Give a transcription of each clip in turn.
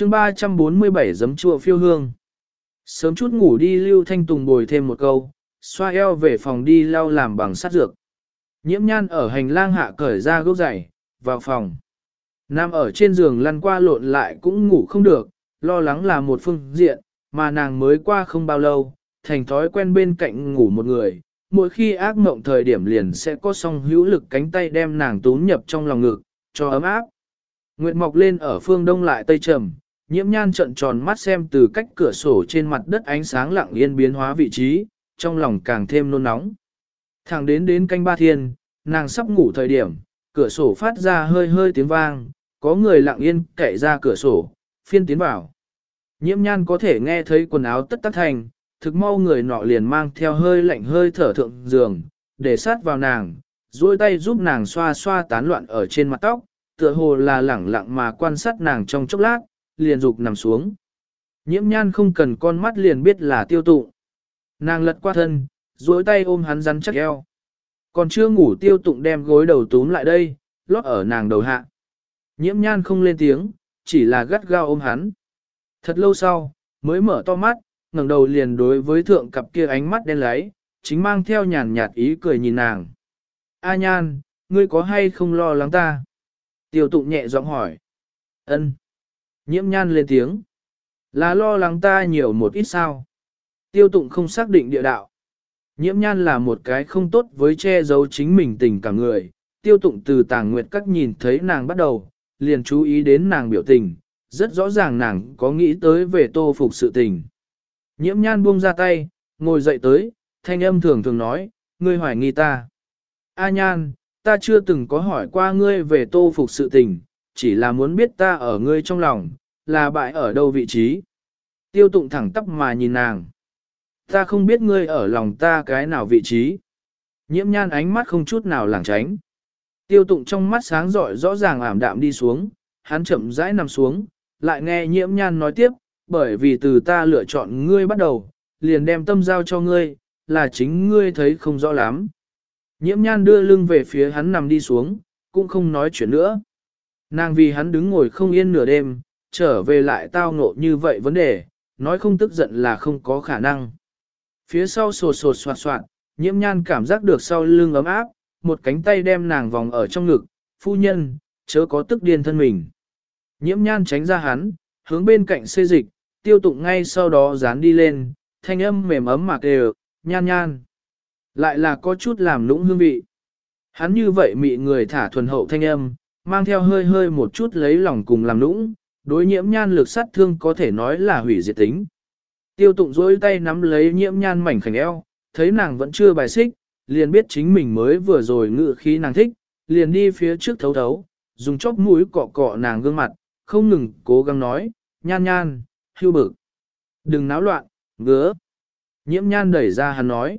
chương 347 giấm chua phiêu hương. Sớm chút ngủ đi Lưu Thanh Tùng bồi thêm một câu, xoa eo về phòng đi lau làm bằng sắt dược. Nhiễm nhan ở hành lang hạ cởi ra gốc giày, vào phòng. Nam ở trên giường lăn qua lộn lại cũng ngủ không được, lo lắng là một phương diện, mà nàng mới qua không bao lâu, thành thói quen bên cạnh ngủ một người. Mỗi khi ác mộng thời điểm liền sẽ có song hữu lực cánh tay đem nàng tún nhập trong lòng ngực, cho ấm áp. Nguyệt mọc lên ở phương đông lại tây trầm, nhiễm nhan trận tròn mắt xem từ cách cửa sổ trên mặt đất ánh sáng lặng yên biến hóa vị trí, trong lòng càng thêm nôn nóng. Thẳng đến đến canh ba thiên, nàng sắp ngủ thời điểm, cửa sổ phát ra hơi hơi tiếng vang, có người lặng yên cậy ra cửa sổ, phiên tiến vào. Nhiễm nhan có thể nghe thấy quần áo tất tắc thành, thực mau người nọ liền mang theo hơi lạnh hơi thở thượng giường, để sát vào nàng, duỗi tay giúp nàng xoa xoa tán loạn ở trên mặt tóc, tựa hồ là lẳng lặng mà quan sát nàng trong chốc lát, liền dục nằm xuống. Nhiễm nhan không cần con mắt liền biết là tiêu tụ. Nàng lật qua thân, duỗi tay ôm hắn rắn chắc eo. Còn chưa ngủ tiêu tụng đem gối đầu túm lại đây, lót ở nàng đầu hạ. Nhiễm nhan không lên tiếng, chỉ là gắt gao ôm hắn. Thật lâu sau, mới mở to mắt, ngẩng đầu liền đối với thượng cặp kia ánh mắt đen láy, chính mang theo nhàn nhạt ý cười nhìn nàng. A nhan, ngươi có hay không lo lắng ta? Tiêu tụng nhẹ giọng hỏi. Ân. Nhiễm nhan lên tiếng. Là lo lắng ta nhiều một ít sao? Tiêu tụng không xác định địa đạo. Nhiễm nhan là một cái không tốt với che giấu chính mình tình cả người. Tiêu tụng từ tàng nguyệt các nhìn thấy nàng bắt đầu, liền chú ý đến nàng biểu tình, rất rõ ràng nàng có nghĩ tới về tô phục sự tình. Nhiễm nhan buông ra tay, ngồi dậy tới, thanh âm thường thường nói, ngươi hoài nghi ta. A nhan, ta chưa từng có hỏi qua ngươi về tô phục sự tình, chỉ là muốn biết ta ở ngươi trong lòng, là bại ở đâu vị trí. Tiêu tụng thẳng tắp mà nhìn nàng. Ta không biết ngươi ở lòng ta cái nào vị trí. Nhiễm nhan ánh mắt không chút nào lảng tránh. Tiêu tụng trong mắt sáng rọi rõ ràng ảm đạm đi xuống, hắn chậm rãi nằm xuống, lại nghe nhiễm nhan nói tiếp, bởi vì từ ta lựa chọn ngươi bắt đầu, liền đem tâm giao cho ngươi, là chính ngươi thấy không rõ lắm. Nhiễm nhan đưa lưng về phía hắn nằm đi xuống, cũng không nói chuyện nữa. Nàng vì hắn đứng ngồi không yên nửa đêm, trở về lại tao ngộ như vậy vấn đề, nói không tức giận là không có khả năng. Phía sau sột sột soạt soạt, nhiễm nhan cảm giác được sau lưng ấm áp, một cánh tay đem nàng vòng ở trong ngực, phu nhân, chớ có tức điên thân mình. Nhiễm nhan tránh ra hắn, hướng bên cạnh xê dịch, tiêu tụng ngay sau đó dán đi lên, thanh âm mềm ấm mạc đều, nhan nhan. Lại là có chút làm lũng hương vị. Hắn như vậy mị người thả thuần hậu thanh âm, mang theo hơi hơi một chút lấy lòng cùng làm lũng, đối nhiễm nhan lực sát thương có thể nói là hủy diệt tính. Tiêu tụng dối tay nắm lấy nhiễm nhan mảnh khảnh eo, thấy nàng vẫn chưa bài xích, liền biết chính mình mới vừa rồi ngự khí nàng thích, liền đi phía trước thấu thấu, dùng chóp mũi cọ cọ nàng gương mặt, không ngừng cố gắng nói, nhan nhan, hưu bực. Đừng náo loạn, ngứa. Nhiễm nhan đẩy ra hắn nói.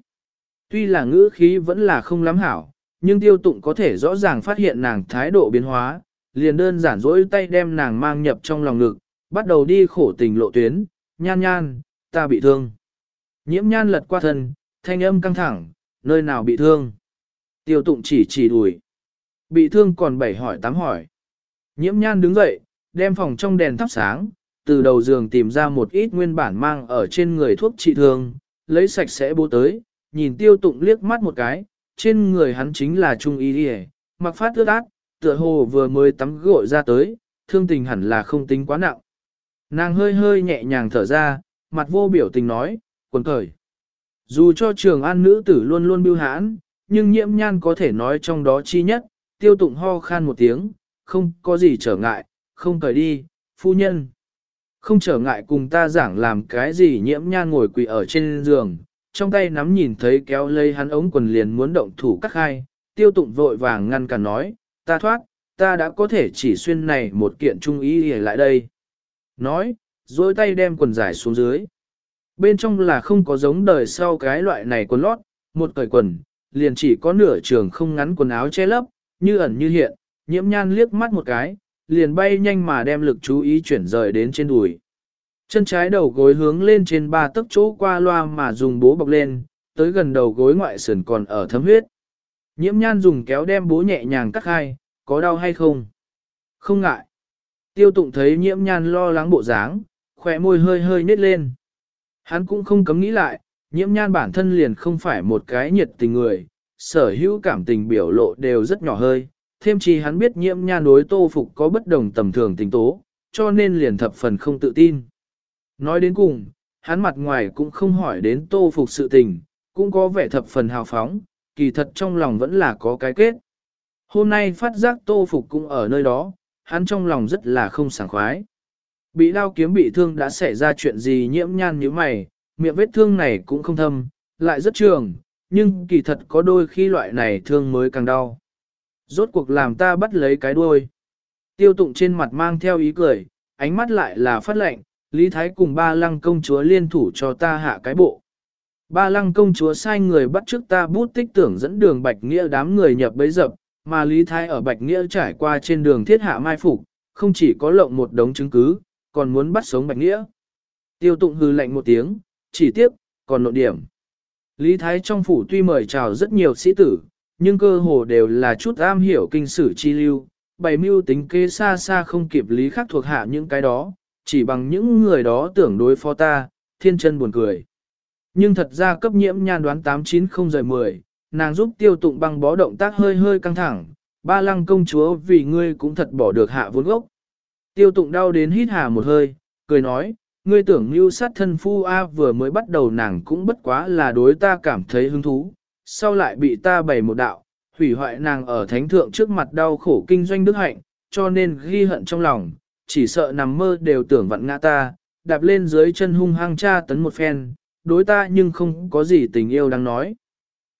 Tuy là ngữ khí vẫn là không lắm hảo, nhưng tiêu tụng có thể rõ ràng phát hiện nàng thái độ biến hóa, liền đơn giản dỗi tay đem nàng mang nhập trong lòng ngực, bắt đầu đi khổ tình lộ tuyến, nhan nhan, ta bị thương. Nhiễm nhan lật qua thân, thanh âm căng thẳng, nơi nào bị thương. Tiêu tụng chỉ chỉ đùi. Bị thương còn bảy hỏi tám hỏi. Nhiễm nhan đứng dậy, đem phòng trong đèn thắp sáng, từ đầu giường tìm ra một ít nguyên bản mang ở trên người thuốc trị thương, lấy sạch sẽ bố tới, nhìn tiêu tụng liếc mắt một cái, trên người hắn chính là trung y đi mặc phát ướt át, tựa hồ vừa mới tắm gội ra tới, thương tình hẳn là không tính quá nặng. Nàng hơi hơi nhẹ nhàng thở ra, mặt vô biểu tình nói, quần cởi. Dù cho trường an nữ tử luôn luôn biêu hãn, nhưng nhiễm nhan có thể nói trong đó chi nhất, tiêu tụng ho khan một tiếng, không có gì trở ngại, không cởi đi, phu nhân. Không trở ngại cùng ta giảng làm cái gì nhiễm nhan ngồi quỳ ở trên giường, trong tay nắm nhìn thấy kéo lây hắn ống quần liền muốn động thủ cắt hai, tiêu tụng vội vàng ngăn cản nói, ta thoát, ta đã có thể chỉ xuyên này một kiện trung ý để lại đây. Nói, dối tay đem quần dài xuống dưới. Bên trong là không có giống đời sau cái loại này quần lót, một cởi quần, liền chỉ có nửa trường không ngắn quần áo che lấp, như ẩn như hiện, nhiễm nhan liếc mắt một cái, liền bay nhanh mà đem lực chú ý chuyển rời đến trên đùi. Chân trái đầu gối hướng lên trên ba tấc chỗ qua loa mà dùng bố bọc lên, tới gần đầu gối ngoại sườn còn ở thấm huyết. Nhiễm nhan dùng kéo đem bố nhẹ nhàng cắt hai, có đau hay không? Không ngại. Tiêu tụng thấy nhiễm nhan lo lắng bộ dáng, khỏe môi hơi hơi nết lên. Hắn cũng không cấm nghĩ lại, nhiễm nhan bản thân liền không phải một cái nhiệt tình người, sở hữu cảm tình biểu lộ đều rất nhỏ hơi, thêm chi hắn biết nhiễm nhan đối tô phục có bất đồng tầm thường tình tố, cho nên liền thập phần không tự tin. Nói đến cùng, hắn mặt ngoài cũng không hỏi đến tô phục sự tình, cũng có vẻ thập phần hào phóng, kỳ thật trong lòng vẫn là có cái kết. Hôm nay phát giác tô phục cũng ở nơi đó, hắn trong lòng rất là không sảng khoái. Bị đao kiếm bị thương đã xảy ra chuyện gì nhiễm nhan như mày, miệng vết thương này cũng không thâm, lại rất trường, nhưng kỳ thật có đôi khi loại này thương mới càng đau. Rốt cuộc làm ta bắt lấy cái đuôi. Tiêu tụng trên mặt mang theo ý cười, ánh mắt lại là phát lệnh, Lý Thái cùng ba lăng công chúa liên thủ cho ta hạ cái bộ. Ba lăng công chúa sai người bắt trước ta bút tích tưởng dẫn đường Bạch Nghĩa đám người nhập bấy dập, mà Lý Thái ở Bạch Nghĩa trải qua trên đường thiết hạ mai phục, không chỉ có lộng một đống chứng cứ, còn muốn bắt sống Bạch Nghĩa. Tiêu tụng hư lệnh một tiếng, chỉ tiếp, còn nội điểm. Lý Thái trong phủ tuy mời chào rất nhiều sĩ tử, nhưng cơ hồ đều là chút am hiểu kinh sử chi lưu, bày mưu tính kế xa xa không kịp lý khắc thuộc hạ những cái đó, chỉ bằng những người đó tưởng đối phó ta, thiên chân buồn cười. Nhưng thật ra cấp nhiễm nhan đoán 890 rời 10, nàng giúp tiêu tụng băng bó động tác hơi hơi căng thẳng, ba lăng công chúa vì ngươi cũng thật bỏ được hạ vốn gốc. Tiêu tụng đau đến hít hà một hơi, cười nói, ngươi tưởng lưu sát thân phu A vừa mới bắt đầu nàng cũng bất quá là đối ta cảm thấy hứng thú, sau lại bị ta bày một đạo, hủy hoại nàng ở thánh thượng trước mặt đau khổ kinh doanh đức hạnh, cho nên ghi hận trong lòng, chỉ sợ nằm mơ đều tưởng vặn ngã ta, đạp lên dưới chân hung hăng cha tấn một phen, đối ta nhưng không có gì tình yêu đang nói.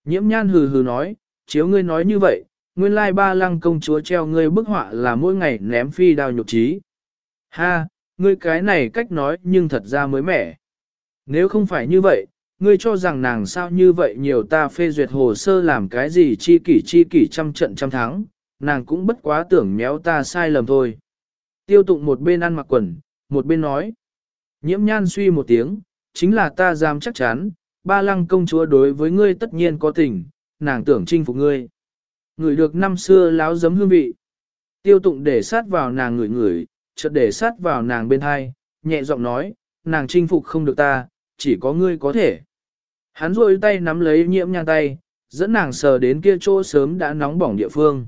Nhiễm nhan hừ hừ nói, chiếu ngươi nói như vậy, nguyên lai ba lăng công chúa treo ngươi bức họa là mỗi ngày ném phi đao nhục trí. Ha, ngươi cái này cách nói nhưng thật ra mới mẻ. Nếu không phải như vậy, ngươi cho rằng nàng sao như vậy nhiều ta phê duyệt hồ sơ làm cái gì chi kỷ chi kỷ trăm trận trăm thắng, nàng cũng bất quá tưởng méo ta sai lầm thôi. Tiêu tụng một bên ăn mặc quần, một bên nói. Nhiễm nhan suy một tiếng, chính là ta dám chắc chắn, ba lăng công chúa đối với ngươi tất nhiên có tình, nàng tưởng chinh phục ngươi. Người được năm xưa láo giấm hương vị. Tiêu tụng để sát vào nàng ngửi ngửi, chợt để sát vào nàng bên hai, nhẹ giọng nói, nàng chinh phục không được ta, chỉ có ngươi có thể. Hắn rôi tay nắm lấy nhiễm nhan tay, dẫn nàng sờ đến kia chỗ sớm đã nóng bỏng địa phương.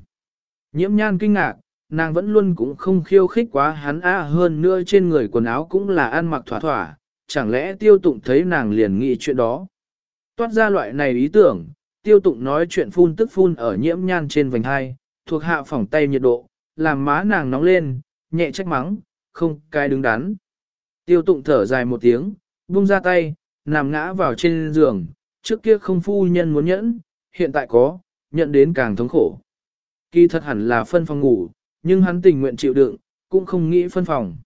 Nhiễm nhan kinh ngạc, nàng vẫn luôn cũng không khiêu khích quá hắn á hơn nữa trên người quần áo cũng là ăn mặc thỏa thỏa, chẳng lẽ tiêu tụng thấy nàng liền nghĩ chuyện đó. Toát ra loại này ý tưởng, tiêu tụng nói chuyện phun tức phun ở nhiễm nhan trên vành hai, thuộc hạ phỏng tay nhiệt độ, làm má nàng nóng lên, nhẹ trách mắng, không cái đứng đắn. Tiêu tụng thở dài một tiếng, buông ra tay, nằm ngã vào trên giường, trước kia không phu nhân muốn nhẫn, hiện tại có, nhận đến càng thống khổ. Kỳ thật hẳn là phân phòng ngủ, nhưng hắn tình nguyện chịu đựng, cũng không nghĩ phân phòng.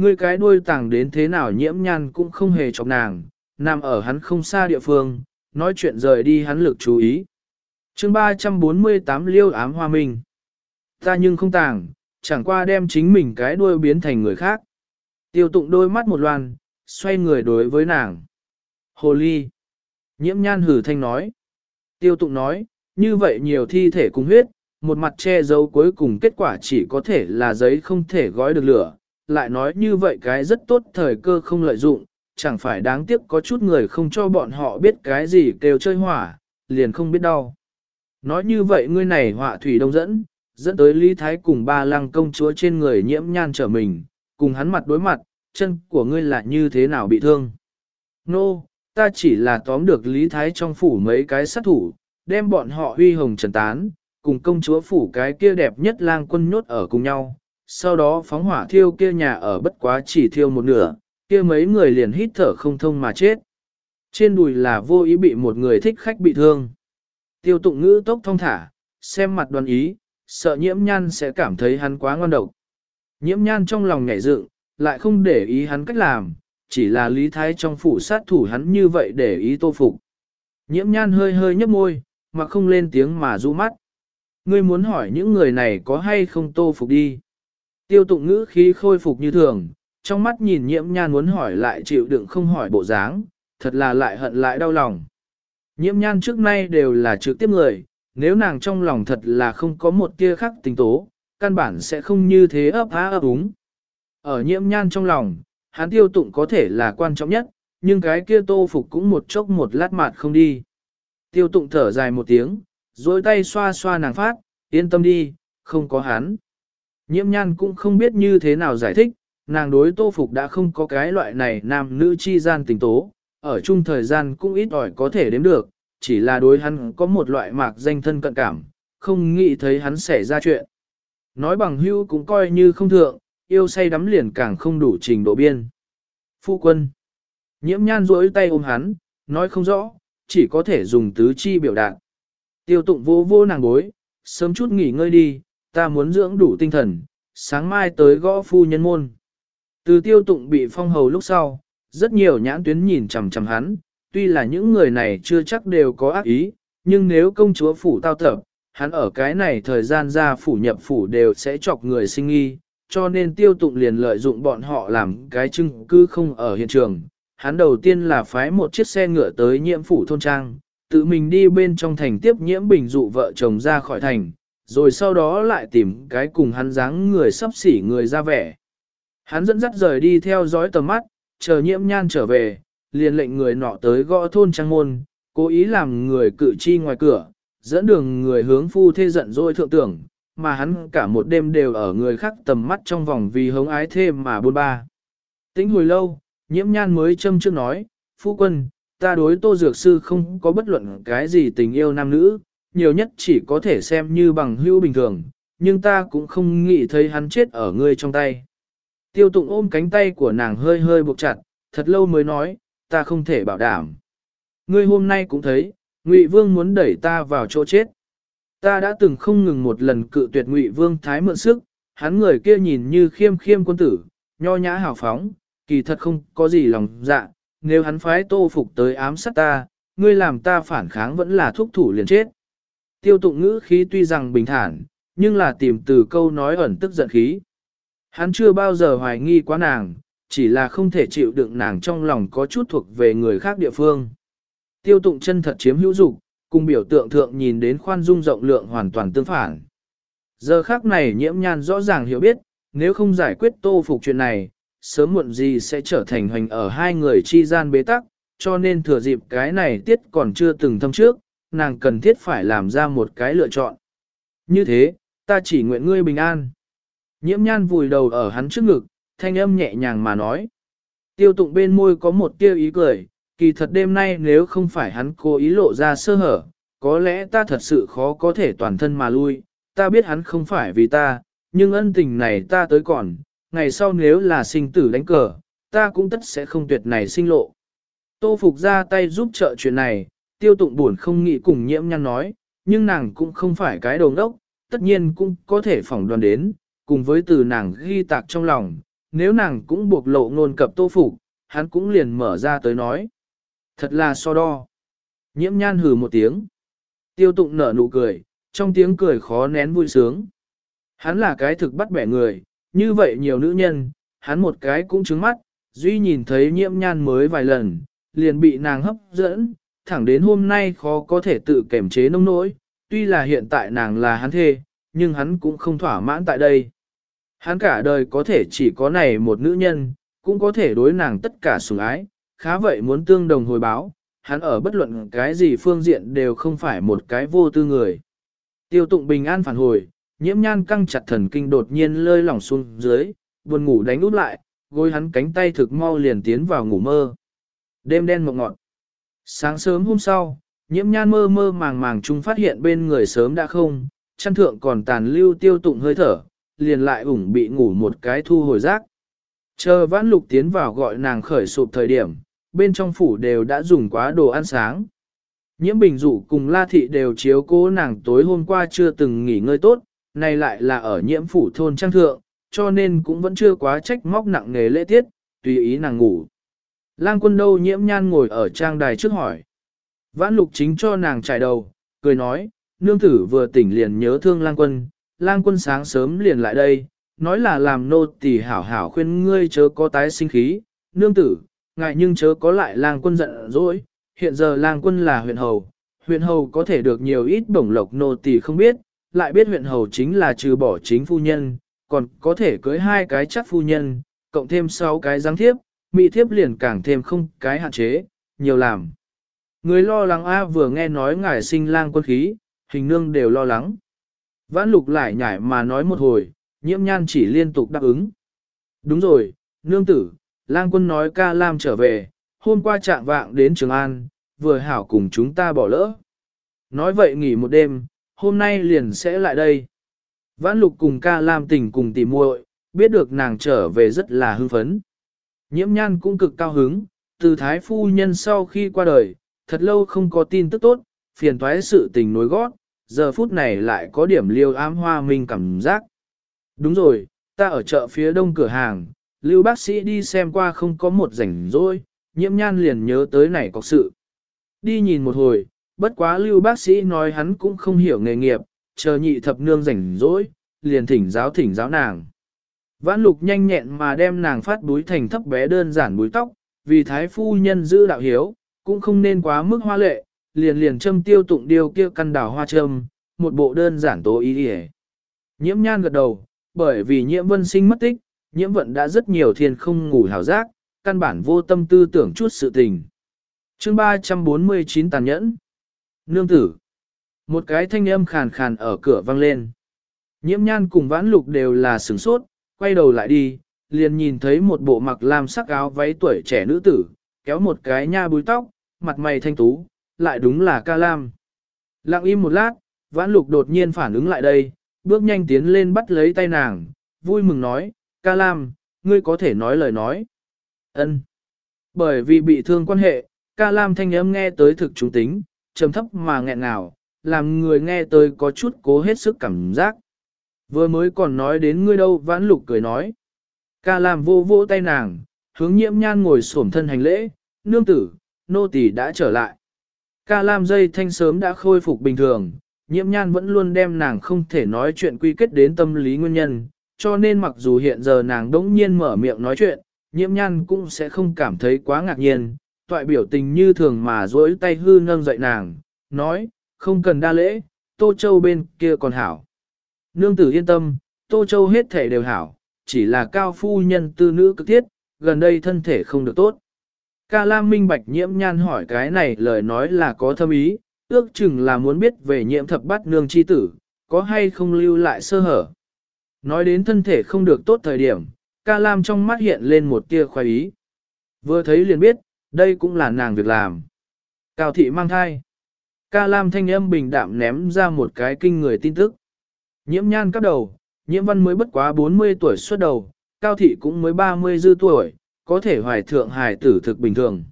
Ngươi cái đuôi tàng đến thế nào nhiễm nhan cũng không hề chọc nàng, nằm ở hắn không xa địa phương, nói chuyện rời đi hắn lực chú ý. chương 348 liêu ám hoa minh. Ta nhưng không tàng, chẳng qua đem chính mình cái đuôi biến thành người khác. Tiêu tụng đôi mắt một loan, xoay người đối với nàng. Hồ ly. Nhiễm nhan hử thanh nói. Tiêu tụng nói, như vậy nhiều thi thể cùng huyết, một mặt che giấu cuối cùng kết quả chỉ có thể là giấy không thể gói được lửa. Lại nói như vậy cái rất tốt thời cơ không lợi dụng, chẳng phải đáng tiếc có chút người không cho bọn họ biết cái gì kêu chơi hỏa, liền không biết đau. Nói như vậy ngươi này họa thủy đông dẫn, dẫn tới Lý Thái cùng ba lăng công chúa trên người nhiễm nhan trở mình, cùng hắn mặt đối mặt, chân của ngươi là như thế nào bị thương. Nô, no, ta chỉ là tóm được Lý Thái trong phủ mấy cái sát thủ, đem bọn họ huy hồng trần tán, cùng công chúa phủ cái kia đẹp nhất lang quân nhốt ở cùng nhau. Sau đó phóng hỏa thiêu kia nhà ở bất quá chỉ thiêu một nửa, kia mấy người liền hít thở không thông mà chết. Trên đùi là vô ý bị một người thích khách bị thương. Tiêu tụng ngữ tốc thông thả, xem mặt đoàn ý, sợ nhiễm nhan sẽ cảm thấy hắn quá ngon độc. Nhiễm nhan trong lòng nhảy dựng, lại không để ý hắn cách làm, chỉ là lý thái trong phủ sát thủ hắn như vậy để ý tô phục. Nhiễm nhan hơi hơi nhấp môi, mà không lên tiếng mà du mắt. Ngươi muốn hỏi những người này có hay không tô phục đi. Tiêu tụng ngữ khí khôi phục như thường, trong mắt nhìn nhiễm nhan muốn hỏi lại chịu đựng không hỏi bộ dáng, thật là lại hận lại đau lòng. Nhiễm nhan trước nay đều là trực tiếp người, nếu nàng trong lòng thật là không có một tia khác tình tố, căn bản sẽ không như thế ấp há ấp úng. Ở nhiễm nhan trong lòng, hắn tiêu tụng có thể là quan trọng nhất, nhưng cái kia tô phục cũng một chốc một lát mạt không đi. Tiêu tụng thở dài một tiếng, dối tay xoa xoa nàng phát, yên tâm đi, không có hắn. Nhiễm nhan cũng không biết như thế nào giải thích, nàng đối tô phục đã không có cái loại này nam nữ chi gian tình tố, ở chung thời gian cũng ít ỏi có thể đếm được, chỉ là đối hắn có một loại mạc danh thân cận cảm, không nghĩ thấy hắn xảy ra chuyện. Nói bằng hưu cũng coi như không thượng, yêu say đắm liền càng không đủ trình độ biên. Phu quân. Nhiễm nhan rỗi tay ôm hắn, nói không rõ, chỉ có thể dùng tứ chi biểu đạt. Tiêu tụng vô vô nàng bối, sớm chút nghỉ ngơi đi, ta muốn dưỡng đủ tinh thần, sáng mai tới gõ phu nhân môn. Từ tiêu tụng bị phong hầu lúc sau, rất nhiều nhãn tuyến nhìn chằm chằm hắn, tuy là những người này chưa chắc đều có ác ý, nhưng nếu công chúa phủ tao tập, hắn ở cái này thời gian ra phủ nhập phủ đều sẽ chọc người sinh nghi, cho nên tiêu tụng liền lợi dụng bọn họ làm cái chứng cứ không ở hiện trường. Hắn đầu tiên là phái một chiếc xe ngựa tới nhiễm phủ thôn trang, tự mình đi bên trong thành tiếp nhiễm bình dụ vợ chồng ra khỏi thành, rồi sau đó lại tìm cái cùng hắn dáng người sắp xỉ người ra vẻ. Hắn dẫn dắt rời đi theo dõi tầm mắt, chờ nhiễm nhan trở về, liền lệnh người nọ tới gõ thôn trang môn, cố ý làm người cự chi ngoài cửa, dẫn đường người hướng phu thê giận dỗi thượng tưởng, mà hắn cả một đêm đều ở người khác tầm mắt trong vòng vì hống ái thêm mà buôn ba. Tính hồi lâu, nhiễm nhan mới châm trước nói, phu quân, ta đối tô dược sư không có bất luận cái gì tình yêu nam nữ, nhiều nhất chỉ có thể xem như bằng hữu bình thường, nhưng ta cũng không nghĩ thấy hắn chết ở ngươi trong tay. Tiêu tụng ôm cánh tay của nàng hơi hơi buộc chặt, thật lâu mới nói, ta không thể bảo đảm. Ngươi hôm nay cũng thấy, Ngụy Vương muốn đẩy ta vào chỗ chết. Ta đã từng không ngừng một lần cự tuyệt Ngụy Vương thái mượn sức, hắn người kia nhìn như khiêm khiêm quân tử, nho nhã hào phóng, kỳ thật không có gì lòng dạ, nếu hắn phái tô phục tới ám sát ta, ngươi làm ta phản kháng vẫn là thúc thủ liền chết. Tiêu tụng ngữ khí tuy rằng bình thản, nhưng là tìm từ câu nói ẩn tức giận khí. Hắn chưa bao giờ hoài nghi quá nàng, chỉ là không thể chịu đựng nàng trong lòng có chút thuộc về người khác địa phương. Tiêu tụng chân thật chiếm hữu dục, cùng biểu tượng thượng nhìn đến khoan dung rộng lượng hoàn toàn tương phản. Giờ khác này nhiễm nhan rõ ràng hiểu biết, nếu không giải quyết tô phục chuyện này, sớm muộn gì sẽ trở thành hoành ở hai người chi gian bế tắc, cho nên thừa dịp cái này tiết còn chưa từng thâm trước, nàng cần thiết phải làm ra một cái lựa chọn. Như thế, ta chỉ nguyện ngươi bình an. Nhiễm nhan vùi đầu ở hắn trước ngực, thanh âm nhẹ nhàng mà nói. Tiêu tụng bên môi có một tiêu ý cười, kỳ thật đêm nay nếu không phải hắn cố ý lộ ra sơ hở, có lẽ ta thật sự khó có thể toàn thân mà lui, ta biết hắn không phải vì ta, nhưng ân tình này ta tới còn, ngày sau nếu là sinh tử đánh cờ, ta cũng tất sẽ không tuyệt này sinh lộ. Tô Phục ra tay giúp trợ chuyện này, tiêu tụng buồn không nghĩ cùng nhiễm nhăn nói, nhưng nàng cũng không phải cái đồ ngốc, tất nhiên cũng có thể phỏng đoán đến, cùng với từ nàng ghi tạc trong lòng, nếu nàng cũng buộc lộ ngôn cập Tô Phục, hắn cũng liền mở ra tới nói. Thật là so đo. Nhiễm nhan hừ một tiếng. Tiêu tụng nở nụ cười, trong tiếng cười khó nén vui sướng. Hắn là cái thực bắt bẻ người, như vậy nhiều nữ nhân, hắn một cái cũng trứng mắt, duy nhìn thấy nhiễm nhan mới vài lần, liền bị nàng hấp dẫn, thẳng đến hôm nay khó có thể tự kềm chế nông nỗi, tuy là hiện tại nàng là hắn thê, nhưng hắn cũng không thỏa mãn tại đây. Hắn cả đời có thể chỉ có này một nữ nhân, cũng có thể đối nàng tất cả sủng ái, khá vậy muốn tương đồng hồi báo, hắn ở bất luận cái gì phương diện đều không phải một cái vô tư người. Tiêu tụng bình an phản hồi, nhiễm nhan căng chặt thần kinh đột nhiên lơi lỏng xuống dưới, buồn ngủ đánh út lại, gối hắn cánh tay thực mau liền tiến vào ngủ mơ. Đêm đen mộng ngọt. Sáng sớm hôm sau, nhiễm nhan mơ mơ màng màng chung phát hiện bên người sớm đã không, chăn thượng còn tàn lưu tiêu tụng hơi thở, liền lại ủng bị ngủ một cái thu hồi rác. Chờ vãn lục tiến vào gọi nàng khởi sụp thời điểm, bên trong phủ đều đã dùng quá đồ ăn sáng. Nhiễm bình dụ cùng la thị đều chiếu cố nàng tối hôm qua chưa từng nghỉ ngơi tốt, nay lại là ở nhiễm phủ thôn trang thượng, cho nên cũng vẫn chưa quá trách móc nặng nghề lễ tiết, tùy ý nàng ngủ. Lang quân đâu nhiễm nhan ngồi ở trang đài trước hỏi. Vãn lục chính cho nàng trải đầu, cười nói, nương tử vừa tỉnh liền nhớ thương lang quân, lang quân sáng sớm liền lại đây, nói là làm nô tỳ hảo hảo khuyên ngươi chớ có tái sinh khí, nương tử, ngại nhưng chớ có lại lang quân giận dỗi, hiện giờ lang quân là huyện hầu, huyện hầu có thể được nhiều ít bổng lộc nô tỳ không biết, lại biết huyện hầu chính là trừ bỏ chính phu nhân, còn có thể cưới hai cái chắc phu nhân, Cộng thêm sáu cái giáng thiếp, mỹ thiếp liền càng thêm không cái hạn chế, nhiều làm. Người lo lắng A vừa nghe nói ngài sinh lang quân khí, hình nương đều lo lắng. Vãn lục lại nhảy mà nói một hồi, nhiễm nhan chỉ liên tục đáp ứng. Đúng rồi, nương tử, lang quân nói ca lam trở về, hôm qua trạng vạng đến Trường An, vừa hảo cùng chúng ta bỏ lỡ. Nói vậy nghỉ một đêm, hôm nay liền sẽ lại đây. Vãn lục cùng ca lam tình cùng tỉ muội, biết được nàng trở về rất là hưng phấn. Nhiễm nhan cũng cực cao hứng, từ thái phu nhân sau khi qua đời, thật lâu không có tin tức tốt, phiền toái sự tình nối gót, giờ phút này lại có điểm liêu ám hoa minh cảm giác. Đúng rồi, ta ở chợ phía đông cửa hàng, lưu bác sĩ đi xem qua không có một rảnh rỗi, nhiễm nhan liền nhớ tới này có sự. Đi nhìn một hồi, bất quá lưu bác sĩ nói hắn cũng không hiểu nghề nghiệp, chờ nhị thập nương rảnh rỗi, liền thỉnh giáo thỉnh giáo nàng. Vãn lục nhanh nhẹn mà đem nàng phát búi thành thấp bé đơn giản búi tóc, vì thái phu nhân giữ đạo hiếu, cũng không nên quá mức hoa lệ, liền liền châm tiêu tụng điều kia căn đào hoa châm, một bộ đơn giản tố ý hề. Nhiễm nhan gật đầu, bởi vì nhiễm vân sinh mất tích, nhiễm vận đã rất nhiều thiên không ngủ hào giác, căn bản vô tâm tư tưởng chút sự tình. chương 349 tàn nhẫn. Nương tử. Một cái thanh âm khàn khàn ở cửa vang lên. Nhiễm nhan cùng vãn lục đều là sửng sốt, quay đầu lại đi, liền nhìn thấy một bộ mặc lam sắc áo váy tuổi trẻ nữ tử, kéo một cái nha búi tóc, mặt mày thanh tú, lại đúng là ca lam. Lặng im một lát, vãn lục đột nhiên phản ứng lại đây, bước nhanh tiến lên bắt lấy tay nàng, vui mừng nói, ca lam, ngươi có thể nói lời nói. ân Bởi vì bị thương quan hệ, ca lam thanh âm nghe tới thực trung tính, trầm thấp mà nghẹn ngào, làm người nghe tới có chút cố hết sức cảm giác. Vừa mới còn nói đến ngươi đâu vãn lục cười nói. Ca lam vô vô tay nàng, hướng nhiễm nhan ngồi xổm thân hành lễ, nương tử, nô tỳ đã trở lại. Ca lam dây thanh sớm đã khôi phục bình thường, nhiễm nhan vẫn luôn đem nàng không thể nói chuyện quy kết đến tâm lý nguyên nhân, cho nên mặc dù hiện giờ nàng đỗng nhiên mở miệng nói chuyện, nhiễm nhan cũng sẽ không cảm thấy quá ngạc nhiên, toại biểu tình như thường mà dối tay hư nâng dậy nàng, nói, không cần đa lễ, Tô Châu bên kia còn hảo. Nương tử yên tâm, Tô Châu hết thể đều hảo, chỉ là cao phu nhân tư nữ cực thiết, gần đây thân thể không được tốt. Ca Lam minh bạch nhiễm nhan hỏi cái này lời nói là có thâm ý, ước chừng là muốn biết về nhiễm thập bát nương chi tử, có hay không lưu lại sơ hở. Nói đến thân thể không được tốt thời điểm, ca lam trong mắt hiện lên một tia khoái ý. Vừa thấy liền biết, đây cũng là nàng việc làm. Cao thị mang thai. Ca lam thanh âm bình đạm ném ra một cái kinh người tin tức. Nhiễm nhan cắp đầu, nhiễm văn mới bất quá 40 tuổi xuất đầu, cao thị cũng mới 30 dư tuổi, có thể hoài thượng hài tử thực bình thường.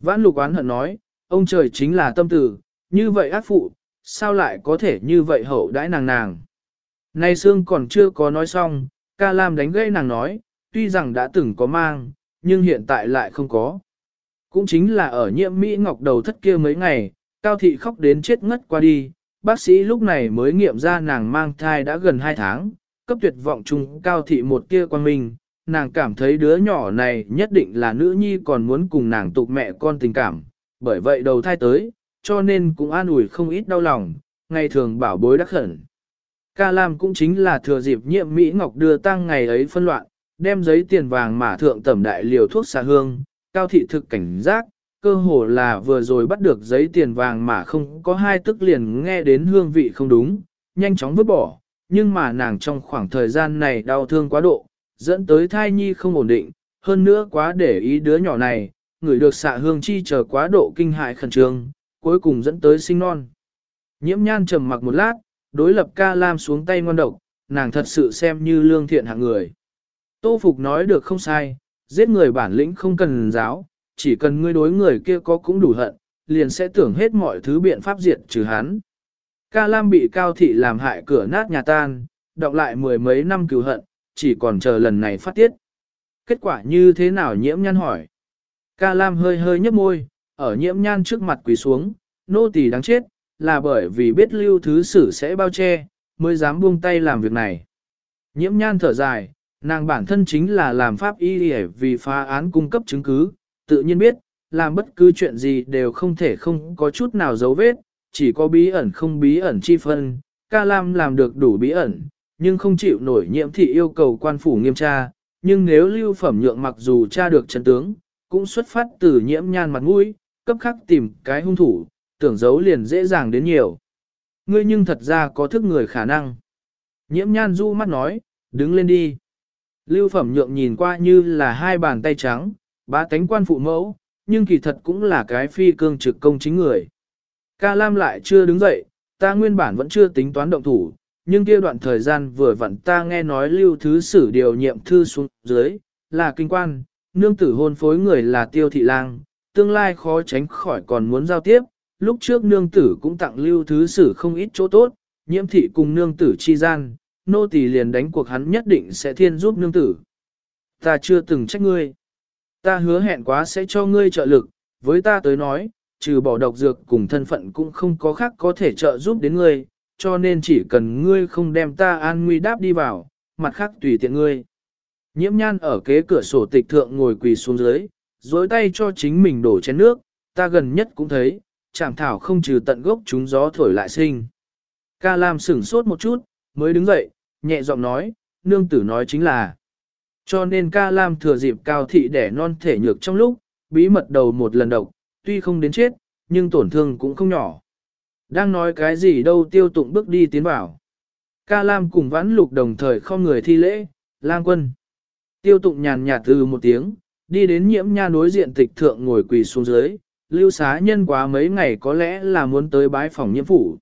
Vãn lục oán hận nói, ông trời chính là tâm tử, như vậy ác phụ, sao lại có thể như vậy hậu đãi nàng nàng. Nay Sương còn chưa có nói xong, ca lam đánh gây nàng nói, tuy rằng đã từng có mang, nhưng hiện tại lại không có. Cũng chính là ở nhiễm Mỹ Ngọc đầu thất kia mấy ngày, Cao Thị khóc đến chết ngất qua đi, bác sĩ lúc này mới nghiệm ra nàng mang thai đã gần 2 tháng, cấp tuyệt vọng chung Cao Thị một kia quan minh, nàng cảm thấy đứa nhỏ này nhất định là nữ nhi còn muốn cùng nàng tục mẹ con tình cảm, bởi vậy đầu thai tới, cho nên cũng an ủi không ít đau lòng, ngày thường bảo bối đắc khẩn. Ca Lam cũng chính là thừa dịp nhiệm Mỹ Ngọc đưa tăng ngày ấy phân loạn, đem giấy tiền vàng mà thượng tẩm đại liều thuốc xà hương, cao thị thực cảnh giác, cơ hồ là vừa rồi bắt được giấy tiền vàng mà không có hai tức liền nghe đến hương vị không đúng, nhanh chóng vứt bỏ, nhưng mà nàng trong khoảng thời gian này đau thương quá độ, dẫn tới thai nhi không ổn định, hơn nữa quá để ý đứa nhỏ này, người được xạ hương chi chờ quá độ kinh hại khẩn trương, cuối cùng dẫn tới sinh non. Nhiễm nhan trầm mặc một lát, đối lập ca lam xuống tay ngon độc, nàng thật sự xem như lương thiện hạng người. Tô Phục nói được không sai, giết người bản lĩnh không cần giáo, chỉ cần ngươi đối người kia có cũng đủ hận, liền sẽ tưởng hết mọi thứ biện pháp diệt trừ hắn. Ca Lam bị Cao Thị làm hại cửa nát nhà tan, đọc lại mười mấy năm cứu hận, chỉ còn chờ lần này phát tiết. Kết quả như thế nào nhiễm nhan hỏi. Ca Lam hơi hơi nhấp môi, ở nhiễm nhan trước mặt quỳ xuống, nô tỳ đáng chết, là bởi vì biết lưu thứ sử sẽ bao che, mới dám buông tay làm việc này. Nhiễm nhan thở dài, nàng bản thân chính là làm pháp y để vì phá án cung cấp chứng cứ, tự nhiên biết, làm bất cứ chuyện gì đều không thể không có chút nào dấu vết, chỉ có bí ẩn không bí ẩn chi phân, ca lam làm được đủ bí ẩn, nhưng không chịu nổi nhiễm thị yêu cầu quan phủ nghiêm tra, nhưng nếu lưu phẩm nhượng mặc dù tra được chân tướng, cũng xuất phát từ nhiễm nhan mặt mũi, cấp khắc tìm cái hung thủ, tưởng giấu liền dễ dàng đến nhiều. Ngươi nhưng thật ra có thức người khả năng. Nhiễm nhan du mắt nói, đứng lên đi. Lưu phẩm nhượng nhìn qua như là hai bàn tay trắng, ba tánh quan phụ mẫu, nhưng kỳ thật cũng là cái phi cương trực công chính người. Ca Lam lại chưa đứng dậy, ta nguyên bản vẫn chưa tính toán động thủ, nhưng kia đoạn thời gian vừa vặn ta nghe nói lưu thứ sử điều nhiệm thư xuống dưới, là kinh quan, nương tử hôn phối người là tiêu thị lang, tương lai khó tránh khỏi còn muốn giao tiếp, lúc trước nương tử cũng tặng lưu thứ sử không ít chỗ tốt, nhiễm thị cùng nương tử chi gian, nô tỳ liền đánh cuộc hắn nhất định sẽ thiên giúp nương tử. Ta chưa từng trách ngươi. Ta hứa hẹn quá sẽ cho ngươi trợ lực, với ta tới nói, trừ bỏ độc dược cùng thân phận cũng không có khác có thể trợ giúp đến ngươi, cho nên chỉ cần ngươi không đem ta an nguy đáp đi vào, mặt khác tùy tiện ngươi. Nhiễm nhan ở kế cửa sổ tịch thượng ngồi quỳ xuống dưới, dối tay cho chính mình đổ chén nước, ta gần nhất cũng thấy, chảm thảo không trừ tận gốc chúng gió thổi lại sinh. Ca Lam sửng sốt một chút, mới đứng dậy, nhẹ giọng nói, nương tử nói chính là. Cho nên ca lam thừa dịp cao thị đẻ non thể nhược trong lúc, bí mật đầu một lần độc, tuy không đến chết, nhưng tổn thương cũng không nhỏ. Đang nói cái gì đâu tiêu tụng bước đi tiến vào. Ca lam cùng vãn lục đồng thời không người thi lễ, lang quân. Tiêu tụng nhàn nhạt từ một tiếng, đi đến nhiễm nha đối diện tịch thượng ngồi quỳ xuống dưới, lưu xá nhân quá mấy ngày có lẽ là muốn tới bái phòng nhiễm phủ.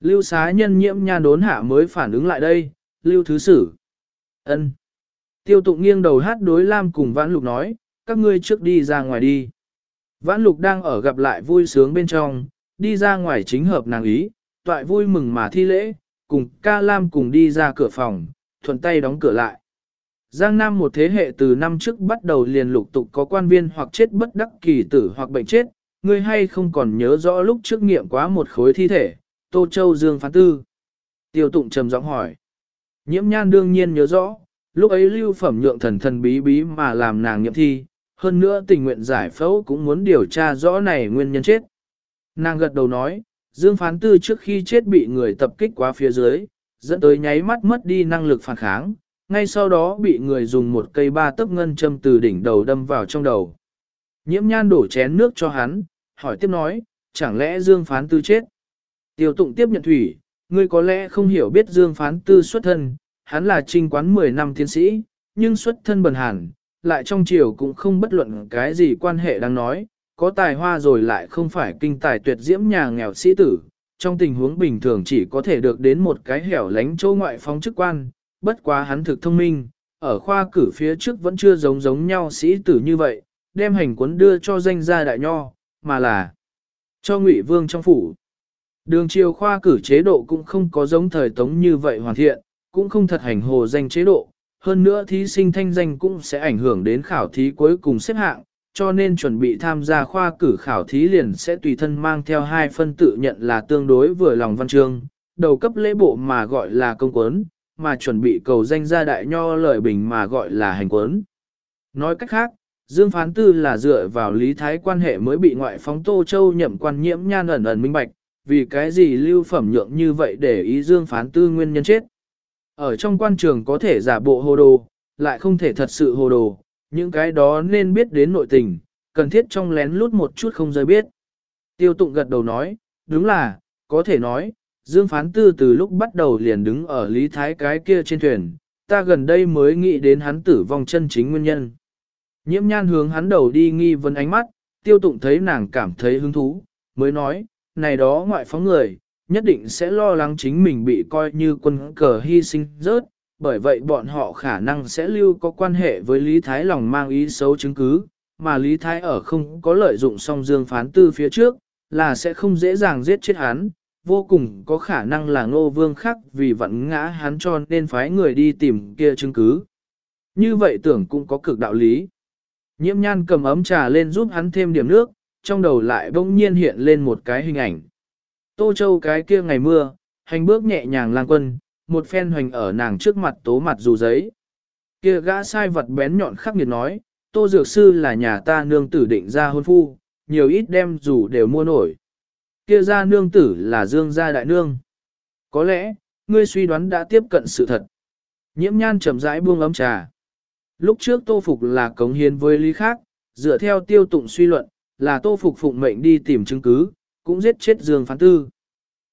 Lưu xá nhân nhiễm nha đốn hạ mới phản ứng lại đây, lưu thứ sử. ân Tiêu tụng nghiêng đầu hát đối Lam cùng Vãn Lục nói, các ngươi trước đi ra ngoài đi. Vãn Lục đang ở gặp lại vui sướng bên trong, đi ra ngoài chính hợp nàng ý, toại vui mừng mà thi lễ, cùng ca Lam cùng đi ra cửa phòng, thuận tay đóng cửa lại. Giang Nam một thế hệ từ năm trước bắt đầu liền lục tục có quan viên hoặc chết bất đắc kỳ tử hoặc bệnh chết, ngươi hay không còn nhớ rõ lúc trước nghiệm quá một khối thi thể, Tô Châu Dương phán tư. Tiêu tụng trầm giọng hỏi. Nhiễm nhan đương nhiên nhớ rõ, lúc ấy lưu phẩm nhượng thần thần bí bí mà làm nàng nghiệm thi, hơn nữa tình nguyện giải phẫu cũng muốn điều tra rõ này nguyên nhân chết. Nàng gật đầu nói, Dương Phán Tư trước khi chết bị người tập kích quá phía dưới, dẫn tới nháy mắt mất đi năng lực phản kháng, ngay sau đó bị người dùng một cây ba tấc ngân châm từ đỉnh đầu đâm vào trong đầu. Nhiễm nhan đổ chén nước cho hắn, hỏi tiếp nói, chẳng lẽ Dương Phán Tư chết? Tiêu tụng tiếp nhận thủy, ngươi có lẽ không hiểu biết Dương Phán Tư xuất thân, hắn là trinh quán 10 năm tiến sĩ, nhưng xuất thân bần hàn, lại trong triều cũng không bất luận cái gì quan hệ đang nói, có tài hoa rồi lại không phải kinh tài tuyệt diễm nhà nghèo sĩ tử, trong tình huống bình thường chỉ có thể được đến một cái hẻo lánh chỗ ngoại phóng chức quan, bất quá hắn thực thông minh, ở khoa cử phía trước vẫn chưa giống giống nhau sĩ tử như vậy, đem hành cuốn đưa cho danh gia đại nho, mà là cho ngụy vương trong phủ. Đường triều khoa cử chế độ cũng không có giống thời tống như vậy hoàn thiện, cũng không thật hành hồ danh chế độ, hơn nữa thí sinh thanh danh cũng sẽ ảnh hưởng đến khảo thí cuối cùng xếp hạng, cho nên chuẩn bị tham gia khoa cử khảo thí liền sẽ tùy thân mang theo hai phân tự nhận là tương đối vừa lòng văn chương, đầu cấp lễ bộ mà gọi là công quấn, mà chuẩn bị cầu danh gia đại nho lợi bình mà gọi là hành quấn. Nói cách khác, Dương Phán Tư là dựa vào lý thái quan hệ mới bị ngoại phóng Tô Châu nhậm quan nhiễm nhan ẩn ẩn minh bạch, vì cái gì lưu phẩm nhượng như vậy để ý Dương Phán Tư nguyên nhân chết. Ở trong quan trường có thể giả bộ hồ đồ, lại không thể thật sự hồ đồ, những cái đó nên biết đến nội tình, cần thiết trong lén lút một chút không rơi biết. Tiêu tụng gật đầu nói, đúng là, có thể nói, Dương Phán Tư từ lúc bắt đầu liền đứng ở Lý Thái cái kia trên thuyền, ta gần đây mới nghĩ đến hắn tử vong chân chính nguyên nhân. Nhiễm nhan hướng hắn đầu đi nghi vấn ánh mắt, tiêu tụng thấy nàng cảm thấy hứng thú, mới nói, này đó ngoại phóng người, nhất định sẽ lo lắng chính mình bị coi như quân cờ hy sinh rớt, bởi vậy bọn họ khả năng sẽ lưu có quan hệ với Lý Thái lòng mang ý xấu chứng cứ, mà Lý Thái ở không có lợi dụng song dương phán tư phía trước, là sẽ không dễ dàng giết chết hắn, vô cùng có khả năng là ngô vương khác vì vẫn ngã hắn cho nên phái người đi tìm kia chứng cứ. Như vậy tưởng cũng có cực đạo lý. Nhiễm nhan cầm ấm trà lên giúp hắn thêm điểm nước, trong đầu lại bỗng nhiên hiện lên một cái hình ảnh. Tô Châu cái kia ngày mưa, hành bước nhẹ nhàng lang quân, một phen hoành ở nàng trước mặt tố mặt dù giấy. Kia gã sai vật bén nhọn khắc nghiệt nói, Tô Dược Sư là nhà ta nương tử định ra hôn phu, nhiều ít đem dù đều mua nổi. Kia ra nương tử là Dương gia đại nương. Có lẽ, ngươi suy đoán đã tiếp cận sự thật. Nhiễm nhan chậm rãi buông ấm trà. Lúc trước Tô Phục là cống hiến với lý khác, dựa theo tiêu tụng suy luận, là Tô Phục phụng mệnh đi tìm chứng cứ, cũng giết chết Dương Phán Tư.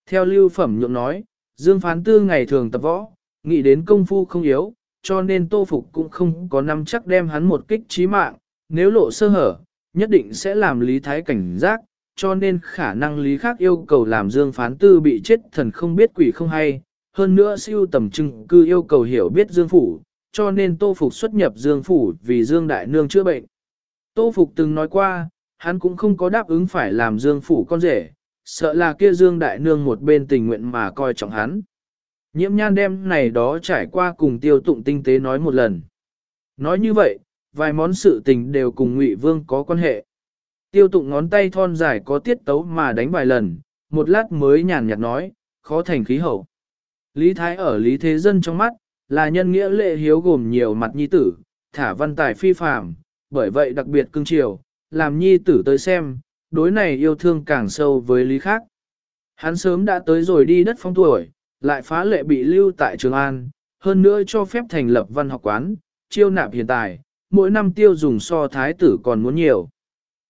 Theo lưu phẩm nhượng nói, Dương Phán Tư ngày thường tập võ, nghĩ đến công phu không yếu, cho nên Tô Phục cũng không có nắm chắc đem hắn một kích trí mạng, nếu lộ sơ hở, nhất định sẽ làm Lý Thái cảnh giác, cho nên khả năng Lý khác yêu cầu làm Dương Phán Tư bị chết thần không biết quỷ không hay, hơn nữa siêu tầm chứng cư yêu cầu hiểu biết Dương Phủ, cho nên Tô Phục xuất nhập Dương Phủ vì Dương Đại Nương chữa bệnh. Tô Phục từng nói qua, hắn cũng không có đáp ứng phải làm Dương Phủ con rể, sợ là kia Dương Đại Nương một bên tình nguyện mà coi trọng hắn. Nhiễm nhan đem này đó trải qua cùng tiêu tụng tinh tế nói một lần. Nói như vậy, vài món sự tình đều cùng Ngụy Vương có quan hệ. Tiêu tụng ngón tay thon dài có tiết tấu mà đánh vài lần, một lát mới nhàn nhạt nói, khó thành khí hậu. Lý Thái ở Lý Thế Dân trong mắt, là nhân nghĩa lệ hiếu gồm nhiều mặt nhi tử, thả văn tài phi phàm, bởi vậy đặc biệt cưng chiều, làm nhi tử tới xem, đối này yêu thương càng sâu với Lý khác. Hắn sớm đã tới rồi đi đất phong tuổi, lại phá lệ bị lưu tại Trường An, hơn nữa cho phép thành lập văn học quán, chiêu nạp hiện tại, mỗi năm tiêu dùng so thái tử còn muốn nhiều.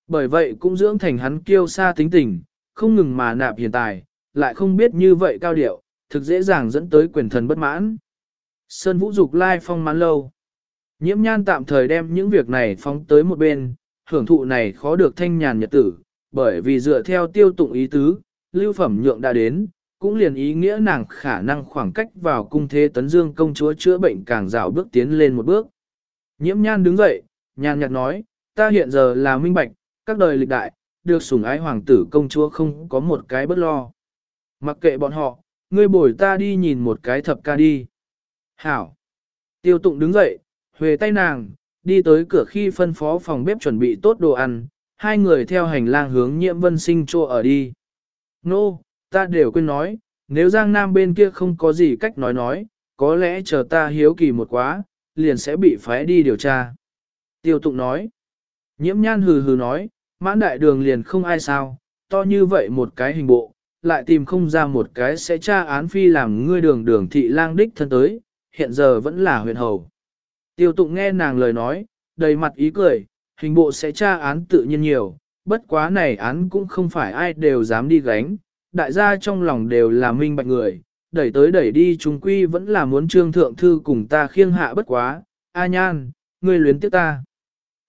Bởi vậy cũng dưỡng thành hắn kiêu xa tính tình, không ngừng mà nạp hiện tại, lại không biết như vậy cao điệu, thực dễ dàng dẫn tới quyền thần bất mãn. Sơn vũ dục lai phong mãn lâu. Nhiễm nhan tạm thời đem những việc này phóng tới một bên, hưởng thụ này khó được thanh nhàn nhật tử, bởi vì dựa theo tiêu tụng ý tứ, lưu phẩm nhượng đã đến, cũng liền ý nghĩa nàng khả năng khoảng cách vào cung thế tấn dương công chúa chữa bệnh càng rào bước tiến lên một bước. Nhiễm nhan đứng dậy, nhàn nhạt nói, ta hiện giờ là minh bạch, các đời lịch đại, được sủng ái hoàng tử công chúa không có một cái bất lo. Mặc kệ bọn họ, ngươi bồi ta đi nhìn một cái thập ca đi. Hảo. Tiêu tụng đứng dậy, huề tay nàng, đi tới cửa khi phân phó phòng bếp chuẩn bị tốt đồ ăn, hai người theo hành lang hướng nhiễm vân sinh chỗ ở đi. Nô, ta đều quên nói, nếu Giang Nam bên kia không có gì cách nói nói, có lẽ chờ ta hiếu kỳ một quá, liền sẽ bị phái đi điều tra. Tiêu tụng nói, nhiễm nhan hừ hừ nói, mãn đại đường liền không ai sao, to như vậy một cái hình bộ, lại tìm không ra một cái sẽ tra án phi làm ngươi đường đường thị lang đích thân tới, hiện giờ vẫn là huyện hầu. Tiêu tụng nghe nàng lời nói, đầy mặt ý cười, hình bộ sẽ tra án tự nhiên nhiều, bất quá này án cũng không phải ai đều dám đi gánh, đại gia trong lòng đều là minh bạch người, đẩy tới đẩy đi chúng quy vẫn là muốn trương thượng thư cùng ta khiêng hạ bất quá, a nhan, ngươi luyến tiếc ta.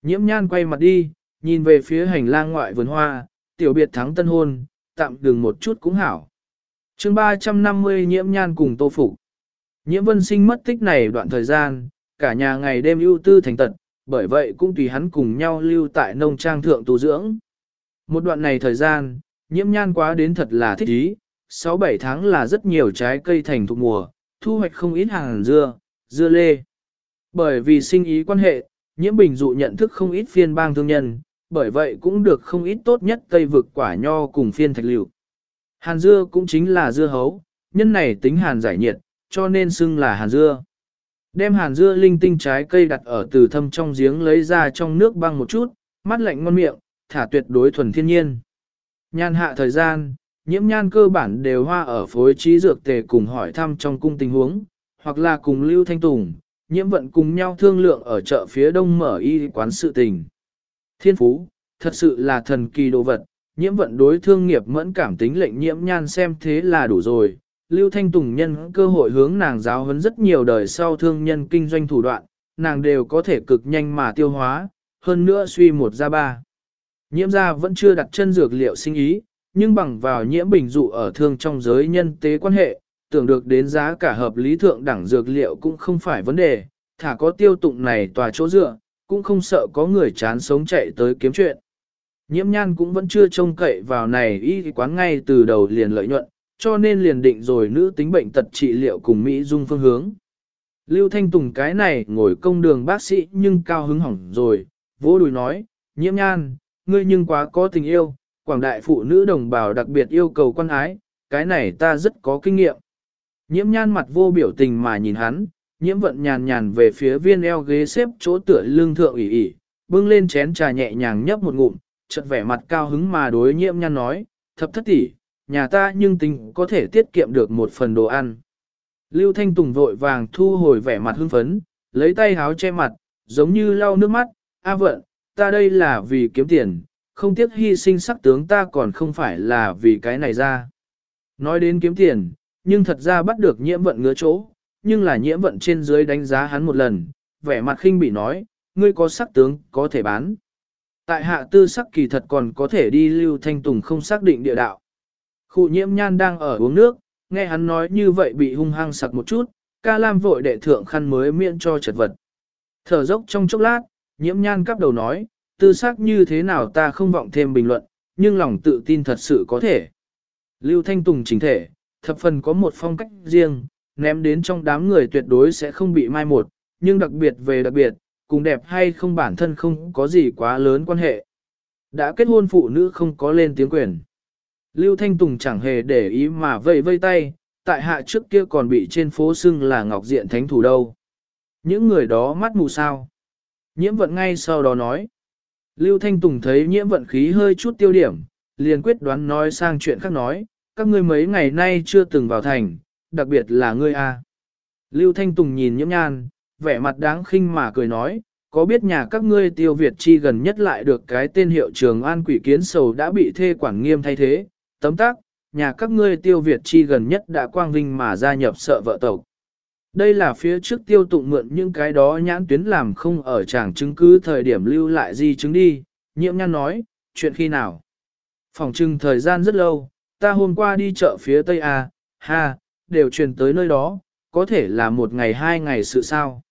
Nhiễm nhan quay mặt đi, nhìn về phía hành lang ngoại vườn hoa, tiểu biệt thắng tân hôn, tạm đừng một chút cũng hảo. chương 350 nhiễm nhan cùng tô phục. Nhiễm vân sinh mất tích này đoạn thời gian, cả nhà ngày đêm ưu tư thành tật, bởi vậy cũng tùy hắn cùng nhau lưu tại nông trang thượng tu dưỡng. Một đoạn này thời gian, nhiễm nhan quá đến thật là thích ý, 6-7 tháng là rất nhiều trái cây thành thục mùa, thu hoạch không ít hàng dưa, dưa lê. Bởi vì sinh ý quan hệ, nhiễm bình dụ nhận thức không ít phiên bang thương nhân, bởi vậy cũng được không ít tốt nhất tây vực quả nho cùng phiên thạch liệu. Hàn dưa cũng chính là dưa hấu, nhân này tính hàn giải nhiệt, cho nên xưng là hàn dưa. Đem hàn dưa linh tinh trái cây đặt ở từ thâm trong giếng lấy ra trong nước băng một chút, mắt lạnh ngon miệng, thả tuyệt đối thuần thiên nhiên. Nhan hạ thời gian, nhiễm nhan cơ bản đều hoa ở phối trí dược tề cùng hỏi thăm trong cung tình huống, hoặc là cùng Lưu Thanh Tùng, nhiễm vận cùng nhau thương lượng ở chợ phía đông mở y quán sự tình. Thiên phú, thật sự là thần kỳ đồ vật, nhiễm vận đối thương nghiệp mẫn cảm tính lệnh nhiễm nhan xem thế là đủ rồi. Lưu Thanh Tùng nhân cơ hội hướng nàng giáo huấn rất nhiều đời sau thương nhân kinh doanh thủ đoạn, nàng đều có thể cực nhanh mà tiêu hóa, hơn nữa suy một ra ba. Nhiễm gia vẫn chưa đặt chân dược liệu sinh ý, nhưng bằng vào nhiễm bình dụ ở thương trong giới nhân tế quan hệ, tưởng được đến giá cả hợp lý thượng đẳng dược liệu cũng không phải vấn đề, thả có tiêu tụng này tòa chỗ dựa, cũng không sợ có người chán sống chạy tới kiếm chuyện. Nhiễm nhan cũng vẫn chưa trông cậy vào này y quán ngay từ đầu liền lợi nhuận, cho nên liền định rồi nữ tính bệnh tật trị liệu cùng Mỹ dung phương hướng. Lưu Thanh Tùng cái này ngồi công đường bác sĩ nhưng cao hứng hỏng rồi, vỗ đùi nói, nhiễm nhan, ngươi nhưng quá có tình yêu, quảng đại phụ nữ đồng bào đặc biệt yêu cầu quan ái, cái này ta rất có kinh nghiệm. Nhiễm nhan mặt vô biểu tình mà nhìn hắn, nhiễm vận nhàn nhàn về phía viên eo ghế xếp chỗ tựa lưng thượng ủy ỉ, bưng lên chén trà nhẹ nhàng nhấp một ngụm, chợt vẻ mặt cao hứng mà đối nhiễm nhan nói, thập thất tỷ, nhà ta nhưng tình có thể tiết kiệm được một phần đồ ăn. Lưu Thanh Tùng vội vàng thu hồi vẻ mặt hưng phấn, lấy tay háo che mặt, giống như lau nước mắt, A vận, ta đây là vì kiếm tiền, không tiếc hy sinh sắc tướng ta còn không phải là vì cái này ra. Nói đến kiếm tiền, nhưng thật ra bắt được nhiễm vận ngứa chỗ, nhưng là nhiễm vận trên dưới đánh giá hắn một lần, vẻ mặt khinh bị nói, ngươi có sắc tướng, có thể bán. Tại hạ tư sắc kỳ thật còn có thể đi lưu thanh tùng không xác định địa đạo. Khu nhiễm nhan đang ở uống nước, nghe hắn nói như vậy bị hung hăng sặc một chút, ca lam vội đệ thượng khăn mới miễn cho chật vật. Thở dốc trong chốc lát, nhiễm nhan cắp đầu nói, tư sắc như thế nào ta không vọng thêm bình luận, nhưng lòng tự tin thật sự có thể. Lưu Thanh Tùng chính thể, thập phần có một phong cách riêng, ném đến trong đám người tuyệt đối sẽ không bị mai một, nhưng đặc biệt về đặc biệt, cùng đẹp hay không bản thân không có gì quá lớn quan hệ. Đã kết hôn phụ nữ không có lên tiếng quyền. Lưu Thanh Tùng chẳng hề để ý mà vây vây tay, tại hạ trước kia còn bị trên phố xưng là ngọc diện thánh thủ đâu. Những người đó mắt mù sao. Nhiễm vận ngay sau đó nói. Lưu Thanh Tùng thấy nhiễm vận khí hơi chút tiêu điểm, liền quyết đoán nói sang chuyện khác nói, các ngươi mấy ngày nay chưa từng vào thành, đặc biệt là ngươi a. Lưu Thanh Tùng nhìn nhiễm nhan, vẻ mặt đáng khinh mà cười nói, có biết nhà các ngươi tiêu Việt chi gần nhất lại được cái tên hiệu trường an quỷ kiến sầu đã bị thê quản nghiêm thay thế, tấm tác, nhà các ngươi tiêu Việt chi gần nhất đã quang vinh mà gia nhập sợ vợ tộc. Đây là phía trước tiêu tụng mượn những cái đó nhãn tuyến làm không ở chàng chứng cứ thời điểm lưu lại di chứng đi, nhiễm nhan nói, chuyện khi nào. Phòng trưng thời gian rất lâu, ta hôm qua đi chợ phía Tây A, ha, đều truyền tới nơi đó, có thể là một ngày hai ngày sự sao.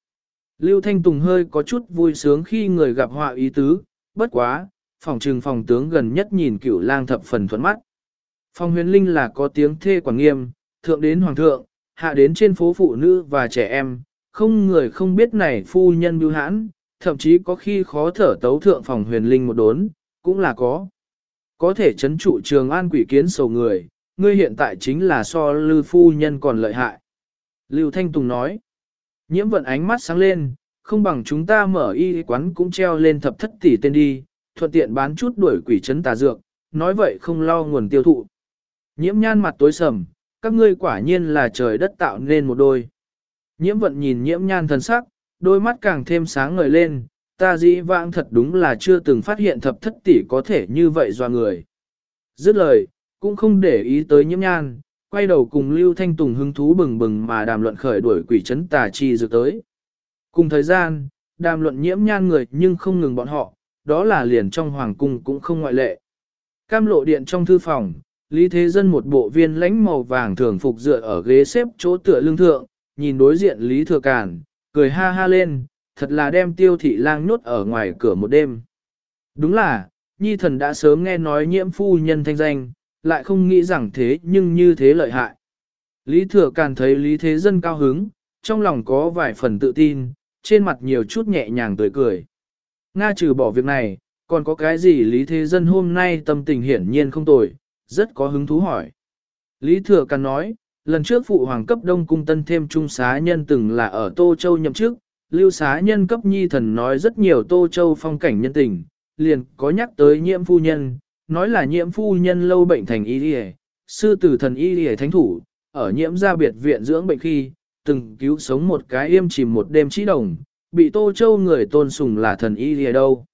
Lưu Thanh Tùng hơi có chút vui sướng khi người gặp họa ý tứ, bất quá, phòng trừng phòng tướng gần nhất nhìn cửu lang thập phần thuận mắt. Phòng huyền linh là có tiếng thê quản nghiêm, thượng đến hoàng thượng, hạ đến trên phố phụ nữ và trẻ em, không người không biết này phu nhân bưu hãn, thậm chí có khi khó thở tấu thượng phòng huyền linh một đốn, cũng là có. Có thể chấn trụ trường an quỷ kiến sầu người, ngươi hiện tại chính là so lư phu nhân còn lợi hại. Lưu Thanh Tùng nói, nhiễm vận ánh mắt sáng lên, không bằng chúng ta mở y quán cũng treo lên thập thất tỷ tên đi, thuận tiện bán chút đuổi quỷ chấn tà dược, nói vậy không lo nguồn tiêu thụ. Nhiễm nhan mặt tối sầm, các ngươi quả nhiên là trời đất tạo nên một đôi. Nhiễm vận nhìn nhiễm nhan thần sắc, đôi mắt càng thêm sáng ngời lên, ta dĩ vãng thật đúng là chưa từng phát hiện thập thất tỷ có thể như vậy do người. Dứt lời, cũng không để ý tới nhiễm nhan, quay đầu cùng Lưu Thanh Tùng hứng thú bừng bừng mà đàm luận khởi đuổi quỷ chấn tà chi dược tới. Cùng thời gian, đàm luận nhiễm nhan người nhưng không ngừng bọn họ, đó là liền trong hoàng cung cũng không ngoại lệ. Cam lộ điện trong thư phòng, Lý Thế Dân một bộ viên lãnh màu vàng thường phục dựa ở ghế xếp chỗ tựa lưng thượng, nhìn đối diện Lý Thừa Cản, cười ha ha lên, thật là đem tiêu thị lang nhốt ở ngoài cửa một đêm. Đúng là, nhi thần đã sớm nghe nói nhiễm phu nhân thanh danh, lại không nghĩ rằng thế nhưng như thế lợi hại. Lý Thừa Cản thấy Lý Thế Dân cao hứng, trong lòng có vài phần tự tin, trên mặt nhiều chút nhẹ nhàng tươi cười. Nga trừ bỏ việc này, còn có cái gì Lý Thế Dân hôm nay tâm tình hiển nhiên không tồi, rất có hứng thú hỏi. Lý Thừa Càn nói, lần trước phụ hoàng cấp đông cung tân thêm trung xá nhân từng là ở Tô Châu nhậm chức, lưu xá nhân cấp nhi thần nói rất nhiều Tô Châu phong cảnh nhân tình, liền có nhắc tới nhiễm phu nhân, nói là nhiễm phu nhân lâu bệnh thành y đi sư tử thần y đi thánh thủ, ở nhiễm gia biệt viện dưỡng bệnh khi, từng cứu sống một cái yêm chìm một đêm trí đồng, bị Tô Châu người tôn sùng là thần y đi đâu.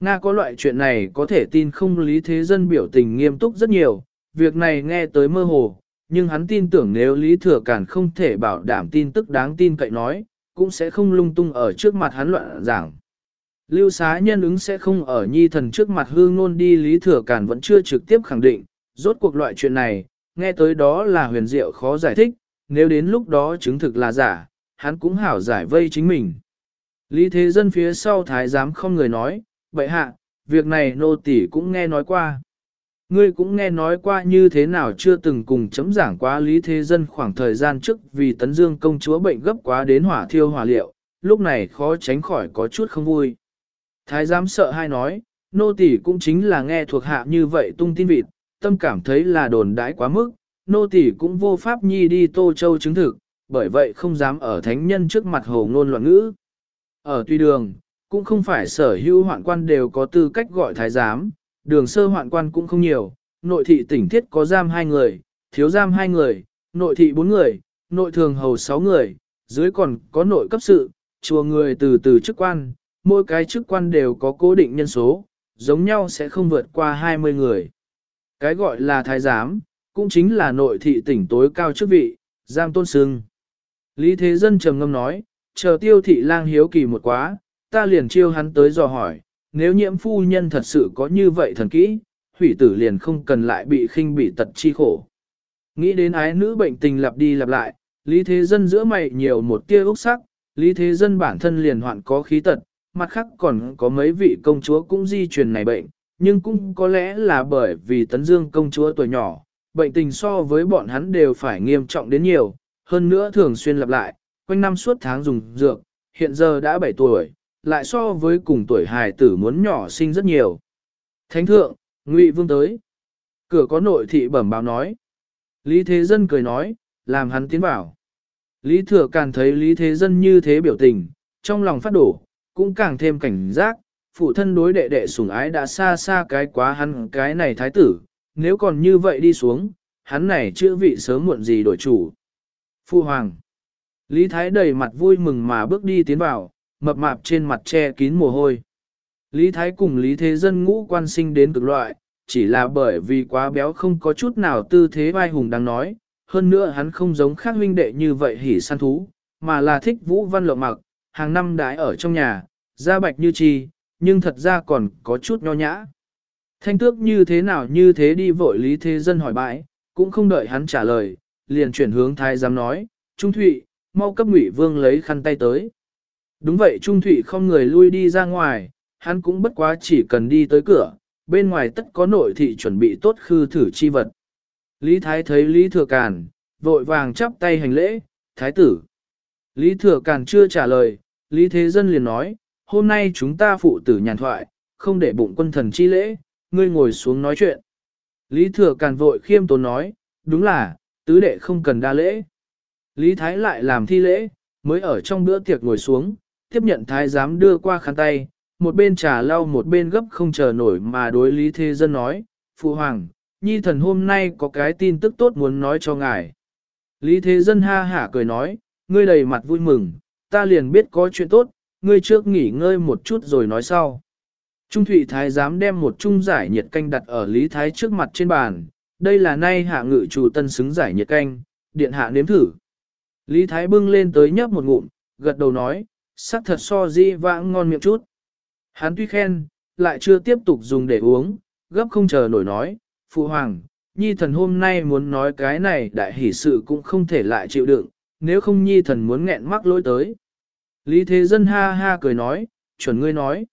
Nga có loại chuyện này có thể tin không lý thế dân biểu tình nghiêm túc rất nhiều, việc này nghe tới mơ hồ, nhưng hắn tin tưởng nếu Lý Thừa Cản không thể bảo đảm tin tức đáng tin cậy nói, cũng sẽ không lung tung ở trước mặt hắn loạn giảng. Lưu xá nhân ứng sẽ không ở nhi thần trước mặt hương nôn đi Lý Thừa Cản vẫn chưa trực tiếp khẳng định, rốt cuộc loại chuyện này, nghe tới đó là huyền diệu khó giải thích, nếu đến lúc đó chứng thực là giả, hắn cũng hảo giải vây chính mình. Lý Thế Dân phía sau thái giám không người nói, vậy hạ, việc này nô tỷ cũng nghe nói qua. Ngươi cũng nghe nói qua như thế nào chưa từng cùng chấm giảng quá lý thế dân khoảng thời gian trước vì tấn dương công chúa bệnh gấp quá đến hỏa thiêu hỏa liệu, lúc này khó tránh khỏi có chút không vui. Thái giám sợ hai nói, nô tỷ cũng chính là nghe thuộc hạ như vậy tung tin vịt, tâm cảm thấy là đồn đãi quá mức, nô tỷ cũng vô pháp nhi đi tô châu chứng thực, bởi vậy không dám ở thánh nhân trước mặt hồ ngôn loạn ngữ. Ở tuy đường, cũng không phải sở hữu hoạn quan đều có tư cách gọi thái giám, đường sơ hoạn quan cũng không nhiều, nội thị tỉnh thiết có giam hai người, thiếu giam hai người, nội thị bốn người, nội thường hầu sáu người, dưới còn có nội cấp sự, chùa người từ từ chức quan, mỗi cái chức quan đều có cố định nhân số, giống nhau sẽ không vượt qua 20 người. Cái gọi là thái giám, cũng chính là nội thị tỉnh tối cao chức vị, giam tôn sưng. Lý Thế Dân trầm ngâm nói, chờ tiêu thị lang hiếu kỳ một quá, ta liền chiêu hắn tới dò hỏi, nếu nhiễm phu nhân thật sự có như vậy thần kỹ, hủy tử liền không cần lại bị khinh bị tật chi khổ. Nghĩ đến ái nữ bệnh tình lặp đi lặp lại, Lý Thế Dân giữa mày nhiều một tia úc sắc, Lý Thế Dân bản thân liền hoạn có khí tật, mặt khác còn có mấy vị công chúa cũng di truyền này bệnh, nhưng cũng có lẽ là bởi vì tấn dương công chúa tuổi nhỏ, bệnh tình so với bọn hắn đều phải nghiêm trọng đến nhiều, hơn nữa thường xuyên lặp lại, quanh năm suốt tháng dùng dược, hiện giờ đã 7 tuổi, lại so với cùng tuổi hài tử muốn nhỏ sinh rất nhiều. Thánh thượng, Ngụy Vương tới. Cửa có nội thị bẩm báo nói. Lý Thế Dân cười nói, làm hắn tiến vào. Lý Thừa càng thấy Lý Thế Dân như thế biểu tình, trong lòng phát đổ, cũng càng thêm cảnh giác, phụ thân đối đệ đệ sủng ái đã xa xa cái quá hắn cái này thái tử, nếu còn như vậy đi xuống, hắn này chữa vị sớm muộn gì đổi chủ. Phu Hoàng Lý Thái đầy mặt vui mừng mà bước đi tiến vào, mập mạp trên mặt che kín mồ hôi. Lý Thái cùng Lý Thế Dân ngũ quan sinh đến cực loại, chỉ là bởi vì quá béo không có chút nào tư thế vai hùng đang nói, hơn nữa hắn không giống khác huynh đệ như vậy hỉ săn thú, mà là thích vũ văn lộ mặc, hàng năm đãi ở trong nhà, da bạch như chi, nhưng thật ra còn có chút nho nhã. Thanh tước như thế nào như thế đi vội Lý Thế Dân hỏi bãi, cũng không đợi hắn trả lời, liền chuyển hướng thái giám nói, Trung Thụy, mau cấp Ngụy Vương lấy khăn tay tới. Đúng vậy Trung Thụy không người lui đi ra ngoài, hắn cũng bất quá chỉ cần đi tới cửa, bên ngoài tất có nội thị chuẩn bị tốt khư thử chi vật. Lý Thái thấy Lý Thừa Càn, vội vàng chắp tay hành lễ, Thái tử. Lý Thừa Càn chưa trả lời, Lý Thế Dân liền nói, hôm nay chúng ta phụ tử nhàn thoại, không để bụng quân thần chi lễ, ngươi ngồi xuống nói chuyện. Lý Thừa Càn vội khiêm tốn nói, đúng là, tứ đệ không cần đa lễ. Lý Thái lại làm thi lễ, mới ở trong bữa tiệc ngồi xuống, tiếp nhận Thái giám đưa qua khăn tay, một bên trà lau một bên gấp không chờ nổi mà đối Lý Thế Dân nói, Phụ Hoàng, Nhi thần hôm nay có cái tin tức tốt muốn nói cho ngài. Lý Thế Dân ha hả cười nói, ngươi đầy mặt vui mừng, ta liền biết có chuyện tốt, ngươi trước nghỉ ngơi một chút rồi nói sau. Trung Thụy Thái dám đem một chung giải nhiệt canh đặt ở Lý Thái trước mặt trên bàn, đây là nay hạ ngự chủ tân xứng giải nhiệt canh, điện hạ nếm thử. Lý Thái bưng lên tới nhấp một ngụm, gật đầu nói, sắc thật so di vãng ngon miệng chút. Hắn tuy khen, lại chưa tiếp tục dùng để uống, gấp không chờ nổi nói, Phụ Hoàng, Nhi thần hôm nay muốn nói cái này đại hỷ sự cũng không thể lại chịu đựng, nếu không Nhi thần muốn nghẹn mắc lỗi tới. Lý Thế Dân ha ha cười nói, chuẩn ngươi nói.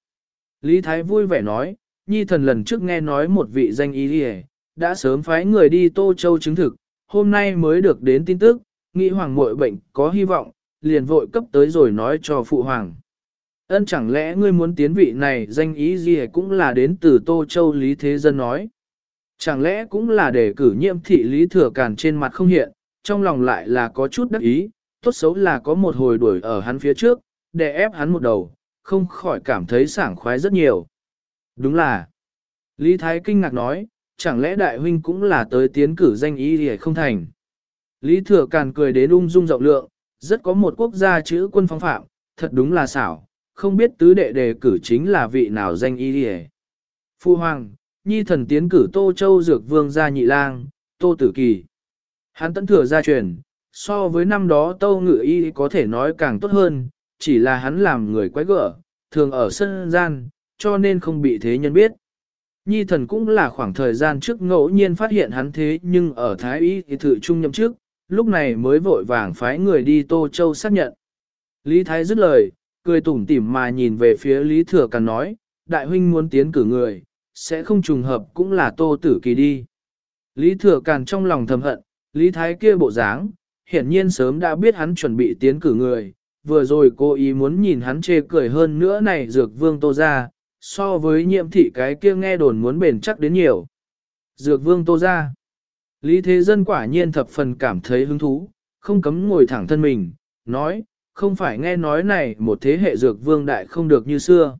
Lý Thái vui vẻ nói, Nhi thần lần trước nghe nói một vị danh ý đi đã sớm phái người đi Tô Châu chứng thực, hôm nay mới được đến tin tức, nghĩ hoàng muội bệnh có hy vọng, liền vội cấp tới rồi nói cho phụ hoàng. Ân chẳng lẽ ngươi muốn tiến vị này danh ý gì cũng là đến từ Tô Châu Lý Thế Dân nói. Chẳng lẽ cũng là để cử nhiệm thị Lý Thừa Càn trên mặt không hiện, trong lòng lại là có chút đắc ý, tốt xấu là có một hồi đuổi ở hắn phía trước, để ép hắn một đầu, không khỏi cảm thấy sảng khoái rất nhiều. Đúng là, Lý Thái kinh ngạc nói, chẳng lẽ đại huynh cũng là tới tiến cử danh ý gì không thành. Lý Thừa Càn cười đến ung dung rộng lượng, rất có một quốc gia chữ quân phong phạm, thật đúng là xảo, không biết tứ đệ đề cử chính là vị nào danh y đi Phu Hoàng, Nhi thần tiến cử Tô Châu Dược Vương gia nhị lang, Tô Tử Kỳ. Hắn tận thừa gia truyền, so với năm đó Tô Ngự Y có thể nói càng tốt hơn, chỉ là hắn làm người quái gở, thường ở sân gian, cho nên không bị thế nhân biết. Nhi thần cũng là khoảng thời gian trước ngẫu nhiên phát hiện hắn thế nhưng ở Thái Y thì thự trung nhậm trước, lúc này mới vội vàng phái người đi Tô Châu xác nhận. Lý Thái dứt lời, cười tủm tỉm mà nhìn về phía Lý Thừa Càn nói, đại huynh muốn tiến cử người, sẽ không trùng hợp cũng là Tô Tử Kỳ đi. Lý Thừa Càn trong lòng thầm hận, Lý Thái kia bộ dáng, hiển nhiên sớm đã biết hắn chuẩn bị tiến cử người, vừa rồi cô ý muốn nhìn hắn chê cười hơn nữa này dược vương Tô ra, so với nhiệm thị cái kia nghe đồn muốn bền chắc đến nhiều. Dược vương Tô ra. Lý Thế Dân quả nhiên thập phần cảm thấy hứng thú, không cấm ngồi thẳng thân mình, nói, không phải nghe nói này một thế hệ dược vương đại không được như xưa.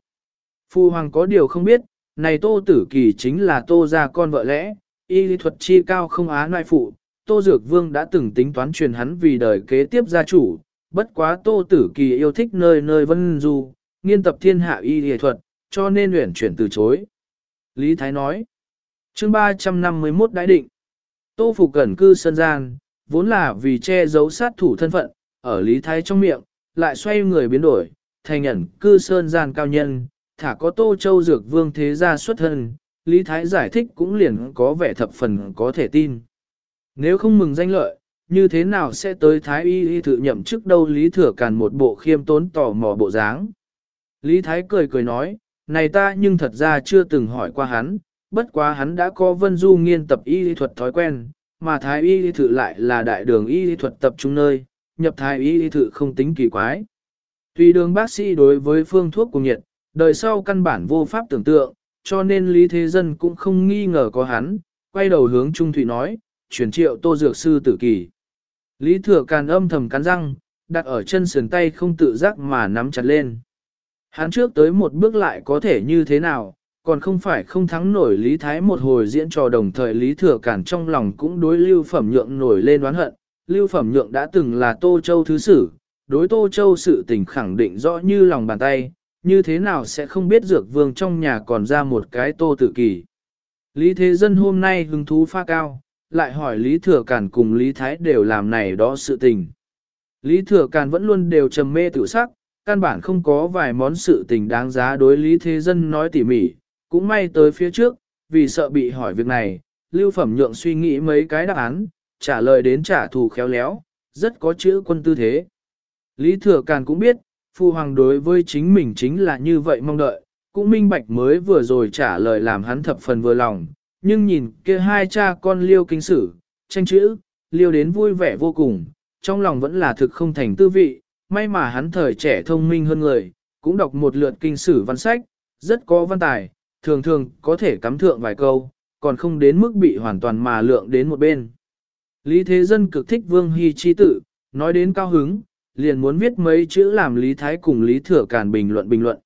Phu hoàng có điều không biết, này tô tử kỳ chính là tô gia con vợ lẽ, y lý thuật chi cao không á nai phụ, tô dược vương đã từng tính toán truyền hắn vì đời kế tiếp gia chủ, bất quá tô tử kỳ yêu thích nơi nơi vân du, nghiên tập thiên hạ y lý thuật, cho nên luyện chuyển từ chối. Lý Thái nói, chương 351 đại định, Tô Phục cẩn cư sân gian, vốn là vì che giấu sát thủ thân phận, ở Lý Thái trong miệng, lại xoay người biến đổi, thành nhận cư sơn gian cao nhân, thả có Tô Châu Dược Vương thế gia xuất thân, Lý Thái giải thích cũng liền có vẻ thập phần có thể tin. Nếu không mừng danh lợi, như thế nào sẽ tới Thái y y thử nhậm chức đâu Lý Thừa Càn một bộ khiêm tốn tò mò bộ dáng. Lý Thái cười cười nói, này ta nhưng thật ra chưa từng hỏi qua hắn, bất quá hắn đã có vân du nghiên tập y lý thuật thói quen, mà thái y lý thự lại là đại đường y lý thuật tập trung nơi, nhập thái y lý thự không tính kỳ quái. Tùy đường bác sĩ đối với phương thuốc cùng nhiệt, đời sau căn bản vô pháp tưởng tượng, cho nên Lý Thế Dân cũng không nghi ngờ có hắn, quay đầu hướng Trung Thụy nói, chuyển triệu tô dược sư tử kỳ. Lý Thừa Càn âm thầm cắn răng, đặt ở chân sườn tay không tự giác mà nắm chặt lên. Hắn trước tới một bước lại có thể như thế nào, còn không phải không thắng nổi Lý Thái một hồi diễn trò đồng thời Lý Thừa Cản trong lòng cũng đối Lưu Phẩm Nhượng nổi lên oán hận. Lưu Phẩm Nhượng đã từng là Tô Châu Thứ Sử, đối Tô Châu sự tình khẳng định rõ như lòng bàn tay, như thế nào sẽ không biết Dược Vương trong nhà còn ra một cái Tô Tự Kỳ. Lý Thế Dân hôm nay hứng thú pha cao, lại hỏi Lý Thừa Cản cùng Lý Thái đều làm này đó sự tình. Lý Thừa Cản vẫn luôn đều trầm mê tự sắc, căn bản không có vài món sự tình đáng giá đối Lý Thế Dân nói tỉ mỉ, cũng may tới phía trước, vì sợ bị hỏi việc này, Lưu Phẩm Nhượng suy nghĩ mấy cái đáp án, trả lời đến trả thù khéo léo, rất có chữ quân tư thế. Lý Thừa Càn cũng biết, Phu Hoàng đối với chính mình chính là như vậy mong đợi, cũng minh bạch mới vừa rồi trả lời làm hắn thập phần vừa lòng, nhưng nhìn kia hai cha con Liêu kinh sử, tranh chữ, Liêu đến vui vẻ vô cùng, trong lòng vẫn là thực không thành tư vị, may mà hắn thời trẻ thông minh hơn người, cũng đọc một lượt kinh sử văn sách, rất có văn tài, thường thường có thể cắm thượng vài câu, còn không đến mức bị hoàn toàn mà lượng đến một bên. Lý Thế Dân cực thích Vương Hy chi Tử, nói đến cao hứng, liền muốn viết mấy chữ làm Lý Thái cùng Lý Thừa Càn bình luận bình luận.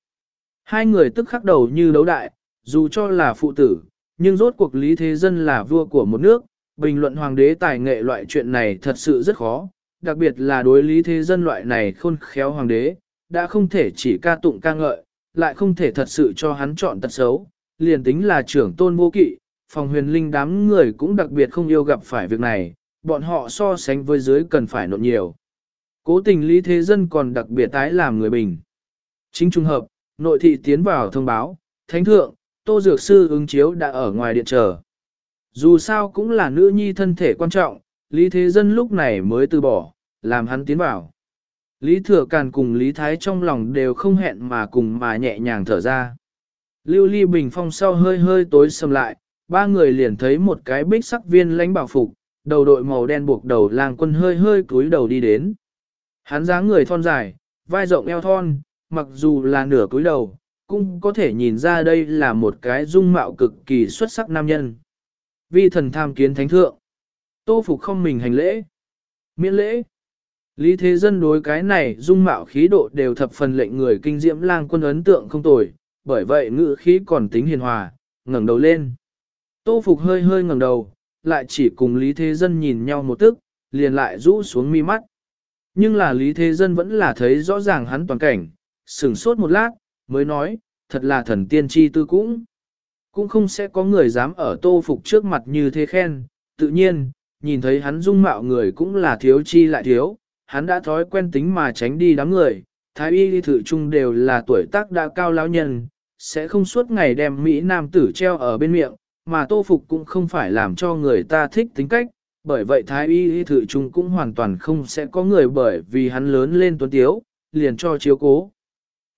Hai người tức khắc đầu như đấu đại, dù cho là phụ tử, nhưng rốt cuộc Lý Thế Dân là vua của một nước, bình luận hoàng đế tài nghệ loại chuyện này thật sự rất khó, đặc biệt là đối Lý Thế Dân loại này khôn khéo hoàng đế, đã không thể chỉ ca tụng ca ngợi, lại không thể thật sự cho hắn chọn tật xấu, liền tính là trưởng tôn vô kỵ, phòng huyền linh đám người cũng đặc biệt không yêu gặp phải việc này, bọn họ so sánh với dưới cần phải nộn nhiều. Cố tình lý thế dân còn đặc biệt tái làm người bình. Chính trung hợp, nội thị tiến vào thông báo, thánh thượng, tô dược sư ứng chiếu đã ở ngoài điện chờ. Dù sao cũng là nữ nhi thân thể quan trọng, lý thế dân lúc này mới từ bỏ, làm hắn tiến vào. Lý Thừa Càn cùng Lý Thái trong lòng đều không hẹn mà cùng mà nhẹ nhàng thở ra. Lưu Ly Bình Phong sau hơi hơi tối sầm lại, ba người liền thấy một cái bích sắc viên lãnh bảo phục, đầu đội màu đen buộc đầu làng quân hơi hơi cúi đầu đi đến. Hắn dáng người thon dài, vai rộng eo thon, mặc dù là nửa cúi đầu, cũng có thể nhìn ra đây là một cái dung mạo cực kỳ xuất sắc nam nhân. Vi thần tham kiến thánh thượng. Tô phục không mình hành lễ. Miễn lễ. Lý thế dân đối cái này dung mạo khí độ đều thập phần lệnh người kinh diễm lang quân ấn tượng không tồi, bởi vậy ngữ khí còn tính hiền hòa, ngẩng đầu lên. Tô Phục hơi hơi ngẩng đầu, lại chỉ cùng Lý Thế Dân nhìn nhau một tức, liền lại rũ xuống mi mắt. Nhưng là Lý Thế Dân vẫn là thấy rõ ràng hắn toàn cảnh, sửng sốt một lát, mới nói, thật là thần tiên tri tư cũng. Cũng không sẽ có người dám ở Tô Phục trước mặt như thế khen, tự nhiên, nhìn thấy hắn dung mạo người cũng là thiếu chi lại thiếu, hắn đã thói quen tính mà tránh đi đám người, thái y đi thử chung đều là tuổi tác đã cao lão nhân, sẽ không suốt ngày đem Mỹ Nam tử treo ở bên miệng, mà tô phục cũng không phải làm cho người ta thích tính cách, bởi vậy thái y y thử chung cũng hoàn toàn không sẽ có người bởi vì hắn lớn lên tuấn tiếu, liền cho chiếu cố.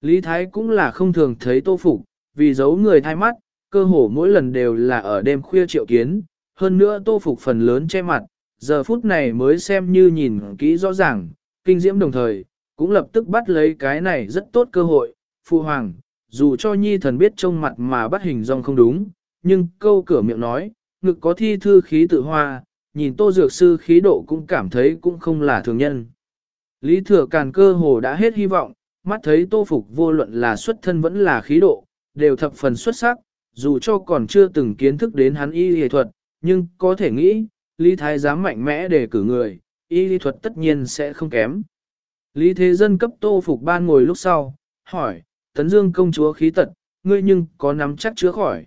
Lý Thái cũng là không thường thấy tô phục, vì giấu người thay mắt, cơ hồ mỗi lần đều là ở đêm khuya triệu kiến, hơn nữa tô phục phần lớn che mặt, giờ phút này mới xem như nhìn kỹ rõ ràng, kinh diễm đồng thời, cũng lập tức bắt lấy cái này rất tốt cơ hội, phụ hoàng, dù cho nhi thần biết trông mặt mà bắt hình dong không đúng, nhưng câu cửa miệng nói, ngực có thi thư khí tự hoa, nhìn tô dược sư khí độ cũng cảm thấy cũng không là thường nhân. Lý thừa càn cơ hồ đã hết hy vọng, mắt thấy tô phục vô luận là xuất thân vẫn là khí độ, đều thập phần xuất sắc, dù cho còn chưa từng kiến thức đến hắn y y thuật, nhưng có thể nghĩ, Lý Thái dám mạnh mẽ để cử người, y lý thuật tất nhiên sẽ không kém. Lý Thế Dân cấp tô phục ban ngồi lúc sau, hỏi, tấn dương công chúa khí tật, ngươi nhưng có nắm chắc chữa khỏi.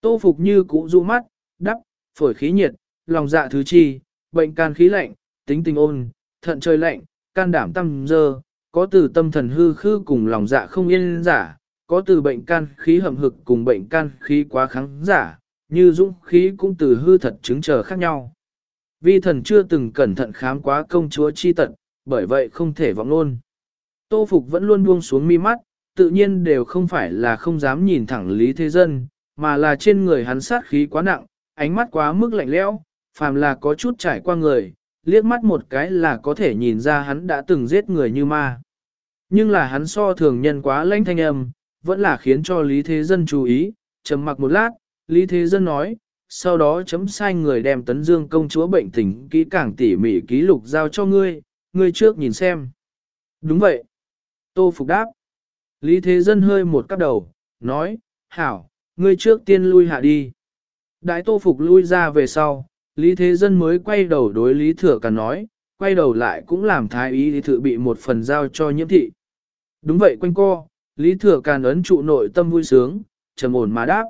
Tô phục như cũ du mắt, đắp, phổi khí nhiệt, lòng dạ thứ chi, bệnh can khí lạnh, tính tình ôn, thận trời lạnh, can đảm tâm dơ, có từ tâm thần hư khư cùng lòng dạ không yên giả, có từ bệnh can khí hầm hực cùng bệnh can khí quá kháng giả, như dũng khí cũng từ hư thật chứng chờ khác nhau. Vi thần chưa từng cẩn thận khám quá công chúa chi tận, bởi vậy không thể vọng luôn. Tô Phục vẫn luôn buông xuống mi mắt, tự nhiên đều không phải là không dám nhìn thẳng Lý Thế Dân, mà là trên người hắn sát khí quá nặng, ánh mắt quá mức lạnh lẽo, phàm là có chút trải qua người, liếc mắt một cái là có thể nhìn ra hắn đã từng giết người như ma. Nhưng là hắn so thường nhân quá lãnh thanh âm, vẫn là khiến cho Lý Thế Dân chú ý, trầm mặc một lát, Lý Thế Dân nói, sau đó chấm sai người đem tấn dương công chúa bệnh tình kỹ càng tỉ mỉ ký lục giao cho ngươi, ngươi trước nhìn xem. Đúng vậy. Tô Phục đáp. Lý Thế Dân hơi một cắp đầu, nói, hảo, ngươi trước tiên lui hạ đi. Đại Tô Phục lui ra về sau, Lý Thế Dân mới quay đầu đối Lý Thừa Càn nói, quay đầu lại cũng làm thái ý thì thự bị một phần giao cho nhiễm thị. Đúng vậy quanh co, Lý Thừa Càn ấn trụ nội tâm vui sướng, trầm ổn mà đáp.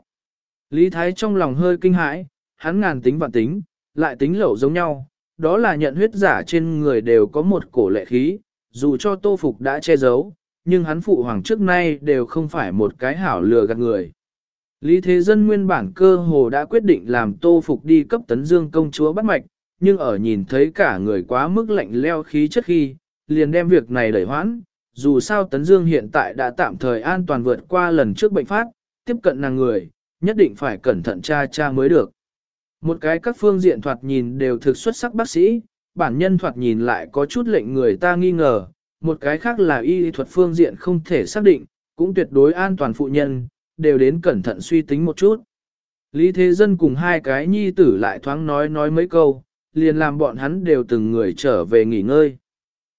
Lý Thái trong lòng hơi kinh hãi, hắn ngàn tính vạn tính, lại tính lẩu giống nhau, đó là nhận huyết giả trên người đều có một cổ lệ khí, dù cho tô phục đã che giấu, nhưng hắn phụ hoàng trước nay đều không phải một cái hảo lừa gạt người. Lý Thế Dân nguyên bản cơ hồ đã quyết định làm tô phục đi cấp tấn dương công chúa bắt mạch, nhưng ở nhìn thấy cả người quá mức lạnh leo khí chất khi, liền đem việc này đẩy hoãn, dù sao tấn dương hiện tại đã tạm thời an toàn vượt qua lần trước bệnh phát, tiếp cận nàng người, nhất định phải cẩn thận tra tra mới được. Một cái các phương diện thoạt nhìn đều thực xuất sắc bác sĩ, bản nhân thoạt nhìn lại có chút lệnh người ta nghi ngờ, một cái khác là y thuật phương diện không thể xác định, cũng tuyệt đối an toàn phụ nhân, đều đến cẩn thận suy tính một chút. Lý Thế Dân cùng hai cái nhi tử lại thoáng nói nói mấy câu, liền làm bọn hắn đều từng người trở về nghỉ ngơi.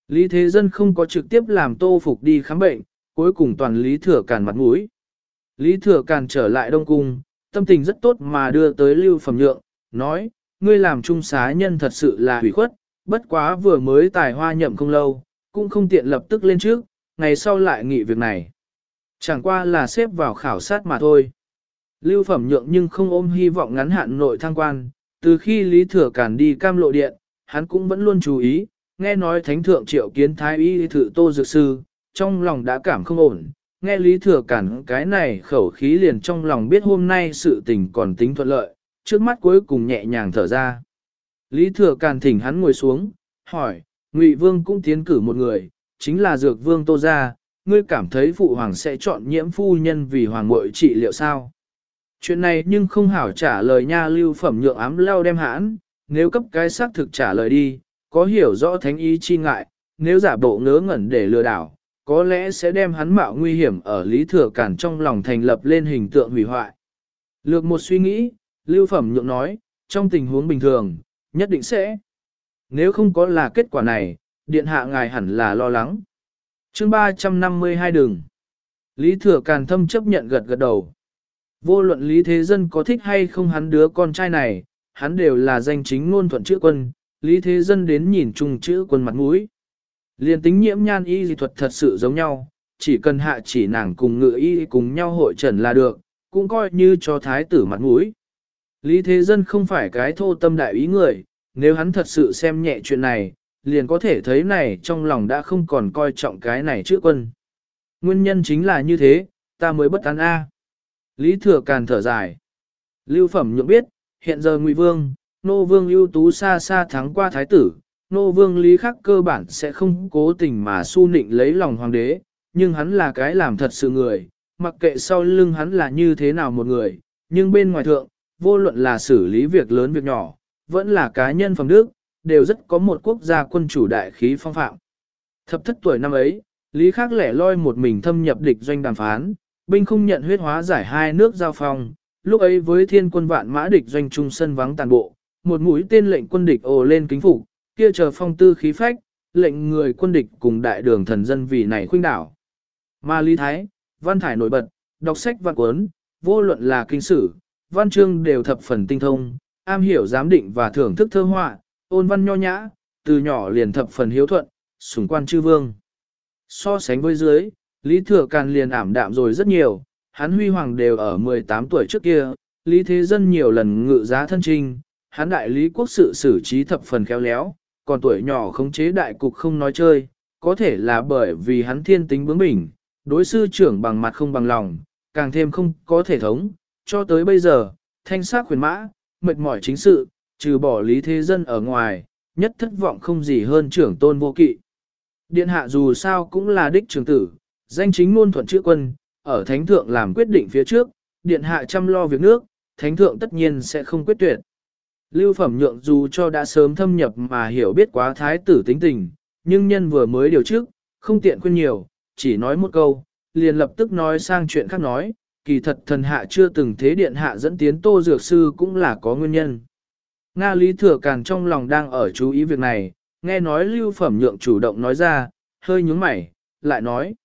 Lý Thế Dân không có trực tiếp làm tô phục đi khám bệnh, cuối cùng toàn Lý Thừa cản mặt mũi. Lý Thừa Càn trở lại Đông Cung, tâm tình rất tốt mà đưa tới Lưu Phẩm Nhượng, nói, ngươi làm trung xá nhân thật sự là hủy khuất, bất quá vừa mới tài hoa nhậm không lâu, cũng không tiện lập tức lên trước, ngày sau lại nghị việc này. Chẳng qua là xếp vào khảo sát mà thôi. Lưu Phẩm Nhượng nhưng không ôm hy vọng ngắn hạn nội thăng quan, từ khi Lý Thừa Càn đi cam lộ điện, hắn cũng vẫn luôn chú ý, nghe nói thánh thượng triệu kiến thái y thử tô dược sư, trong lòng đã cảm không ổn, nghe Lý Thừa Cản cái này khẩu khí liền trong lòng biết hôm nay sự tình còn tính thuận lợi, trước mắt cuối cùng nhẹ nhàng thở ra. Lý Thừa Cản thỉnh hắn ngồi xuống, hỏi, Ngụy Vương cũng tiến cử một người, chính là Dược Vương Tô Gia, ngươi cảm thấy Phụ Hoàng sẽ chọn nhiễm phu nhân vì Hoàng mội trị liệu sao? Chuyện này nhưng không hảo trả lời nha lưu phẩm nhượng ám lao đem hãn, nếu cấp cái xác thực trả lời đi, có hiểu rõ thánh ý chi ngại, nếu giả bộ ngớ ngẩn để lừa đảo, có lẽ sẽ đem hắn mạo nguy hiểm ở Lý Thừa Cản trong lòng thành lập lên hình tượng hủy hoại. Lược một suy nghĩ, Lưu Phẩm Nhượng nói, trong tình huống bình thường, nhất định sẽ. Nếu không có là kết quả này, điện hạ ngài hẳn là lo lắng. chương 352 đường. Lý Thừa Càn thâm chấp nhận gật gật đầu. Vô luận Lý Thế Dân có thích hay không hắn đứa con trai này, hắn đều là danh chính ngôn thuận chữ quân, Lý Thế Dân đến nhìn chung chữ quân mặt mũi. Liên tính nhiễm nhan y dị thuật thật sự giống nhau, chỉ cần hạ chỉ nàng cùng ngự y cùng nhau hội trần là được, cũng coi như cho thái tử mặt mũi. Lý Thế Dân không phải cái thô tâm đại ý người, nếu hắn thật sự xem nhẹ chuyện này, liền có thể thấy này trong lòng đã không còn coi trọng cái này chữ quân. Nguyên nhân chính là như thế, ta mới bất an A. Lý Thừa Càn thở dài. Lưu Phẩm nhượng biết, hiện giờ Ngụy Vương, Nô Vương ưu tú xa xa thắng qua Thái tử, nô vương lý khắc cơ bản sẽ không cố tình mà su nịnh lấy lòng hoàng đế, nhưng hắn là cái làm thật sự người, mặc kệ sau lưng hắn là như thế nào một người, nhưng bên ngoài thượng, vô luận là xử lý việc lớn việc nhỏ, vẫn là cá nhân phẩm đức, đều rất có một quốc gia quân chủ đại khí phong phạm. Thập thất tuổi năm ấy, Lý Khắc lẻ loi một mình thâm nhập địch doanh đàm phán, binh không nhận huyết hóa giải hai nước giao phong, lúc ấy với thiên quân vạn mã địch doanh trung sân vắng tàn bộ, một mũi tên lệnh quân địch ồ lên kính phục, kia chờ phong tư khí phách, lệnh người quân địch cùng đại đường thần dân vì này khuynh đảo. Mà Lý Thái, văn thải nổi bật, đọc sách văn cuốn, vô luận là kinh sử, văn chương đều thập phần tinh thông, am hiểu giám định và thưởng thức thơ họa, ôn văn nho nhã, từ nhỏ liền thập phần hiếu thuận, sủng quan chư vương. So sánh với dưới, Lý Thừa Càn liền ảm đạm rồi rất nhiều, hắn huy hoàng đều ở 18 tuổi trước kia, Lý Thế Dân nhiều lần ngự giá thân trinh, hắn đại lý quốc sự xử trí thập phần khéo léo, còn tuổi nhỏ khống chế đại cục không nói chơi, có thể là bởi vì hắn thiên tính bướng bỉnh, đối sư trưởng bằng mặt không bằng lòng, càng thêm không có thể thống, cho tới bây giờ, thanh sát quyền mã, mệt mỏi chính sự, trừ bỏ lý thế dân ở ngoài, nhất thất vọng không gì hơn trưởng tôn vô kỵ. Điện hạ dù sao cũng là đích trưởng tử, danh chính ngôn thuận chữ quân, ở thánh thượng làm quyết định phía trước, điện hạ chăm lo việc nước, thánh thượng tất nhiên sẽ không quyết tuyệt. Lưu phẩm nhượng dù cho đã sớm thâm nhập mà hiểu biết quá thái tử tính tình, nhưng nhân vừa mới điều trước, không tiện khuyên nhiều, chỉ nói một câu, liền lập tức nói sang chuyện khác nói, kỳ thật thần hạ chưa từng thế điện hạ dẫn tiến tô dược sư cũng là có nguyên nhân. Nga Lý Thừa Càn trong lòng đang ở chú ý việc này, nghe nói lưu phẩm nhượng chủ động nói ra, hơi nhướng mày, lại nói.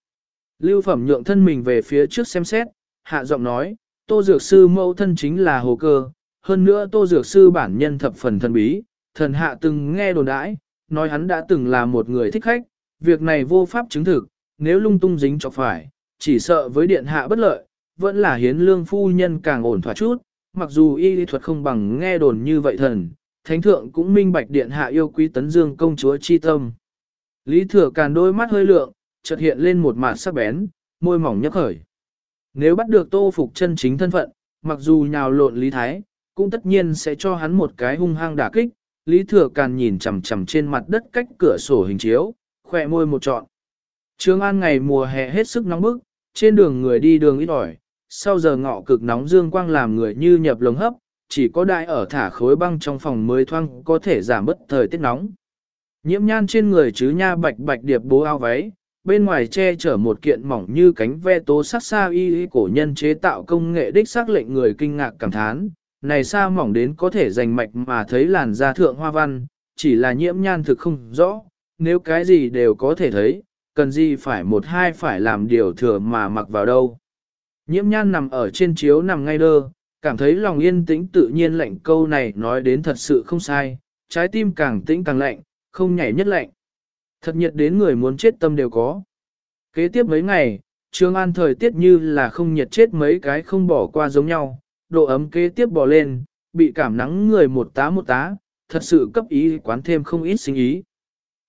Lưu phẩm nhượng thân mình về phía trước xem xét, hạ giọng nói, tô dược sư mẫu thân chính là hồ cơ, hơn nữa tô dược sư bản nhân thập phần thần bí, thần hạ từng nghe đồn đãi, nói hắn đã từng là một người thích khách, việc này vô pháp chứng thực, nếu lung tung dính cho phải, chỉ sợ với điện hạ bất lợi, vẫn là hiến lương phu nhân càng ổn thỏa chút, mặc dù y lý thuật không bằng nghe đồn như vậy thần, thánh thượng cũng minh bạch điện hạ yêu quý tấn dương công chúa chi tâm. Lý thừa càn đôi mắt hơi lượng, chợt hiện lên một mạt sắc bén, môi mỏng nhấc khởi. Nếu bắt được tô phục chân chính thân phận, mặc dù nhào lộn Lý Thái, cũng tất nhiên sẽ cho hắn một cái hung hăng đả kích. Lý Thừa Càn nhìn chằm chằm trên mặt đất cách cửa sổ hình chiếu, khỏe môi một trọn. Trường An ngày mùa hè hết sức nóng bức, trên đường người đi đường ít ỏi, sau giờ ngọ cực nóng dương quang làm người như nhập lồng hấp, chỉ có đại ở thả khối băng trong phòng mới thoang có thể giảm bất thời tiết nóng. Nhiễm nhan trên người chứ nha bạch bạch điệp bố ao váy, bên ngoài che chở một kiện mỏng như cánh ve tố sắc xa y cổ nhân chế tạo công nghệ đích xác lệnh người kinh ngạc cảm thán, này xa mỏng đến có thể dành mạch mà thấy làn da thượng hoa văn, chỉ là nhiễm nhan thực không rõ, nếu cái gì đều có thể thấy, cần gì phải một hai phải làm điều thừa mà mặc vào đâu. Nhiễm nhan nằm ở trên chiếu nằm ngay đơ, cảm thấy lòng yên tĩnh tự nhiên lạnh câu này nói đến thật sự không sai, trái tim càng tĩnh càng lạnh, không nhảy nhất lạnh. Thật nhiệt đến người muốn chết tâm đều có. Kế tiếp mấy ngày, Trương An thời tiết như là không nhiệt chết mấy cái không bỏ qua giống nhau, độ ấm kế tiếp bò lên, bị cảm nắng người một tá một tá, thật sự cấp ý quán thêm không ít sinh ý.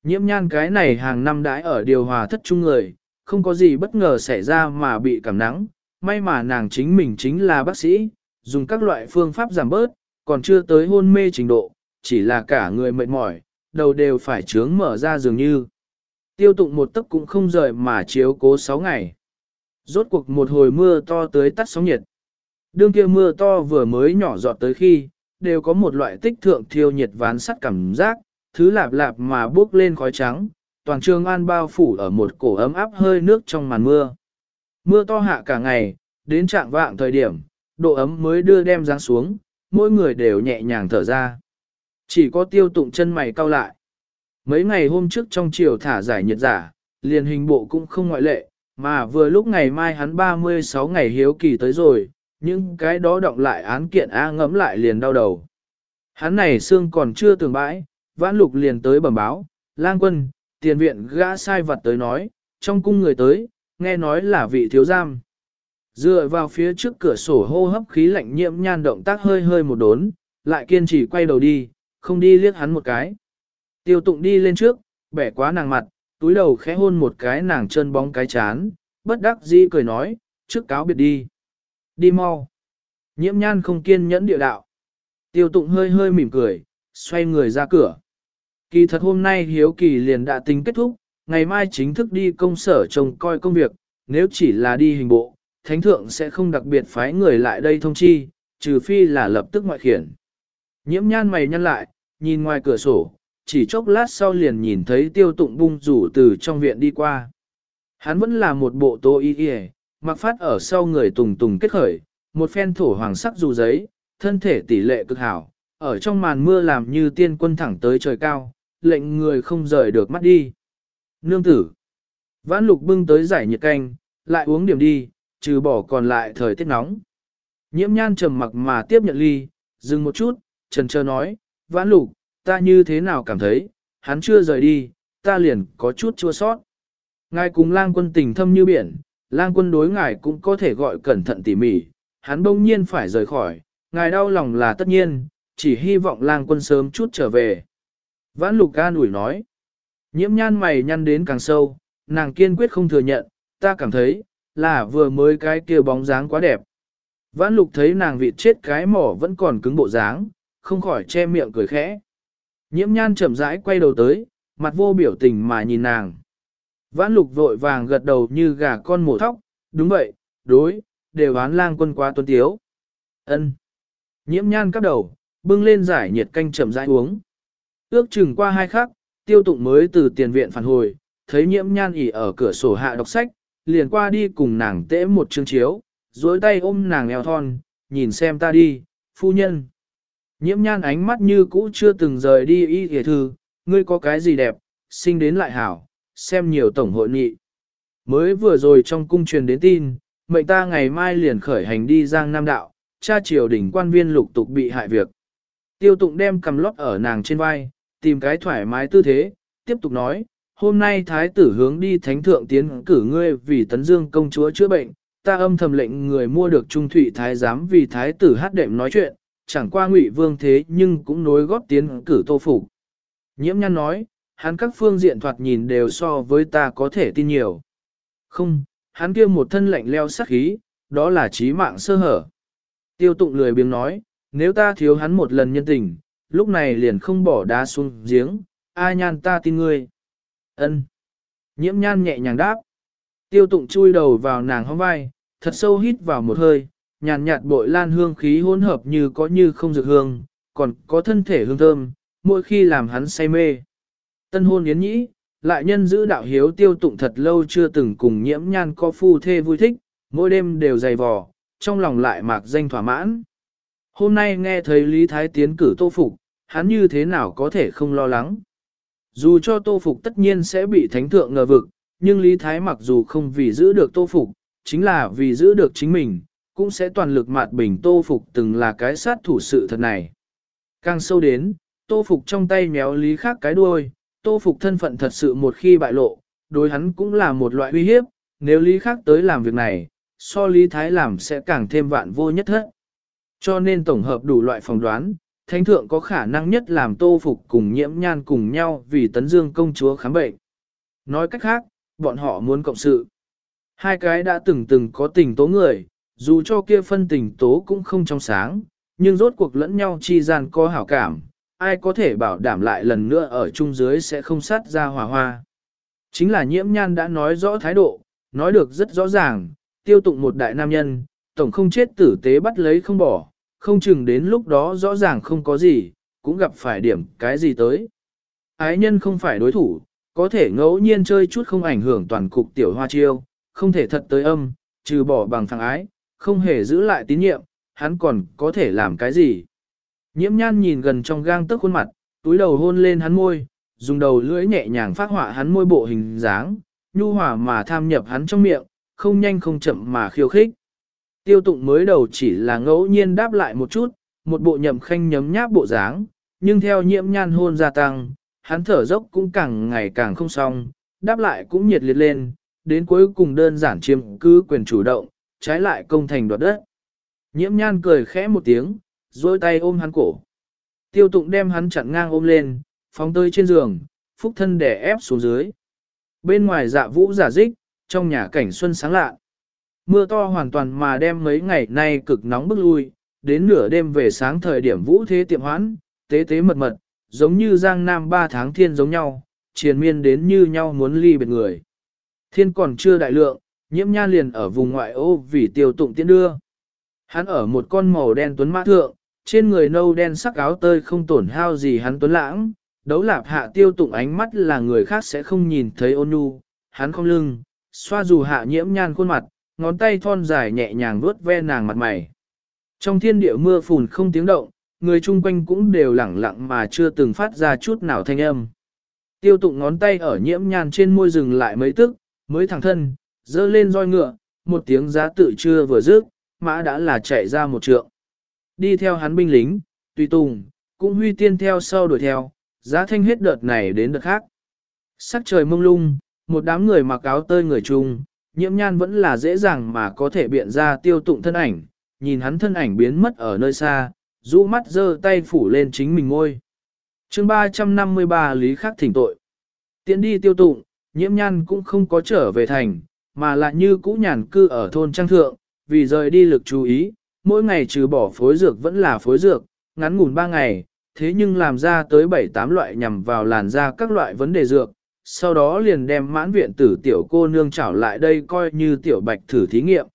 Nhiễm nhan cái này hàng năm đãi ở điều hòa thất trung người, không có gì bất ngờ xảy ra mà bị cảm nắng, may mà nàng chính mình chính là bác sĩ, dùng các loại phương pháp giảm bớt, còn chưa tới hôn mê trình độ, chỉ là cả người mệt mỏi, đầu đều phải trướng mở ra dường như. Tiêu tụng một tấc cũng không rời mà chiếu cố 6 ngày. Rốt cuộc một hồi mưa to tới tắt sóng nhiệt. Đương kia mưa to vừa mới nhỏ giọt tới khi, đều có một loại tích thượng thiêu nhiệt ván sắt cảm giác, thứ lạp lạp mà bước lên khói trắng, toàn trường an bao phủ ở một cổ ấm áp hơi nước trong màn mưa. Mưa to hạ cả ngày, đến trạng vạng thời điểm, độ ấm mới đưa đem dáng xuống, mỗi người đều nhẹ nhàng thở ra. Chỉ có tiêu tụng chân mày cau lại. Mấy ngày hôm trước trong chiều thả giải nhiệt giả, liền hình bộ cũng không ngoại lệ, mà vừa lúc ngày mai hắn 36 ngày hiếu kỳ tới rồi, những cái đó động lại án kiện A ngẫm lại liền đau đầu. Hắn này xương còn chưa tường bãi, vãn lục liền tới bẩm báo, lang quân, tiền viện gã sai vật tới nói, trong cung người tới, nghe nói là vị thiếu giam. Dựa vào phía trước cửa sổ hô hấp khí lạnh nhiễm nhan động tác hơi hơi một đốn, lại kiên trì quay đầu đi, không đi liếc hắn một cái. Tiêu tụng đi lên trước, bẻ quá nàng mặt, túi đầu khẽ hôn một cái nàng chân bóng cái chán, bất đắc dĩ cười nói, trước cáo biệt đi. Đi mau. Nhiễm nhan không kiên nhẫn địa đạo. Tiêu tụng hơi hơi mỉm cười, xoay người ra cửa. Kỳ thật hôm nay hiếu kỳ liền đã tính kết thúc, ngày mai chính thức đi công sở trông coi công việc, nếu chỉ là đi hình bộ, thánh thượng sẽ không đặc biệt phái người lại đây thông chi, trừ phi là lập tức ngoại khiển. Nhiễm nhan mày nhăn lại, nhìn ngoài cửa sổ, chỉ chốc lát sau liền nhìn thấy tiêu tụng bung rủ từ trong viện đi qua. Hắn vẫn là một bộ tô y y, mặc phát ở sau người tùng tùng kết khởi, một phen thổ hoàng sắc dù giấy, thân thể tỷ lệ cực hảo, ở trong màn mưa làm như tiên quân thẳng tới trời cao, lệnh người không rời được mắt đi. Nương tử, vãn lục bưng tới giải nhiệt canh, lại uống điểm đi, trừ bỏ còn lại thời tiết nóng. Nhiễm nhan trầm mặc mà tiếp nhận ly, dừng một chút, trần trơ nói, vãn lục, ta như thế nào cảm thấy, hắn chưa rời đi, ta liền có chút chua sót. Ngài cùng lang quân tình thâm như biển, lang quân đối ngài cũng có thể gọi cẩn thận tỉ mỉ, hắn bỗng nhiên phải rời khỏi, ngài đau lòng là tất nhiên, chỉ hy vọng lang quân sớm chút trở về. Vãn lục ca ủi nói, nhiễm nhan mày nhăn đến càng sâu, nàng kiên quyết không thừa nhận, ta cảm thấy, là vừa mới cái kia bóng dáng quá đẹp. Vãn lục thấy nàng vịt chết cái mỏ vẫn còn cứng bộ dáng, không khỏi che miệng cười khẽ. Nhiễm nhan chậm rãi quay đầu tới, mặt vô biểu tình mà nhìn nàng. Vãn lục vội vàng gật đầu như gà con mổ thóc, đúng vậy, đối, đều bán lang quân quá tuân tiếu. ân Nhiễm nhan cắp đầu, bưng lên giải nhiệt canh chậm rãi uống. Ước chừng qua hai khắc, tiêu tụng mới từ tiền viện phản hồi, thấy nhiễm nhan ỉ ở cửa sổ hạ đọc sách, liền qua đi cùng nàng tễ một chương chiếu, duỗi tay ôm nàng eo thon, nhìn xem ta đi, phu nhân. Nhiễm nhan ánh mắt như cũ chưa từng rời đi y hề thư, ngươi có cái gì đẹp, sinh đến lại hảo, xem nhiều tổng hội nghị. Mới vừa rồi trong cung truyền đến tin, mệnh ta ngày mai liền khởi hành đi Giang Nam Đạo, cha triều đỉnh quan viên lục tục bị hại việc. Tiêu tụng đem cầm lót ở nàng trên vai, tìm cái thoải mái tư thế, tiếp tục nói, hôm nay thái tử hướng đi thánh thượng tiến cử ngươi vì tấn dương công chúa chữa bệnh, ta âm thầm lệnh người mua được trung thủy thái giám vì thái tử hát đệm nói chuyện, chẳng qua ngụy vương thế nhưng cũng nối góp tiến cử tô phục. Nhiễm nhăn nói, hắn các phương diện thoạt nhìn đều so với ta có thể tin nhiều. Không, hắn kia một thân lạnh leo sắc khí, đó là trí mạng sơ hở. Tiêu tụng lười biếng nói, nếu ta thiếu hắn một lần nhân tình, lúc này liền không bỏ đá xuống giếng, ai nhan ta tin ngươi. ân Nhiễm nhan nhẹ nhàng đáp. Tiêu tụng chui đầu vào nàng hóng vai, thật sâu hít vào một hơi, nhàn nhạt bội lan hương khí hỗn hợp như có như không dược hương, còn có thân thể hương thơm, mỗi khi làm hắn say mê. Tân hôn yến nhĩ, lại nhân giữ đạo hiếu tiêu tụng thật lâu chưa từng cùng nhiễm nhan có phu thê vui thích, mỗi đêm đều dày vò, trong lòng lại mạc danh thỏa mãn. Hôm nay nghe thấy Lý Thái tiến cử tô phục, hắn như thế nào có thể không lo lắng. Dù cho tô phục tất nhiên sẽ bị thánh thượng ngờ vực, nhưng Lý Thái mặc dù không vì giữ được tô phục, chính là vì giữ được chính mình, cũng sẽ toàn lực mạt bình tô phục từng là cái sát thủ sự thật này. Càng sâu đến, tô phục trong tay méo Lý khác cái đuôi, tô phục thân phận thật sự một khi bại lộ, đối hắn cũng là một loại uy hiếp, nếu Lý khác tới làm việc này, so Lý Thái làm sẽ càng thêm vạn vô nhất hết. Cho nên tổng hợp đủ loại phỏng đoán, thánh thượng có khả năng nhất làm tô phục cùng nhiễm nhan cùng nhau vì tấn dương công chúa khám bệnh. Nói cách khác, bọn họ muốn cộng sự. Hai cái đã từng từng có tình tố người, dù cho kia phân tình tố cũng không trong sáng, nhưng rốt cuộc lẫn nhau chi gian có hảo cảm, ai có thể bảo đảm lại lần nữa ở chung dưới sẽ không sát ra hòa hoa. Chính là nhiễm nhan đã nói rõ thái độ, nói được rất rõ ràng, tiêu tụng một đại nam nhân, tổng không chết tử tế bắt lấy không bỏ, không chừng đến lúc đó rõ ràng không có gì, cũng gặp phải điểm cái gì tới. Ái nhân không phải đối thủ, có thể ngẫu nhiên chơi chút không ảnh hưởng toàn cục tiểu hoa chiêu, không thể thật tới âm, trừ bỏ bằng thằng ái, không hề giữ lại tín nhiệm, hắn còn có thể làm cái gì. Nhiễm nhan nhìn gần trong gang tức khuôn mặt, túi đầu hôn lên hắn môi, dùng đầu lưỡi nhẹ nhàng phát họa hắn môi bộ hình dáng, nhu hòa mà tham nhập hắn trong miệng, không nhanh không chậm mà khiêu khích. Tiêu tụng mới đầu chỉ là ngẫu nhiên đáp lại một chút, một bộ nhậm khanh nhấm nháp bộ dáng, nhưng theo nhiễm nhan hôn gia tăng, hắn thở dốc cũng càng ngày càng không xong, đáp lại cũng nhiệt liệt lên, đến cuối cùng đơn giản chiếm cứ quyền chủ động, trái lại công thành đoạt đất. Nhiễm nhan cười khẽ một tiếng, duỗi tay ôm hắn cổ. Tiêu tụng đem hắn chặn ngang ôm lên, phóng tới trên giường, phúc thân đè ép xuống dưới. Bên ngoài dạ vũ giả dích, trong nhà cảnh xuân sáng lạ. Mưa to hoàn toàn mà đem mấy ngày nay cực nóng bức lui, đến nửa đêm về sáng thời điểm vũ thế tiệm hoãn, tế tế mật mật, giống như giang nam ba tháng thiên giống nhau, triền miên đến như nhau muốn ly biệt người. Thiên còn chưa đại lượng, nhiễm nha liền ở vùng ngoại ô vì tiêu tụng tiến đưa. Hắn ở một con màu đen tuấn mã thượng, trên người nâu đen sắc áo tơi không tổn hao gì hắn tuấn lãng, đấu lạp hạ tiêu tụng ánh mắt là người khác sẽ không nhìn thấy ôn nhu, hắn không lưng, xoa dù hạ nhiễm nhan khuôn mặt, ngón tay thon dài nhẹ nhàng vuốt ve nàng mặt mày. Trong thiên địa mưa phùn không tiếng động, người chung quanh cũng đều lẳng lặng mà chưa từng phát ra chút nào thanh âm. Tiêu tụng ngón tay ở nhiễm nhan trên môi rừng lại mấy tức, mới thẳng thân, dơ lên roi ngựa, một tiếng giá tự chưa vừa dứt, mã đã là chạy ra một trượng. Đi theo hắn binh lính, tùy tùng, cũng huy tiên theo sau đuổi theo, giá thanh hết đợt này đến đợt khác. Sắc trời mông lung, một đám người mặc áo tơi người chung, nhiễm nhan vẫn là dễ dàng mà có thể biện ra tiêu tụng thân ảnh, nhìn hắn thân ảnh biến mất ở nơi xa, rũ mắt giơ tay phủ lên chính mình ngôi. chương 353 Lý Khắc thỉnh tội. Tiến đi tiêu tụng, nhiễm nhan cũng không có trở về thành, mà lại như cũ nhàn cư ở thôn trang thượng, vì rời đi lực chú ý, mỗi ngày trừ bỏ phối dược vẫn là phối dược, ngắn ngủn 3 ngày, thế nhưng làm ra tới 7-8 loại nhằm vào làn da các loại vấn đề dược, sau đó liền đem mãn viện tử tiểu cô nương trảo lại đây coi như tiểu bạch thử thí nghiệm.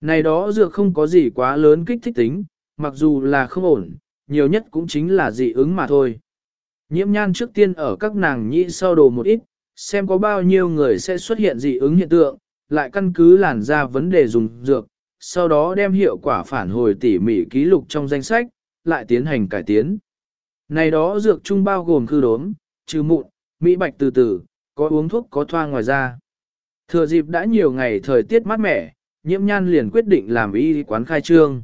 Này đó dược không có gì quá lớn kích thích tính, mặc dù là không ổn, nhiều nhất cũng chính là dị ứng mà thôi. Nhiễm nhan trước tiên ở các nàng nhĩ sau đồ một ít, xem có bao nhiêu người sẽ xuất hiện dị ứng hiện tượng, lại căn cứ làn da vấn đề dùng dược, sau đó đem hiệu quả phản hồi tỉ mỉ ký lục trong danh sách, lại tiến hành cải tiến. Này đó dược chung bao gồm khư đốm, trừ mụn, mỹ bạch từ từ, có uống thuốc có thoa ngoài da. Thừa dịp đã nhiều ngày thời tiết mát mẻ, nhiễm nhan liền quyết định làm y quán khai trương.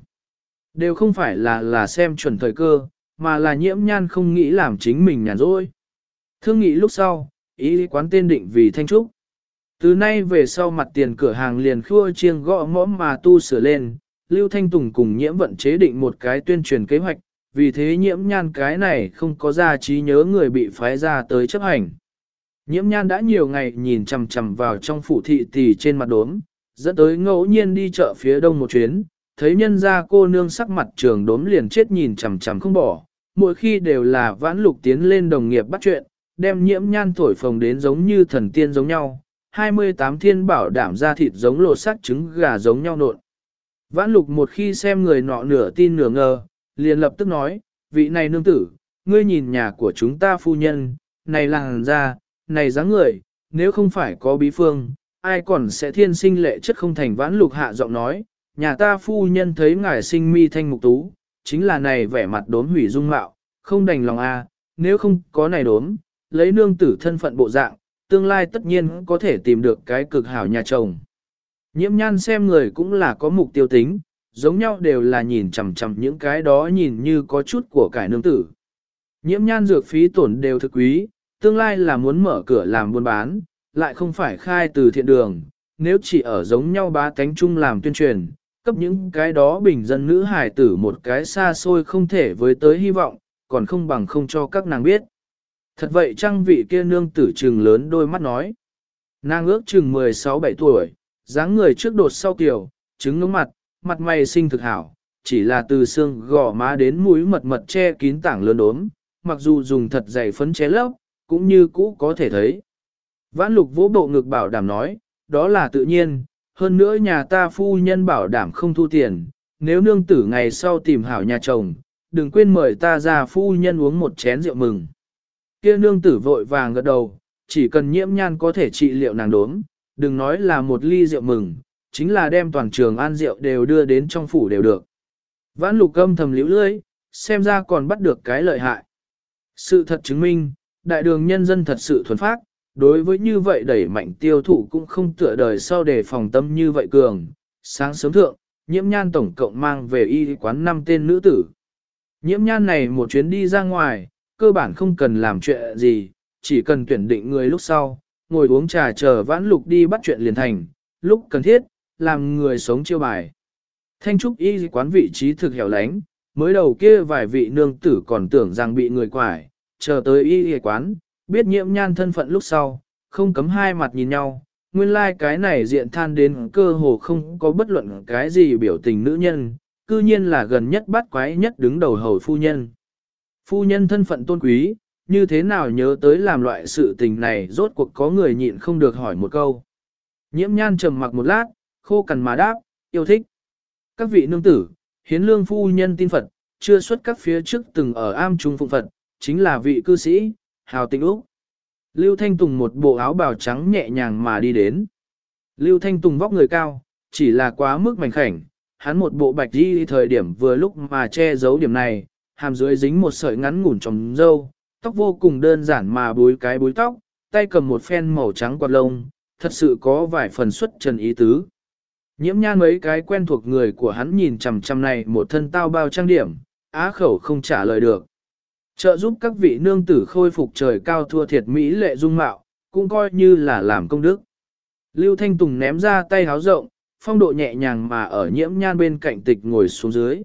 Đều không phải là là xem chuẩn thời cơ, mà là nhiễm nhan không nghĩ làm chính mình nhàn rỗi. Thương nghị lúc sau, y quán tên định vì Thanh Trúc. Từ nay về sau mặt tiền cửa hàng liền khua chiêng gõ mõm mà tu sửa lên, Lưu Thanh Tùng cùng nhiễm vận chế định một cái tuyên truyền kế hoạch, vì thế nhiễm nhan cái này không có ra trí nhớ người bị phái ra tới chấp hành. Nhiễm nhan đã nhiều ngày nhìn chằm chằm vào trong phủ thị tỷ trên mặt đốm, dẫn tới ngẫu nhiên đi chợ phía đông một chuyến, thấy nhân ra cô nương sắc mặt trường đốm liền chết nhìn chằm chằm không bỏ, mỗi khi đều là vãn lục tiến lên đồng nghiệp bắt chuyện, đem nhiễm nhan thổi phồng đến giống như thần tiên giống nhau, 28 thiên bảo đảm ra thịt giống lột sắc trứng gà giống nhau nộn. Vãn lục một khi xem người nọ nửa tin nửa ngờ, liền lập tức nói, vị này nương tử, ngươi nhìn nhà của chúng ta phu nhân, này làng ra, này dáng người, nếu không phải có bí phương, ai còn sẽ thiên sinh lệ chất không thành vãn lục hạ giọng nói, nhà ta phu nhân thấy ngài sinh mi thanh mục tú, chính là này vẻ mặt đốm hủy dung mạo, không đành lòng a, nếu không có này đốm, lấy nương tử thân phận bộ dạng, tương lai tất nhiên có thể tìm được cái cực hảo nhà chồng. Nhiễm nhan xem người cũng là có mục tiêu tính, giống nhau đều là nhìn chằm chằm những cái đó nhìn như có chút của cải nương tử. Nhiễm nhan dược phí tổn đều thực quý, tương lai là muốn mở cửa làm buôn bán, lại không phải khai từ thiện đường, nếu chỉ ở giống nhau bá tánh chung làm tuyên truyền, cấp những cái đó bình dân nữ hài tử một cái xa xôi không thể với tới hy vọng, còn không bằng không cho các nàng biết. Thật vậy trang vị kia nương tử trừng lớn đôi mắt nói. Nàng ước chừng 16-7 tuổi, dáng người trước đột sau kiểu, trứng ngưỡng mặt, mặt mày xinh thực hảo, chỉ là từ xương gò má đến mũi mật mật che kín tảng lớn đốm, mặc dù dùng thật dày phấn che lấp, cũng như cũ có thể thấy. Vãn lục vỗ bộ ngực bảo đảm nói, đó là tự nhiên, hơn nữa nhà ta phu nhân bảo đảm không thu tiền, nếu nương tử ngày sau tìm hảo nhà chồng, đừng quên mời ta ra phu nhân uống một chén rượu mừng. Kia nương tử vội vàng gật đầu, chỉ cần nhiễm nhan có thể trị liệu nàng đốm, đừng nói là một ly rượu mừng, chính là đem toàn trường an rượu đều đưa đến trong phủ đều được. Vãn lục âm thầm liễu lưỡi, xem ra còn bắt được cái lợi hại. Sự thật chứng minh, đại đường nhân dân thật sự thuần phát, đối với như vậy đẩy mạnh tiêu thụ cũng không tựa đời sau để phòng tâm như vậy cường. Sáng sớm thượng, nhiễm nhan tổng cộng mang về y quán năm tên nữ tử. Nhiễm nhan này một chuyến đi ra ngoài, cơ bản không cần làm chuyện gì, chỉ cần tuyển định người lúc sau, ngồi uống trà chờ vãn lục đi bắt chuyện liền thành, lúc cần thiết, làm người sống chiêu bài. Thanh trúc y quán vị trí thực hẻo lánh, mới đầu kia vài vị nương tử còn tưởng rằng bị người quải, chờ tới y y quán, biết nhiễm nhan thân phận lúc sau, không cấm hai mặt nhìn nhau, nguyên lai like cái này diện than đến cơ hồ không có bất luận cái gì biểu tình nữ nhân, cư nhiên là gần nhất bắt quái nhất đứng đầu hầu phu nhân. Phu nhân thân phận tôn quý, như thế nào nhớ tới làm loại sự tình này rốt cuộc có người nhịn không được hỏi một câu. Nhiễm nhan trầm mặc một lát, khô cằn mà đáp, yêu thích. Các vị nương tử, hiến lương phu nhân tin Phật, chưa xuất các phía trước từng ở am trung phụng Phật, chính là vị cư sĩ, hào tịnh Úc. Lưu Thanh Tùng một bộ áo bào trắng nhẹ nhàng mà đi đến. Lưu Thanh Tùng vóc người cao, chỉ là quá mức mảnh khảnh, hắn một bộ bạch đi thời điểm vừa lúc mà che giấu điểm này, hàm dưới dính một sợi ngắn ngủn trong râu, tóc vô cùng đơn giản mà búi cái búi tóc, tay cầm một phen màu trắng quạt lông, thật sự có vài phần xuất trần ý tứ. Nhiễm nhan mấy cái quen thuộc người của hắn nhìn chằm chằm này một thân tao bao trang điểm, á khẩu không trả lời được. Trợ giúp các vị nương tử khôi phục trời cao thua thiệt Mỹ lệ dung mạo, cũng coi như là làm công đức. Lưu Thanh Tùng ném ra tay háo rộng, phong độ nhẹ nhàng mà ở nhiễm nhan bên cạnh tịch ngồi xuống dưới.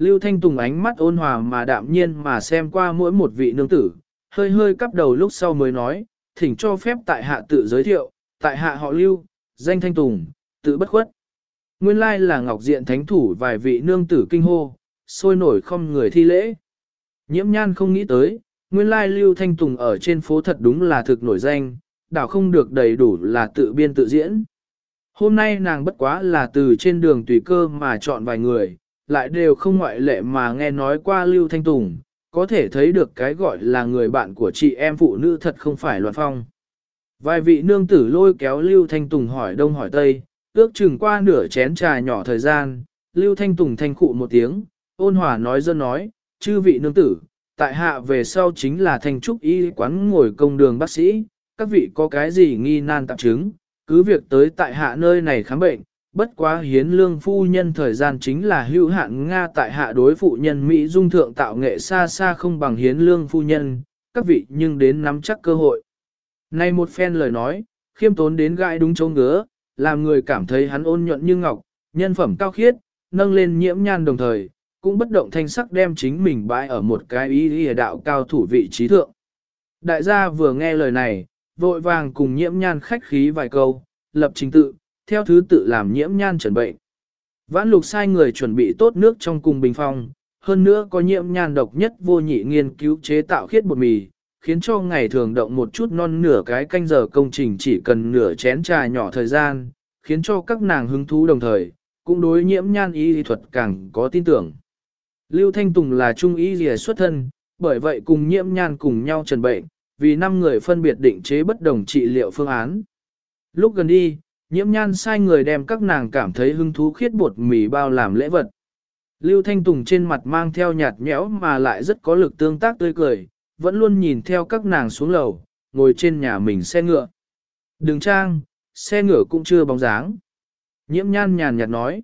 Lưu Thanh Tùng ánh mắt ôn hòa mà đạm nhiên mà xem qua mỗi một vị nương tử, hơi hơi cắp đầu lúc sau mới nói, thỉnh cho phép tại hạ tự giới thiệu, tại hạ họ Lưu, danh Thanh Tùng, tự bất khuất. Nguyên lai là Ngọc Diện Thánh Thủ vài vị nương tử kinh hô, sôi nổi không người thi lễ. Nhiễm nhan không nghĩ tới, nguyên lai Lưu Thanh Tùng ở trên phố thật đúng là thực nổi danh, đảo không được đầy đủ là tự biên tự diễn. Hôm nay nàng bất quá là từ trên đường tùy cơ mà chọn vài người, lại đều không ngoại lệ mà nghe nói qua Lưu Thanh Tùng, có thể thấy được cái gọi là người bạn của chị em phụ nữ thật không phải loạn phong. Vài vị nương tử lôi kéo Lưu Thanh Tùng hỏi đông hỏi tây, ước chừng qua nửa chén trà nhỏ thời gian, Lưu Thanh Tùng thanh khụ một tiếng, ôn hòa nói dân nói, chư vị nương tử, tại hạ về sau chính là thanh trúc y quán ngồi công đường bác sĩ, các vị có cái gì nghi nan tạp chứng, cứ việc tới tại hạ nơi này khám bệnh, bất quá hiến lương phu nhân thời gian chính là hữu hạn Nga tại hạ đối phụ nhân Mỹ dung thượng tạo nghệ xa xa không bằng hiến lương phu nhân, các vị nhưng đến nắm chắc cơ hội. Này một phen lời nói, khiêm tốn đến gai đúng châu ngứa, làm người cảm thấy hắn ôn nhuận như ngọc, nhân phẩm cao khiết, nâng lên nhiễm nhan đồng thời, cũng bất động thanh sắc đem chính mình bãi ở một cái ý ý đạo cao thủ vị trí thượng. Đại gia vừa nghe lời này, vội vàng cùng nhiễm nhan khách khí vài câu, lập trình tự, theo thứ tự làm nhiễm nhan chuẩn bệnh. Vãn lục sai người chuẩn bị tốt nước trong cùng bình phong, hơn nữa có nhiễm nhan độc nhất vô nhị nghiên cứu chế tạo khiết bột mì, khiến cho ngày thường động một chút non nửa cái canh giờ công trình chỉ cần nửa chén trà nhỏ thời gian, khiến cho các nàng hứng thú đồng thời, cũng đối nhiễm nhan y thuật càng có tin tưởng. Lưu Thanh Tùng là trung y rìa xuất thân, bởi vậy cùng nhiễm nhan cùng nhau trần bệnh, vì năm người phân biệt định chế bất đồng trị liệu phương án. Lúc gần đi, nhiễm nhan sai người đem các nàng cảm thấy hứng thú khiết bột mì bao làm lễ vật. Lưu Thanh Tùng trên mặt mang theo nhạt nhẽo mà lại rất có lực tương tác tươi cười, vẫn luôn nhìn theo các nàng xuống lầu, ngồi trên nhà mình xe ngựa. Đường trang, xe ngựa cũng chưa bóng dáng. Nhiễm nhan nhàn nhạt nói.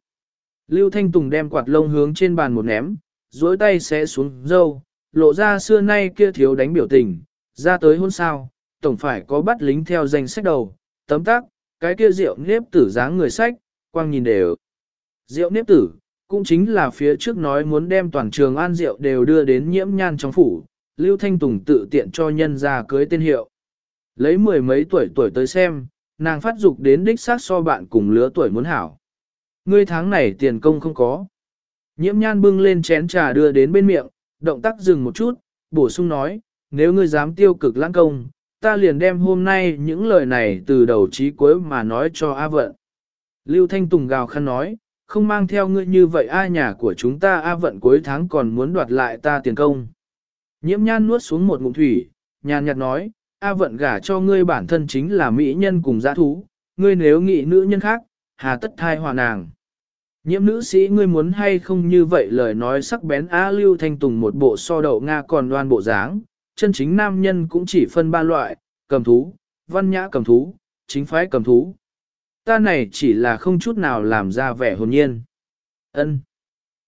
Lưu Thanh Tùng đem quạt lông hướng trên bàn một ném, duỗi tay sẽ xuống dâu, lộ ra xưa nay kia thiếu đánh biểu tình, ra tới hôn sao, tổng phải có bắt lính theo danh sách đầu, tấm tác, cái kia rượu nếp tử dáng người sách, quang nhìn đều. Rượu nếp tử, cũng chính là phía trước nói muốn đem toàn trường an rượu đều đưa đến nhiễm nhan trong phủ, Lưu Thanh Tùng tự tiện cho nhân ra cưới tên hiệu. Lấy mười mấy tuổi tuổi tới xem, nàng phát dục đến đích xác so bạn cùng lứa tuổi muốn hảo. Ngươi tháng này tiền công không có. Nhiễm nhan bưng lên chén trà đưa đến bên miệng, động tác dừng một chút, bổ sung nói, nếu ngươi dám tiêu cực lãng công, ta liền đem hôm nay những lời này từ đầu chí cuối mà nói cho A Vận. Lưu Thanh Tùng gào khăn nói, không mang theo ngươi như vậy A nhà của chúng ta A Vận cuối tháng còn muốn đoạt lại ta tiền công. Nhiễm nhan nuốt xuống một ngụm thủy, nhàn nhạt nói, A Vận gả cho ngươi bản thân chính là mỹ nhân cùng giã thú, ngươi nếu nghĩ nữ nhân khác, hà tất thai hòa nàng. Nhiễm nữ sĩ ngươi muốn hay không như vậy lời nói sắc bén A Lưu Thanh Tùng một bộ so đậu Nga còn đoan bộ dáng, chân chính nam nhân cũng chỉ phân ba loại, cầm thú, văn nhã cầm thú, chính phái cầm thú. Ta này chỉ là không chút nào làm ra vẻ hồn nhiên. Ân.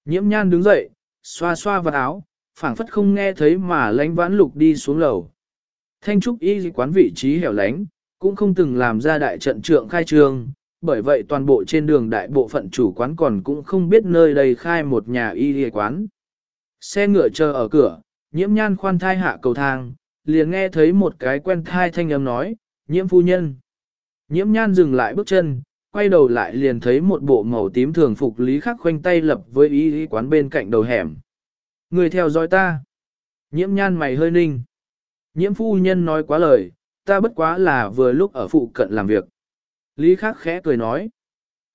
Nhiễm nhan đứng dậy, xoa xoa vào áo, phảng phất không nghe thấy mà lánh vãn lục đi xuống lầu. Thanh trúc y quán vị trí hẻo lánh, cũng không từng làm ra đại trận trượng khai trương, bởi vậy toàn bộ trên đường đại bộ phận chủ quán còn cũng không biết nơi đây khai một nhà y quán. Xe ngựa chờ ở cửa, nhiễm nhan khoan thai hạ cầu thang, liền nghe thấy một cái quen thai thanh âm nói, nhiễm phu nhân. Nhiễm nhan dừng lại bước chân, quay đầu lại liền thấy một bộ màu tím thường phục lý khắc khoanh tay lập với y quán bên cạnh đầu hẻm. Người theo dõi ta. Nhiễm nhan mày hơi ninh. Nhiễm phu nhân nói quá lời, ta bất quá là vừa lúc ở phụ cận làm việc. Lý khắc khẽ cười nói.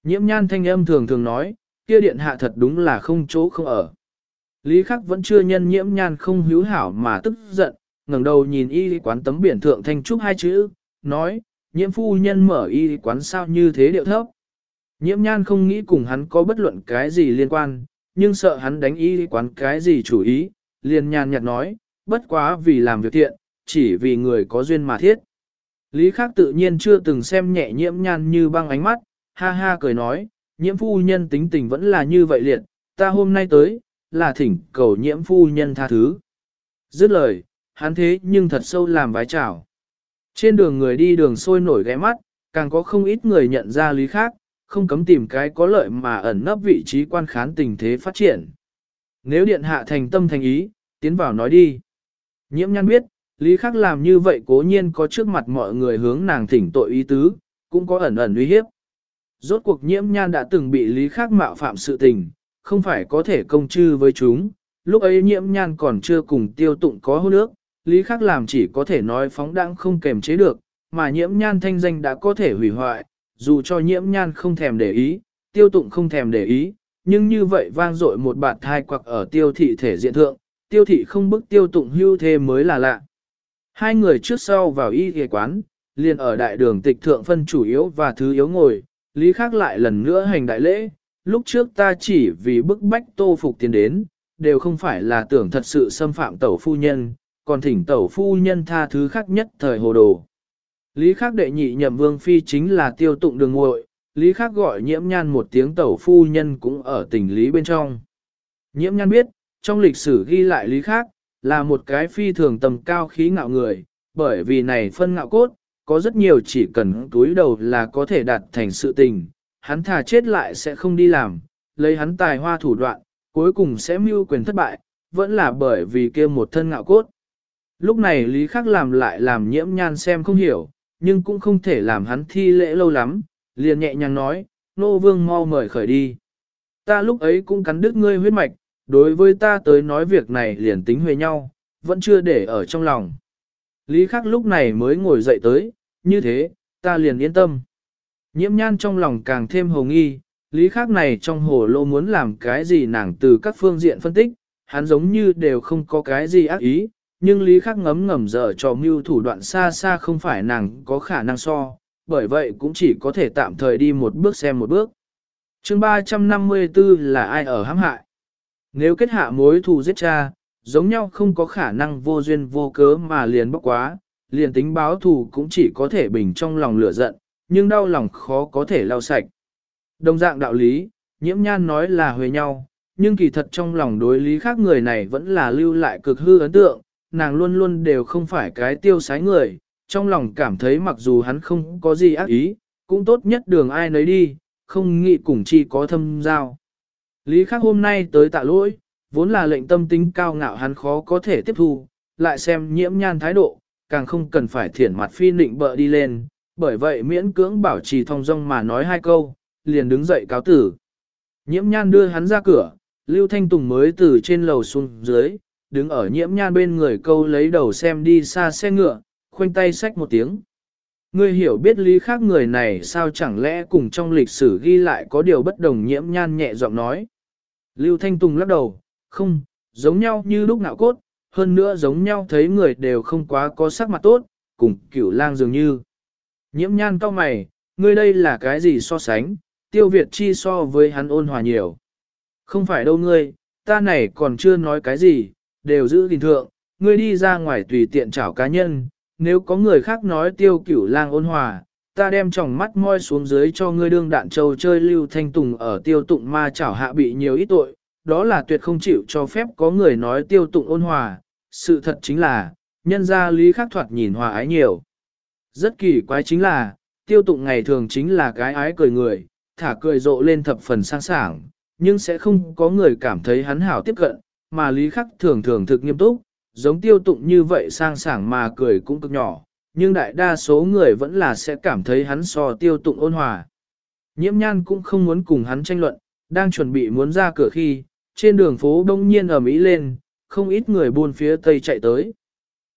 Nhiễm nhan thanh âm thường thường nói, kia điện hạ thật đúng là không chỗ không ở. Lý khắc vẫn chưa nhân nhiễm nhan không hữu hảo mà tức giận, ngẩng đầu nhìn y quán tấm biển thượng thanh trúc hai chữ, nói, nhiễm phu nhân mở y quán sao như thế điệu thấp. Nhiễm nhan không nghĩ cùng hắn có bất luận cái gì liên quan, nhưng sợ hắn đánh y quán cái gì chủ ý, liền nhàn nhạt nói, bất quá vì làm việc thiện, chỉ vì người có duyên mà thiết. Lý khác tự nhiên chưa từng xem nhẹ nhiễm nhan như băng ánh mắt, ha ha cười nói, nhiễm phu nhân tính tình vẫn là như vậy liệt, ta hôm nay tới, là thỉnh cầu nhiễm phu nhân tha thứ. Dứt lời, hắn thế nhưng thật sâu làm vái chào. Trên đường người đi đường sôi nổi ghé mắt, càng có không ít người nhận ra lý khác, không cấm tìm cái có lợi mà ẩn nấp vị trí quan khán tình thế phát triển. Nếu điện hạ thành tâm thành ý, tiến vào nói đi. Nhiễm nhan biết, lý khác làm như vậy cố nhiên có trước mặt mọi người hướng nàng thỉnh tội ý tứ, cũng có ẩn ẩn uy hiếp. Rốt cuộc nhiễm nhan đã từng bị lý khác mạo phạm sự tình, không phải có thể công chư với chúng. Lúc ấy nhiễm nhan còn chưa cùng tiêu tụng có hôn nước, lý khắc làm chỉ có thể nói phóng đãng không kềm chế được, mà nhiễm nhan thanh danh đã có thể hủy hoại, dù cho nhiễm nhan không thèm để ý, tiêu tụng không thèm để ý, nhưng như vậy vang dội một bạt thai quặc ở tiêu thị thể diện thượng, tiêu thị không bức tiêu tụng hưu thê mới là lạ. Hai người trước sau vào y ghề quán, liền ở đại đường tịch thượng phân chủ yếu và thứ yếu ngồi, lý khác lại lần nữa hành đại lễ, lúc trước ta chỉ vì bức bách tô phục tiến đến, đều không phải là tưởng thật sự xâm phạm tẩu phu nhân, còn thỉnh tẩu phu nhân tha thứ khác nhất thời hồ đồ. Lý khác đệ nhị nhậm vương phi chính là tiêu tụng đường ngội, lý khác gọi nhiễm nhan một tiếng tẩu phu nhân cũng ở tỉnh lý bên trong. Nhiễm nhan biết, trong lịch sử ghi lại lý khác, là một cái phi thường tầm cao khí ngạo người, bởi vì này phân ngạo cốt, có rất nhiều chỉ cần túi đầu là có thể đạt thành sự tình, hắn thà chết lại sẽ không đi làm, lấy hắn tài hoa thủ đoạn, cuối cùng sẽ mưu quyền thất bại, vẫn là bởi vì kia một thân ngạo cốt. Lúc này Lý Khắc làm lại làm nhiễm nhan xem không hiểu, nhưng cũng không thể làm hắn thi lễ lâu lắm, liền nhẹ nhàng nói, nô vương mau mời khởi đi. Ta lúc ấy cũng cắn đứt ngươi huyết mạch, đối với ta tới nói việc này liền tính huề nhau, vẫn chưa để ở trong lòng. Lý khắc lúc này mới ngồi dậy tới, như thế, ta liền yên tâm. Nhiễm nhan trong lòng càng thêm hồ nghi, lý khắc này trong hồ lô muốn làm cái gì nàng từ các phương diện phân tích, hắn giống như đều không có cái gì ác ý, nhưng lý khắc ngấm ngầm dở cho mưu thủ đoạn xa xa không phải nàng có khả năng so, bởi vậy cũng chỉ có thể tạm thời đi một bước xem một bước. chương 354 là ai ở hãm hại? Nếu kết hạ mối thù giết cha, giống nhau không có khả năng vô duyên vô cớ mà liền bóc quá, liền tính báo thù cũng chỉ có thể bình trong lòng lửa giận, nhưng đau lòng khó có thể lau sạch. Đồng dạng đạo lý, nhiễm nhan nói là huề nhau, nhưng kỳ thật trong lòng đối lý khác người này vẫn là lưu lại cực hư ấn tượng, nàng luôn luôn đều không phải cái tiêu sái người, trong lòng cảm thấy mặc dù hắn không có gì ác ý, cũng tốt nhất đường ai nấy đi, không nghĩ cùng chi có thâm giao. Lý khắc hôm nay tới tạ lỗi, vốn là lệnh tâm tính cao ngạo hắn khó có thể tiếp thu, lại xem nhiễm nhan thái độ, càng không cần phải thiển mặt phi nịnh bợ đi lên, bởi vậy miễn cưỡng bảo trì thong dong mà nói hai câu, liền đứng dậy cáo tử. Nhiễm nhan đưa hắn ra cửa, Lưu Thanh Tùng mới từ trên lầu xuống dưới, đứng ở nhiễm nhan bên người câu lấy đầu xem đi xa xe ngựa, khoanh tay xách một tiếng. Ngươi hiểu biết lý khác người này sao chẳng lẽ cùng trong lịch sử ghi lại có điều bất đồng nhiễm nhan nhẹ giọng nói. Lưu Thanh Tùng lắc đầu, không, giống nhau như lúc nào cốt, hơn nữa giống nhau thấy người đều không quá có sắc mặt tốt, cùng cửu lang dường như. Nhiễm nhan cao mày, ngươi đây là cái gì so sánh, tiêu Việt chi so với hắn ôn hòa nhiều. Không phải đâu ngươi, ta này còn chưa nói cái gì, đều giữ gìn thượng, ngươi đi ra ngoài tùy tiện chảo cá nhân, nếu có người khác nói tiêu cửu lang ôn hòa, ta đem tròng mắt moi xuống dưới cho ngươi đương đạn châu chơi lưu thanh tùng ở tiêu tụng ma chảo hạ bị nhiều ít tội, đó là tuyệt không chịu cho phép có người nói tiêu tụng ôn hòa, sự thật chính là, nhân gia lý khắc thoạt nhìn hòa ái nhiều. Rất kỳ quái chính là, tiêu tụng ngày thường chính là cái ái cười người, thả cười rộ lên thập phần sang sảng, nhưng sẽ không có người cảm thấy hắn hảo tiếp cận, mà lý khắc thường thường thực nghiêm túc, giống tiêu tụng như vậy sang sảng mà cười cũng cực nhỏ, nhưng đại đa số người vẫn là sẽ cảm thấy hắn so tiêu tụng ôn hòa. Nhiễm nhan cũng không muốn cùng hắn tranh luận, đang chuẩn bị muốn ra cửa khi, trên đường phố đông nhiên ở Mỹ lên, không ít người buôn phía tây chạy tới.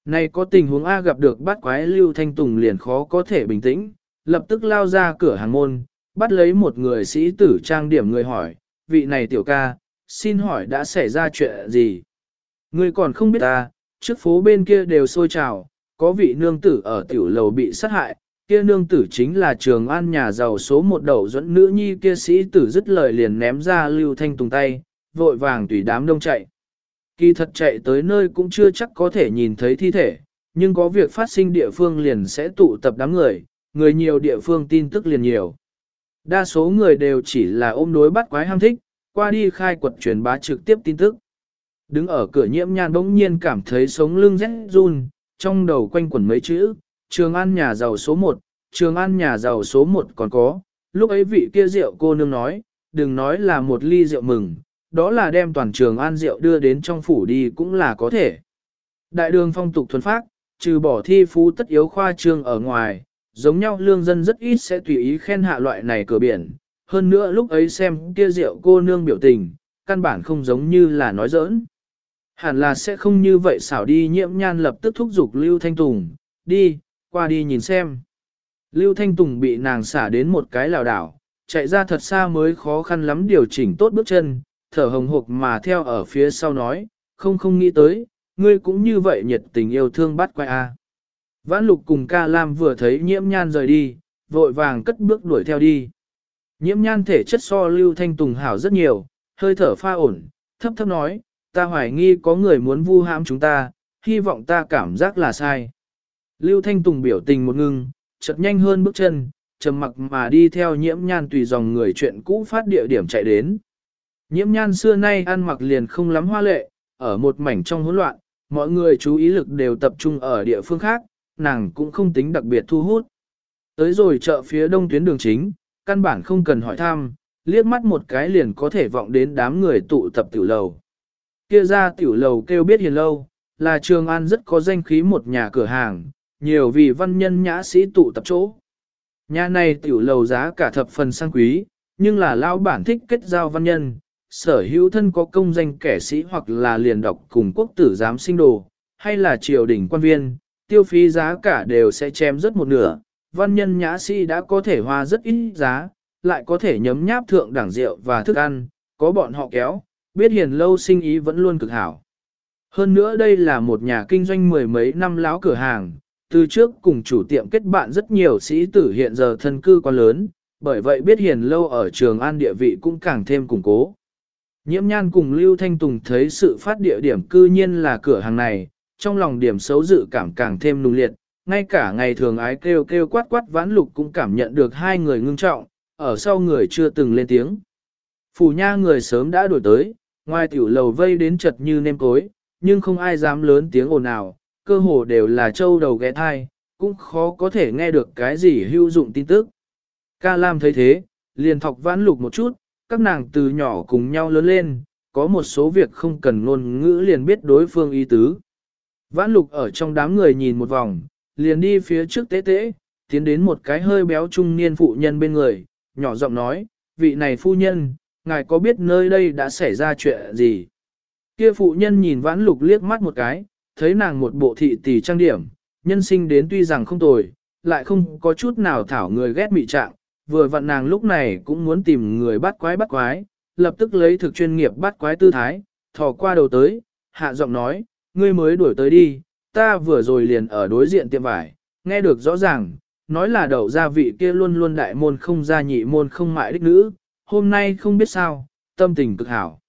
Này có tình huống A gặp được bắt quái Lưu Thanh Tùng liền khó có thể bình tĩnh, lập tức lao ra cửa hàng môn, bắt lấy một người sĩ tử trang điểm người hỏi, vị này tiểu ca, xin hỏi đã xảy ra chuyện gì? Người còn không biết ta, trước phố bên kia đều sôi trào, có vị nương tử ở tiểu lầu bị sát hại, kia nương tử chính là trường an nhà giàu số một đầu dẫn nữ nhi kia sĩ tử dứt lời liền ném ra lưu thanh tùng tay, vội vàng tùy đám đông chạy. Kỳ thật chạy tới nơi cũng chưa chắc có thể nhìn thấy thi thể, nhưng có việc phát sinh địa phương liền sẽ tụ tập đám người, người nhiều địa phương tin tức liền nhiều. Đa số người đều chỉ là ôm đối bắt quái ham thích, qua đi khai quật truyền bá trực tiếp tin tức. Đứng ở cửa nhiễm nhan bỗng nhiên cảm thấy sống lưng rét run, trong đầu quanh quẩn mấy chữ, trường an nhà giàu số 1, trường an nhà giàu số 1 còn có, lúc ấy vị kia rượu cô nương nói, đừng nói là một ly rượu mừng, đó là đem toàn trường an rượu đưa đến trong phủ đi cũng là có thể. Đại đường phong tục thuần phát, trừ bỏ thi phú tất yếu khoa trương ở ngoài, giống nhau lương dân rất ít sẽ tùy ý khen hạ loại này cửa biển. Hơn nữa lúc ấy xem kia rượu cô nương biểu tình, căn bản không giống như là nói giỡn. Hẳn là sẽ không như vậy xảo đi nhiễm nhan lập tức thúc giục Lưu Thanh Tùng, đi, qua đi nhìn xem. Lưu Thanh Tùng bị nàng xả đến một cái lào đảo, chạy ra thật xa mới khó khăn lắm điều chỉnh tốt bước chân, thở hồng hộc mà theo ở phía sau nói, không không nghĩ tới, ngươi cũng như vậy nhiệt tình yêu thương bắt quay a. Vãn lục cùng ca lam vừa thấy nhiễm nhan rời đi, vội vàng cất bước đuổi theo đi. Nhiễm nhan thể chất so lưu thanh tùng hảo rất nhiều, hơi thở pha ổn, thấp thấp nói, ta hoài nghi có người muốn vu hãm chúng ta, hy vọng ta cảm giác là sai. Lưu thanh tùng biểu tình một ngưng, chợt nhanh hơn bước chân, trầm mặc mà đi theo nhiễm nhan tùy dòng người chuyện cũ phát địa điểm chạy đến. Nhiễm nhan xưa nay ăn mặc liền không lắm hoa lệ, ở một mảnh trong hỗn loạn, mọi người chú ý lực đều tập trung ở địa phương khác, nàng cũng không tính đặc biệt thu hút. Tới rồi chợ phía đông tuyến đường chính, căn bản không cần hỏi thăm, liếc mắt một cái liền có thể vọng đến đám người tụ tập tiểu lầu. Kia ra tiểu lầu kêu biết hiền lâu, là trường an rất có danh khí một nhà cửa hàng, nhiều vì văn nhân nhã sĩ tụ tập chỗ. Nhà này tiểu lầu giá cả thập phần sang quý, nhưng là lao bản thích kết giao văn nhân, sở hữu thân có công danh kẻ sĩ hoặc là liền đọc cùng quốc tử giám sinh đồ, hay là triều đình quan viên, tiêu phí giá cả đều sẽ chém rất một nửa. Văn nhân nhã sĩ đã có thể hoa rất ít giá, lại có thể nhấm nháp thượng đẳng rượu và thức ăn, có bọn họ kéo, biết hiền lâu sinh ý vẫn luôn cực hảo. Hơn nữa đây là một nhà kinh doanh mười mấy năm láo cửa hàng, từ trước cùng chủ tiệm kết bạn rất nhiều sĩ tử hiện giờ thân cư quá lớn, bởi vậy biết hiền lâu ở trường an địa vị cũng càng thêm củng cố. Nhiễm nhan cùng Lưu Thanh Tùng thấy sự phát địa điểm cư nhiên là cửa hàng này, trong lòng điểm xấu dự cảm càng thêm nung liệt, ngay cả ngày thường ái kêu kêu quát quát vãn lục cũng cảm nhận được hai người ngưng trọng, ở sau người chưa từng lên tiếng. Phủ nha người sớm đã đổi tới, ngoài tiểu lầu vây đến chật như nêm cối, nhưng không ai dám lớn tiếng ồn ào, cơ hồ đều là châu đầu ghé thai, cũng khó có thể nghe được cái gì hữu dụng tin tức. Ca Lam thấy thế, liền thọc vãn lục một chút, các nàng từ nhỏ cùng nhau lớn lên, có một số việc không cần ngôn ngữ liền biết đối phương ý tứ. Vãn lục ở trong đám người nhìn một vòng, liền đi phía trước tế tế, tiến đến một cái hơi béo trung niên phụ nhân bên người, nhỏ giọng nói, vị này phu nhân, ngài có biết nơi đây đã xảy ra chuyện gì? Kia phụ nhân nhìn vãn lục liếc mắt một cái, thấy nàng một bộ thị tỷ trang điểm, nhân sinh đến tuy rằng không tồi, lại không có chút nào thảo người ghét mị trạng, vừa vặn nàng lúc này cũng muốn tìm người bắt quái bắt quái, lập tức lấy thực chuyên nghiệp bắt quái tư thái, thò qua đầu tới, hạ giọng nói, ngươi mới đuổi tới đi, ta vừa rồi liền ở đối diện tiệm vải, nghe được rõ ràng, nói là đậu gia vị kia luôn luôn đại môn không gia nhị môn không mại đích nữ, hôm nay không biết sao, tâm tình cực hảo.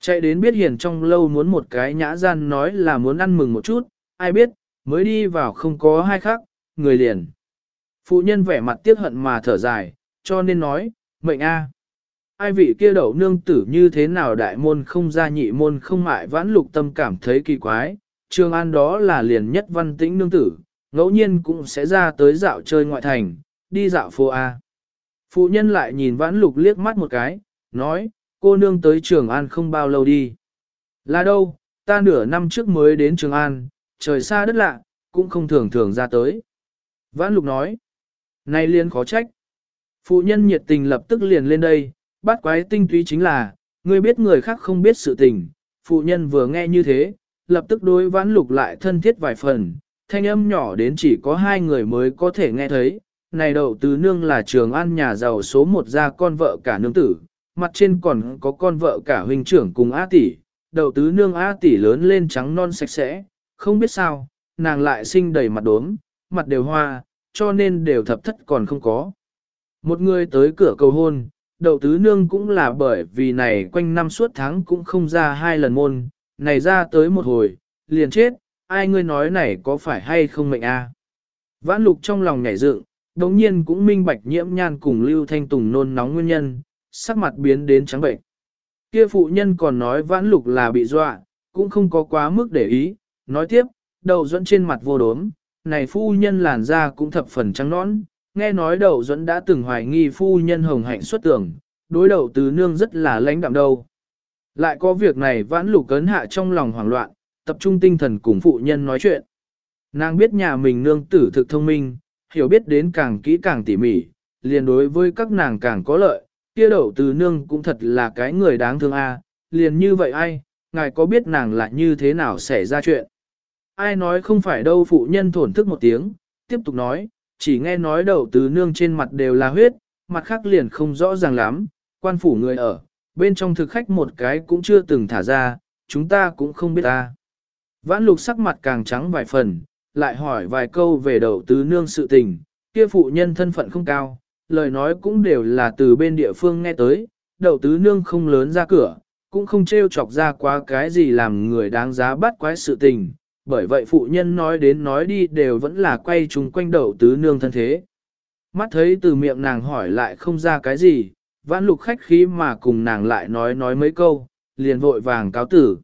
Chạy đến biết hiền trong lâu muốn một cái nhã gian nói là muốn ăn mừng một chút, ai biết, mới đi vào không có hai khắc người liền. Phụ nhân vẻ mặt tiếc hận mà thở dài, cho nên nói, mệnh a. Ai vị kia đậu nương tử như thế nào đại môn không ra nhị môn không mại vãn lục tâm cảm thấy kỳ quái, trường an đó là liền nhất văn tĩnh nương tử, ngẫu nhiên cũng sẽ ra tới dạo chơi ngoại thành, đi dạo phố A. Phụ nhân lại nhìn vãn lục liếc mắt một cái, nói, cô nương tới trường an không bao lâu đi. Là đâu, ta nửa năm trước mới đến trường an, trời xa đất lạ, cũng không thường thường ra tới. Vãn lục nói, Nay liên khó trách. Phụ nhân nhiệt tình lập tức liền lên đây, bắt quái tinh túy chính là, ngươi biết người khác không biết sự tình. Phụ nhân vừa nghe như thế, lập tức đối vãn lục lại thân thiết vài phần, thanh âm nhỏ đến chỉ có hai người mới có thể nghe thấy. Này đậu tứ nương là trường an nhà giàu số một gia con vợ cả nương tử, mặt trên còn có con vợ cả huynh trưởng cùng A tỷ, đậu tứ nương A tỷ lớn lên trắng non sạch sẽ, không biết sao, nàng lại sinh đầy mặt đốm, mặt đều hoa, cho nên đều thập thất còn không có. Một người tới cửa cầu hôn, đậu tứ nương cũng là bởi vì này quanh năm suốt tháng cũng không ra hai lần môn, này ra tới một hồi, liền chết, ai ngươi nói này có phải hay không mệnh a? Vãn lục trong lòng nhảy dựng, đồng nhiên cũng minh bạch nhiễm nhan cùng Lưu Thanh Tùng nôn nóng nguyên nhân, sắc mặt biến đến trắng bệnh. Kia phụ nhân còn nói vãn lục là bị dọa, cũng không có quá mức để ý, nói tiếp, đầu dẫn trên mặt vô đốm, này phu nhân làn da cũng thập phần trắng nõn, nghe nói đầu dẫn đã từng hoài nghi phu nhân hồng hạnh xuất tưởng, đối đầu tứ nương rất là lãnh đạm đâu. Lại có việc này vãn lục cấn hạ trong lòng hoảng loạn, tập trung tinh thần cùng phụ nhân nói chuyện. Nàng biết nhà mình nương tử thực thông minh, hiểu biết đến càng kỹ càng tỉ mỉ, liền đối với các nàng càng có lợi, kia đậu từ nương cũng thật là cái người đáng thương a à. liền như vậy ai, ngài có biết nàng là như thế nào xảy ra chuyện. Ai nói không phải đâu phụ nhân thổn thức một tiếng, tiếp tục nói, chỉ nghe nói đậu từ nương trên mặt đều là huyết, mặt khác liền không rõ ràng lắm, quan phủ người ở, bên trong thực khách một cái cũng chưa từng thả ra, chúng ta cũng không biết ta. Vãn lục sắc mặt càng trắng vài phần, lại hỏi vài câu về đậu tứ nương sự tình, kia phụ nhân thân phận không cao, lời nói cũng đều là từ bên địa phương nghe tới, đậu tứ nương không lớn ra cửa, cũng không trêu chọc ra quá cái gì làm người đáng giá bắt quái sự tình, bởi vậy phụ nhân nói đến nói đi đều vẫn là quay chung quanh đậu tứ nương thân thế. Mắt thấy từ miệng nàng hỏi lại không ra cái gì, vãn lục khách khí mà cùng nàng lại nói nói mấy câu, liền vội vàng cáo tử.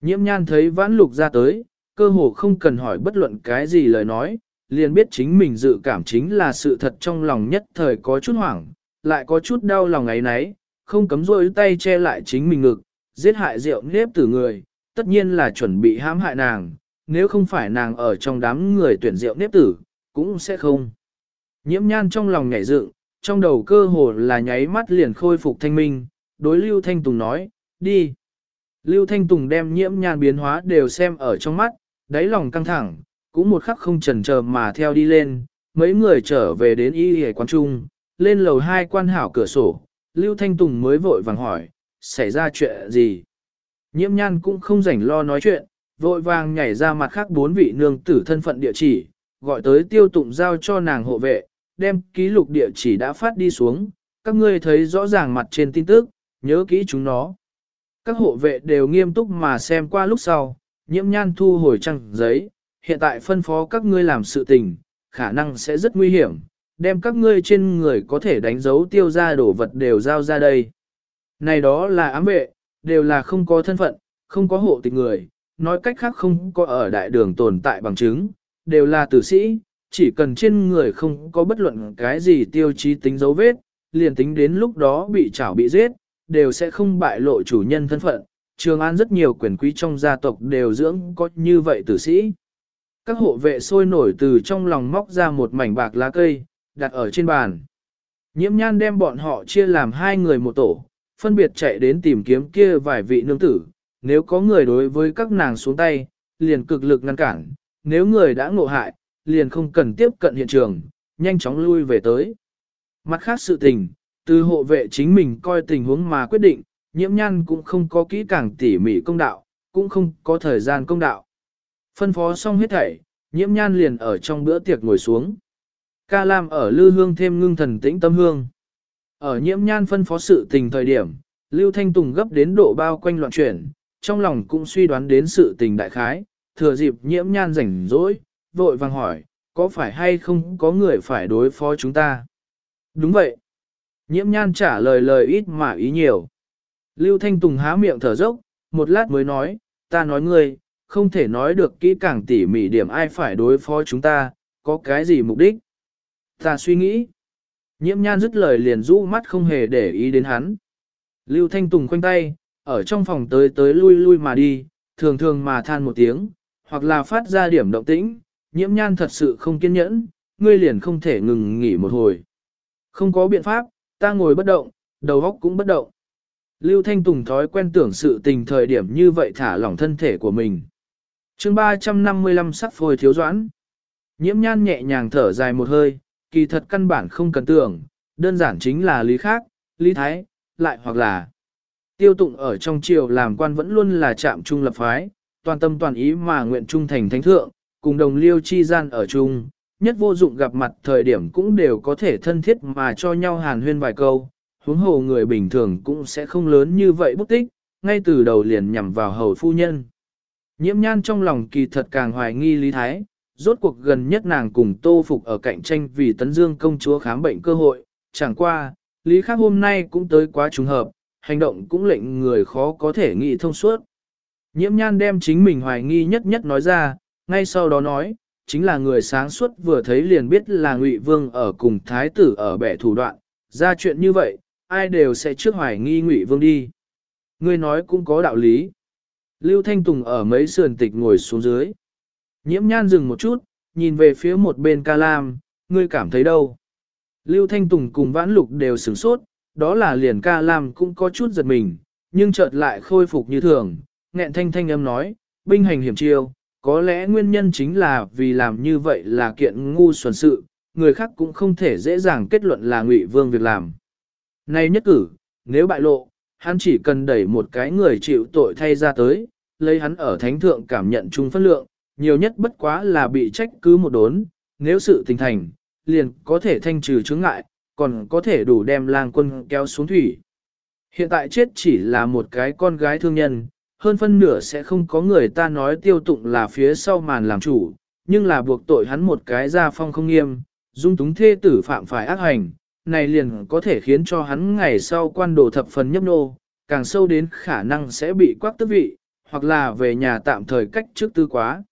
Nhiễm nhan thấy vãn lục ra tới, cơ hồ không cần hỏi bất luận cái gì lời nói, liền biết chính mình dự cảm chính là sự thật trong lòng nhất thời có chút hoảng, lại có chút đau lòng ấy nấy, không cấm rôi tay che lại chính mình ngực, giết hại rượu nếp tử người, tất nhiên là chuẩn bị hãm hại nàng, nếu không phải nàng ở trong đám người tuyển rượu nếp tử, cũng sẽ không. Nhiễm nhan trong lòng nhảy dựng, trong đầu cơ hồ là nháy mắt liền khôi phục thanh minh, đối Lưu Thanh Tùng nói, đi. Lưu Thanh Tùng đem nhiễm nhan biến hóa đều xem ở trong mắt, đáy lòng căng thẳng, cũng một khắc không chần chờ mà theo đi lên, mấy người trở về đến y hề quán trung, lên lầu hai quan hảo cửa sổ, Lưu Thanh Tùng mới vội vàng hỏi, xảy ra chuyện gì? Nhiễm nhan cũng không rảnh lo nói chuyện, vội vàng nhảy ra mặt khác bốn vị nương tử thân phận địa chỉ, gọi tới tiêu tụng giao cho nàng hộ vệ, đem ký lục địa chỉ đã phát đi xuống, các ngươi thấy rõ ràng mặt trên tin tức, nhớ kỹ chúng nó. Các hộ vệ đều nghiêm túc mà xem qua lúc sau, nhiễm nhan thu hồi trăng giấy, hiện tại phân phó các ngươi làm sự tình, khả năng sẽ rất nguy hiểm, đem các ngươi trên người có thể đánh dấu tiêu ra đổ vật đều giao ra đây. Này đó là ám vệ, đều là không có thân phận, không có hộ tịch người, nói cách khác không có ở đại đường tồn tại bằng chứng, đều là tử sĩ, chỉ cần trên người không có bất luận cái gì tiêu chí tính dấu vết, liền tính đến lúc đó bị trảo bị giết, đều sẽ không bại lộ chủ nhân thân phận. Trường An rất nhiều quyền quý trong gia tộc đều dưỡng có như vậy tử sĩ. Các hộ vệ sôi nổi từ trong lòng móc ra một mảnh bạc lá cây, đặt ở trên bàn. Nhiễm nhan đem bọn họ chia làm hai người một tổ, phân biệt chạy đến tìm kiếm kia vài vị nương tử. Nếu có người đối với các nàng xuống tay, liền cực lực ngăn cản. Nếu người đã ngộ hại, liền không cần tiếp cận hiện trường, nhanh chóng lui về tới. Mặt khác sự tình, từ hộ vệ chính mình coi tình huống mà quyết định, nhiễm nhăn cũng không có kỹ càng tỉ mỉ công đạo, cũng không có thời gian công đạo. Phân phó xong hết thảy, nhiễm nhan liền ở trong bữa tiệc ngồi xuống. Ca Lam ở lư hương thêm ngưng thần tĩnh tâm hương. Ở nhiễm nhan phân phó sự tình thời điểm, Lưu Thanh Tùng gấp đến độ bao quanh loạn chuyển, trong lòng cũng suy đoán đến sự tình đại khái, thừa dịp nhiễm nhan rảnh rỗi, vội vàng hỏi, có phải hay không có người phải đối phó chúng ta? Đúng vậy. Nhiễm nhan trả lời lời ít mà ý nhiều. Lưu Thanh Tùng há miệng thở dốc, một lát mới nói, ta nói ngươi, không thể nói được kỹ càng tỉ mỉ điểm ai phải đối phó chúng ta, có cái gì mục đích. Ta suy nghĩ. Nhiễm nhan dứt lời liền rũ mắt không hề để ý đến hắn. Lưu Thanh Tùng khoanh tay, ở trong phòng tới tới lui lui mà đi, thường thường mà than một tiếng, hoặc là phát ra điểm động tĩnh, nhiễm nhan thật sự không kiên nhẫn, ngươi liền không thể ngừng nghỉ một hồi. Không có biện pháp, ta ngồi bất động, đầu óc cũng bất động. Lưu Thanh Tùng thói quen tưởng sự tình thời điểm như vậy thả lỏng thân thể của mình. chương 355 sắc phôi thiếu doãn. Nhiễm nhan nhẹ nhàng thở dài một hơi, kỳ thật căn bản không cần tưởng, đơn giản chính là lý khác, lý thái, lại hoặc là tiêu tụng ở trong triều làm quan vẫn luôn là trạm trung lập phái, toàn tâm toàn ý mà nguyện trung thành thánh thượng, cùng đồng liêu chi gian ở chung, nhất vô dụng gặp mặt thời điểm cũng đều có thể thân thiết mà cho nhau hàn huyên vài câu, huống hồ người bình thường cũng sẽ không lớn như vậy bút tích, ngay từ đầu liền nhằm vào hầu phu nhân. Nhiễm nhan trong lòng kỳ thật càng hoài nghi lý thái, rốt cuộc gần nhất nàng cùng tô phục ở cạnh tranh vì tấn dương công chúa khám bệnh cơ hội, chẳng qua, lý khác hôm nay cũng tới quá trùng hợp, hành động cũng lệnh người khó có thể nghĩ thông suốt. Nhiễm nhan đem chính mình hoài nghi nhất nhất nói ra, ngay sau đó nói, chính là người sáng suốt vừa thấy liền biết là Ngụy Vương ở cùng thái tử ở bẻ thủ đoạn, ra chuyện như vậy, ai đều sẽ trước hoài nghi Ngụy Vương đi. Ngươi nói cũng có đạo lý. Lưu Thanh Tùng ở mấy sườn tịch ngồi xuống dưới. Nhiễm nhan dừng một chút, nhìn về phía một bên ca lam, ngươi cảm thấy đâu? Lưu Thanh Tùng cùng vãn lục đều sửng sốt, đó là liền ca lam cũng có chút giật mình, nhưng chợt lại khôi phục như thường, nghẹn thanh thanh âm nói, binh hành hiểm chiêu, có lẽ nguyên nhân chính là vì làm như vậy là kiện ngu xuẩn sự, người khác cũng không thể dễ dàng kết luận là ngụy vương việc làm. Này nhất cử, nếu bại lộ, hắn chỉ cần đẩy một cái người chịu tội thay ra tới, lấy hắn ở thánh thượng cảm nhận chung phân lượng, nhiều nhất bất quá là bị trách cứ một đốn, nếu sự tình thành, liền có thể thanh trừ chướng ngại, còn có thể đủ đem lang quân kéo xuống thủy. Hiện tại chết chỉ là một cái con gái thương nhân, hơn phân nửa sẽ không có người ta nói tiêu tụng là phía sau màn làm chủ, nhưng là buộc tội hắn một cái gia phong không nghiêm, dung túng thê tử phạm phải ác hành, này liền có thể khiến cho hắn ngày sau quan đồ thập phần nhấp nô, càng sâu đến khả năng sẽ bị quắc tước vị, hoặc là về nhà tạm thời cách trước tư quá.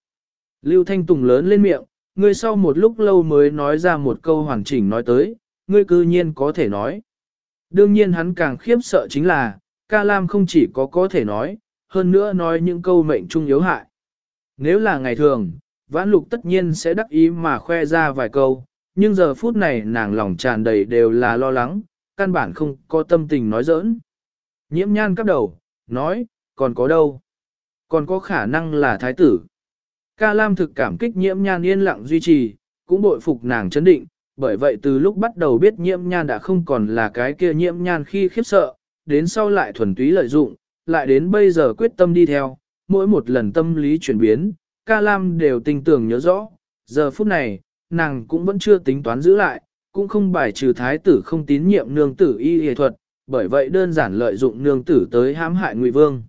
Lưu Thanh Tùng lớn lên miệng, người sau một lúc lâu mới nói ra một câu hoàn chỉnh nói tới, ngươi cư nhiên có thể nói. Đương nhiên hắn càng khiếp sợ chính là, ca lam không chỉ có có thể nói, hơn nữa nói những câu mệnh trung yếu hại. Nếu là ngày thường, vãn lục tất nhiên sẽ đắc ý mà khoe ra vài câu, nhưng giờ phút này nàng lòng tràn đầy đều là lo lắng, căn bản không có tâm tình nói giỡn. Nhiễm nhan cắp đầu, nói, còn có đâu? Còn có khả năng là thái tử. Ca Lam thực cảm kích nhiễm nhan yên lặng duy trì, cũng bội phục nàng chấn định, bởi vậy từ lúc bắt đầu biết nhiễm nhan đã không còn là cái kia nhiễm nhan khi khiếp sợ, đến sau lại thuần túy lợi dụng, lại đến bây giờ quyết tâm đi theo, mỗi một lần tâm lý chuyển biến, ca lam đều tình tưởng nhớ rõ, giờ phút này, nàng cũng vẫn chưa tính toán giữ lại, cũng không bài trừ thái tử không tín nhiệm nương tử y y thuật, bởi vậy đơn giản lợi dụng nương tử tới hãm hại ngụy vương.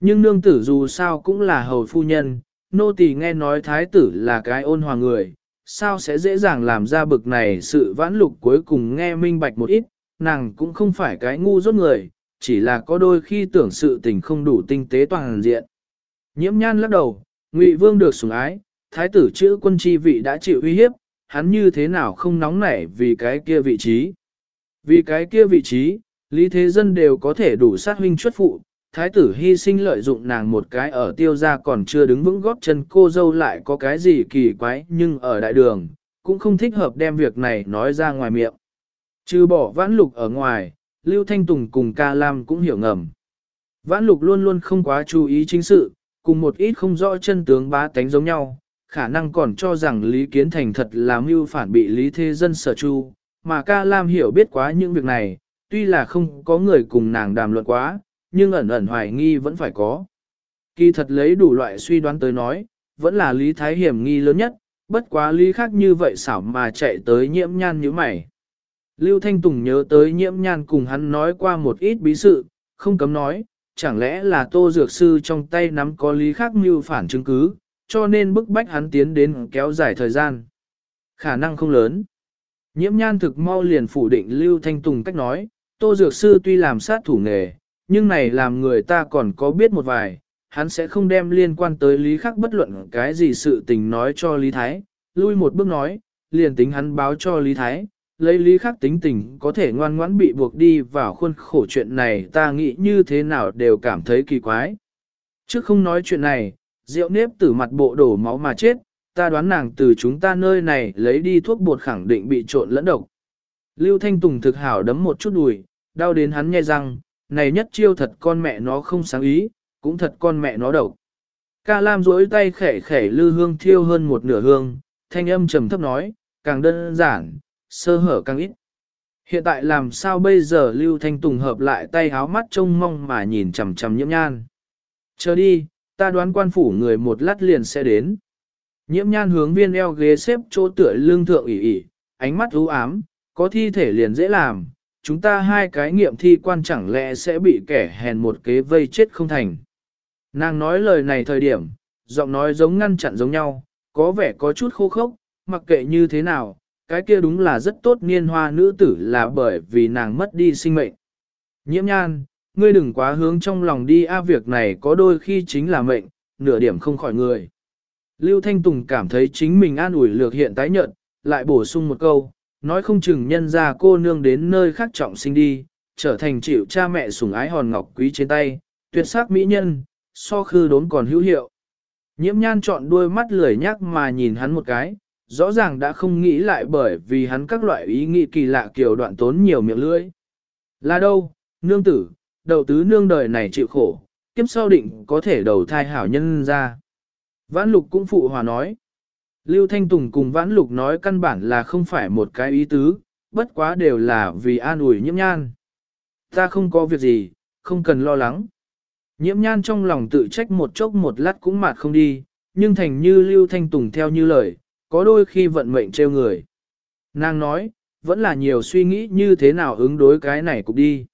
Nhưng nương tử dù sao cũng là hầu phu nhân, nô tỳ nghe nói thái tử là cái ôn hòa người, sao sẽ dễ dàng làm ra bực này sự vãn lục cuối cùng nghe minh bạch một ít, nàng cũng không phải cái ngu dốt người, chỉ là có đôi khi tưởng sự tình không đủ tinh tế toàn diện. Nhiễm nhan lắc đầu, Ngụy Vương được sủng ái, thái tử chữ quân chi vị đã chịu uy hiếp, hắn như thế nào không nóng nảy vì cái kia vị trí. Vì cái kia vị trí, lý thế dân đều có thể đủ sát huynh chuất phụ, thái tử hy sinh lợi dụng nàng một cái ở tiêu gia còn chưa đứng vững góp chân cô dâu lại có cái gì kỳ quái nhưng ở đại đường, cũng không thích hợp đem việc này nói ra ngoài miệng. Trừ bỏ vãn lục ở ngoài, Lưu Thanh Tùng cùng ca lam cũng hiểu ngầm. Vãn lục luôn luôn không quá chú ý chính sự, cùng một ít không rõ chân tướng bá tánh giống nhau, khả năng còn cho rằng Lý Kiến Thành thật là mưu phản bị Lý Thế Dân sở chu, mà ca lam hiểu biết quá những việc này, tuy là không có người cùng nàng đàm luận quá, nhưng ẩn ẩn hoài nghi vẫn phải có. Kỳ thật lấy đủ loại suy đoán tới nói, vẫn là Lý Thái hiểm nghi lớn nhất, bất quá Lý khác như vậy xảo mà chạy tới nhiễm nhan như mày. Lưu Thanh Tùng nhớ tới nhiễm nhan cùng hắn nói qua một ít bí sự, không cấm nói, chẳng lẽ là tô dược sư trong tay nắm có lý khác mưu phản chứng cứ, cho nên bức bách hắn tiến đến kéo dài thời gian. Khả năng không lớn. Nhiễm nhan thực mau liền phủ định Lưu Thanh Tùng cách nói, tô dược sư tuy làm sát thủ nghề, nhưng này làm người ta còn có biết một vài, hắn sẽ không đem liên quan tới lý khắc bất luận cái gì sự tình nói cho Lý Thái, lui một bước nói, liền tính hắn báo cho Lý Thái, lấy lý khắc tính tình có thể ngoan ngoãn bị buộc đi vào khuôn khổ chuyện này ta nghĩ như thế nào đều cảm thấy kỳ quái. Trước không nói chuyện này, rượu nếp từ mặt bộ đổ máu mà chết, ta đoán nàng từ chúng ta nơi này lấy đi thuốc bột khẳng định bị trộn lẫn độc. Lưu Thanh Tùng thực hảo đấm một chút đùi, đau đến hắn nghe răng, này nhất chiêu thật con mẹ nó không sáng ý, cũng thật con mẹ nó độc. Ca Lam duỗi tay khẻ khẻ lư hương thiêu hơn một nửa hương, thanh âm trầm thấp nói, càng đơn giản, sơ hở càng ít. Hiện tại làm sao bây giờ Lưu Thanh Tùng hợp lại tay háo mắt trông mong mà nhìn chằm chằm nhiễm nhan. Chờ đi, ta đoán quan phủ người một lát liền sẽ đến. Nhiễm nhan hướng viên eo ghế xếp chỗ tựa lương thượng ỉ ỉ, ánh mắt u ám, có thi thể liền dễ làm, chúng ta hai cái nghiệm thi quan chẳng lẽ sẽ bị kẻ hèn một kế vây chết không thành. Nàng nói lời này thời điểm, giọng nói giống ngăn chặn giống nhau, có vẻ có chút khô khốc, mặc kệ như thế nào, cái kia đúng là rất tốt niên hoa nữ tử là bởi vì nàng mất đi sinh mệnh. Nhiễm nhan, ngươi đừng quá hướng trong lòng đi a việc này có đôi khi chính là mệnh, nửa điểm không khỏi người. Lưu Thanh Tùng cảm thấy chính mình an ủi lược hiện tái nhận, lại bổ sung một câu, nói không chừng nhân ra cô nương đến nơi khác trọng sinh đi, trở thành chịu cha mẹ sủng ái hòn ngọc quý trên tay, tuyệt sắc mỹ nhân, so khư đốn còn hữu hiệu. Nhiễm nhan chọn đuôi mắt lười nhắc mà nhìn hắn một cái, rõ ràng đã không nghĩ lại bởi vì hắn các loại ý nghĩ kỳ lạ kiểu đoạn tốn nhiều miệng lưỡi. Là đâu, nương tử, đầu tứ nương đời này chịu khổ, kiếp sau định có thể đầu thai hảo nhân ra. Vãn lục cũng phụ hòa nói. Lưu Thanh Tùng cùng Vãn Lục nói căn bản là không phải một cái ý tứ, bất quá đều là vì an ủi nhiễm nhan. Ta không có việc gì, không cần lo lắng. Nhiễm nhan trong lòng tự trách một chốc một lát cũng mạt không đi, nhưng thành như Lưu Thanh Tùng theo như lời, có đôi khi vận mệnh trêu người. Nàng nói, vẫn là nhiều suy nghĩ như thế nào ứng đối cái này cũng đi.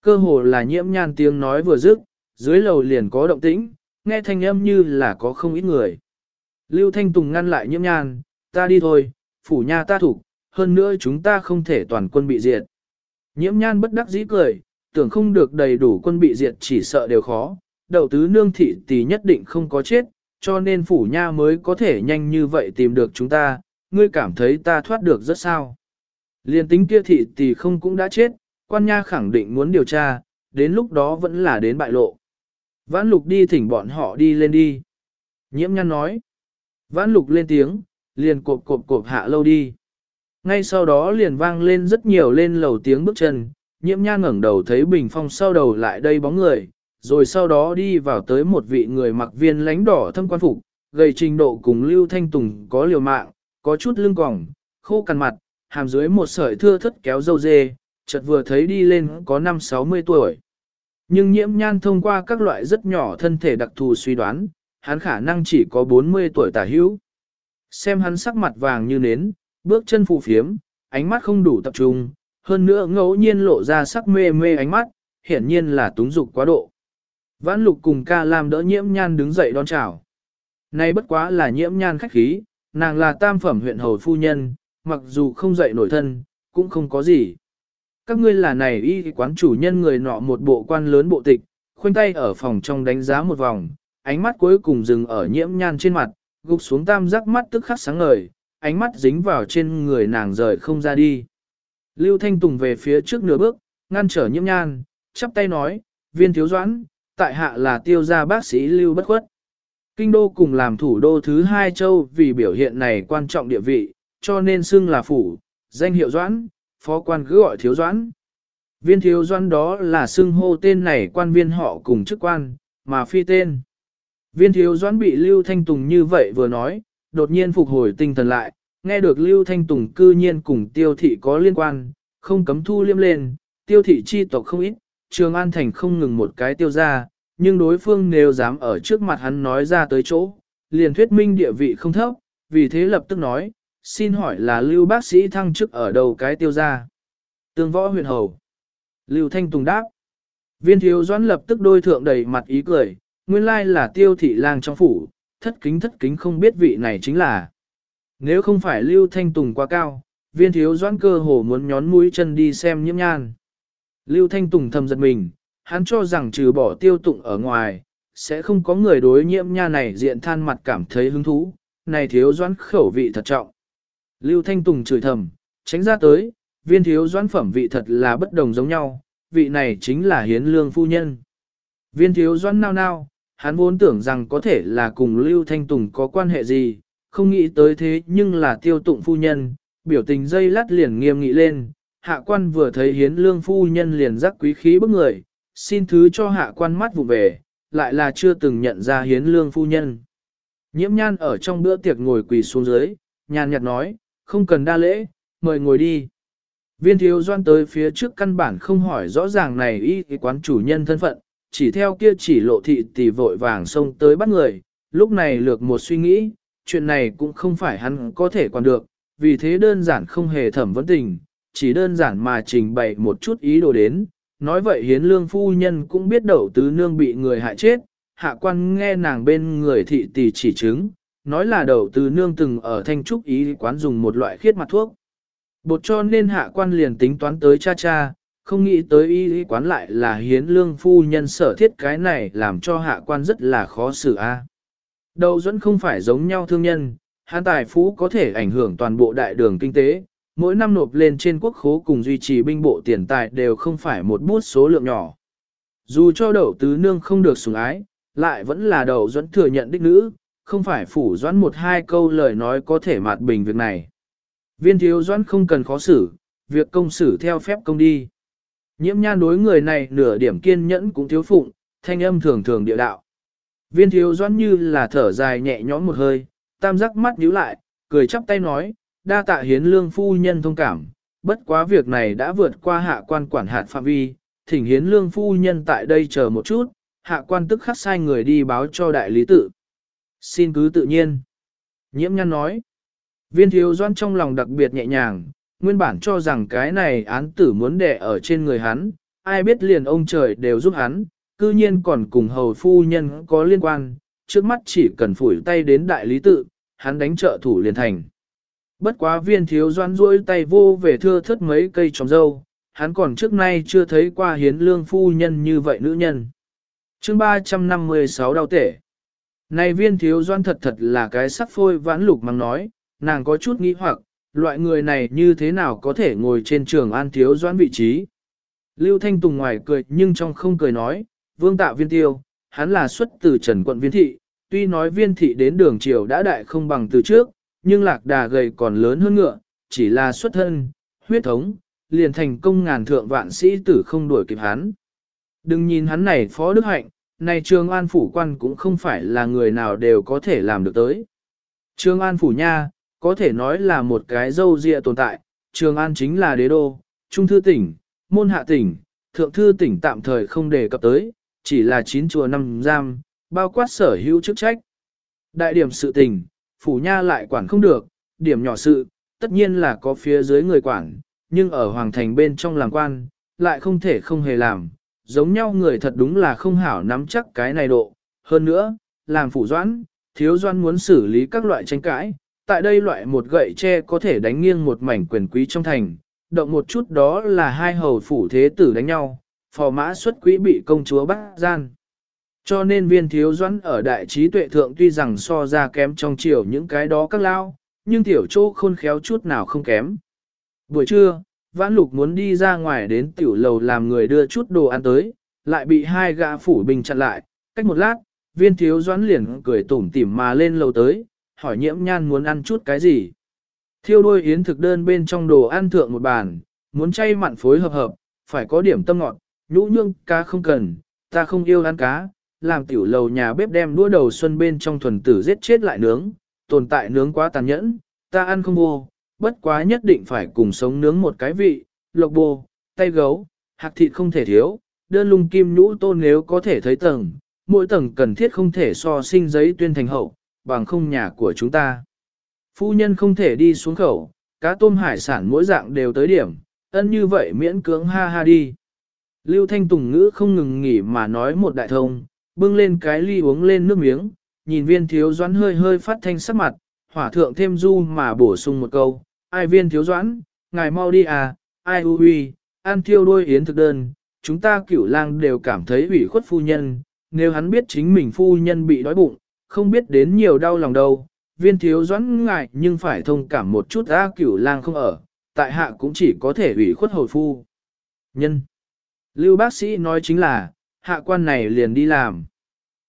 Cơ hồ là nhiễm nhan tiếng nói vừa dứt, dưới lầu liền có động tĩnh, nghe thanh âm như là có không ít người. Lưu Thanh Tùng ngăn lại nhiễm nhan, ta đi thôi, phủ nha ta thủ, hơn nữa chúng ta không thể toàn quân bị diệt. Nhiễm nhan bất đắc dĩ cười, tưởng không được đầy đủ quân bị diệt chỉ sợ đều khó, đầu tứ nương thị tỷ nhất định không có chết, cho nên phủ nha mới có thể nhanh như vậy tìm được chúng ta, ngươi cảm thấy ta thoát được rất sao. Liên tính kia thị thì không cũng đã chết, quan nha khẳng định muốn điều tra, đến lúc đó vẫn là đến bại lộ. Vãn lục đi thỉnh bọn họ đi lên đi. Nhiễm nhăn nói. Vãn lục lên tiếng, liền cộp cộp cộp hạ lâu đi. Ngay sau đó liền vang lên rất nhiều lên lầu tiếng bước chân, nhiễm nhan ngẩng đầu thấy bình phong sau đầu lại đây bóng người, rồi sau đó đi vào tới một vị người mặc viên lánh đỏ thâm quan phục, gầy trình độ cùng Lưu Thanh Tùng có liều mạng, có chút lưng còng, khô cằn mặt, hàm dưới một sợi thưa thất kéo dâu dê, chợt vừa thấy đi lên có năm 60 tuổi. Nhưng nhiễm nhan thông qua các loại rất nhỏ thân thể đặc thù suy đoán, hắn khả năng chỉ có 40 tuổi tả hữu. Xem hắn sắc mặt vàng như nến, bước chân phù phiếm, ánh mắt không đủ tập trung, hơn nữa ngẫu nhiên lộ ra sắc mê mê ánh mắt, hiển nhiên là túng dục quá độ. Vãn lục cùng ca làm đỡ nhiễm nhan đứng dậy đón chào. Nay bất quá là nhiễm nhan khách khí, nàng là tam phẩm huyện hầu phu nhân, mặc dù không dậy nổi thân, cũng không có gì. Các ngươi là này y quán chủ nhân người nọ một bộ quan lớn bộ tịch, khoanh tay ở phòng trong đánh giá một vòng, ánh mắt cuối cùng dừng ở nhiễm nhan trên mặt, gục xuống tam giác mắt tức khắc sáng ngời, ánh mắt dính vào trên người nàng rời không ra đi. Lưu Thanh Tùng về phía trước nửa bước, ngăn trở nhiễm nhan, chắp tay nói, viên thiếu doãn, tại hạ là tiêu gia bác sĩ Lưu Bất Khuất. Kinh đô cùng làm thủ đô thứ hai châu vì biểu hiện này quan trọng địa vị, cho nên xưng là phủ, danh hiệu doãn, phó quan cứ gọi thiếu doãn. Viên thiếu doãn đó là xưng hô tên này quan viên họ cùng chức quan, mà phi tên. Viên thiếu doãn bị Lưu Thanh Tùng như vậy vừa nói, đột nhiên phục hồi tinh thần lại, nghe được Lưu Thanh Tùng cư nhiên cùng tiêu thị có liên quan, không cấm thu liêm lên, tiêu thị chi tộc không ít, Trường An Thành không ngừng một cái tiêu ra, nhưng đối phương nếu dám ở trước mặt hắn nói ra tới chỗ, liền thuyết minh địa vị không thấp, vì thế lập tức nói, xin hỏi là Lưu bác sĩ thăng chức ở đầu cái tiêu gia Tương võ huyện hầu. Lưu Thanh Tùng đáp. Viên thiếu doãn lập tức đôi thượng đầy mặt ý cười, nguyên lai là tiêu thị lang trong phủ, thất kính thất kính không biết vị này chính là. Nếu không phải Lưu Thanh Tùng quá cao, viên thiếu doãn cơ hồ muốn nhón mũi chân đi xem nhiễm nhan. Lưu Thanh Tùng thầm giật mình, hắn cho rằng trừ bỏ tiêu tụng ở ngoài, sẽ không có người đối nhiễm nha này diện than mặt cảm thấy hứng thú, này thiếu doãn khẩu vị thật trọng. Lưu Thanh Tùng chửi thầm, tránh ra tới, viên thiếu doãn phẩm vị thật là bất đồng giống nhau, vị này chính là hiến lương phu nhân. Viên thiếu doãn nao nao, hắn vốn tưởng rằng có thể là cùng Lưu Thanh Tùng có quan hệ gì, không nghĩ tới thế nhưng là tiêu tụng phu nhân, biểu tình dây lát liền nghiêm nghị lên, hạ quan vừa thấy hiến lương phu nhân liền giác quý khí bức người, xin thứ cho hạ quan mắt vụ về, lại là chưa từng nhận ra hiến lương phu nhân. Nhiễm nhan ở trong bữa tiệc ngồi quỳ xuống dưới, nhàn nhạt nói, không cần đa lễ, mời ngồi đi. Viên thiếu doan tới phía trước căn bản không hỏi rõ ràng này y quán chủ nhân thân phận, chỉ theo kia chỉ lộ thị tỷ vội vàng xông tới bắt người, lúc này lược một suy nghĩ, chuyện này cũng không phải hắn có thể quản được, vì thế đơn giản không hề thẩm vấn tình, chỉ đơn giản mà trình bày một chút ý đồ đến. Nói vậy hiến lương phu nhân cũng biết đậu tứ nương bị người hại chết, hạ quan nghe nàng bên người thị tỷ chỉ chứng, nói là đậu tứ nương từng ở thanh trúc ý quán dùng một loại khiết mặt thuốc. Bột cho nên hạ quan liền tính toán tới cha cha, không nghĩ tới y quán lại là hiến lương phu nhân sở thiết cái này làm cho hạ quan rất là khó xử a. Đầu dẫn không phải giống nhau thương nhân, hán tài phú có thể ảnh hưởng toàn bộ đại đường kinh tế, mỗi năm nộp lên trên quốc khố cùng duy trì binh bộ tiền tài đều không phải một bút số lượng nhỏ. Dù cho đậu tứ nương không được sủng ái, lại vẫn là đậu dẫn thừa nhận đích nữ, không phải phủ doãn một hai câu lời nói có thể mạt bình việc này. Viên thiếu doãn không cần khó xử, việc công xử theo phép công đi. Nhiễm nhan đối người này nửa điểm kiên nhẫn cũng thiếu phụng, thanh âm thường thường địa đạo. Viên thiếu doãn như là thở dài nhẹ nhõm một hơi, tam giác mắt nhíu lại, cười chắp tay nói, đa tạ hiến lương phu nhân thông cảm, bất quá việc này đã vượt qua hạ quan quản hạt phạm vi, thỉnh hiến lương phu nhân tại đây chờ một chút, hạ quan tức khắc sai người đi báo cho đại lý tự. Xin cứ tự nhiên. Nhiễm nhăn nói, viên thiếu doan trong lòng đặc biệt nhẹ nhàng, nguyên bản cho rằng cái này án tử muốn đẻ ở trên người hắn, ai biết liền ông trời đều giúp hắn, cư nhiên còn cùng hầu phu nhân có liên quan, trước mắt chỉ cần phủi tay đến đại lý tự, hắn đánh trợ thủ liền thành. Bất quá viên thiếu doan duỗi tay vô về thưa thất mấy cây trồng dâu, hắn còn trước nay chưa thấy qua hiến lương phu nhân như vậy nữ nhân. chương 356 đau tể. Này viên thiếu doan thật thật là cái sắc phôi vãn lục mang nói, nàng có chút nghĩ hoặc, loại người này như thế nào có thể ngồi trên trường an thiếu doan vị trí. Lưu Thanh Tùng ngoài cười nhưng trong không cười nói, vương tạ viên tiêu, hắn là xuất từ trần quận viên thị, tuy nói viên thị đến đường triều đã đại không bằng từ trước, nhưng lạc đà gầy còn lớn hơn ngựa, chỉ là xuất thân, huyết thống, liền thành công ngàn thượng vạn sĩ tử không đuổi kịp hắn. Đừng nhìn hắn này phó đức hạnh, này trường an phủ quan cũng không phải là người nào đều có thể làm được tới. Trường an phủ nha, có thể nói là một cái dâu dịa tồn tại, trường an chính là đế đô, trung thư tỉnh, môn hạ tỉnh, thượng thư tỉnh tạm thời không đề cập tới, chỉ là chín chùa năm giam, bao quát sở hữu chức trách. Đại điểm sự tình, phủ nha lại quản không được, điểm nhỏ sự, tất nhiên là có phía dưới người quản, nhưng ở hoàng thành bên trong làm quan, lại không thể không hề làm, giống nhau người thật đúng là không hảo nắm chắc cái này độ. Hơn nữa, làm phủ doãn, thiếu doãn muốn xử lý các loại tranh cãi, tại đây loại một gậy tre có thể đánh nghiêng một mảnh quyền quý trong thành, động một chút đó là hai hầu phủ thế tử đánh nhau, phò mã xuất quỹ bị công chúa bắt gian. Cho nên viên thiếu doãn ở đại trí tuệ thượng tuy rằng so ra kém trong chiều những cái đó các lao, nhưng tiểu chỗ khôn khéo chút nào không kém. Buổi trưa, vãn lục muốn đi ra ngoài đến tiểu lầu làm người đưa chút đồ ăn tới, lại bị hai gã phủ bình chặn lại. Cách một lát, viên thiếu doãn liền cười tủm tỉm mà lên lầu tới, hỏi nhiễm nhan muốn ăn chút cái gì. Thiêu đôi yến thực đơn bên trong đồ ăn thượng một bàn, muốn chay mặn phối hợp hợp, phải có điểm tâm ngọt, nhũ nhương cá không cần, ta không yêu ăn cá, làm tiểu lầu nhà bếp đem đũa đầu xuân bên trong thuần tử giết chết lại nướng, tồn tại nướng quá tàn nhẫn, ta ăn không vô, bất quá nhất định phải cùng sống nướng một cái vị, lộc bồ, tay gấu, hạt thịt không thể thiếu, đơn lung kim nhũ tôn nếu có thể thấy tầng, mỗi tầng cần thiết không thể so sinh giấy tuyên thành hậu, bằng không nhà của chúng ta. Phu nhân không thể đi xuống khẩu, cá tôm hải sản mỗi dạng đều tới điểm, ân như vậy miễn cưỡng ha ha đi. Lưu Thanh Tùng ngữ không ngừng nghỉ mà nói một đại thông, bưng lên cái ly uống lên nước miếng, nhìn viên thiếu doãn hơi hơi phát thanh sắc mặt, hỏa thượng thêm du mà bổ sung một câu, ai viên thiếu doãn, ngài mau đi à, ai u huy, an thiêu đôi yến thực đơn, chúng ta cửu lang đều cảm thấy ủy khuất phu nhân, nếu hắn biết chính mình phu nhân bị đói bụng, không biết đến nhiều đau lòng đâu, viên thiếu doãn ngại nhưng phải thông cảm một chút ra cửu lang không ở, tại hạ cũng chỉ có thể ủy khuất hồi phu. Nhân Lưu bác sĩ nói chính là, hạ quan này liền đi làm.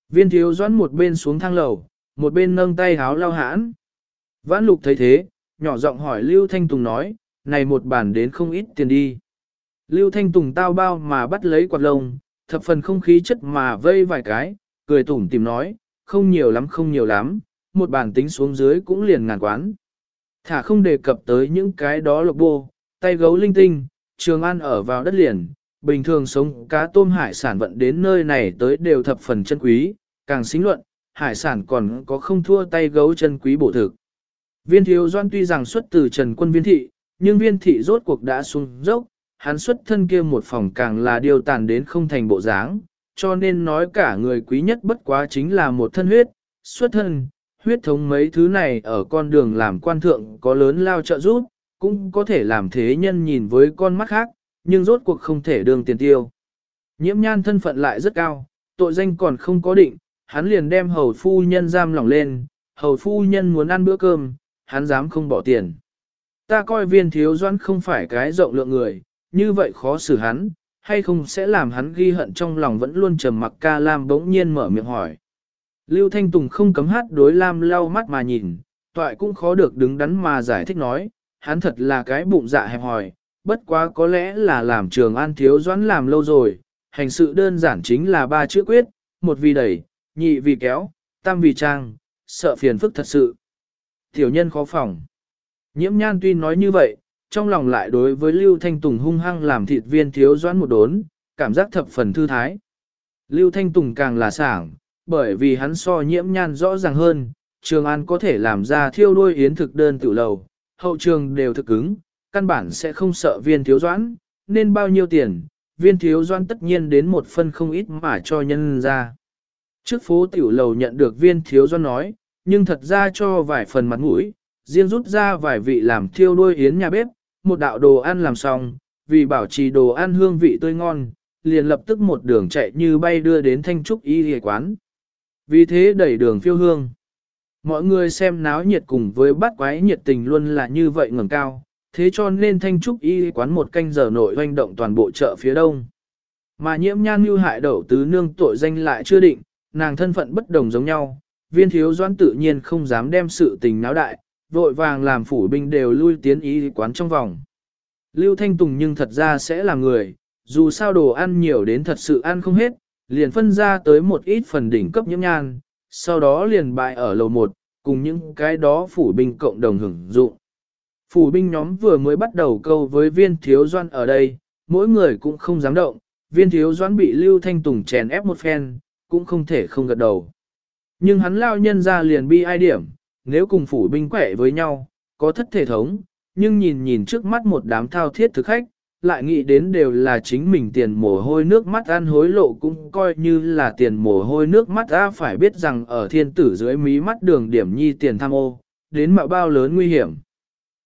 Viên thiếu doãn một bên xuống thang lầu, một bên nâng tay háo lao hãn. Vãn lục thấy thế, nhỏ giọng hỏi Lưu Thanh Tùng nói, này một bản đến không ít tiền đi. Lưu Thanh Tùng tao bao mà bắt lấy quạt lông, thập phần không khí chất mà vây vài cái, cười tủm tìm nói, không nhiều lắm không nhiều lắm, một bản tính xuống dưới cũng liền ngàn quán. Thả không đề cập tới những cái đó lộc bô, tay gấu linh tinh, trường An ở vào đất liền, bình thường sống cá tôm hải sản vận đến nơi này tới đều thập phần chân quý, càng xính luận, hải sản còn có không thua tay gấu chân quý bổ thực. Viên thiếu doan tuy rằng xuất từ trần quân viên thị, nhưng viên thị rốt cuộc đã xuống dốc, hắn xuất thân kia một phòng càng là điều tàn đến không thành bộ dáng, cho nên nói cả người quý nhất bất quá chính là một thân huyết, xuất thân, huyết thống mấy thứ này ở con đường làm quan thượng có lớn lao trợ giúp, cũng có thể làm thế nhân nhìn với con mắt khác, nhưng rốt cuộc không thể đường tiền tiêu. Nhiễm nhan thân phận lại rất cao, tội danh còn không có định, hắn liền đem hầu phu nhân giam lỏng lên, hầu phu nhân muốn ăn bữa cơm, hắn dám không bỏ tiền. Ta coi viên thiếu doan không phải cái rộng lượng người, như vậy khó xử hắn, hay không sẽ làm hắn ghi hận trong lòng vẫn luôn trầm mặc ca lam bỗng nhiên mở miệng hỏi. Lưu Thanh Tùng không cấm hát đối lam lau mắt mà nhìn, toại cũng khó được đứng đắn mà giải thích nói, hắn thật là cái bụng dạ hẹp hòi, bất quá có lẽ là làm trường an thiếu doãn làm lâu rồi, hành sự đơn giản chính là ba chữ quyết, một vì đẩy, nhị vì kéo, tam vì trang, sợ phiền phức thật sự. Tiểu nhân khó phòng. Nhiễm nhan tuy nói như vậy, trong lòng lại đối với Lưu Thanh Tùng hung hăng làm thịt viên thiếu doãn một đốn, cảm giác thập phần thư thái. Lưu Thanh Tùng càng là sảng, bởi vì hắn so nhiễm nhan rõ ràng hơn, Trường An có thể làm ra thiêu đuôi yến thực đơn tự lầu, hậu trường đều thực cứng, căn bản sẽ không sợ viên thiếu doãn, nên bao nhiêu tiền, viên thiếu doãn tất nhiên đến một phân không ít mà cho nhân ra. Trước phố tiểu lầu nhận được viên thiếu doãn nói, nhưng thật ra cho vài phần mặt mũi, riêng rút ra vài vị làm thiêu đuôi yến nhà bếp, một đạo đồ ăn làm xong, vì bảo trì đồ ăn hương vị tươi ngon, liền lập tức một đường chạy như bay đưa đến thanh trúc y hề quán. Vì thế đẩy đường phiêu hương. Mọi người xem náo nhiệt cùng với bát quái nhiệt tình luôn là như vậy ngẩng cao, thế cho nên thanh trúc y quán một canh giờ nội hoành động toàn bộ chợ phía đông. Mà nhiễm nhan mưu hại đậu tứ nương tội danh lại chưa định, nàng thân phận bất đồng giống nhau, viên thiếu doãn tự nhiên không dám đem sự tình náo đại, vội vàng làm phủ binh đều lui tiến y quán trong vòng. Lưu Thanh Tùng nhưng thật ra sẽ là người, dù sao đồ ăn nhiều đến thật sự ăn không hết, liền phân ra tới một ít phần đỉnh cấp nhiễm nhan, sau đó liền bại ở lầu 1, cùng những cái đó phủ binh cộng đồng hưởng dụng. Phủ binh nhóm vừa mới bắt đầu câu với viên thiếu doan ở đây, mỗi người cũng không dám động, viên thiếu doan bị Lưu Thanh Tùng chèn ép một phen, cũng không thể không gật đầu. Nhưng hắn lao nhân ra liền bi ai điểm, nếu cùng phủ binh quẻ với nhau, có thất thể thống, nhưng nhìn nhìn trước mắt một đám thao thiết thực khách, lại nghĩ đến đều là chính mình tiền mồ hôi nước mắt ăn hối lộ cũng coi như là tiền mồ hôi nước mắt ra phải biết rằng ở thiên tử dưới mí mắt đường điểm nhi tiền tham ô, đến mạo bao lớn nguy hiểm.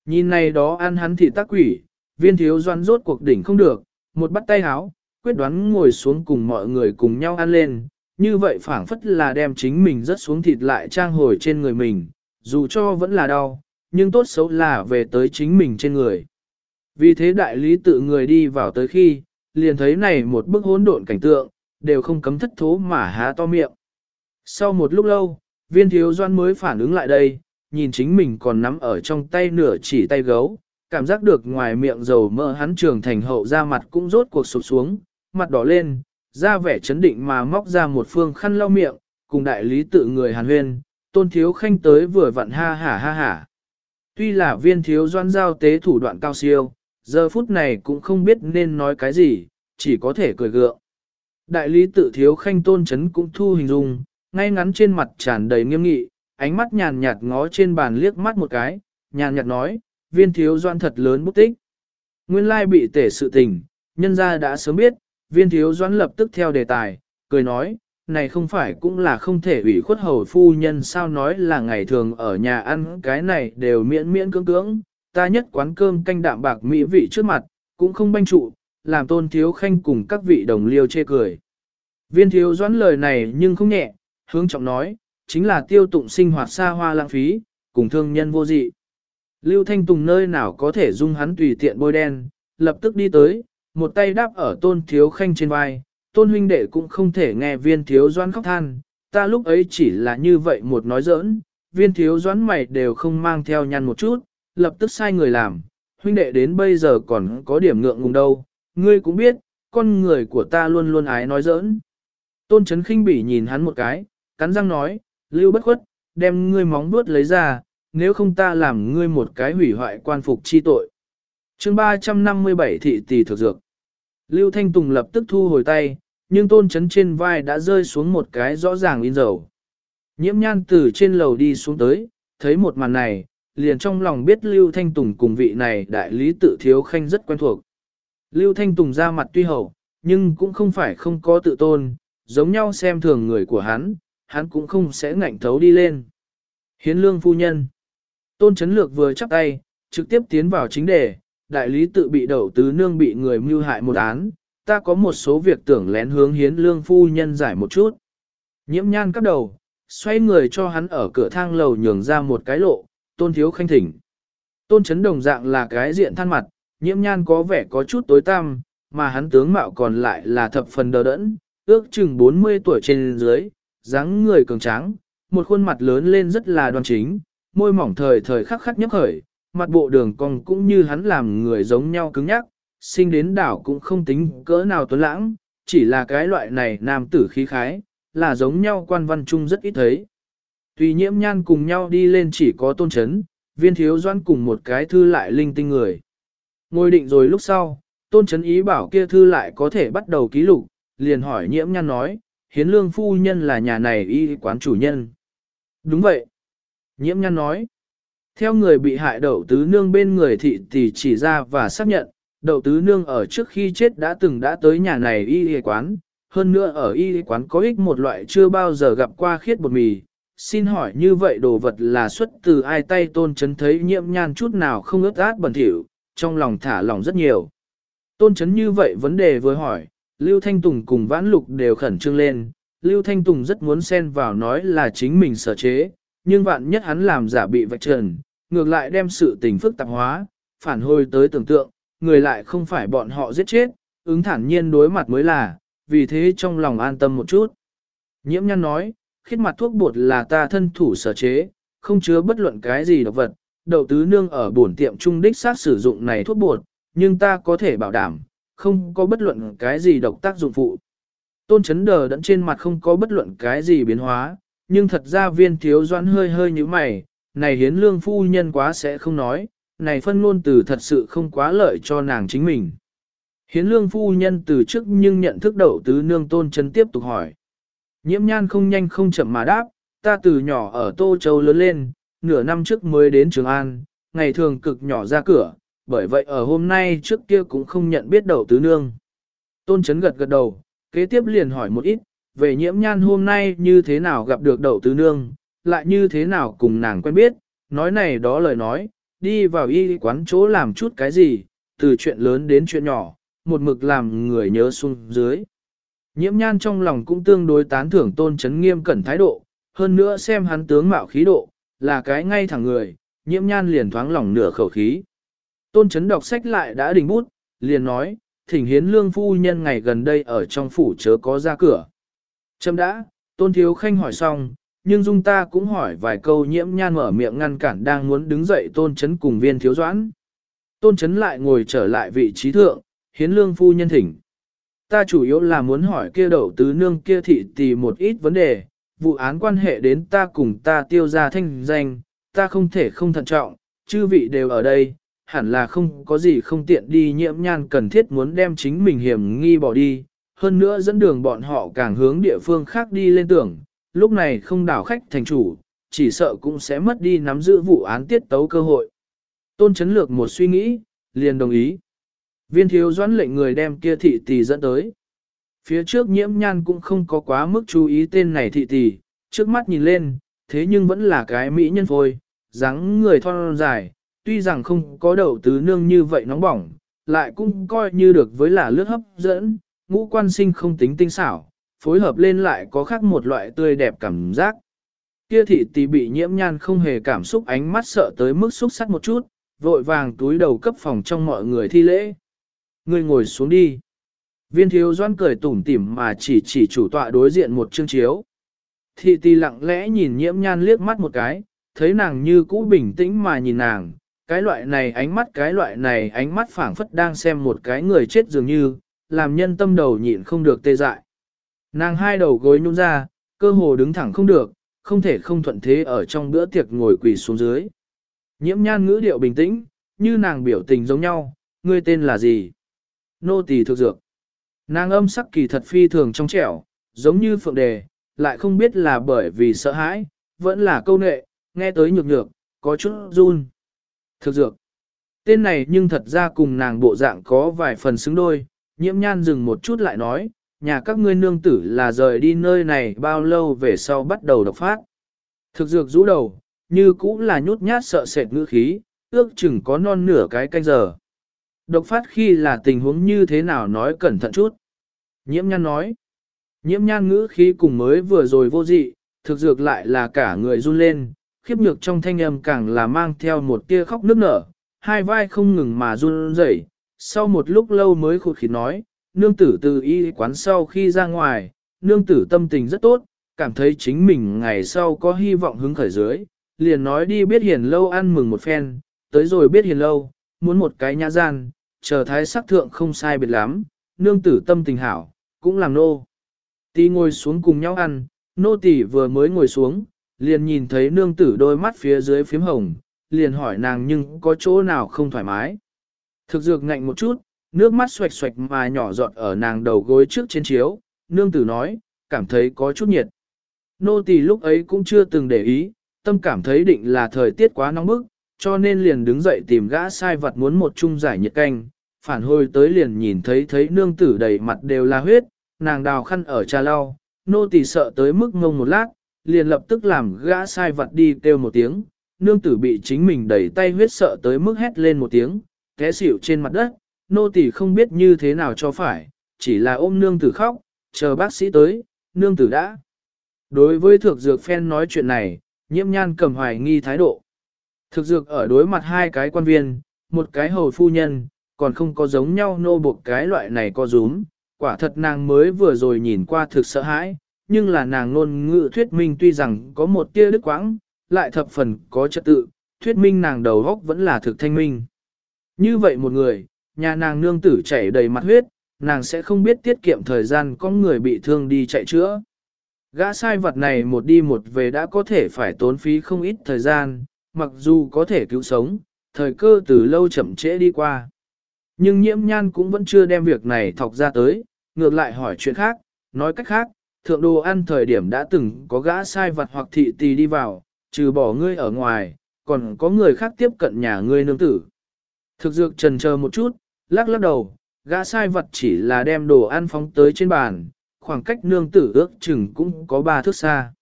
Nhìn này đó ăn hắn thị tác quỷ, viên thiếu doan rốt cuộc đỉnh không được, một bắt tay háo, quyết đoán ngồi xuống cùng mọi người cùng nhau ăn lên, như vậy phảng phất là đem chính mình rớt xuống thịt lại trang hồi trên người mình, dù cho vẫn là đau, nhưng tốt xấu là về tới chính mình trên người. Vì thế đại lý tự người đi vào tới khi, liền thấy này một bức hỗn độn cảnh tượng, đều không cấm thất thố mà há to miệng. Sau một lúc lâu, viên thiếu doan mới phản ứng lại đây, nhìn chính mình còn nắm ở trong tay nửa chỉ tay gấu, cảm giác được ngoài miệng dầu mỡ hắn trưởng thành hậu ra mặt cũng rốt cuộc sụp xuống, mặt đỏ lên, ra vẻ chấn định mà móc ra một phương khăn lau miệng, cùng đại lý tự người hàn huyên, tôn thiếu khanh tới vừa vặn ha hả ha hả. Tuy là viên thiếu doan giao tế thủ đoạn cao siêu, giờ phút này cũng không biết nên nói cái gì, chỉ có thể cười gượng. Đại lý tự thiếu khanh tôn chấn cũng thu hình dung, ngay ngắn trên mặt tràn đầy nghiêm nghị, ánh mắt nhàn nhạt ngó trên bàn liếc mắt một cái, nhàn nhạt nói, viên thiếu doan thật lớn bút tích. Nguyên lai bị tể sự tình, nhân gia đã sớm biết, viên thiếu doan lập tức theo đề tài, cười nói, này không phải cũng là không thể ủy khuất hầu phu nhân sao nói là ngày thường ở nhà ăn cái này đều miễn miễn cưỡng cưỡng, ta nhất quán cơm canh đạm bạc mỹ vị trước mặt, cũng không banh trụ, làm tôn thiếu khanh cùng các vị đồng liêu chê cười. Viên thiếu doãn lời này nhưng không nhẹ, hướng trọng nói, chính là tiêu tụng sinh hoạt xa hoa lãng phí, cùng thương nhân vô dị. Lưu Thanh Tùng nơi nào có thể dung hắn tùy tiện bôi đen, lập tức đi tới, một tay đáp ở tôn thiếu khanh trên vai, tôn huynh đệ cũng không thể nghe viên thiếu doãn khóc than, ta lúc ấy chỉ là như vậy một nói giỡn, viên thiếu doãn mày đều không mang theo nhăn một chút, lập tức sai người làm, huynh đệ đến bây giờ còn có điểm ngượng ngùng đâu, ngươi cũng biết, con người của ta luôn luôn ái nói giỡn. Tôn Trấn khinh bỉ nhìn hắn một cái, cắn răng nói, lưu bất khuất, đem ngươi móng vuốt lấy ra, nếu không ta làm ngươi một cái hủy hoại quan phục chi tội. chương 357 thị tỷ thực dược. Lưu Thanh Tùng lập tức thu hồi tay, nhưng tôn chấn trên vai đã rơi xuống một cái rõ ràng in dầu. Nhiễm nhan từ trên lầu đi xuống tới, thấy một màn này, liền trong lòng biết Lưu Thanh Tùng cùng vị này đại lý tự thiếu khanh rất quen thuộc. Lưu Thanh Tùng ra mặt tuy hậu, nhưng cũng không phải không có tự tôn, giống nhau xem thường người của hắn, hắn cũng không sẽ ngạnh thấu đi lên. Hiến lương phu nhân. Tôn chấn lược vừa chắp tay, trực tiếp tiến vào chính đề, đại lý tự bị đậu tứ nương bị người mưu hại một án, ta có một số việc tưởng lén hướng hiến lương phu nhân giải một chút. Nhiễm nhan cắp đầu, xoay người cho hắn ở cửa thang lầu nhường ra một cái lộ, tôn thiếu khanh thỉnh. Tôn chấn đồng dạng là cái diện than mặt, nhiễm nhan có vẻ có chút tối tăm, mà hắn tướng mạo còn lại là thập phần đờ đẫn, ước chừng 40 tuổi trên dưới, dáng người cường tráng, một khuôn mặt lớn lên rất là đoan chính, môi mỏng thời thời khắc khắc nhấp khởi, mặt bộ đường cong cũng như hắn làm người giống nhau cứng nhắc, sinh đến đảo cũng không tính cỡ nào tuấn lãng, chỉ là cái loại này nam tử khí khái, là giống nhau quan văn chung rất ít thấy. Tùy nhiễm nhan cùng nhau đi lên chỉ có tôn chấn, viên thiếu doan cùng một cái thư lại linh tinh người. Ngồi định rồi lúc sau, tôn chấn ý bảo kia thư lại có thể bắt đầu ký lục, liền hỏi nhiễm nhan nói, hiến lương phu nhân là nhà này y quán chủ nhân. Đúng vậy. Nhiễm nhan nói, theo người bị hại đậu tứ nương bên người thị thì chỉ ra và xác nhận, đậu tứ nương ở trước khi chết đã từng đã tới nhà này y y quán, hơn nữa ở y quán có ích một loại chưa bao giờ gặp qua khiết bột mì. Xin hỏi như vậy đồ vật là xuất từ ai tay tôn chấn thấy nhiễm nhan chút nào không ướt át bẩn thỉu, trong lòng thả lòng rất nhiều. Tôn chấn như vậy vấn đề với hỏi, Lưu Thanh Tùng cùng Vãn Lục đều khẩn trương lên, Lưu Thanh Tùng rất muốn xen vào nói là chính mình sở chế, nhưng vạn nhất hắn làm giả bị vạch trần, ngược lại đem sự tình phức tạp hóa, phản hồi tới tưởng tượng, người lại không phải bọn họ giết chết, ứng thản nhiên đối mặt mới là, vì thế trong lòng an tâm một chút. Nhiễm nhăn nói, khiết mặt thuốc bột là ta thân thủ sở chế, không chứa bất luận cái gì độc vật, đậu tứ nương ở bổn tiệm trung đích sát sử dụng này thuốc bột, nhưng ta có thể bảo đảm, không có bất luận cái gì độc tác dụng phụ. Tôn chấn đờ đẫn trên mặt không có bất luận cái gì biến hóa, nhưng thật ra viên thiếu doãn hơi hơi như mày, này hiến lương phu nhân quá sẽ không nói, này phân ngôn từ thật sự không quá lợi cho nàng chính mình. Hiến lương phu nhân từ trước nhưng nhận thức đậu tứ nương tôn chấn tiếp tục hỏi. Nhiễm nhan không nhanh không chậm mà đáp, ta từ nhỏ ở Tô Châu lớn lên, nửa năm trước mới đến Trường An, ngày thường cực nhỏ ra cửa, bởi vậy ở hôm nay trước kia cũng không nhận biết đậu tứ nương. Tôn chấn gật gật đầu, kế tiếp liền hỏi một ít, về nhiễm nhan hôm nay như thế nào gặp được đậu tứ nương, lại như thế nào cùng nàng quen biết, nói này đó lời nói, đi vào y quán chỗ làm chút cái gì, từ chuyện lớn đến chuyện nhỏ, một mực làm người nhớ xuống dưới. Nhiễm nhan trong lòng cũng tương đối tán thưởng tôn chấn nghiêm cẩn thái độ, hơn nữa xem hắn tướng mạo khí độ, là cái ngay thẳng người, nhiễm nhan liền thoáng lòng nửa khẩu khí. Tôn chấn đọc sách lại đã đình bút, liền nói, thỉnh hiến lương phu nhân ngày gần đây ở trong phủ chớ có ra cửa. Châm đã, tôn thiếu khanh hỏi xong, nhưng dung ta cũng hỏi vài câu nhiễm nhan mở miệng ngăn cản đang muốn đứng dậy tôn chấn cùng viên thiếu doãn. Tôn chấn lại ngồi trở lại vị trí thượng, hiến lương phu nhân thỉnh. Ta chủ yếu là muốn hỏi kia đậu tứ nương kia thị tỷ một ít vấn đề, vụ án quan hệ đến ta cùng ta tiêu ra thanh danh, ta không thể không thận trọng, chư vị đều ở đây, hẳn là không có gì không tiện đi nhiễm nhan cần thiết muốn đem chính mình hiểm nghi bỏ đi, hơn nữa dẫn đường bọn họ càng hướng địa phương khác đi lên tưởng, lúc này không đảo khách thành chủ, chỉ sợ cũng sẽ mất đi nắm giữ vụ án tiết tấu cơ hội. Tôn chấn lược một suy nghĩ, liền đồng ý. Viên thiếu doãn lệnh người đem kia thị tỷ dẫn tới. Phía trước nhiễm nhan cũng không có quá mức chú ý tên này thị tỷ, trước mắt nhìn lên, thế nhưng vẫn là cái mỹ nhân phôi, dáng người thon dài, tuy rằng không có đầu tứ nương như vậy nóng bỏng, lại cũng coi như được với là lướt hấp dẫn, ngũ quan sinh không tính tinh xảo, phối hợp lên lại có khác một loại tươi đẹp cảm giác. Kia thị tỷ bị nhiễm nhan không hề cảm xúc ánh mắt sợ tới mức xúc sắc một chút, vội vàng túi đầu cấp phòng trong mọi người thi lễ. Người ngồi xuống đi. Viên thiếu doan cười tủm tỉm mà chỉ chỉ chủ tọa đối diện một chương chiếu. Thị tỷ lặng lẽ nhìn nhiễm nhan liếc mắt một cái, thấy nàng như cũ bình tĩnh mà nhìn nàng, cái loại này ánh mắt cái loại này ánh mắt phảng phất đang xem một cái người chết dường như, làm nhân tâm đầu nhịn không được tê dại. Nàng hai đầu gối nhún ra, cơ hồ đứng thẳng không được, không thể không thuận thế ở trong bữa tiệc ngồi quỳ xuống dưới. Nhiễm nhan ngữ điệu bình tĩnh, như nàng biểu tình giống nhau, ngươi tên là gì? Nô tỳ thực dược. Nàng âm sắc kỳ thật phi thường trong trẻo, giống như phượng đề, lại không biết là bởi vì sợ hãi, vẫn là câu nệ, nghe tới nhược nhược, có chút run. Thực dược. Tên này nhưng thật ra cùng nàng bộ dạng có vài phần xứng đôi, nhiễm nhan dừng một chút lại nói, nhà các ngươi nương tử là rời đi nơi này bao lâu về sau bắt đầu độc phát. Thực dược rũ đầu, như cũng là nhút nhát sợ sệt ngữ khí, ước chừng có non nửa cái canh giờ. Độc phát khi là tình huống như thế nào nói cẩn thận chút. Nhiễm nhan nói. Nhiễm nhan ngữ khí cùng mới vừa rồi vô dị, thực dược lại là cả người run lên, khiếp nhược trong thanh âm càng là mang theo một tia khóc nước nở, hai vai không ngừng mà run rẩy. Sau một lúc lâu mới khụt khịt nói, nương tử từ y quán sau khi ra ngoài, nương tử tâm tình rất tốt, cảm thấy chính mình ngày sau có hy vọng hứng khởi dưới, liền nói đi biết hiền lâu ăn mừng một phen, tới rồi biết hiền lâu, muốn một cái nhã gian, chờ thái sắc thượng không sai biệt lắm, nương tử tâm tình hảo, cũng làm nô. Tí ngồi xuống cùng nhau ăn, nô tỷ vừa mới ngồi xuống, liền nhìn thấy nương tử đôi mắt phía dưới phím hồng, liền hỏi nàng nhưng có chỗ nào không thoải mái. Thực dược ngạnh một chút, nước mắt xoạch xoạch mà nhỏ giọt ở nàng đầu gối trước trên chiếu, nương tử nói, cảm thấy có chút nhiệt. Nô tỳ lúc ấy cũng chưa từng để ý, tâm cảm thấy định là thời tiết quá nóng bức, cho nên liền đứng dậy tìm gã sai vật muốn một chung giải nhiệt canh, phản hồi tới liền nhìn thấy thấy nương tử đầy mặt đều là huyết, nàng đào khăn ở trà lau, nô tỳ sợ tới mức ngông một lát, liền lập tức làm gã sai vật đi kêu một tiếng, nương tử bị chính mình đẩy tay huyết sợ tới mức hét lên một tiếng, té xỉu trên mặt đất, nô tỳ không biết như thế nào cho phải, chỉ là ôm nương tử khóc, chờ bác sĩ tới, nương tử đã. Đối với thực dược phen nói chuyện này, nhiễm nhan cầm hoài nghi thái độ. Thực dược ở đối mặt hai cái quan viên, một cái hầu phu nhân, còn không có giống nhau nô buộc cái loại này có rúm, quả thật nàng mới vừa rồi nhìn qua thực sợ hãi, nhưng là nàng ngôn ngữ thuyết minh tuy rằng có một tia đức quãng, lại thập phần có trật tự, thuyết minh nàng đầu góc vẫn là thực thanh minh. Như vậy một người, nhà nàng nương tử chảy đầy mặt huyết, nàng sẽ không biết tiết kiệm thời gian có người bị thương đi chạy chữa. Gã sai vật này một đi một về đã có thể phải tốn phí không ít thời gian, mặc dù có thể cứu sống, thời cơ từ lâu chậm trễ đi qua. Nhưng nhiễm nhan cũng vẫn chưa đem việc này thọc ra tới, ngược lại hỏi chuyện khác, nói cách khác, thượng đồ ăn thời điểm đã từng có gã sai vật hoặc thị tì đi vào, trừ bỏ ngươi ở ngoài, còn có người khác tiếp cận nhà ngươi nương tử. Thực dược trần chờ một chút, lắc lắc đầu, gã sai vật chỉ là đem đồ ăn phóng tới trên bàn, khoảng cách nương tử ước chừng cũng có ba thước xa.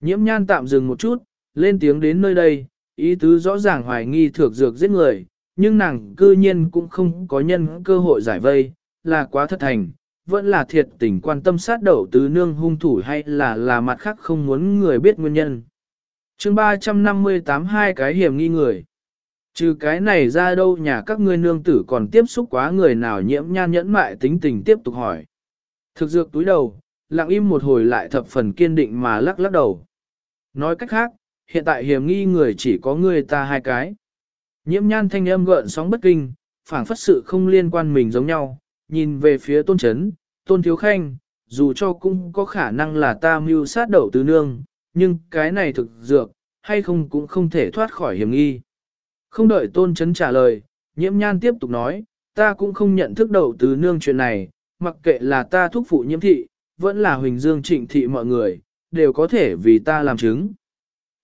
Nhiễm nhan tạm dừng một chút, lên tiếng đến nơi đây, ý tứ rõ ràng hoài nghi thược dược giết người, nhưng nàng cư nhiên cũng không có nhân cơ hội giải vây, là quá thất thành, vẫn là thiệt tình quan tâm sát đậu tứ nương hung thủ hay là là mặt khác không muốn người biết nguyên nhân. chương 358 hai cái hiểm nghi người. Trừ cái này ra đâu nhà các ngươi nương tử còn tiếp xúc quá người nào nhiễm nhan nhẫn mại tính tình tiếp tục hỏi. Thực dược túi đầu, lặng im một hồi lại thập phần kiên định mà lắc lắc đầu. Nói cách khác, hiện tại hiểm nghi người chỉ có người ta hai cái. Nhiễm nhan thanh âm gợn sóng bất kinh, phảng phất sự không liên quan mình giống nhau, nhìn về phía tôn chấn, tôn thiếu khanh, dù cho cũng có khả năng là ta mưu sát đậu tứ nương, nhưng cái này thực dược, hay không cũng không thể thoát khỏi hiểm nghi. Không đợi tôn chấn trả lời, nhiễm nhan tiếp tục nói, ta cũng không nhận thức đậu tứ nương chuyện này, mặc kệ là ta thúc phụ nhiễm thị, vẫn là huỳnh dương trịnh thị mọi người, đều có thể vì ta làm chứng.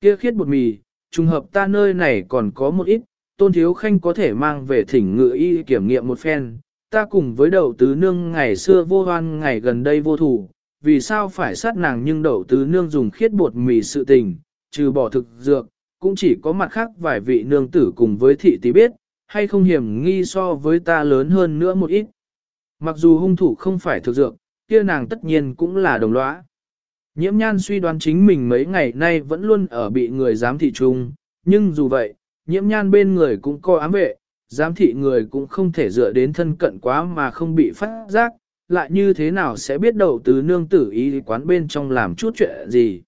Kia khiết bột mì, trùng hợp ta nơi này còn có một ít, tôn thiếu khanh có thể mang về thỉnh ngự y kiểm nghiệm một phen, ta cùng với đậu tứ nương ngày xưa vô hoan ngày gần đây vô thủ, vì sao phải sát nàng nhưng đậu tứ nương dùng khiết bột mì sự tình, trừ bỏ thực dược, cũng chỉ có mặt khác vài vị nương tử cùng với thị tí biết, hay không hiểm nghi so với ta lớn hơn nữa một ít. Mặc dù hung thủ không phải thực dược, kia nàng tất nhiên cũng là đồng lõa. Nhiễm nhan suy đoán chính mình mấy ngày nay vẫn luôn ở bị người giám thị chung, nhưng dù vậy, nhiễm nhan bên người cũng coi ám vệ, giám thị người cũng không thể dựa đến thân cận quá mà không bị phát giác, lại như thế nào sẽ biết đầu từ nương tử ý quán bên trong làm chút chuyện gì.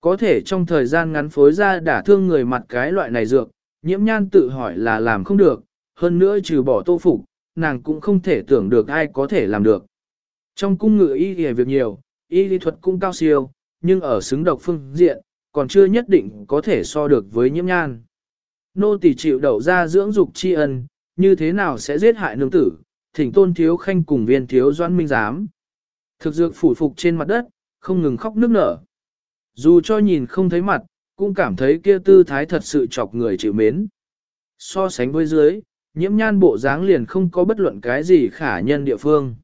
Có thể trong thời gian ngắn phối ra đả thương người mặt cái loại này dược, nhiễm nhan tự hỏi là làm không được, hơn nữa trừ bỏ tô phục, nàng cũng không thể tưởng được ai có thể làm được. Trong cung ngự y thì việc nhiều, y lý thuật cũng cao siêu, nhưng ở xứng độc phương diện, còn chưa nhất định có thể so được với nhiễm nhan. Nô tỳ chịu đậu ra dưỡng dục tri ân, như thế nào sẽ giết hại nương tử, thỉnh tôn thiếu khanh cùng viên thiếu doãn minh giám. Thực dược phủ phục trên mặt đất, không ngừng khóc nước nở. Dù cho nhìn không thấy mặt, cũng cảm thấy kia tư thái thật sự chọc người chịu mến. So sánh với dưới, nhiễm nhan bộ dáng liền không có bất luận cái gì khả nhân địa phương.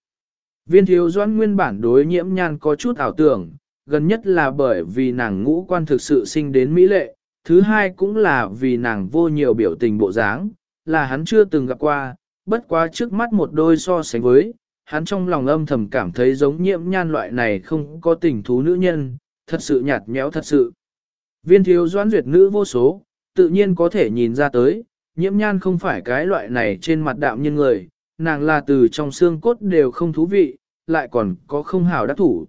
Viên thiếu doãn nguyên bản đối nhiễm nhan có chút ảo tưởng, gần nhất là bởi vì nàng ngũ quan thực sự sinh đến mỹ lệ, thứ hai cũng là vì nàng vô nhiều biểu tình bộ dáng, là hắn chưa từng gặp qua, bất quá trước mắt một đôi so sánh với, hắn trong lòng âm thầm cảm thấy giống nhiễm nhan loại này không có tình thú nữ nhân, thật sự nhạt nhẽo thật sự. Viên thiếu doãn duyệt nữ vô số, tự nhiên có thể nhìn ra tới, nhiễm nhan không phải cái loại này trên mặt đạm nhân người, nàng là từ trong xương cốt đều không thú vị, lại còn có không hảo đắc thủ.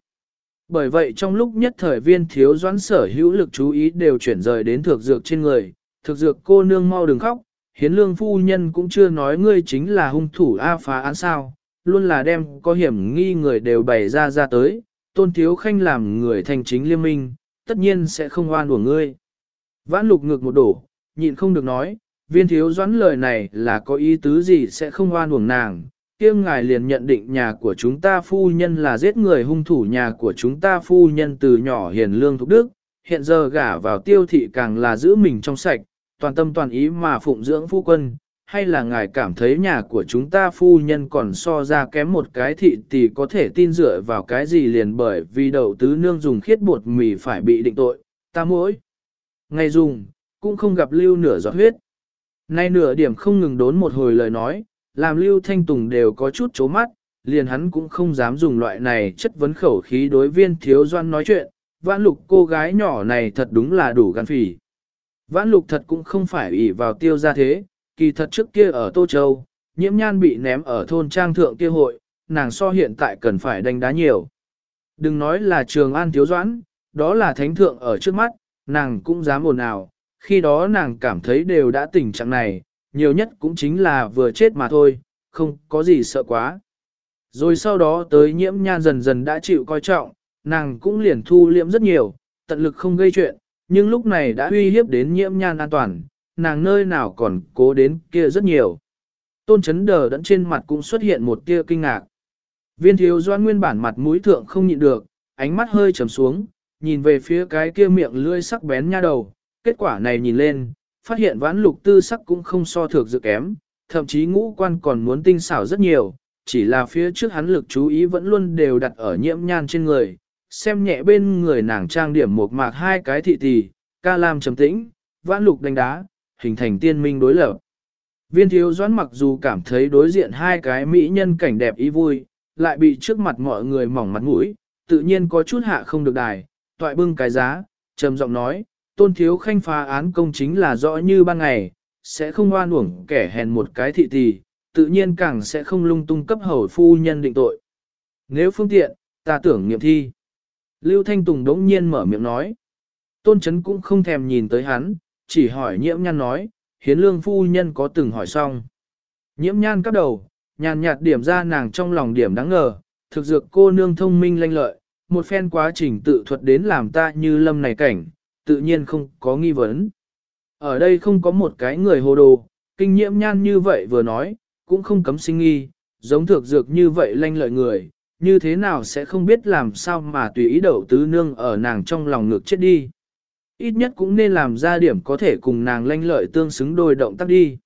Bởi vậy trong lúc nhất thời viên thiếu doãn sở hữu lực chú ý đều chuyển rời đến thực dược trên người, thực dược cô nương mau đừng khóc, hiến lương phu nhân cũng chưa nói ngươi chính là hung thủ A phá án sao, luôn là đem có hiểm nghi người đều bày ra ra tới, tôn thiếu khanh làm người thành chính liên minh, tất nhiên sẽ không oan của ngươi. Vãn lục ngược một đổ, nhịn không được nói, viên thiếu doãn lời này là có ý tứ gì sẽ không oan uổng nàng kia ngài liền nhận định nhà của chúng ta phu nhân là giết người hung thủ nhà của chúng ta phu nhân từ nhỏ hiền lương thục đức, hiện giờ gả vào tiêu thị càng là giữ mình trong sạch, toàn tâm toàn ý mà phụng dưỡng phu quân, hay là ngài cảm thấy nhà của chúng ta phu nhân còn so ra kém một cái thị thì có thể tin dựa vào cái gì liền bởi vì đậu tứ nương dùng khiết bột mì phải bị định tội, ta mỗi. Ngày dùng, cũng không gặp lưu nửa giọt huyết. Nay nửa điểm không ngừng đốn một hồi lời nói, làm lưu thanh tùng đều có chút chố mắt, liền hắn cũng không dám dùng loại này chất vấn khẩu khí đối viên thiếu doan nói chuyện, vãn lục cô gái nhỏ này thật đúng là đủ gan phỉ. Vãn lục thật cũng không phải ỷ vào tiêu ra thế, kỳ thật trước kia ở Tô Châu, nhiễm nhan bị ném ở thôn trang thượng kia hội, nàng so hiện tại cần phải đánh đá nhiều. Đừng nói là trường an thiếu doãn, đó là thánh thượng ở trước mắt, nàng cũng dám ồn ào, khi đó nàng cảm thấy đều đã tình trạng này, nhiều nhất cũng chính là vừa chết mà thôi, không có gì sợ quá. Rồi sau đó tới nhiễm nhan dần dần đã chịu coi trọng, nàng cũng liền thu liễm rất nhiều, tận lực không gây chuyện, nhưng lúc này đã uy hiếp đến nhiễm nhan an toàn, nàng nơi nào còn cố đến kia rất nhiều. Tôn chấn đờ đẫn trên mặt cũng xuất hiện một tia kinh ngạc. Viên thiếu doan nguyên bản mặt mũi thượng không nhịn được, ánh mắt hơi trầm xuống, nhìn về phía cái kia miệng lươi sắc bén nha đầu, kết quả này nhìn lên, phát hiện vãn lục tư sắc cũng không so thược dự kém, thậm chí ngũ quan còn muốn tinh xảo rất nhiều, chỉ là phía trước hắn lực chú ý vẫn luôn đều đặt ở nhiễm nhan trên người, xem nhẹ bên người nàng trang điểm một mạc hai cái thị tỷ, ca lam trầm tĩnh, vãn lục đánh đá, hình thành tiên minh đối lập. Viên thiếu doãn mặc dù cảm thấy đối diện hai cái mỹ nhân cảnh đẹp ý vui, lại bị trước mặt mọi người mỏng mặt mũi, tự nhiên có chút hạ không được đài, toại bưng cái giá, trầm giọng nói, tôn thiếu khanh phá án công chính là rõ như ban ngày, sẽ không oan uổng kẻ hèn một cái thị tỷ, tự nhiên càng sẽ không lung tung cấp hầu phu nhân định tội. Nếu phương tiện, ta tưởng nghiệm thi. Lưu Thanh Tùng đống nhiên mở miệng nói. Tôn chấn cũng không thèm nhìn tới hắn, chỉ hỏi nhiễm nhan nói, hiến lương phu nhân có từng hỏi xong. Nhiễm nhan cắp đầu, nhàn nhạt điểm ra nàng trong lòng điểm đáng ngờ, thực dược cô nương thông minh lanh lợi, một phen quá trình tự thuật đến làm ta như lâm này cảnh, tự nhiên không có nghi vấn. Ở đây không có một cái người hồ đồ, kinh nhiễm nhan như vậy vừa nói, cũng không cấm sinh nghi, giống thực dược như vậy lanh lợi người, như thế nào sẽ không biết làm sao mà tùy ý đậu tứ nương ở nàng trong lòng ngược chết đi. Ít nhất cũng nên làm ra điểm có thể cùng nàng lanh lợi tương xứng đôi động tác đi.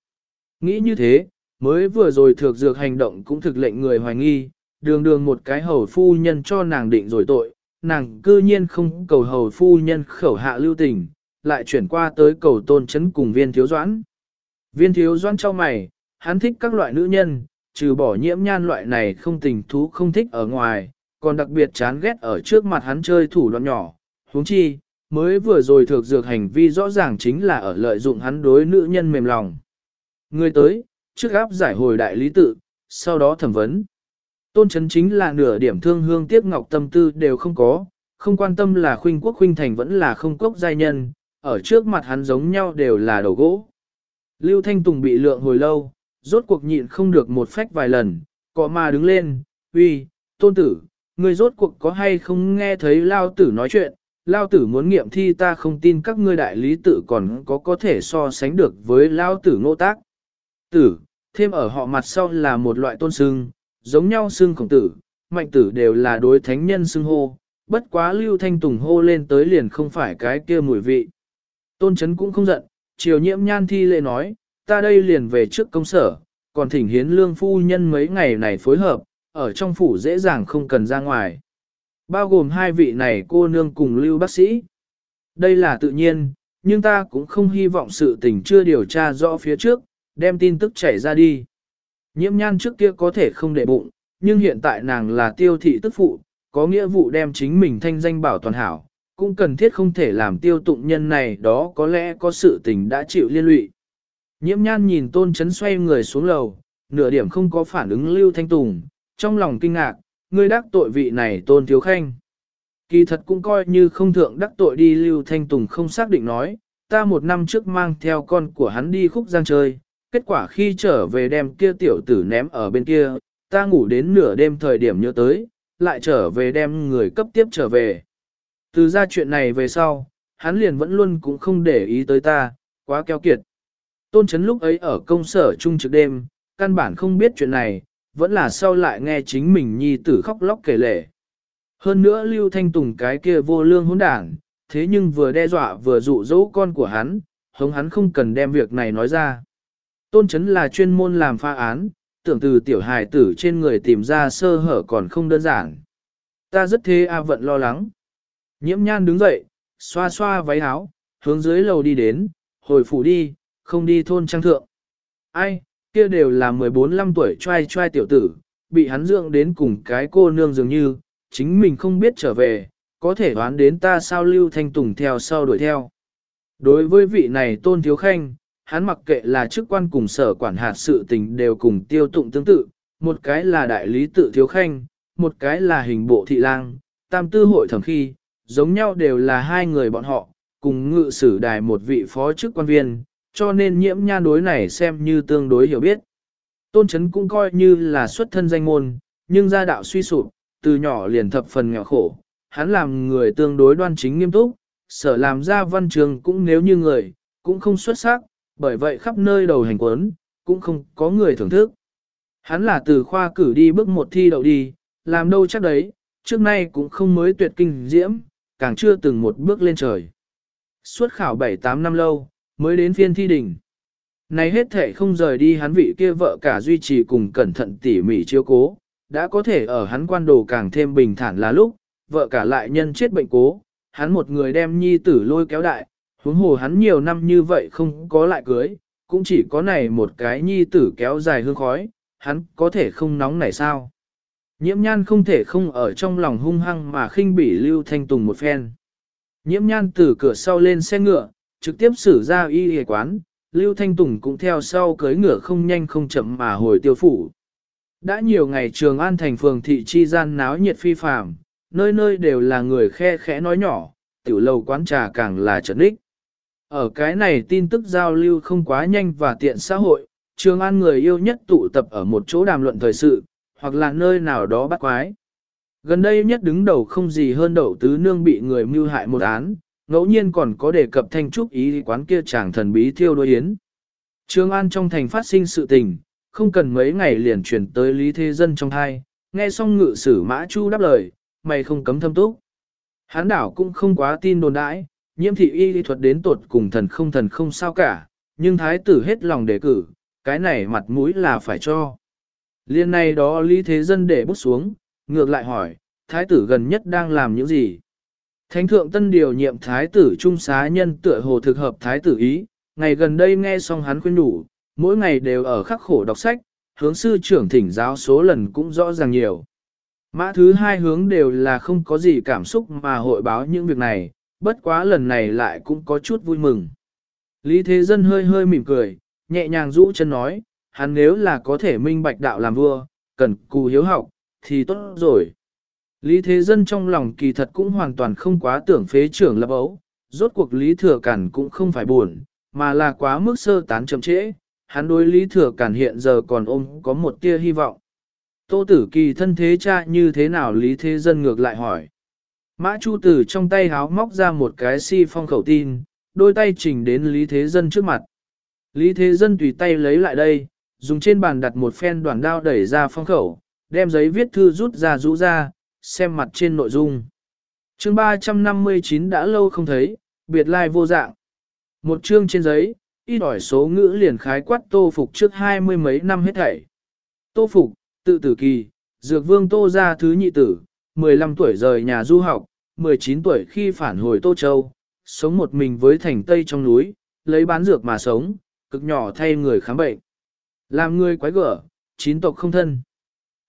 Nghĩ như thế, mới vừa rồi thực dược hành động cũng thực lệnh người hoài nghi, đường đường một cái hầu phu nhân cho nàng định rồi tội, nàng cư nhiên không cầu hầu phu nhân khẩu hạ lưu tình, lại chuyển qua tới cầu tôn chấn cùng viên thiếu doãn. Viên thiếu doãn cho mày, hắn thích các loại nữ nhân, trừ bỏ nhiễm nhan loại này không tình thú không thích ở ngoài, còn đặc biệt chán ghét ở trước mặt hắn chơi thủ đoạn nhỏ, huống chi, mới vừa rồi thực dược hành vi rõ ràng chính là ở lợi dụng hắn đối nữ nhân mềm lòng. Người tới, trước áp giải hồi đại lý tự, sau đó thẩm vấn. Tôn chấn chính là nửa điểm thương hương tiếc ngọc tâm tư đều không có, không quan tâm là khuynh quốc khuynh thành vẫn là không cốc giai nhân, ở trước mặt hắn giống nhau đều là đầu gỗ. Lưu Thanh Tùng bị lượng hồi lâu, rốt cuộc nhịn không được một phách vài lần, có mà đứng lên, uy, tôn tử, người rốt cuộc có hay không nghe thấy lao tử nói chuyện, lao tử muốn nghiệm thi ta không tin các ngươi đại lý tử còn có có thể so sánh được với lao tử ngô tác. Tử, thêm ở họ mặt sau là một loại tôn sưng, giống nhau xưng khổng tử, mạnh tử đều là đối thánh nhân xưng hô, bất quá lưu thanh tùng hô lên tới liền không phải cái kia mùi vị. Tôn chấn cũng không giận, triều nhiễm nhan thi lệ nói, ta đây liền về trước công sở, còn thỉnh hiến lương phu nhân mấy ngày này phối hợp, ở trong phủ dễ dàng không cần ra ngoài. Bao gồm hai vị này cô nương cùng lưu bác sĩ. Đây là tự nhiên, nhưng ta cũng không hy vọng sự tình chưa điều tra rõ phía trước, đem tin tức chảy ra đi. Nhiễm nhan trước kia có thể không để bụng, nhưng hiện tại nàng là tiêu thị tức phụ, có nghĩa vụ đem chính mình thanh danh bảo toàn hảo, cũng cần thiết không thể làm tiêu tụng nhân này đó có lẽ có sự tình đã chịu liên lụy. Nhiễm nhan nhìn tôn chấn xoay người xuống lầu, nửa điểm không có phản ứng lưu thanh tùng, trong lòng kinh ngạc, ngươi đắc tội vị này tôn thiếu khanh. Kỳ thật cũng coi như không thượng đắc tội đi lưu thanh tùng không xác định nói, ta một năm trước mang theo con của hắn đi khúc giang chơi, kết quả khi trở về đem kia tiểu tử ném ở bên kia, ta ngủ đến nửa đêm thời điểm nhớ tới, lại trở về đem người cấp tiếp trở về. Từ ra chuyện này về sau, hắn liền vẫn luôn cũng không để ý tới ta, quá keo kiệt. Tôn chấn lúc ấy ở công sở chung trực đêm, căn bản không biết chuyện này, vẫn là sau lại nghe chính mình nhi tử khóc lóc kể lể. Hơn nữa Lưu Thanh Tùng cái kia vô lương hỗn đảng, thế nhưng vừa đe dọa vừa dụ dỗ con của hắn, hống hắn không cần đem việc này nói ra. Tôn chấn là chuyên môn làm pha án, tưởng từ tiểu hài tử trên người tìm ra sơ hở còn không đơn giản. Ta rất thế A vận lo lắng. Nhiễm nhan đứng dậy, xoa xoa váy áo, hướng dưới lầu đi đến, hồi phủ đi, không đi thôn trang thượng. Ai, kia đều là 14-15 tuổi trai trai tiểu tử, bị hắn dưỡng đến cùng cái cô nương dường như, chính mình không biết trở về, có thể đoán đến ta sao lưu thanh tùng theo sau đuổi theo. Đối với vị này tôn thiếu khanh, hắn mặc kệ là chức quan cùng sở quản hạt sự tình đều cùng tiêu tụng tương tự, một cái là đại lý tự thiếu khanh, một cái là hình bộ thị lang, tam tư hội thẩm khi, giống nhau đều là hai người bọn họ, cùng ngự sử đài một vị phó chức quan viên, cho nên nhiễm nha đối này xem như tương đối hiểu biết. Tôn chấn cũng coi như là xuất thân danh môn, nhưng gia đạo suy sụp, từ nhỏ liền thập phần nghèo khổ, hắn làm người tương đối đoan chính nghiêm túc, sở làm ra văn trường cũng nếu như người, cũng không xuất sắc, bởi vậy khắp nơi đầu hành quấn, cũng không có người thưởng thức. Hắn là từ khoa cử đi bước một thi đậu đi, làm đâu chắc đấy, trước nay cũng không mới tuyệt kinh diễm, càng chưa từng một bước lên trời. Suốt khảo 7-8 năm lâu, mới đến phiên thi đỉnh. Này hết thể không rời đi hắn vị kia vợ cả duy trì cùng cẩn thận tỉ mỉ chiếu cố, đã có thể ở hắn quan đồ càng thêm bình thản là lúc, vợ cả lại nhân chết bệnh cố, hắn một người đem nhi tử lôi kéo đại, huống hồ hắn nhiều năm như vậy không có lại cưới, cũng chỉ có này một cái nhi tử kéo dài hương khói, hắn có thể không nóng này sao. Nhiễm nhan không thể không ở trong lòng hung hăng mà khinh bỉ Lưu Thanh Tùng một phen. Nhiễm nhan từ cửa sau lên xe ngựa, trực tiếp xử ra y hề quán, Lưu Thanh Tùng cũng theo sau cưới ngựa không nhanh không chậm mà hồi tiêu phủ. Đã nhiều ngày trường an thành phường thị chi gian náo nhiệt phi phàm, nơi nơi đều là người khe khẽ nói nhỏ, tiểu lầu quán trà càng là trật ních. Ở cái này tin tức giao lưu không quá nhanh và tiện xã hội, trường an người yêu nhất tụ tập ở một chỗ đàm luận thời sự, hoặc là nơi nào đó bắt quái. Gần đây nhất đứng đầu không gì hơn đậu tứ nương bị người mưu hại một án, ngẫu nhiên còn có đề cập thanh trúc ý quán kia chàng thần bí thiêu đôi yến. Trường An trong thành phát sinh sự tình, không cần mấy ngày liền chuyển tới Lý Thế Dân trong thai, nghe xong ngự sử mã chu đáp lời, mày không cấm thâm túc. Hán đảo cũng không quá tin đồn đãi, nhiễm thị y lý thuật đến tột cùng thần không thần không sao cả, nhưng thái tử hết lòng đề cử, cái này mặt mũi là phải cho. Liên này đó Lý Thế Dân để bút xuống, ngược lại hỏi, thái tử gần nhất đang làm những gì? Thánh thượng tân điều nhiệm thái tử trung xá nhân tựa hồ thực hợp thái tử ý, ngày gần đây nghe xong hắn khuyên đủ, mỗi ngày đều ở khắc khổ đọc sách, hướng sư trưởng thỉnh giáo số lần cũng rõ ràng nhiều. Mã thứ hai hướng đều là không có gì cảm xúc mà hội báo những việc này, bất quá lần này lại cũng có chút vui mừng. Lý Thế Dân hơi hơi mỉm cười, nhẹ nhàng rũ chân nói, hắn nếu là có thể minh bạch đạo làm vua, cần cù hiếu học, thì tốt rồi. Lý Thế Dân trong lòng kỳ thật cũng hoàn toàn không quá tưởng phế trưởng lập ấu, rốt cuộc Lý Thừa Cản cũng không phải buồn, mà là quá mức sơ tán chậm trễ, hắn đối Lý Thừa Cản hiện giờ còn ôm có một tia hy vọng. Tô Tử Kỳ thân thế cha như thế nào Lý Thế Dân ngược lại hỏi. Mã Chu Tử trong tay háo móc ra một cái si phong khẩu tin, đôi tay chỉnh đến Lý Thế Dân trước mặt. Lý Thế Dân tùy tay lấy lại đây, dùng trên bàn đặt một phen đoạn đao đẩy ra phong khẩu, đem giấy viết thư rút ra rũ ra, xem mặt trên nội dung. chương 359 đã lâu không thấy, biệt lai vô dạng. Một chương trên giấy, ít ỏi số ngữ liền khái quát tô phục trước hai mươi mấy năm hết thảy. Tô phục, tự tử kỳ, dược vương tô ra thứ nhị tử, 15 tuổi rời nhà du học, 19 tuổi khi phản hồi Tô Châu, sống một mình với thành Tây trong núi, lấy bán dược mà sống, cực nhỏ thay người khám bệnh. Làm người quái gở, chín tộc không thân.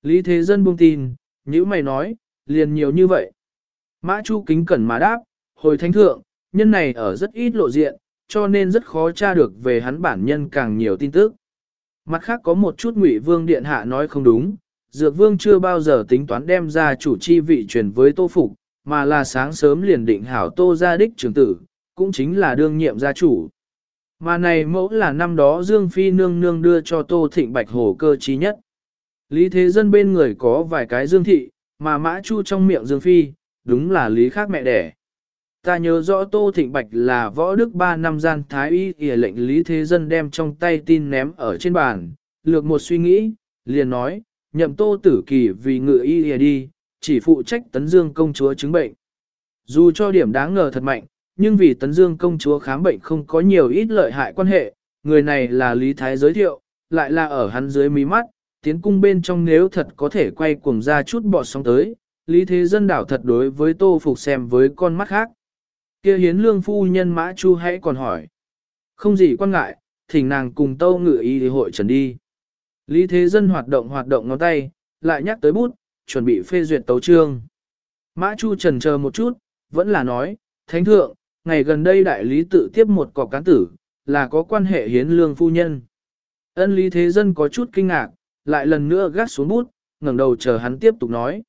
Lý Thế Dân buông tin, những mày nói, liền nhiều như vậy. Mã Chu kính cẩn mà đáp, hồi thánh thượng, nhân này ở rất ít lộ diện, cho nên rất khó tra được về hắn bản nhân càng nhiều tin tức. Mặt khác có một chút ngụy vương điện hạ nói không đúng, dược vương chưa bao giờ tính toán đem ra chủ chi vị truyền với tô phục, mà là sáng sớm liền định hảo tô gia đích trưởng tử, cũng chính là đương nhiệm gia chủ. Mà này mẫu là năm đó Dương Phi nương nương đưa cho tô thịnh bạch hồ cơ trí nhất. Lý thế dân bên người có vài cái Dương thị, mà mã chu trong miệng Dương Phi, đúng là lý khác mẹ đẻ. Ta nhớ rõ Tô Thịnh Bạch là võ đức ba năm gian thái y ỉa lệnh Lý Thế Dân đem trong tay tin ném ở trên bàn, lược một suy nghĩ, liền nói, nhậm Tô Tử Kỳ vì ngự y ỉa đi, chỉ phụ trách tấn dương công chúa chứng bệnh. Dù cho điểm đáng ngờ thật mạnh, nhưng vì tấn dương công chúa khám bệnh không có nhiều ít lợi hại quan hệ, người này là Lý Thái giới thiệu, lại là ở hắn dưới mí mắt, tiến cung bên trong nếu thật có thể quay cuồng ra chút bọt sóng tới, Lý Thế Dân đảo thật đối với Tô Phục xem với con mắt khác kia hiến lương phu nhân mã chu hãy còn hỏi. Không gì quan ngại, thỉnh nàng cùng tâu ngự y thì hội trần đi. Lý Thế Dân hoạt động hoạt động ngón tay, lại nhắc tới bút, chuẩn bị phê duyệt tấu trương. Mã Chu trần chờ một chút, vẫn là nói, Thánh Thượng, ngày gần đây đại lý tự tiếp một cọc cán tử, là có quan hệ hiến lương phu nhân. Ân Lý Thế Dân có chút kinh ngạc, lại lần nữa gác xuống bút, ngẩng đầu chờ hắn tiếp tục nói.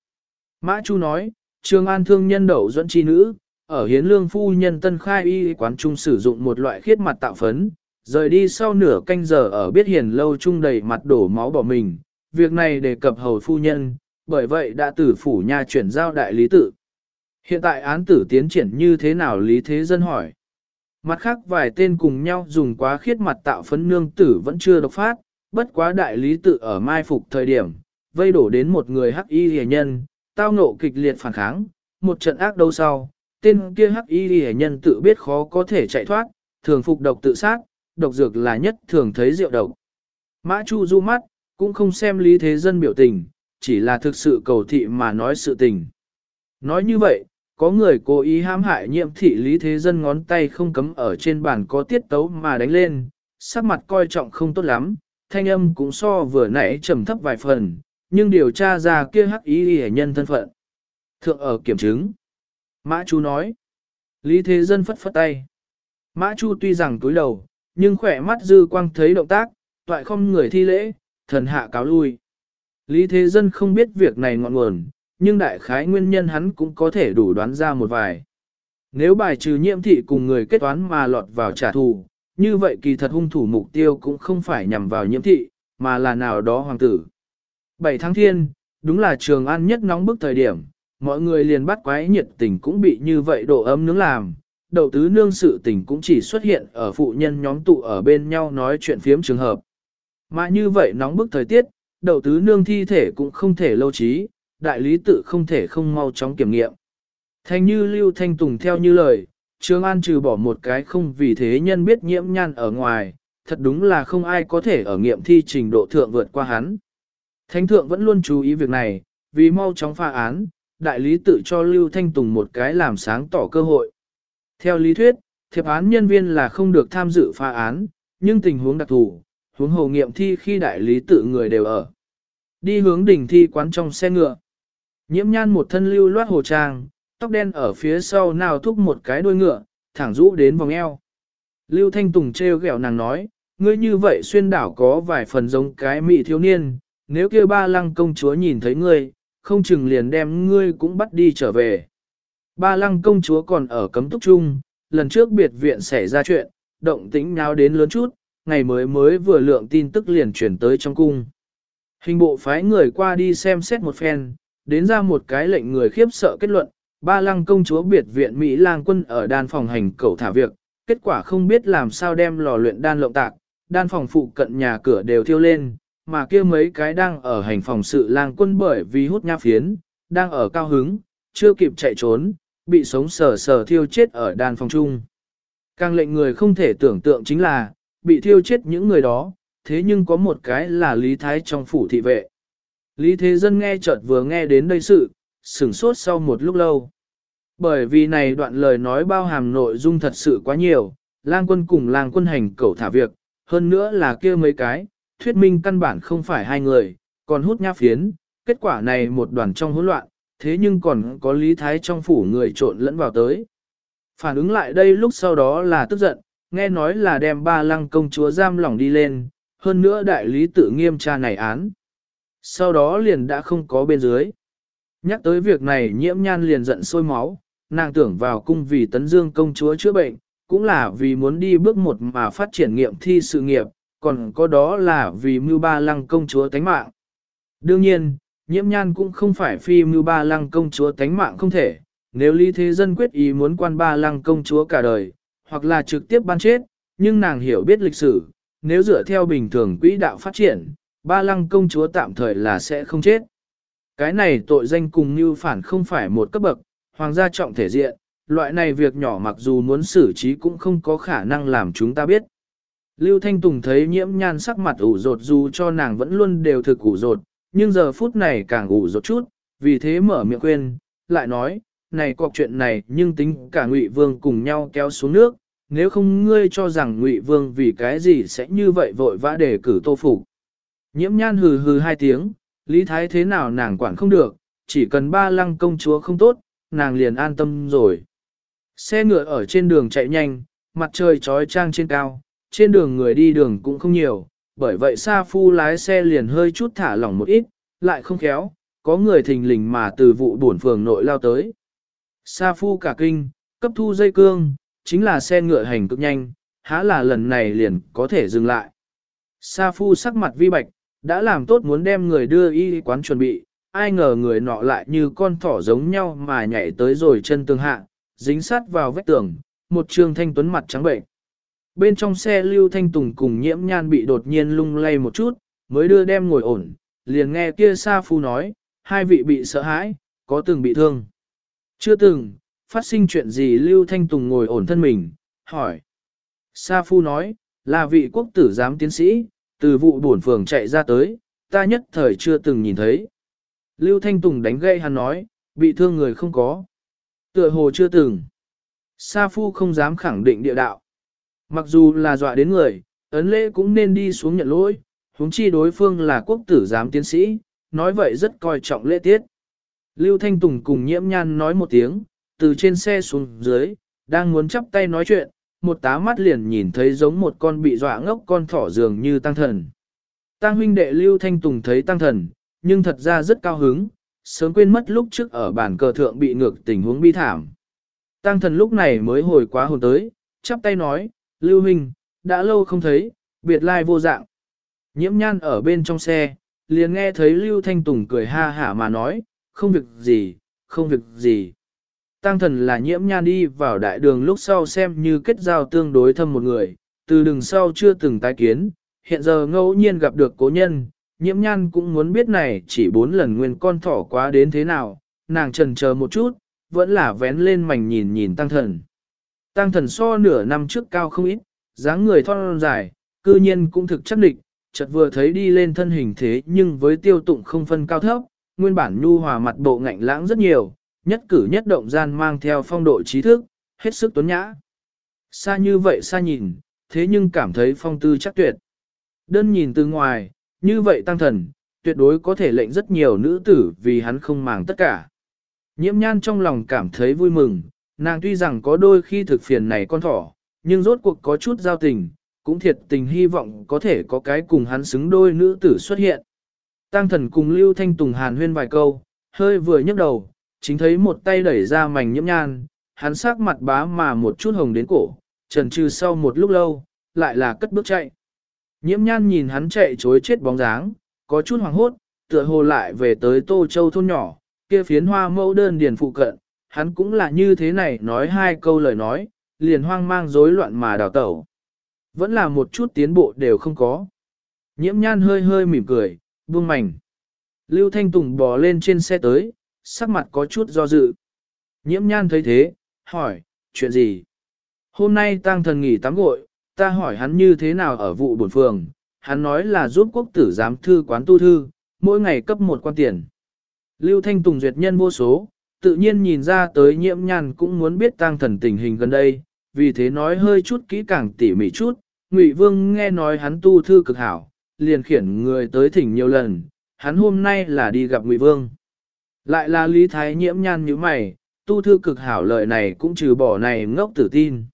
Mã Chu nói, Trương An thương nhân đậu dẫn chi nữ, ở hiến lương phu nhân tân khai y quán trung sử dụng một loại khiết mặt tạo phấn, rời đi sau nửa canh giờ ở biết hiền lâu trung đầy mặt đổ máu bỏ mình. Việc này đề cập hầu phu nhân, bởi vậy đã tử phủ nhà chuyển giao đại lý tự. Hiện tại án tử tiến triển như thế nào lý thế dân hỏi. Mặt khác vài tên cùng nhau dùng quá khiết mặt tạo phấn nương tử vẫn chưa độc phát, bất quá đại lý tự ở mai phục thời điểm, vây đổ đến một người hắc y hề nhân, tao ngộ kịch liệt phản kháng, một trận ác đấu sau, tên kia hắc y hề nhân tự biết khó có thể chạy thoát, thường phục độc tự sát, độc dược là nhất thường thấy rượu độc. Mã Chu du mắt, cũng không xem lý thế dân biểu tình, chỉ là thực sự cầu thị mà nói sự tình. Nói như vậy, có người cố ý hãm hại nhiệm thị lý thế dân ngón tay không cấm ở trên bàn có tiết tấu mà đánh lên, sắc mặt coi trọng không tốt lắm, thanh âm cũng so vừa nãy trầm thấp vài phần, nhưng điều tra ra kia hắc ý hệ nhân thân phận. Thượng ở kiểm chứng. Mã Chu nói. Lý Thế Dân phất phất tay. Mã Chu tuy rằng túi đầu, nhưng khỏe mắt dư quang thấy động tác, toại không người thi lễ, thần hạ cáo lui. Lý Thế Dân không biết việc này ngọn nguồn, nhưng đại khái nguyên nhân hắn cũng có thể đủ đoán ra một vài. Nếu bài trừ nhiễm thị cùng người kết toán mà lọt vào trả thù, như vậy kỳ thật hung thủ mục tiêu cũng không phải nhằm vào nhiễm thị, mà là nào đó hoàng tử. 7 tháng thiên, đúng là trường an nhất nóng bức thời điểm, mọi người liền bắt quái nhiệt tình cũng bị như vậy độ ấm nướng làm. Đậu tứ nương sự tình cũng chỉ xuất hiện ở phụ nhân nhóm tụ ở bên nhau nói chuyện phiếm trường hợp. Mà như vậy nóng bức thời tiết, đậu tứ nương thi thể cũng không thể lâu trí, đại lý tự không thể không mau chóng kiểm nghiệm. Thành như Lưu Thanh Tùng theo như lời, Trương An trừ bỏ một cái không vì thế nhân biết nhiễm nhan ở ngoài, thật đúng là không ai có thể ở nghiệm thi trình độ thượng vượt qua hắn. Thánh thượng vẫn luôn chú ý việc này, vì mau chóng pha án, đại lý tự cho Lưu Thanh Tùng một cái làm sáng tỏ cơ hội. Theo lý thuyết, thiệp án nhân viên là không được tham dự phá án, nhưng tình huống đặc thù, huống hồ nghiệm thi khi đại lý tự người đều ở. Đi hướng đỉnh thi quán trong xe ngựa. Nhiễm nhan một thân lưu loát hồ trang, tóc đen ở phía sau nào thúc một cái đuôi ngựa, thẳng rũ đến vòng eo. Lưu Thanh Tùng treo gẹo nàng nói, ngươi như vậy xuyên đảo có vài phần giống cái mị thiếu niên, nếu kia ba lăng công chúa nhìn thấy ngươi, không chừng liền đem ngươi cũng bắt đi trở về. Ba lăng công chúa còn ở cấm túc chung, lần trước biệt viện xảy ra chuyện, động tĩnh nháo đến lớn chút, ngày mới mới vừa lượng tin tức liền chuyển tới trong cung. Hình bộ phái người qua đi xem xét một phen, đến ra một cái lệnh người khiếp sợ kết luận, ba lăng công chúa biệt viện Mỹ lang quân ở đan phòng hành cầu thả việc, kết quả không biết làm sao đem lò luyện đan lộng tạc, đan phòng phụ cận nhà cửa đều thiêu lên, mà kia mấy cái đang ở hành phòng sự lang quân bởi vì hút nha phiến, đang ở cao hứng, chưa kịp chạy trốn, bị sống sờ sờ thiêu chết ở đàn phòng chung. Càng lệnh người không thể tưởng tượng chính là, bị thiêu chết những người đó, thế nhưng có một cái là Lý Thái trong phủ thị vệ. Lý Thế Dân nghe chợt vừa nghe đến đây sự, sửng sốt sau một lúc lâu. Bởi vì này đoạn lời nói bao hàm nội dung thật sự quá nhiều, lang quân cùng lang quân hành cẩu thả việc, hơn nữa là kia mấy cái, thuyết minh căn bản không phải hai người, còn hút nha phiến, kết quả này một đoàn trong hỗn loạn, thế nhưng còn có lý thái trong phủ người trộn lẫn vào tới. Phản ứng lại đây lúc sau đó là tức giận, nghe nói là đem ba lăng công chúa giam lỏng đi lên, hơn nữa đại lý tự nghiêm tra này án. Sau đó liền đã không có bên dưới. Nhắc tới việc này nhiễm nhan liền giận sôi máu, nàng tưởng vào cung vì tấn dương công chúa chữa bệnh, cũng là vì muốn đi bước một mà phát triển nghiệm thi sự nghiệp, còn có đó là vì mưu ba lăng công chúa tánh mạng. Đương nhiên, nhiễm nhan cũng không phải phi mưu ba lăng công chúa tánh mạng không thể, nếu lý thế dân quyết ý muốn quan ba lăng công chúa cả đời, hoặc là trực tiếp ban chết, nhưng nàng hiểu biết lịch sử, nếu dựa theo bình thường quỹ đạo phát triển, ba lăng công chúa tạm thời là sẽ không chết. Cái này tội danh cùng như phản không phải một cấp bậc, hoàng gia trọng thể diện, loại này việc nhỏ mặc dù muốn xử trí cũng không có khả năng làm chúng ta biết. Lưu Thanh Tùng thấy nhiễm nhan sắc mặt ủ rột dù cho nàng vẫn luôn đều thực ủ rột, nhưng giờ phút này càng ngủ rột chút, vì thế mở miệng quên, lại nói, này cọc chuyện này nhưng tính cả Ngụy Vương cùng nhau kéo xuống nước, nếu không ngươi cho rằng Ngụy Vương vì cái gì sẽ như vậy vội vã để cử tô phục. Nhiễm nhan hừ hừ hai tiếng, lý thái thế nào nàng quản không được, chỉ cần ba lăng công chúa không tốt, nàng liền an tâm rồi. Xe ngựa ở trên đường chạy nhanh, mặt trời trói trang trên cao, trên đường người đi đường cũng không nhiều, bởi vậy Sa Phu lái xe liền hơi chút thả lỏng một ít, lại không khéo, có người thình lình mà từ vụ bổn phường nội lao tới. Sa Phu cả kinh, cấp thu dây cương, chính là xe ngựa hành cực nhanh, há là lần này liền có thể dừng lại. Sa Phu sắc mặt vi bạch, đã làm tốt muốn đem người đưa y quán chuẩn bị, ai ngờ người nọ lại như con thỏ giống nhau mà nhảy tới rồi chân tường hạ, dính sát vào vách tường, một trương thanh tuấn mặt trắng bệnh. Bên trong xe Lưu Thanh Tùng cùng nhiễm nhan bị đột nhiên lung lay một chút, mới đưa đem ngồi ổn, liền nghe kia Sa Phu nói, hai vị bị sợ hãi, có từng bị thương. Chưa từng, phát sinh chuyện gì Lưu Thanh Tùng ngồi ổn thân mình, hỏi. Sa Phu nói, là vị quốc tử giám tiến sĩ, từ vụ bổn phường chạy ra tới, ta nhất thời chưa từng nhìn thấy. Lưu Thanh Tùng đánh gậy hắn nói, bị thương người không có. Tựa hồ chưa từng. Sa Phu không dám khẳng định địa đạo. Mặc dù là dọa đến người, ấn lễ cũng nên đi xuống nhận lỗi, huống chi đối phương là quốc tử giám tiến sĩ, nói vậy rất coi trọng lễ tiết. Lưu Thanh Tùng cùng nhiễm nhan nói một tiếng, từ trên xe xuống dưới, đang muốn chắp tay nói chuyện, một tá mắt liền nhìn thấy giống một con bị dọa ngốc con thỏ dường như tăng thần. Tăng huynh đệ Lưu Thanh Tùng thấy tăng thần, nhưng thật ra rất cao hứng, sớm quên mất lúc trước ở bàn cờ thượng bị ngược tình huống bi thảm. Tăng thần lúc này mới hồi quá hồn tới, chắp tay nói, Lưu Minh đã lâu không thấy, biệt lai vô dạng. Nhiễm nhan ở bên trong xe, liền nghe thấy Lưu Thanh Tùng cười ha hả mà nói, không việc gì, không việc gì. Tăng thần là nhiễm nhan đi vào đại đường lúc sau xem như kết giao tương đối thâm một người, từ đường sau chưa từng tái kiến, hiện giờ ngẫu nhiên gặp được cố nhân, nhiễm nhan cũng muốn biết này chỉ bốn lần nguyên con thỏ quá đến thế nào, nàng trần chờ một chút, vẫn là vén lên mảnh nhìn nhìn tăng thần. Tăng thần so nửa năm trước cao không ít, dáng người thon dài, cư nhiên cũng thực chắc địch, chợt vừa thấy đi lên thân hình thế nhưng với tiêu tụng không phân cao thấp, nguyên bản nhu hòa mặt bộ ngạnh lãng rất nhiều, nhất cử nhất động gian mang theo phong độ trí thức, hết sức tuấn nhã. Xa như vậy xa nhìn, thế nhưng cảm thấy phong tư chắc tuyệt. Đơn nhìn từ ngoài, như vậy tăng thần, tuyệt đối có thể lệnh rất nhiều nữ tử vì hắn không màng tất cả. Nhiễm nhan trong lòng cảm thấy vui mừng, nàng tuy rằng có đôi khi thực phiền này con thỏ, nhưng rốt cuộc có chút giao tình, cũng thiệt tình hy vọng có thể có cái cùng hắn xứng đôi nữ tử xuất hiện. Tăng thần cùng Lưu Thanh Tùng hàn huyên vài câu, hơi vừa nhấc đầu, chính thấy một tay đẩy ra mảnh nhiễm nhan, hắn sắc mặt bá mà một chút hồng đến cổ, trần trừ sau một lúc lâu, lại là cất bước chạy. Nhiễm nhan nhìn hắn chạy chối chết bóng dáng, có chút hoàng hốt, tựa hồ lại về tới Tô Châu thôn nhỏ, kia phiến hoa mẫu đơn điền phụ cận, hắn cũng là như thế này nói hai câu lời nói, liền hoang mang rối loạn mà đào tẩu. Vẫn là một chút tiến bộ đều không có. Nhiễm nhan hơi hơi mỉm cười, buông mảnh. Lưu Thanh Tùng bò lên trên xe tới, sắc mặt có chút do dự. Nhiễm nhan thấy thế, hỏi, chuyện gì? Hôm nay tăng thần nghỉ tắm gội, ta hỏi hắn như thế nào ở vụ bổn phường, hắn nói là giúp quốc tử giám thư quán tu thư, mỗi ngày cấp một quan tiền. Lưu Thanh Tùng duyệt nhân vô số, tự nhiên nhìn ra tới nhiễm nhan cũng muốn biết tăng thần tình hình gần đây, vì thế nói hơi chút kỹ càng tỉ mỉ chút, Ngụy Vương nghe nói hắn tu thư cực hảo, liền khiển người tới thỉnh nhiều lần, hắn hôm nay là đi gặp Ngụy Vương. Lại là Lý Thái nhiễm nhan như mày, tu thư cực hảo lời này cũng trừ bỏ này ngốc tử tin.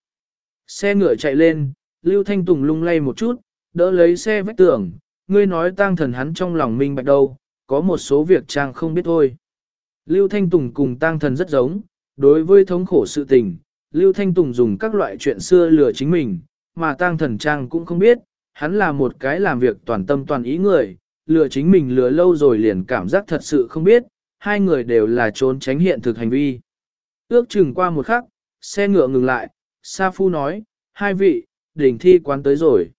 Xe ngựa chạy lên, Lưu Thanh Tùng lung lay một chút, đỡ lấy xe vách tường, ngươi nói Tăng thần hắn trong lòng minh bạch đâu, có một số việc chàng không biết thôi. Lưu Thanh Tùng cùng tang thần rất giống, đối với thống khổ sự tình, Lưu Thanh Tùng dùng các loại chuyện xưa lừa chính mình, mà tang thần trang cũng không biết, hắn là một cái làm việc toàn tâm toàn ý người, lừa chính mình lừa lâu rồi liền cảm giác thật sự không biết, hai người đều là trốn tránh hiện thực hành vi. Ước chừng qua một khắc, xe ngựa ngừng lại, Sa Phu nói, hai vị, đỉnh thi quán tới rồi.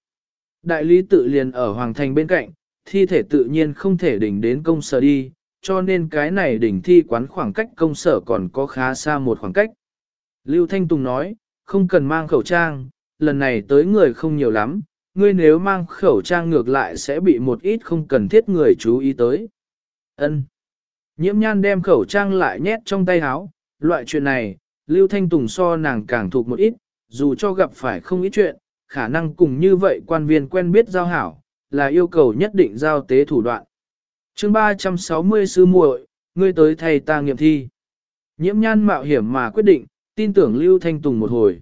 Đại lý tự liền ở Hoàng Thành bên cạnh, thi thể tự nhiên không thể đỉnh đến công sở đi, cho nên cái này đỉnh thi quán khoảng cách công sở còn có khá xa một khoảng cách. Lưu Thanh Tùng nói, không cần mang khẩu trang, lần này tới người không nhiều lắm, ngươi nếu mang khẩu trang ngược lại sẽ bị một ít không cần thiết người chú ý tới. Ân. Nhiễm nhan đem khẩu trang lại nhét trong tay áo, loại chuyện này, Lưu Thanh Tùng so nàng càng thuộc một ít, dù cho gặp phải không ít chuyện, khả năng cùng như vậy quan viên quen biết giao hảo, là yêu cầu nhất định giao tế thủ đoạn chương 360 sư muội, ngươi tới thầy ta nghiệm thi. Nhiễm nhan mạo hiểm mà quyết định, tin tưởng Lưu Thanh Tùng một hồi.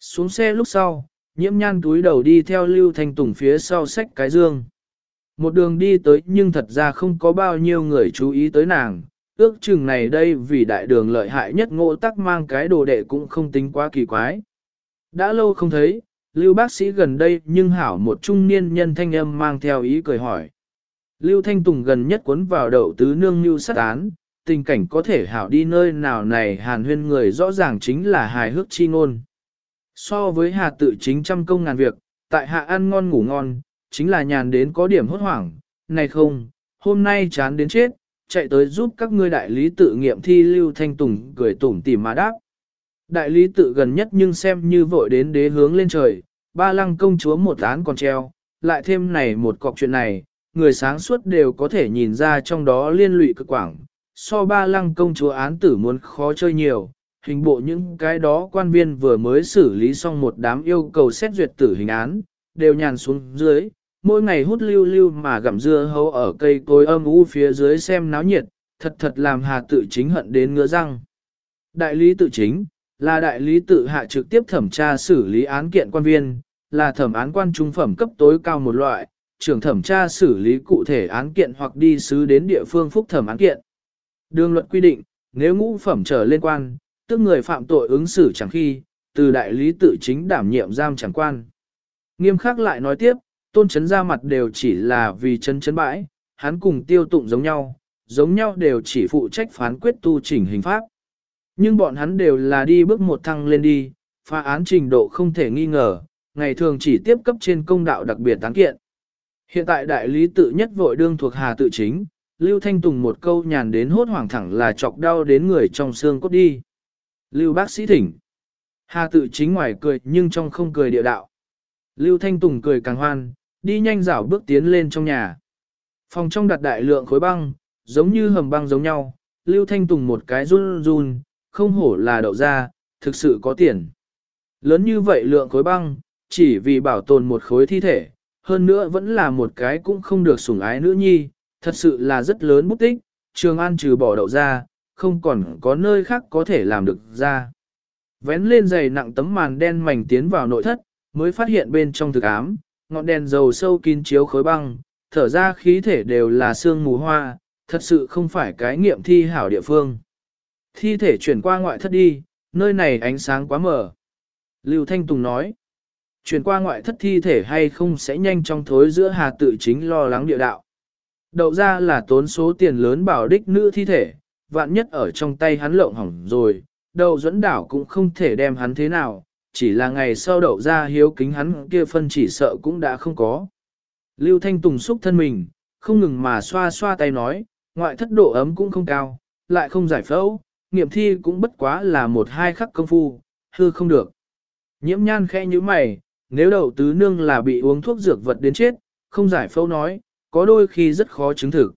Xuống xe lúc sau, nhiễm nhan túi đầu đi theo Lưu Thanh Tùng phía sau sách cái dương. Một đường đi tới nhưng thật ra không có bao nhiêu người chú ý tới nàng, ước chừng này đây vì đại đường lợi hại nhất ngộ tắc mang cái đồ đệ cũng không tính quá kỳ quái. Đã lâu không thấy, Lưu bác sĩ gần đây nhưng hảo một trung niên nhân thanh âm mang theo ý cười hỏi. Lưu Thanh Tùng gần nhất cuốn vào đậu tứ nương lưu sát án, tình cảnh có thể hảo đi nơi nào này hàn huyên người rõ ràng chính là hài hước chi ngôn. So với hà tự chính trăm công ngàn việc, tại hạ ăn ngon ngủ ngon, chính là nhàn đến có điểm hốt hoảng, này không, hôm nay chán đến chết, chạy tới giúp các ngươi đại lý tự nghiệm thi Lưu Thanh Tùng cười tủm tỉm mà đáp. Đại lý tự gần nhất nhưng xem như vội đến đế hướng lên trời, ba lăng công chúa một án còn treo, lại thêm này một cọc chuyện này, người sáng suốt đều có thể nhìn ra trong đó liên lụy cực quảng, so ba lăng công chúa án tử muốn khó chơi nhiều, hình bộ những cái đó quan viên vừa mới xử lý xong một đám yêu cầu xét duyệt tử hình án, đều nhàn xuống dưới, mỗi ngày hút lưu lưu mà gặm dưa hấu ở cây cối âm u phía dưới xem náo nhiệt, thật thật làm hà tự chính hận đến ngứa răng. Đại lý tự chính, là đại lý tự hạ trực tiếp thẩm tra xử lý án kiện quan viên, là thẩm án quan trung phẩm cấp tối cao một loại, trưởng thẩm tra xử lý cụ thể án kiện hoặc đi sứ đến địa phương phúc thẩm án kiện. Đường luật quy định, nếu ngũ phẩm trở lên quan, tức người phạm tội ứng xử chẳng khi, từ đại lý tự chính đảm nhiệm giam chẳng quan. Nghiêm khắc lại nói tiếp, tôn chấn ra mặt đều chỉ là vì chân chấn bãi, hắn cùng tiêu tụng giống nhau, giống nhau đều chỉ phụ trách phán quyết tu chỉnh hình pháp. Nhưng bọn hắn đều là đi bước một thăng lên đi, phá án trình độ không thể nghi ngờ, ngày thường chỉ tiếp cấp trên công đạo đặc biệt tán kiện. Hiện tại đại lý tự nhất vội đương thuộc hà tự chính, Lưu Thanh Tùng một câu nhàn đến hốt hoảng thẳng là chọc đau đến người trong xương cốt đi. Lưu bác sĩ thỉnh. Hà tự chính ngoài cười nhưng trong không cười địa đạo. Lưu Thanh Tùng cười càng hoan, đi nhanh dảo bước tiến lên trong nhà. Phòng trong đặt đại lượng khối băng, giống như hầm băng giống nhau, Lưu Thanh Tùng một cái run run, không hổ là đậu ra, thực sự có tiền. Lớn như vậy lượng khối băng, chỉ vì bảo tồn một khối thi thể, hơn nữa vẫn là một cái cũng không được sủng ái nữ nhi, thật sự là rất lớn bút tích, Trường An trừ bỏ đậu ra, không còn có nơi khác có thể làm được ra. Vén lên giày nặng tấm màn đen mảnh tiến vào nội thất, mới phát hiện bên trong thực ám, ngọn đèn dầu sâu kín chiếu khối băng, thở ra khí thể đều là sương mù hoa, thật sự không phải cái nghiệm thi hảo địa phương. Thi thể chuyển qua ngoại thất đi, nơi này ánh sáng quá mờ. Lưu Thanh Tùng nói, chuyển qua ngoại thất thi thể hay không sẽ nhanh trong thối giữa hà tự chính lo lắng địa đạo. Đậu ra là tốn số tiền lớn bảo đích nữ thi thể, vạn nhất ở trong tay hắn lộng hỏng rồi, đậu dẫn đảo cũng không thể đem hắn thế nào, chỉ là ngày sau đậu ra hiếu kính hắn kia phân chỉ sợ cũng đã không có. Lưu Thanh Tùng xúc thân mình, không ngừng mà xoa xoa tay nói, ngoại thất độ ấm cũng không cao, lại không giải phẫu, nghiệm thi cũng bất quá là một hai khắc công phu, hư không được. Nhiễm nhan khẽ như mày, nếu đậu tứ nương là bị uống thuốc dược vật đến chết, không giải phẫu nói, có đôi khi rất khó chứng thực.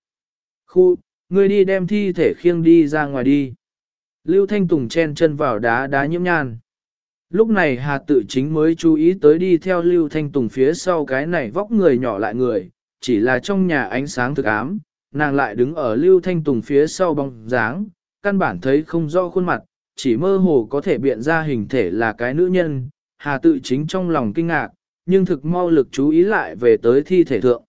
Khu, người đi đem thi thể khiêng đi ra ngoài đi. Lưu Thanh Tùng chen chân vào đá đá nhiễm nhan. Lúc này Hà tự chính mới chú ý tới đi theo Lưu Thanh Tùng phía sau cái này vóc người nhỏ lại người, chỉ là trong nhà ánh sáng thực ám, nàng lại đứng ở Lưu Thanh Tùng phía sau bóng dáng, căn bản thấy không rõ khuôn mặt, chỉ mơ hồ có thể biện ra hình thể là cái nữ nhân, hà tự chính trong lòng kinh ngạc, nhưng thực mau lực chú ý lại về tới thi thể thượng.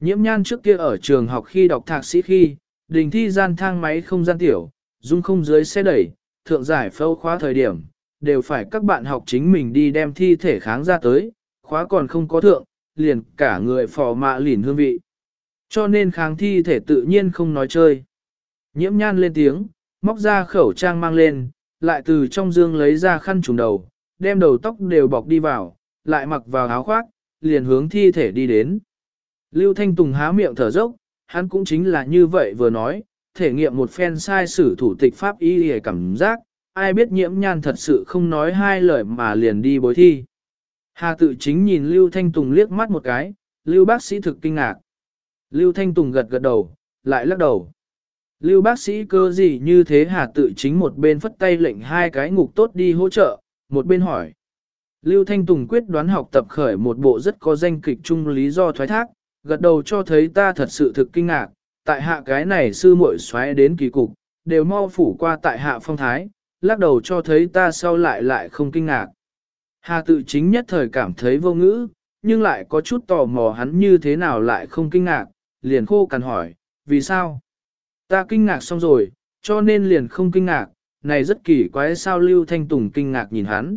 Nhiễm nhan trước kia ở trường học khi đọc thạc sĩ khi, đình thi gian thang máy không gian tiểu, dung không dưới xe đẩy, thượng giải phâu khóa thời điểm, đều phải các bạn học chính mình đi đem thi thể kháng ra tới, khóa còn không có thượng, liền cả người phò mạ lỉn hương vị. Cho nên kháng thi thể tự nhiên không nói chơi. Nhiễm nhan lên tiếng, móc ra khẩu trang mang lên, lại từ trong dương lấy ra khăn trùng đầu, đem đầu tóc đều bọc đi vào, lại mặc vào áo khoác, liền hướng thi thể đi đến. Lưu Thanh Tùng há miệng thở dốc, hắn cũng chính là như vậy vừa nói, thể nghiệm một phen sai sử thủ tịch pháp y hề cảm giác, ai biết nhiễm nhan thật sự không nói hai lời mà liền đi bối thi. Hà tự chính nhìn Lưu Thanh Tùng liếc mắt một cái, Lưu bác sĩ thực kinh ngạc. Lưu Thanh Tùng gật gật đầu, lại lắc đầu. Lưu bác sĩ cơ gì như thế hà tự chính một bên phất tay lệnh hai cái ngục tốt đi hỗ trợ, một bên hỏi. Lưu Thanh Tùng quyết đoán học tập khởi một bộ rất có danh kịch chung lý do thoái thác, gật đầu cho thấy ta thật sự thực kinh ngạc, tại hạ cái này sư muội xoáy đến kỳ cục, đều mau phủ qua tại hạ phong thái, lắc đầu cho thấy ta sau lại lại không kinh ngạc. Hà tự chính nhất thời cảm thấy vô ngữ, nhưng lại có chút tò mò hắn như thế nào lại không kinh ngạc, liền khô cằn hỏi, vì sao? Ta kinh ngạc xong rồi, cho nên liền không kinh ngạc, này rất kỳ quái sao Lưu Thanh Tùng kinh ngạc nhìn hắn.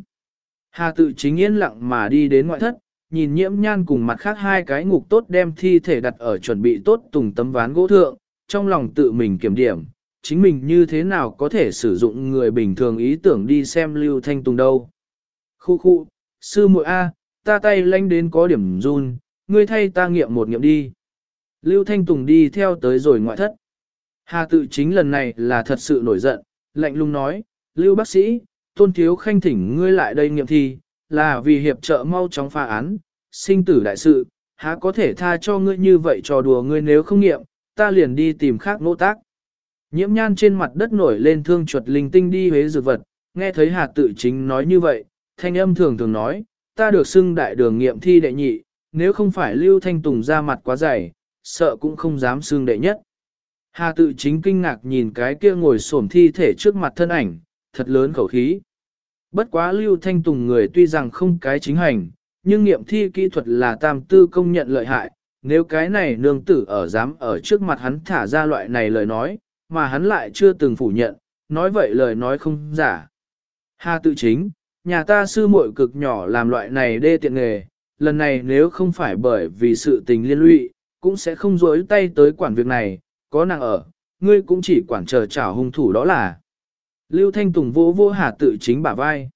Hà tự chính yên lặng mà đi đến ngoại thất, nhìn nhiễm nhan cùng mặt khác hai cái ngục tốt đem thi thể đặt ở chuẩn bị tốt tùng tấm ván gỗ thượng, trong lòng tự mình kiểm điểm, chính mình như thế nào có thể sử dụng người bình thường ý tưởng đi xem Lưu Thanh Tùng đâu. Khu khu, sư muội A, ta tay lanh đến có điểm run, ngươi thay ta nghiệm một nghiệm đi. Lưu Thanh Tùng đi theo tới rồi ngoại thất. Hà tự chính lần này là thật sự nổi giận, lạnh lùng nói, Lưu bác sĩ, tôn thiếu khanh thỉnh ngươi lại đây nghiệm thi, là vì hiệp trợ mau chóng phá án, sinh tử đại sự, há có thể tha cho ngươi như vậy trò đùa ngươi nếu không nghiệm, ta liền đi tìm khác nỗ tác. Nhiễm nhan trên mặt đất nổi lên thương chuột linh tinh đi huế dược vật, nghe thấy Hà tự chính nói như vậy, thanh âm thường thường nói, ta được xưng đại đường nghiệm thi đệ nhị, nếu không phải Lưu Thanh Tùng ra mặt quá dày, sợ cũng không dám xưng đệ nhất. Hà tự chính kinh ngạc nhìn cái kia ngồi xổm thi thể trước mặt thân ảnh, thật lớn khẩu khí. Bất quá Lưu Thanh Tùng người tuy rằng không cái chính hành, nhưng nghiệm thi kỹ thuật là tam tư công nhận lợi hại, nếu cái này nương tử ở dám ở trước mặt hắn thả ra loại này lời nói, mà hắn lại chưa từng phủ nhận, nói vậy lời nói không giả. Hà tự chính, nhà ta sư muội cực nhỏ làm loại này đê tiện nghề, lần này nếu không phải bởi vì sự tình liên lụy, cũng sẽ không dối tay tới quản việc này, có nàng ở, ngươi cũng chỉ quản chờ chảo hung thủ đó là. Lưu Thanh Tùng vô vô hà tự chính bả vai.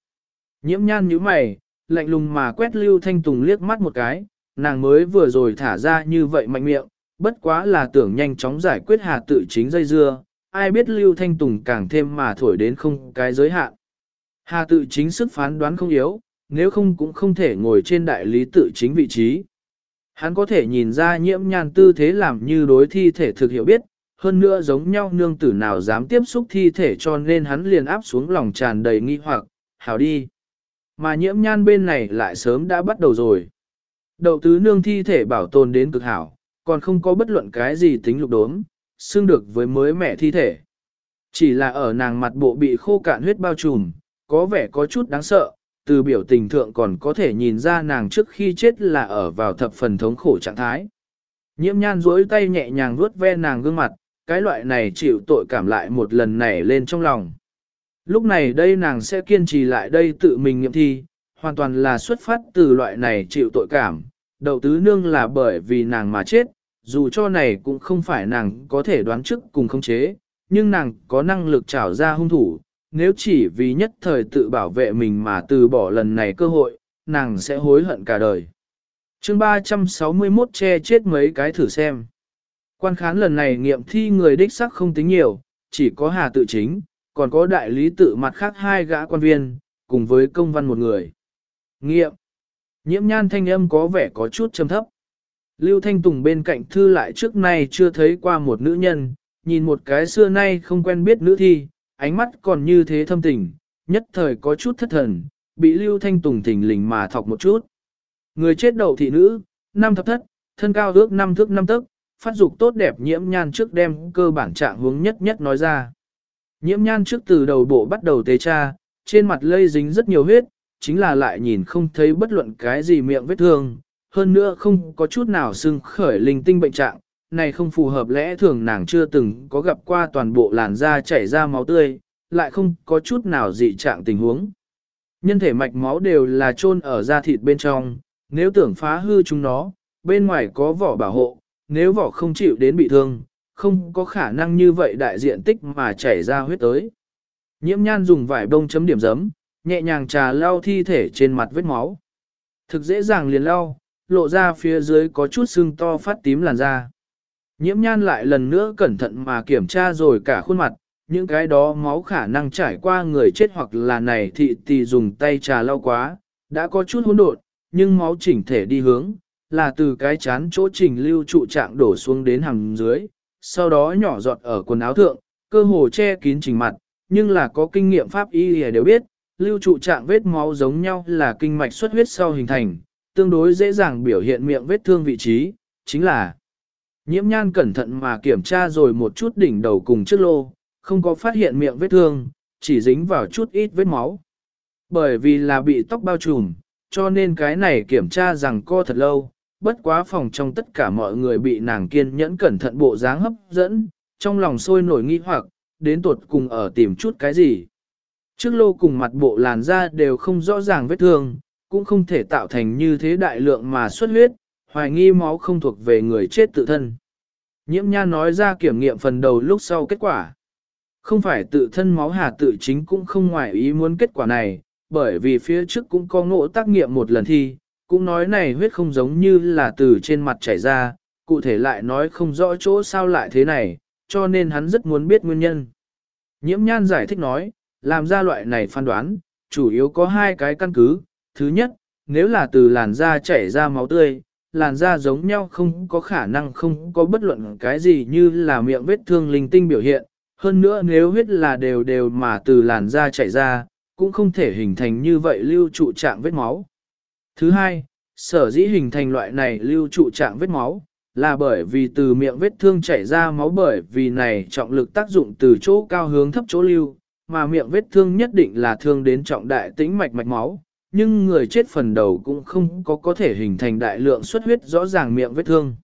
Nhiễm nhan như mày, lạnh lùng mà quét Lưu Thanh Tùng liếc mắt một cái, nàng mới vừa rồi thả ra như vậy mạnh miệng, bất quá là tưởng nhanh chóng giải quyết hà tự chính dây dưa, ai biết Lưu Thanh Tùng càng thêm mà thổi đến không cái giới hạn. Hà tự chính sức phán đoán không yếu, nếu không cũng không thể ngồi trên đại lý tự chính vị trí. Hắn có thể nhìn ra nhiễm nhan tư thế làm như đối thi thể thực hiểu biết, hơn nữa giống nhau nương tử nào dám tiếp xúc thi thể cho nên hắn liền áp xuống lòng tràn đầy nghi hoặc, hảo đi. Mà nhiễm nhan bên này lại sớm đã bắt đầu rồi. Đậu tứ nương thi thể bảo tồn đến cực hảo, còn không có bất luận cái gì tính lục đốm, xương được với mới mẹ thi thể. Chỉ là ở nàng mặt bộ bị khô cạn huyết bao trùm, có vẻ có chút đáng sợ, từ biểu tình thượng còn có thể nhìn ra nàng trước khi chết là ở vào thập phần thống khổ trạng thái. Nhiễm nhan duỗi tay nhẹ nhàng vuốt ve nàng gương mặt, cái loại này chịu tội cảm lại một lần nảy lên trong lòng. Lúc này đây nàng sẽ kiên trì lại đây tự mình nghiệm thi, hoàn toàn là xuất phát từ loại này chịu tội cảm. Đậu tứ nương là bởi vì nàng mà chết, dù cho này cũng không phải nàng có thể đoán trước cùng khống chế, nhưng nàng có năng lực trảo ra hung thủ, nếu chỉ vì nhất thời tự bảo vệ mình mà từ bỏ lần này cơ hội, nàng sẽ hối hận cả đời. chương 361 che chết mấy cái thử xem. Quan khán lần này nghiệm thi người đích sắc không tính nhiều, chỉ có Hà tự chính, còn có đại lý tự mặt khác hai gã quan viên, cùng với công văn một người. Nghiệm. Nhiễm nhan thanh âm có vẻ có chút trầm thấp. Lưu Thanh Tùng bên cạnh thư lại trước nay chưa thấy qua một nữ nhân, nhìn một cái xưa nay không quen biết nữ thi, ánh mắt còn như thế thâm tình, nhất thời có chút thất thần, bị Lưu Thanh Tùng thỉnh lình mà thọc một chút. Người chết đầu thị nữ, năm thập thất, thân cao ước năm thước năm tấc, phát dục tốt đẹp nhiễm nhan trước đem cơ bản trạng hướng nhất nhất nói ra. Nhiễm nhan trước từ đầu bộ bắt đầu tế tra, trên mặt lây dính rất nhiều huyết, chính là lại nhìn không thấy bất luận cái gì miệng vết thương, hơn nữa không có chút nào sưng khởi linh tinh bệnh trạng, này không phù hợp lẽ thường nàng chưa từng có gặp qua toàn bộ làn da chảy ra máu tươi, lại không có chút nào dị trạng tình huống. Nhân thể mạch máu đều là chôn ở da thịt bên trong, nếu tưởng phá hư chúng nó, bên ngoài có vỏ bảo hộ, nếu vỏ không chịu đến bị thương, không có khả năng như vậy đại diện tích mà chảy ra huyết tới. Nhiễm nhan dùng vải bông chấm điểm giấm, nhẹ nhàng trà lau thi thể trên mặt vết máu. Thực dễ dàng liền lau, lộ ra phía dưới có chút sưng to phát tím làn da. Nhiễm nhan lại lần nữa cẩn thận mà kiểm tra rồi cả khuôn mặt, những cái đó máu khả năng trải qua người chết hoặc là này thị tì dùng tay trà lau quá, đã có chút hỗn độn, nhưng máu chỉnh thể đi hướng, là từ cái chán chỗ trình lưu trụ trạng đổ xuống đến hằng dưới, sau đó nhỏ giọt ở quần áo thượng, cơ hồ che kín trình mặt, nhưng là có kinh nghiệm pháp y đều biết, lưu trụ trạng vết máu giống nhau là kinh mạch xuất huyết sau hình thành, tương đối dễ dàng biểu hiện miệng vết thương vị trí, chính là nhiễm nhan cẩn thận mà kiểm tra rồi một chút đỉnh đầu cùng trước lô, không có phát hiện miệng vết thương, chỉ dính vào chút ít vết máu. Bởi vì là bị tóc bao trùm, cho nên cái này kiểm tra rằng co thật lâu, bất quá phòng trong tất cả mọi người bị nàng kiên nhẫn cẩn thận bộ dáng hấp dẫn, trong lòng sôi nổi nghi hoặc, đến tuột cùng ở tìm chút cái gì. Trước lô cùng mặt bộ làn da đều không rõ ràng vết thương, cũng không thể tạo thành như thế đại lượng mà xuất huyết, hoài nghi máu không thuộc về người chết tự thân. Nhiễm nha nói ra kiểm nghiệm phần đầu lúc sau kết quả. Không phải tự thân máu hà tự chính cũng không ngoài ý muốn kết quả này, bởi vì phía trước cũng có ngộ tác nghiệm một lần thi, cũng nói này huyết không giống như là từ trên mặt chảy ra, cụ thể lại nói không rõ chỗ sao lại thế này, cho nên hắn rất muốn biết nguyên nhân. Nhiễm nhan giải thích nói, làm ra loại này phán đoán, chủ yếu có hai cái căn cứ. Thứ nhất, nếu là từ làn da chảy ra máu tươi, làn da giống nhau không có khả năng không có bất luận cái gì như là miệng vết thương linh tinh biểu hiện. Hơn nữa nếu huyết là đều đều mà từ làn da chảy ra, cũng không thể hình thành như vậy lưu trụ trạng vết máu. Thứ hai, sở dĩ hình thành loại này lưu trụ trạng vết máu, là bởi vì từ miệng vết thương chảy ra máu bởi vì này trọng lực tác dụng từ chỗ cao hướng thấp chỗ lưu, mà miệng vết thương nhất định là thương đến trọng đại tĩnh mạch mạch máu, nhưng người chết phần đầu cũng không có có thể hình thành đại lượng xuất huyết rõ ràng miệng vết thương.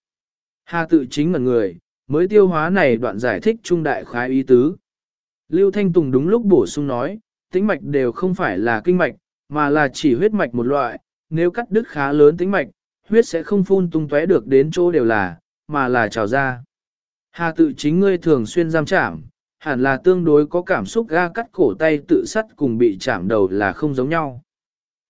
Hà tự chính là người, mới tiêu hóa này đoạn giải thích trung đại khái ý tứ. Lưu Thanh Tùng đúng lúc bổ sung nói, tĩnh mạch đều không phải là kinh mạch, mà là chỉ huyết mạch một loại, nếu cắt đứt khá lớn tĩnh mạch, huyết sẽ không phun tung tóe được đến chỗ đều là, mà là trào ra. Hà tự chính ngươi thường xuyên giam chạm, hẳn là tương đối có cảm xúc ga cắt cổ tay tự sắt cùng bị chạm đầu là không giống nhau.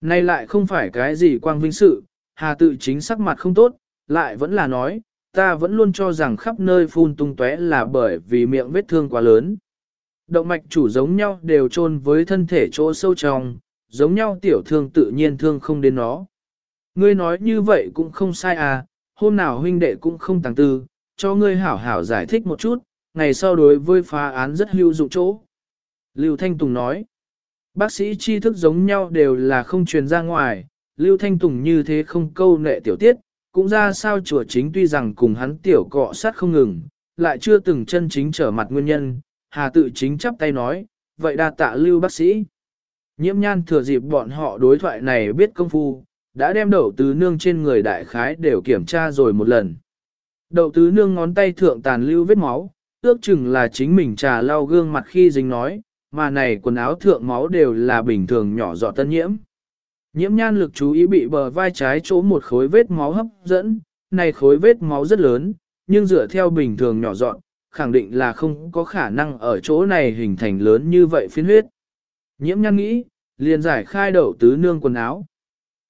Nay lại không phải cái gì quang vinh sự, hà tự chính sắc mặt không tốt, lại vẫn là nói, ta vẫn luôn cho rằng khắp nơi phun tung tóe là bởi vì miệng vết thương quá lớn. Động mạch chủ giống nhau đều chôn với thân thể chỗ sâu trong, giống nhau tiểu thương tự nhiên thương không đến nó. Ngươi nói như vậy cũng không sai à, hôm nào huynh đệ cũng không tàng tư, cho ngươi hảo hảo giải thích một chút, ngày sau đối với phá án rất hữu dụng chỗ. Lưu Thanh Tùng nói, bác sĩ tri thức giống nhau đều là không truyền ra ngoài, Lưu Thanh Tùng như thế không câu nệ tiểu tiết, cũng ra sao chùa chính tuy rằng cùng hắn tiểu cọ sát không ngừng, lại chưa từng chân chính trở mặt nguyên nhân, Hà tự chính chắp tay nói, vậy đa tạ Lưu bác sĩ. Nhiễm nhan thừa dịp bọn họ đối thoại này biết công phu, đã đem đậu tứ nương trên người đại khái đều kiểm tra rồi một lần. Đậu tứ nương ngón tay thượng tàn lưu vết máu, ước chừng là chính mình trà lau gương mặt khi dính nói, mà này quần áo thượng máu đều là bình thường nhỏ giọt tân nhiễm. Nhiễm nhan lực chú ý bị bờ vai trái chỗ một khối vết máu hấp dẫn, này khối vết máu rất lớn, nhưng dựa theo bình thường nhỏ dọn, khẳng định là không có khả năng ở chỗ này hình thành lớn như vậy phiến huyết. Nhiễm nhan nghĩ, liền giải khai đậu tứ nương quần áo.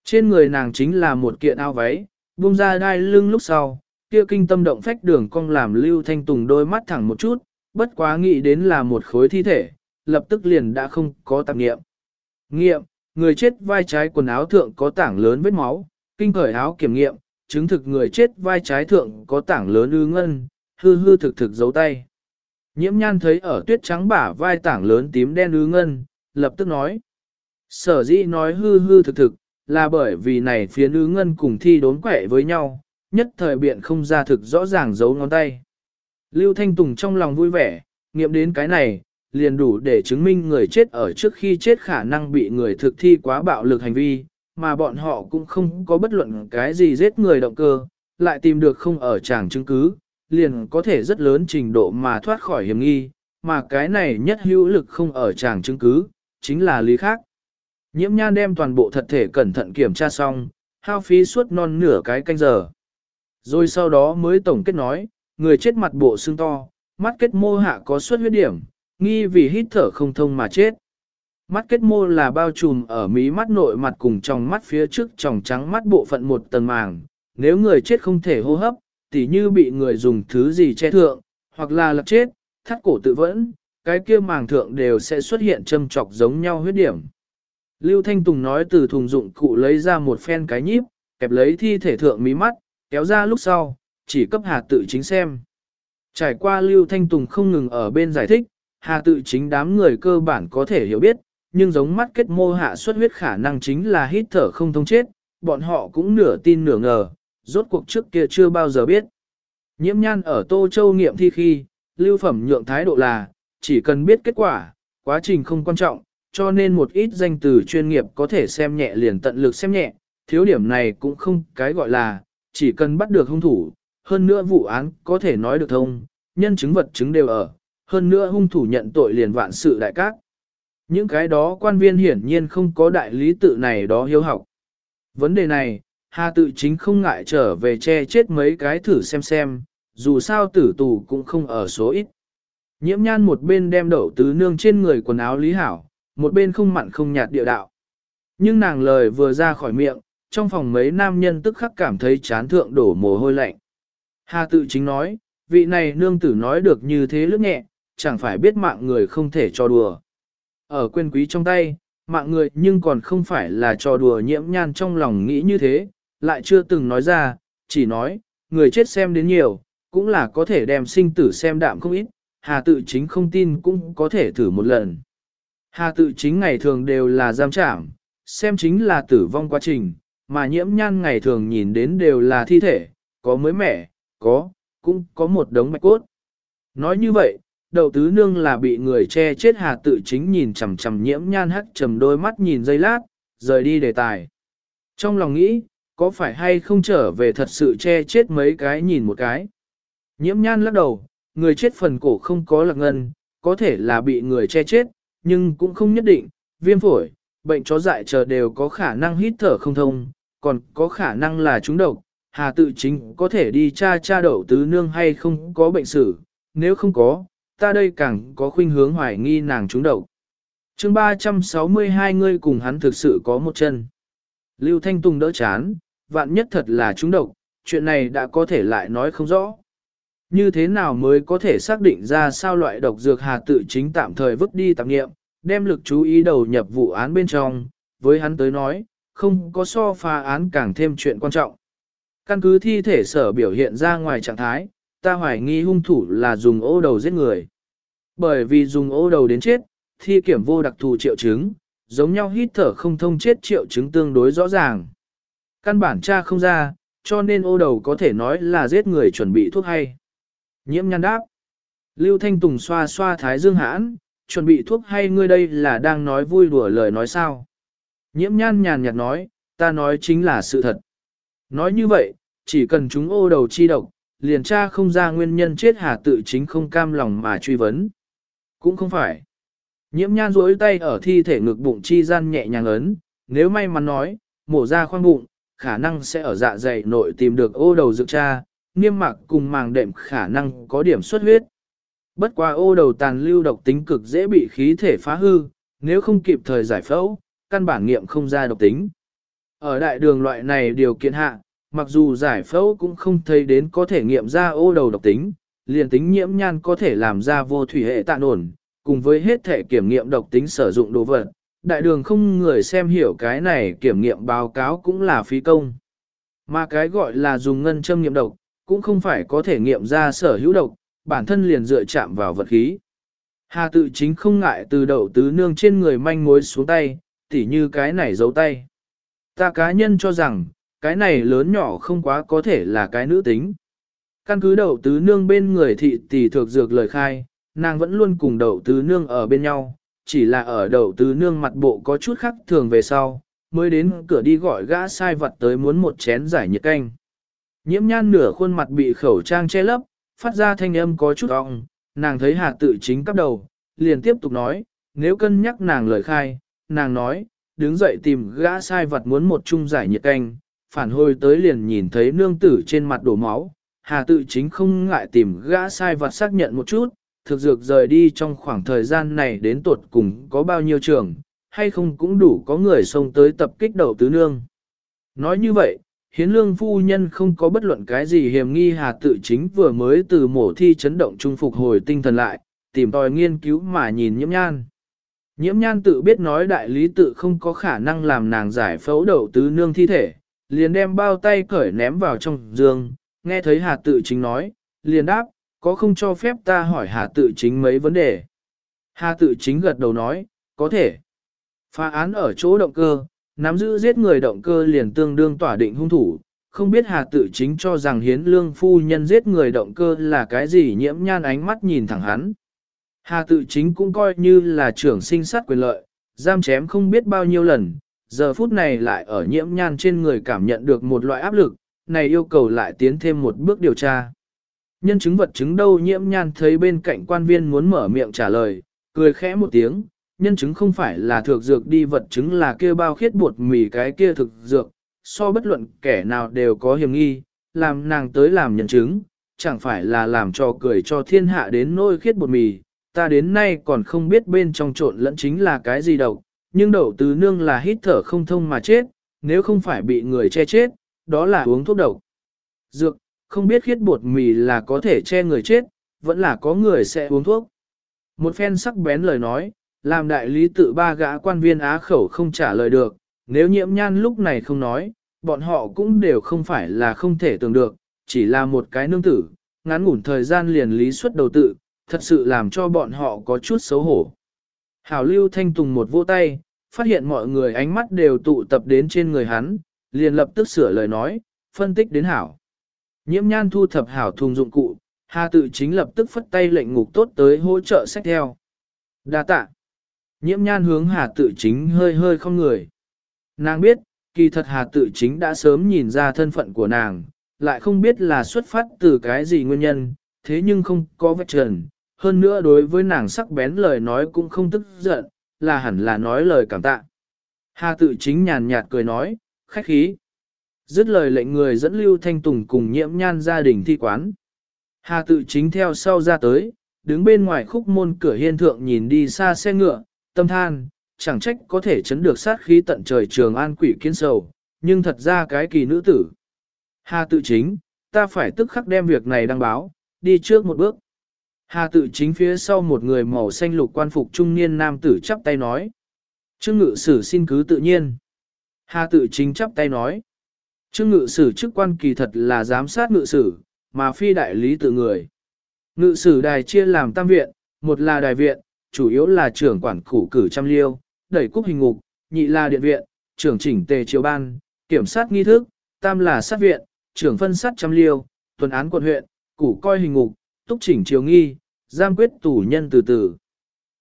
Trên người nàng chính là một kiện áo váy, buông ra đai lưng lúc sau, kia kinh tâm động phách đường cong làm Lưu Thanh Tùng đôi mắt thẳng một chút, bất quá nghĩ đến là một khối thi thể, lập tức liền đã không có tạp nghiệm. Nghiệm, người chết vai trái quần áo thượng có tảng lớn vết máu, kinh khởi áo kiểm nghiệm, chứng thực người chết vai trái thượng có tảng lớn ư ngân, hư hư thực thực giấu tay. Nhiễm nhan thấy ở tuyết trắng bả vai tảng lớn tím đen ư ngân, lập tức nói. Sở dĩ nói hư hư thực thực, là bởi vì này phía ư ngân cùng thi đốn quẻ với nhau, nhất thời biện không ra thực rõ ràng giấu ngón tay. Lưu Thanh Tùng trong lòng vui vẻ, nghiệm đến cái này, liền đủ để chứng minh người chết ở trước khi chết khả năng bị người thực thi quá bạo lực hành vi, mà bọn họ cũng không có bất luận cái gì giết người động cơ, lại tìm được không ở tràng chứng cứ, liền có thể rất lớn trình độ mà thoát khỏi hiểm nghi, mà cái này nhất hữu lực không ở tràng chứng cứ, chính là lý khác. Nhiễm nhan đem toàn bộ thật thể cẩn thận kiểm tra xong, hao phí suốt non nửa cái canh giờ. Rồi sau đó mới tổng kết nói, người chết mặt bộ xương to, mắt kết mô hạ có suất huyết điểm, nghi vì hít thở không thông mà chết. Mắt kết mô là bao trùm ở mí mắt nội mặt cùng trong mắt phía trước tròng trắng mắt bộ phận một tầng màng. Nếu người chết không thể hô hấp, tỉ như bị người dùng thứ gì che thượng, hoặc là lật chết, thắt cổ tự vẫn, cái kia màng thượng đều sẽ xuất hiện châm trọc giống nhau huyết điểm. Lưu Thanh Tùng nói từ thùng dụng cụ lấy ra một phen cái nhíp, kẹp lấy thi thể thượng mí mắt, kéo ra lúc sau, chỉ cấp Hà tự chính xem. Trải qua Lưu Thanh Tùng không ngừng ở bên giải thích, Hà tự chính đám người cơ bản có thể hiểu biết, nhưng giống mắt kết mô hạ xuất huyết khả năng chính là hít thở không thông chết, bọn họ cũng nửa tin nửa ngờ, rốt cuộc trước kia chưa bao giờ biết. Nhiễm nhan ở Tô Châu nghiệm thi khi, lưu phẩm nhượng thái độ là, chỉ cần biết kết quả, quá trình không quan trọng, cho nên một ít danh từ chuyên nghiệp có thể xem nhẹ liền tận lực xem nhẹ, thiếu điểm này cũng không cái gọi là, chỉ cần bắt được hung thủ, hơn nữa vụ án có thể nói được thông, nhân chứng vật chứng đều ở, hơn nữa hung thủ nhận tội liền vạn sự đại các. Những cái đó quan viên hiển nhiên không có đại lý tự này đó hiếu học. Vấn đề này, Hà tự chính không ngại trở về che chết mấy cái thử xem xem, dù sao tử tù cũng không ở số ít. Nhiễm nhan một bên đem đậu tứ nương trên người quần áo lý hảo, một bên không mặn không nhạt địa đạo. Nhưng nàng lời vừa ra khỏi miệng, trong phòng mấy nam nhân tức khắc cảm thấy chán thượng đổ mồ hôi lạnh. Hà tự chính nói, vị này nương tử nói được như thế lướt nhẹ, chẳng phải biết mạng người không thể cho đùa. Ở quên quý trong tay, mạng người nhưng còn không phải là cho đùa nhiễm nhan trong lòng nghĩ như thế, lại chưa từng nói ra, chỉ nói, người chết xem đến nhiều, cũng là có thể đem sinh tử xem đạm không ít, hà tự chính không tin cũng có thể thử một lần. Hà tự chính ngày thường đều là giam trảm, xem chính là tử vong quá trình, mà nhiễm nhan ngày thường nhìn đến đều là thi thể, có mới mẻ, có, cũng có một đống mạch cốt. Nói như vậy, đầu tứ nương là bị người che chết hà tự chính nhìn chằm chằm nhiễm nhan hắc trầm đôi mắt nhìn dây lát, rời đi đề tài. Trong lòng nghĩ, có phải hay không trở về thật sự che chết mấy cái nhìn một cái. Nhiễm nhan lắc đầu, người chết phần cổ không có lạc ngân, có thể là bị người che chết, nhưng cũng không nhất định, viêm phổi, bệnh chó dại chờ đều có khả năng hít thở không thông, còn có khả năng là trúng độc, hà tự chính có thể đi tra tra đậu tứ nương hay không có bệnh sử, nếu không có, ta đây càng có khuynh hướng hoài nghi nàng trúng độc. chương 362 ngươi cùng hắn thực sự có một chân. Lưu Thanh Tùng đỡ chán, vạn nhất thật là trúng độc, chuyện này đã có thể lại nói không rõ. Như thế nào mới có thể xác định ra sao loại độc dược hà tự chính tạm thời vứt đi tạm nghiệm, đem lực chú ý đầu nhập vụ án bên trong, với hắn tới nói, không có so phá án càng thêm chuyện quan trọng. Căn cứ thi thể sở biểu hiện ra ngoài trạng thái, ta hoài nghi hung thủ là dùng ô đầu giết người. Bởi vì dùng ô đầu đến chết, thi kiểm vô đặc thù triệu chứng, giống nhau hít thở không thông chết triệu chứng tương đối rõ ràng. Căn bản tra không ra, cho nên ô đầu có thể nói là giết người chuẩn bị thuốc hay. Nhiễm nhăn đáp. Lưu Thanh Tùng xoa xoa thái dương hãn, chuẩn bị thuốc hay ngươi đây là đang nói vui đùa lời nói sao. Nhiễm nhan nhàn nhạt nói, ta nói chính là sự thật. Nói như vậy, chỉ cần chúng ô đầu chi độc, liền tra không ra nguyên nhân chết hà tự chính không cam lòng mà truy vấn. Cũng không phải. Nhiễm nhan duỗi tay ở thi thể ngực bụng chi gian nhẹ nhàng ấn, nếu may mắn nói, mổ ra khoang bụng, khả năng sẽ ở dạ dày nội tìm được ô đầu dược cha, niêm mạc cùng màng đệm khả năng có điểm xuất huyết. Bất qua ô đầu tàn lưu độc tính cực dễ bị khí thể phá hư, nếu không kịp thời giải phẫu, căn bản nghiệm không ra độc tính. Ở đại đường loại này điều kiện hạ, mặc dù giải phẫu cũng không thấy đến có thể nghiệm ra ô đầu độc tính, liền tính nhiễm nhan có thể làm ra vô thủy hệ tạ ổn, cùng với hết thể kiểm nghiệm độc tính sử dụng đồ vật. Đại đường không người xem hiểu cái này kiểm nghiệm báo cáo cũng là phí công. Mà cái gọi là dùng ngân châm nghiệm độc, cũng không phải có thể nghiệm ra sở hữu độc, bản thân liền dựa chạm vào vật khí. Hà tự chính không ngại từ đầu tứ nương trên người manh mối xuống tay, tỉ như cái này giấu tay. Ta cá nhân cho rằng, cái này lớn nhỏ không quá có thể là cái nữ tính. Căn cứ đậu tứ nương bên người thị tỷ thược dược lời khai, nàng vẫn luôn cùng đậu tứ nương ở bên nhau, chỉ là ở đậu tứ nương mặt bộ có chút khác thường về sau, mới đến cửa đi gọi gã sai vật tới muốn một chén giải nhiệt canh. Nhiễm nhan nửa khuôn mặt bị khẩu trang che lấp, phát ra thanh âm có chút ong, nàng thấy hà tự chính cắp đầu, liền tiếp tục nói, nếu cân nhắc nàng lời khai, nàng nói, đứng dậy tìm gã sai vật muốn một chung giải nhiệt canh, phản hồi tới liền nhìn thấy nương tử trên mặt đổ máu, hà tự chính không ngại tìm gã sai vật xác nhận một chút, thực dược rời đi trong khoảng thời gian này đến tuột cùng có bao nhiêu trường, hay không cũng đủ có người xông tới tập kích đầu tứ nương. Nói như vậy, hiến lương phu nhân không có bất luận cái gì hiểm nghi hà tự chính vừa mới từ mổ thi chấn động trung phục hồi tinh thần lại, tìm tòi nghiên cứu mà nhìn nhiễm nhan. Nhiễm nhan tự biết nói đại lý tự không có khả năng làm nàng giải phẫu đầu tứ nương thi thể, liền đem bao tay cởi ném vào trong giường, nghe thấy hà tự chính nói, liền đáp, có không cho phép ta hỏi hà tự chính mấy vấn đề. Hà tự chính gật đầu nói, có thể. Phá án ở chỗ động cơ, nắm giữ giết người động cơ liền tương đương tỏa định hung thủ, không biết hà tự chính cho rằng hiến lương phu nhân giết người động cơ là cái gì nhiễm nhan ánh mắt nhìn thẳng hắn. Hà tự chính cũng coi như là trưởng sinh sát quyền lợi, giam chém không biết bao nhiêu lần, giờ phút này lại ở nhiễm nhan trên người cảm nhận được một loại áp lực, này yêu cầu lại tiến thêm một bước điều tra. Nhân chứng vật chứng đâu nhiễm nhan thấy bên cạnh quan viên muốn mở miệng trả lời, cười khẽ một tiếng, nhân chứng không phải là thực dược đi vật chứng là kia bao khiết bột mì cái kia thực dược, so bất luận kẻ nào đều có hiểm nghi, làm nàng tới làm nhân chứng, chẳng phải là làm cho cười cho thiên hạ đến nôi khiết bột mì, ta đến nay còn không biết bên trong trộn lẫn chính là cái gì đâu, nhưng đậu tứ nương là hít thở không thông mà chết, nếu không phải bị người che chết, đó là uống thuốc độc. Dược, không biết khiết bột mì là có thể che người chết, vẫn là có người sẽ uống thuốc. Một phen sắc bén lời nói, làm đại lý tự ba gã quan viên á khẩu không trả lời được, nếu nhiễm nhan lúc này không nói, bọn họ cũng đều không phải là không thể tưởng được, chỉ là một cái nương tử, ngắn ngủn thời gian liền lý suất đầu tự, thật sự làm cho bọn họ có chút xấu hổ. Hảo lưu thanh tùng một vỗ tay, phát hiện mọi người ánh mắt đều tụ tập đến trên người hắn, liền lập tức sửa lời nói, phân tích đến hảo. Nhiễm nhan thu thập hảo thùng dụng cụ, Hà tự chính lập tức phất tay lệnh ngục tốt tới hỗ trợ sách theo. Đa tạ. Nhiễm nhan hướng Hà tự chính hơi hơi không người. Nàng biết, kỳ thật Hà tự chính đã sớm nhìn ra thân phận của nàng, lại không biết là xuất phát từ cái gì nguyên nhân, thế nhưng không có vết trần. Hơn nữa đối với nàng sắc bén lời nói cũng không tức giận, là hẳn là nói lời cảm tạ. Hà tự chính nhàn nhạt cười nói, khách khí. Dứt lời lệnh người dẫn Lưu Thanh Tùng cùng nhiễm nhan gia đình thi quán. Hà tự chính theo sau ra tới, đứng bên ngoài khúc môn cửa hiên thượng nhìn đi xa xe ngựa, tâm than, chẳng trách có thể chấn được sát khí tận trời trường an quỷ kiến sầu, nhưng thật ra cái kỳ nữ tử. Hà tự chính, ta phải tức khắc đem việc này đăng báo, đi trước một bước. Hà tự chính phía sau một người màu xanh lục quan phục trung niên nam tử chắp tay nói. Trương ngự sử xin cứ tự nhiên. Hà tự chính chắp tay nói. Trương ngự sử chức quan kỳ thật là giám sát ngự sử, mà phi đại lý tự người. Ngự sử đài chia làm tam viện, một là đài viện, chủ yếu là trưởng quản củ cử trăm liêu, đẩy cúc hình ngục, nhị là điện viện, trưởng chỉnh tề triều ban, kiểm sát nghi thức, tam là sát viện, trưởng phân sát trăm liêu, tuần án quận huyện, củ coi hình ngục, túc chỉnh triều nghi, giam quyết tù nhân từ từ.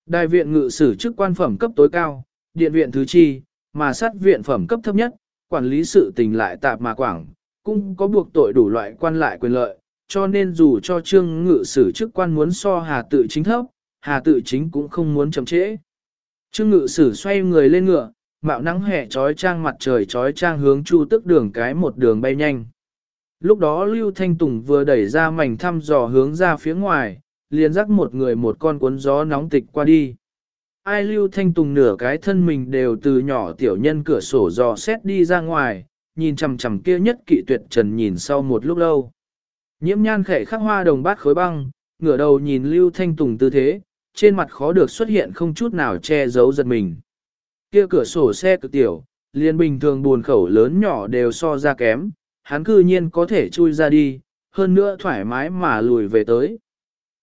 Đại viện ngự sử chức quan phẩm cấp tối cao, điện viện thứ chi, mà sát viện phẩm cấp thấp nhất, quản lý sự tình lại tạp mà quảng, cũng có buộc tội đủ loại quan lại quyền lợi, cho nên dù cho trương ngự sử chức quan muốn so hà tự chính thấp, hà tự chính cũng không muốn chậm trễ. Trương ngự sử xoay người lên ngựa, mạo nắng hẹ trói trang mặt trời trói trang hướng chu tức đường cái một đường bay nhanh. Lúc đó Lưu Thanh Tùng vừa đẩy ra mảnh thăm dò hướng ra phía ngoài, liền dắt một người một con cuốn gió nóng tịch qua đi. Ai Lưu Thanh Tùng nửa cái thân mình đều từ nhỏ tiểu nhân cửa sổ dò xét đi ra ngoài, nhìn chằm chằm kia nhất kỵ tuyệt trần nhìn sau một lúc lâu. Nhiễm nhan khẽ khắc hoa đồng bát khối băng, ngửa đầu nhìn Lưu Thanh Tùng tư thế, trên mặt khó được xuất hiện không chút nào che giấu giật mình. Kia cửa sổ xe cực tiểu, liền bình thường buồn khẩu lớn nhỏ đều so ra kém, hắn cư nhiên có thể chui ra đi, hơn nữa thoải mái mà lùi về tới.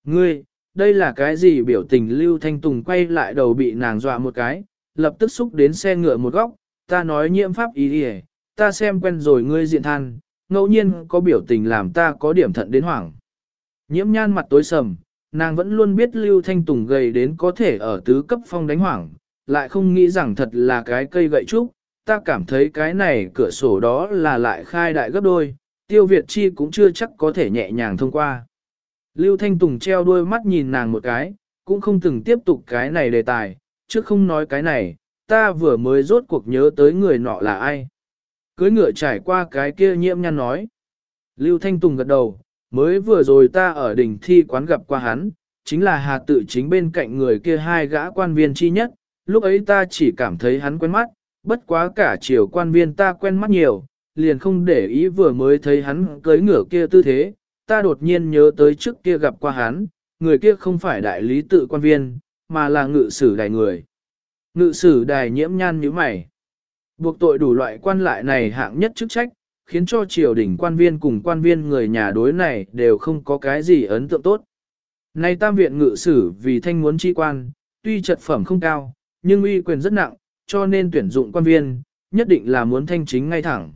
Ngươi, đây là cái gì biểu tình Lưu Thanh Tùng quay lại đầu bị nàng dọa một cái, lập tức xúc đến xe ngựa một góc, ta nói nhiễm pháp ý đi ta xem quen rồi ngươi diện than, ngẫu nhiên có biểu tình làm ta có điểm thận đến hoảng. Nhiễm nhan mặt tối sầm, nàng vẫn luôn biết Lưu Thanh Tùng gầy đến có thể ở tứ cấp phong đánh hoảng, lại không nghĩ rằng thật là cái cây gậy trúc, ta cảm thấy cái này cửa sổ đó là lại khai đại gấp đôi, tiêu Việt chi cũng chưa chắc có thể nhẹ nhàng thông qua. Lưu Thanh Tùng treo đuôi mắt nhìn nàng một cái, cũng không từng tiếp tục cái này đề tài, chứ không nói cái này, ta vừa mới rốt cuộc nhớ tới người nọ là ai. Cưới ngựa trải qua cái kia nhiễm nhăn nói. Lưu Thanh Tùng gật đầu, mới vừa rồi ta ở đỉnh thi quán gặp qua hắn, chính là hà tự chính bên cạnh người kia hai gã quan viên chi nhất, lúc ấy ta chỉ cảm thấy hắn quen mắt, bất quá cả chiều quan viên ta quen mắt nhiều, liền không để ý vừa mới thấy hắn cưới ngựa kia tư thế, ta đột nhiên nhớ tới trước kia gặp qua hắn, người kia không phải đại lý tự quan viên, mà là ngự sử đài người. Ngự sử đài nhiễm nhan như mày. Buộc tội đủ loại quan lại này hạng nhất chức trách, khiến cho triều đình quan viên cùng quan viên người nhà đối này đều không có cái gì ấn tượng tốt. Nay tam viện ngự sử vì thanh muốn chi quan, tuy trật phẩm không cao, nhưng uy quyền rất nặng, cho nên tuyển dụng quan viên, nhất định là muốn thanh chính ngay thẳng.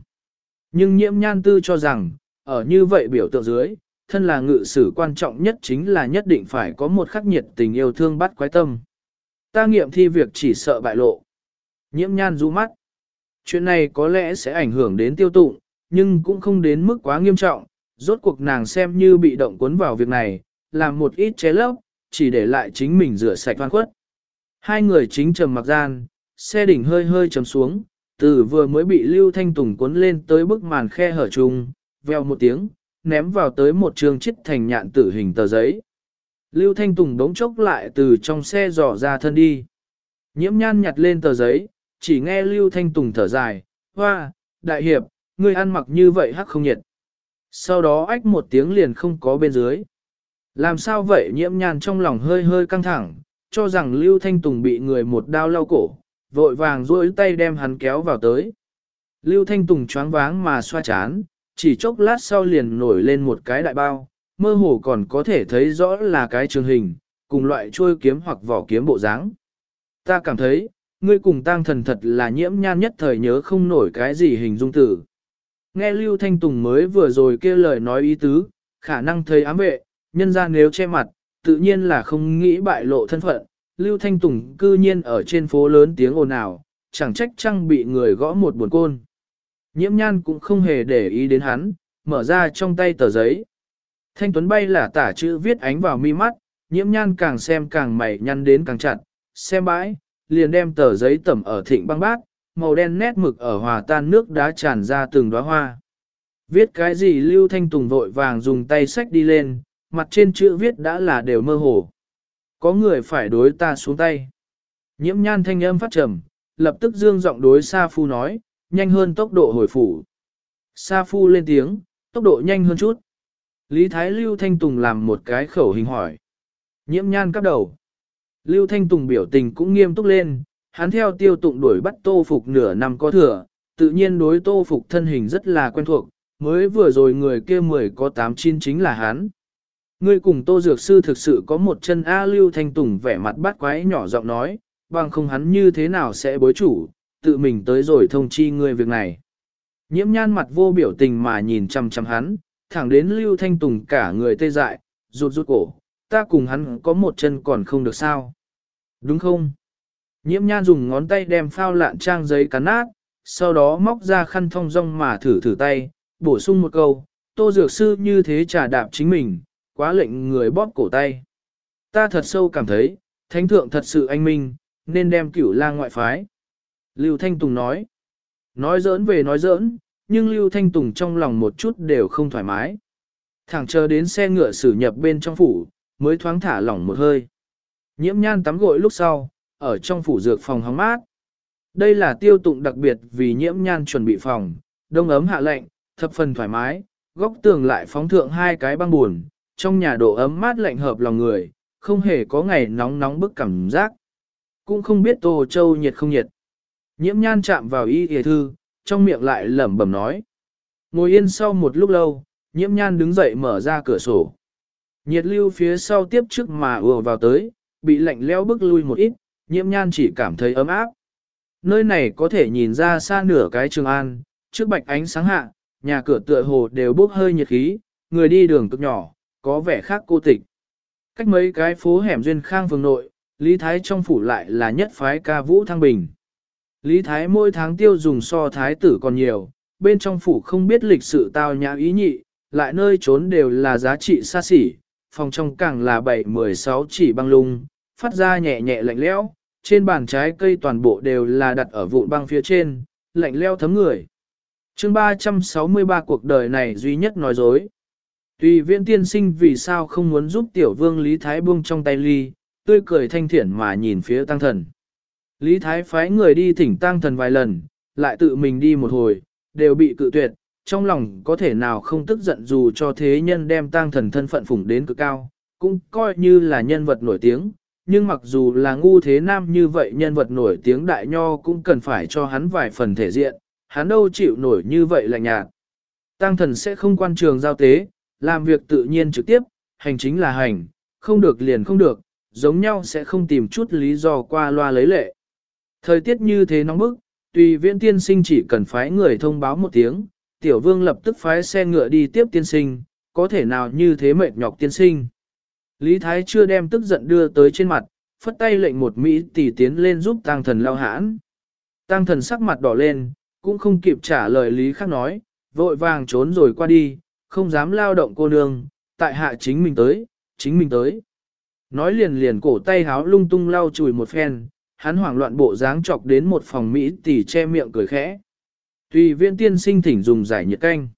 Nhưng nhiễm nhan tư cho rằng, ở như vậy biểu tượng dưới, thân là ngự sử quan trọng nhất chính là nhất định phải có một khắc nhiệt tình yêu thương bắt quái tâm. Ta nghiệm thi việc chỉ sợ bại lộ. Nhiễm nhan rũ mắt. Chuyện này có lẽ sẽ ảnh hưởng đến tiêu tụng, nhưng cũng không đến mức quá nghiêm trọng, rốt cuộc nàng xem như bị động cuốn vào việc này, làm một ít ché lấp, chỉ để lại chính mình rửa sạch văn khuất. Hai người chính trầm mặc gian, xe đỉnh hơi hơi trầm xuống, từ vừa mới bị Lưu Thanh Tùng cuốn lên tới bức màn khe hở trùng veo một tiếng, ném vào tới một trường chích thành nhạn tử hình tờ giấy. Lưu Thanh Tùng đống chốc lại từ trong xe dò ra thân đi. Nhiễm nhan nhặt lên tờ giấy, chỉ nghe Lưu Thanh Tùng thở dài, hoa, đại hiệp, ngươi ăn mặc như vậy hắc không nhiệt. Sau đó ách một tiếng liền không có bên dưới. Làm sao vậy nhiễm nhan trong lòng hơi hơi căng thẳng, cho rằng Lưu Thanh Tùng bị người một đao lau cổ, vội vàng duỗi tay đem hắn kéo vào tới. Lưu Thanh Tùng choáng váng mà xoa chán, chỉ chốc lát sau liền nổi lên một cái đại bao, mơ hồ còn có thể thấy rõ là cái trường hình, cùng loại trôi kiếm hoặc vỏ kiếm bộ dáng. Ta cảm thấy, ngươi cùng tang thần thật là nhiễm nhan nhất thời nhớ không nổi cái gì hình dung tử. Nghe Lưu Thanh Tùng mới vừa rồi kia lời nói ý tứ, khả năng thấy ám vệ, nhân ra nếu che mặt, tự nhiên là không nghĩ bại lộ thân phận. Lưu Thanh Tùng cư nhiên ở trên phố lớn tiếng ồn ào, chẳng trách chăng bị người gõ một buồn côn. Nhiễm nhan cũng không hề để ý đến hắn, mở ra trong tay tờ giấy. Thanh Tuấn bay là tả chữ viết ánh vào mi mắt, nhiễm nhan càng xem càng mày nhăn đến càng chặt, xem bãi, liền đem tờ giấy tẩm ở thịnh băng bát, màu đen nét mực ở hòa tan nước đá tràn ra từng đóa hoa. Viết cái gì Lưu Thanh Tùng vội vàng dùng tay sách đi lên, mặt trên chữ viết đã là đều mơ hồ. Có người phải đối ta xuống tay. Nhiễm nhan thanh âm phát trầm, lập tức dương giọng đối Sa Phu nói, nhanh hơn tốc độ hồi phủ. Sa Phu lên tiếng, tốc độ nhanh hơn chút. Lý Thái Lưu Thanh Tùng làm một cái khẩu hình hỏi. Nhiễm nhan cắp đầu. Lưu Thanh Tùng biểu tình cũng nghiêm túc lên, hắn theo tiêu tụng đuổi bắt tô phục nửa năm có thừa, tự nhiên đối tô phục thân hình rất là quen thuộc, mới vừa rồi người kia mười có tám chín chính là hắn. Ngươi cùng tô dược sư thực sự có một chân A Lưu Thanh Tùng vẻ mặt bắt quái nhỏ giọng nói, bằng không hắn như thế nào sẽ bối chủ, tự mình tới rồi thông chi ngươi việc này. Nhiễm nhan mặt vô biểu tình mà nhìn chăm chăm hắn, thẳng đến Lưu Thanh Tùng cả người tê dại, rụt rụt cổ, ta cùng hắn có một chân còn không được sao. Đúng không? Nhiễm nhan dùng ngón tay đem phao lạn trang giấy cắn nát, sau đó móc ra khăn thông rong mà thử thử tay, bổ sung một câu, tô dược sư như thế trả đạp chính mình, quá lệnh người bóp cổ tay. Ta thật sâu cảm thấy, thánh thượng thật sự anh minh, nên đem cửu lang ngoại phái. Lưu Thanh Tùng nói, nói giỡn về nói giỡn, nhưng Lưu Thanh Tùng trong lòng một chút đều không thoải mái. Thẳng chờ đến xe ngựa xử nhập bên trong phủ, mới thoáng thả lỏng một hơi. Nhiễm nhan tắm gội lúc sau, ở trong phủ dược phòng hóng mát. Đây là tiêu tụng đặc biệt vì nhiễm nhan chuẩn bị phòng, đông ấm hạ lạnh, thập phần thoải mái, góc tường lại phóng thượng hai cái băng buồn, trong nhà độ ấm mát lạnh hợp lòng người, không hề có ngày nóng nóng bức cảm giác. Cũng không biết Tô Châu nhiệt không nhiệt. Nhiễm nhan chạm vào y hề thư, trong miệng lại lẩm bẩm nói. Ngồi yên sau một lúc lâu, nhiễm nhan đứng dậy mở ra cửa sổ. Nhiệt lưu phía sau tiếp trước mà ùa vào tới, bị lạnh leo bức lui một ít, nhiễm nhan chỉ cảm thấy ấm áp. Nơi này có thể nhìn ra xa nửa cái trường an, trước bạch ánh sáng hạ, nhà cửa tựa hồ đều bốc hơi nhiệt khí, người đi đường cực nhỏ, có vẻ khác cô tịch. Cách mấy cái phố hẻm duyên khang phường nội, Lý Thái trong phủ lại là nhất phái ca vũ thăng bình. Lý Thái mỗi tháng tiêu dùng so thái tử còn nhiều, bên trong phủ không biết lịch sự tao nhã ý nhị, lại nơi trốn đều là giá trị xa xỉ, phòng trong càng là 7-16 chỉ băng lung, phát ra nhẹ nhẹ lạnh lẽo, trên bàn trái cây toàn bộ đều là đặt ở vụn băng phía trên, lạnh leo thấm người. chương 363 cuộc đời này duy nhất nói dối. Tùy Viễn tiên sinh vì sao không muốn giúp tiểu vương Lý Thái buông trong tay ly, tươi cười thanh thiện mà nhìn phía tăng thần. Lý Thái phái người đi thỉnh tăng thần vài lần, lại tự mình đi một hồi, đều bị cự tuyệt, trong lòng có thể nào không tức giận dù cho thế nhân đem tăng thần thân phận phủng đến cực cao, cũng coi như là nhân vật nổi tiếng, nhưng mặc dù là ngu thế nam như vậy nhân vật nổi tiếng đại nho cũng cần phải cho hắn vài phần thể diện, hắn đâu chịu nổi như vậy là nhạt. Tăng thần sẽ không quan trường giao tế, làm việc tự nhiên trực tiếp, hành chính là hành, không được liền không được, giống nhau sẽ không tìm chút lý do qua loa lấy lệ. Thời tiết như thế nóng bức, tùy viễn tiên sinh chỉ cần phái người thông báo một tiếng, tiểu vương lập tức phái xe ngựa đi tiếp tiên sinh, có thể nào như thế mệt nhọc tiên sinh. Lý Thái chưa đem tức giận đưa tới trên mặt, phất tay lệnh một Mỹ tỷ tiến lên giúp tăng thần lao hãn. Tăng thần sắc mặt đỏ lên, cũng không kịp trả lời Lý Khắc nói, vội vàng trốn rồi qua đi, không dám lao động cô nương, tại hạ chính mình tới, chính mình tới. Nói liền liền cổ tay háo lung tung lau chùi một phen, hắn hoảng loạn bộ dáng chọc đến một phòng Mỹ tỷ che miệng cười khẽ. Tùy viên tiên sinh thỉnh dùng giải nhiệt canh.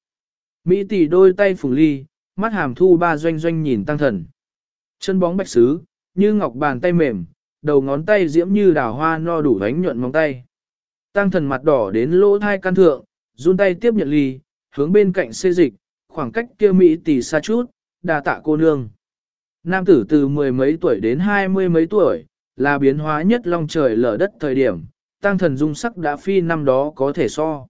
Mỹ tỷ đôi tay phùng ly, mắt hàm thu ba doanh doanh nhìn tăng thần. Chân bóng bạch sứ, như ngọc bàn tay mềm, đầu ngón tay diễm như đào hoa no đủ ánh nhuận móng tay. Tăng thần mặt đỏ đến lỗ thai can thượng, run tay tiếp nhận ly, hướng bên cạnh xê dịch, khoảng cách kia Mỹ tỷ xa chút, đà tạ cô nương. Nam tử từ mười mấy tuổi đến hai mươi mấy tuổi, là biến hóa nhất long trời lở đất thời điểm, tăng thần dung sắc đã phi năm đó có thể so.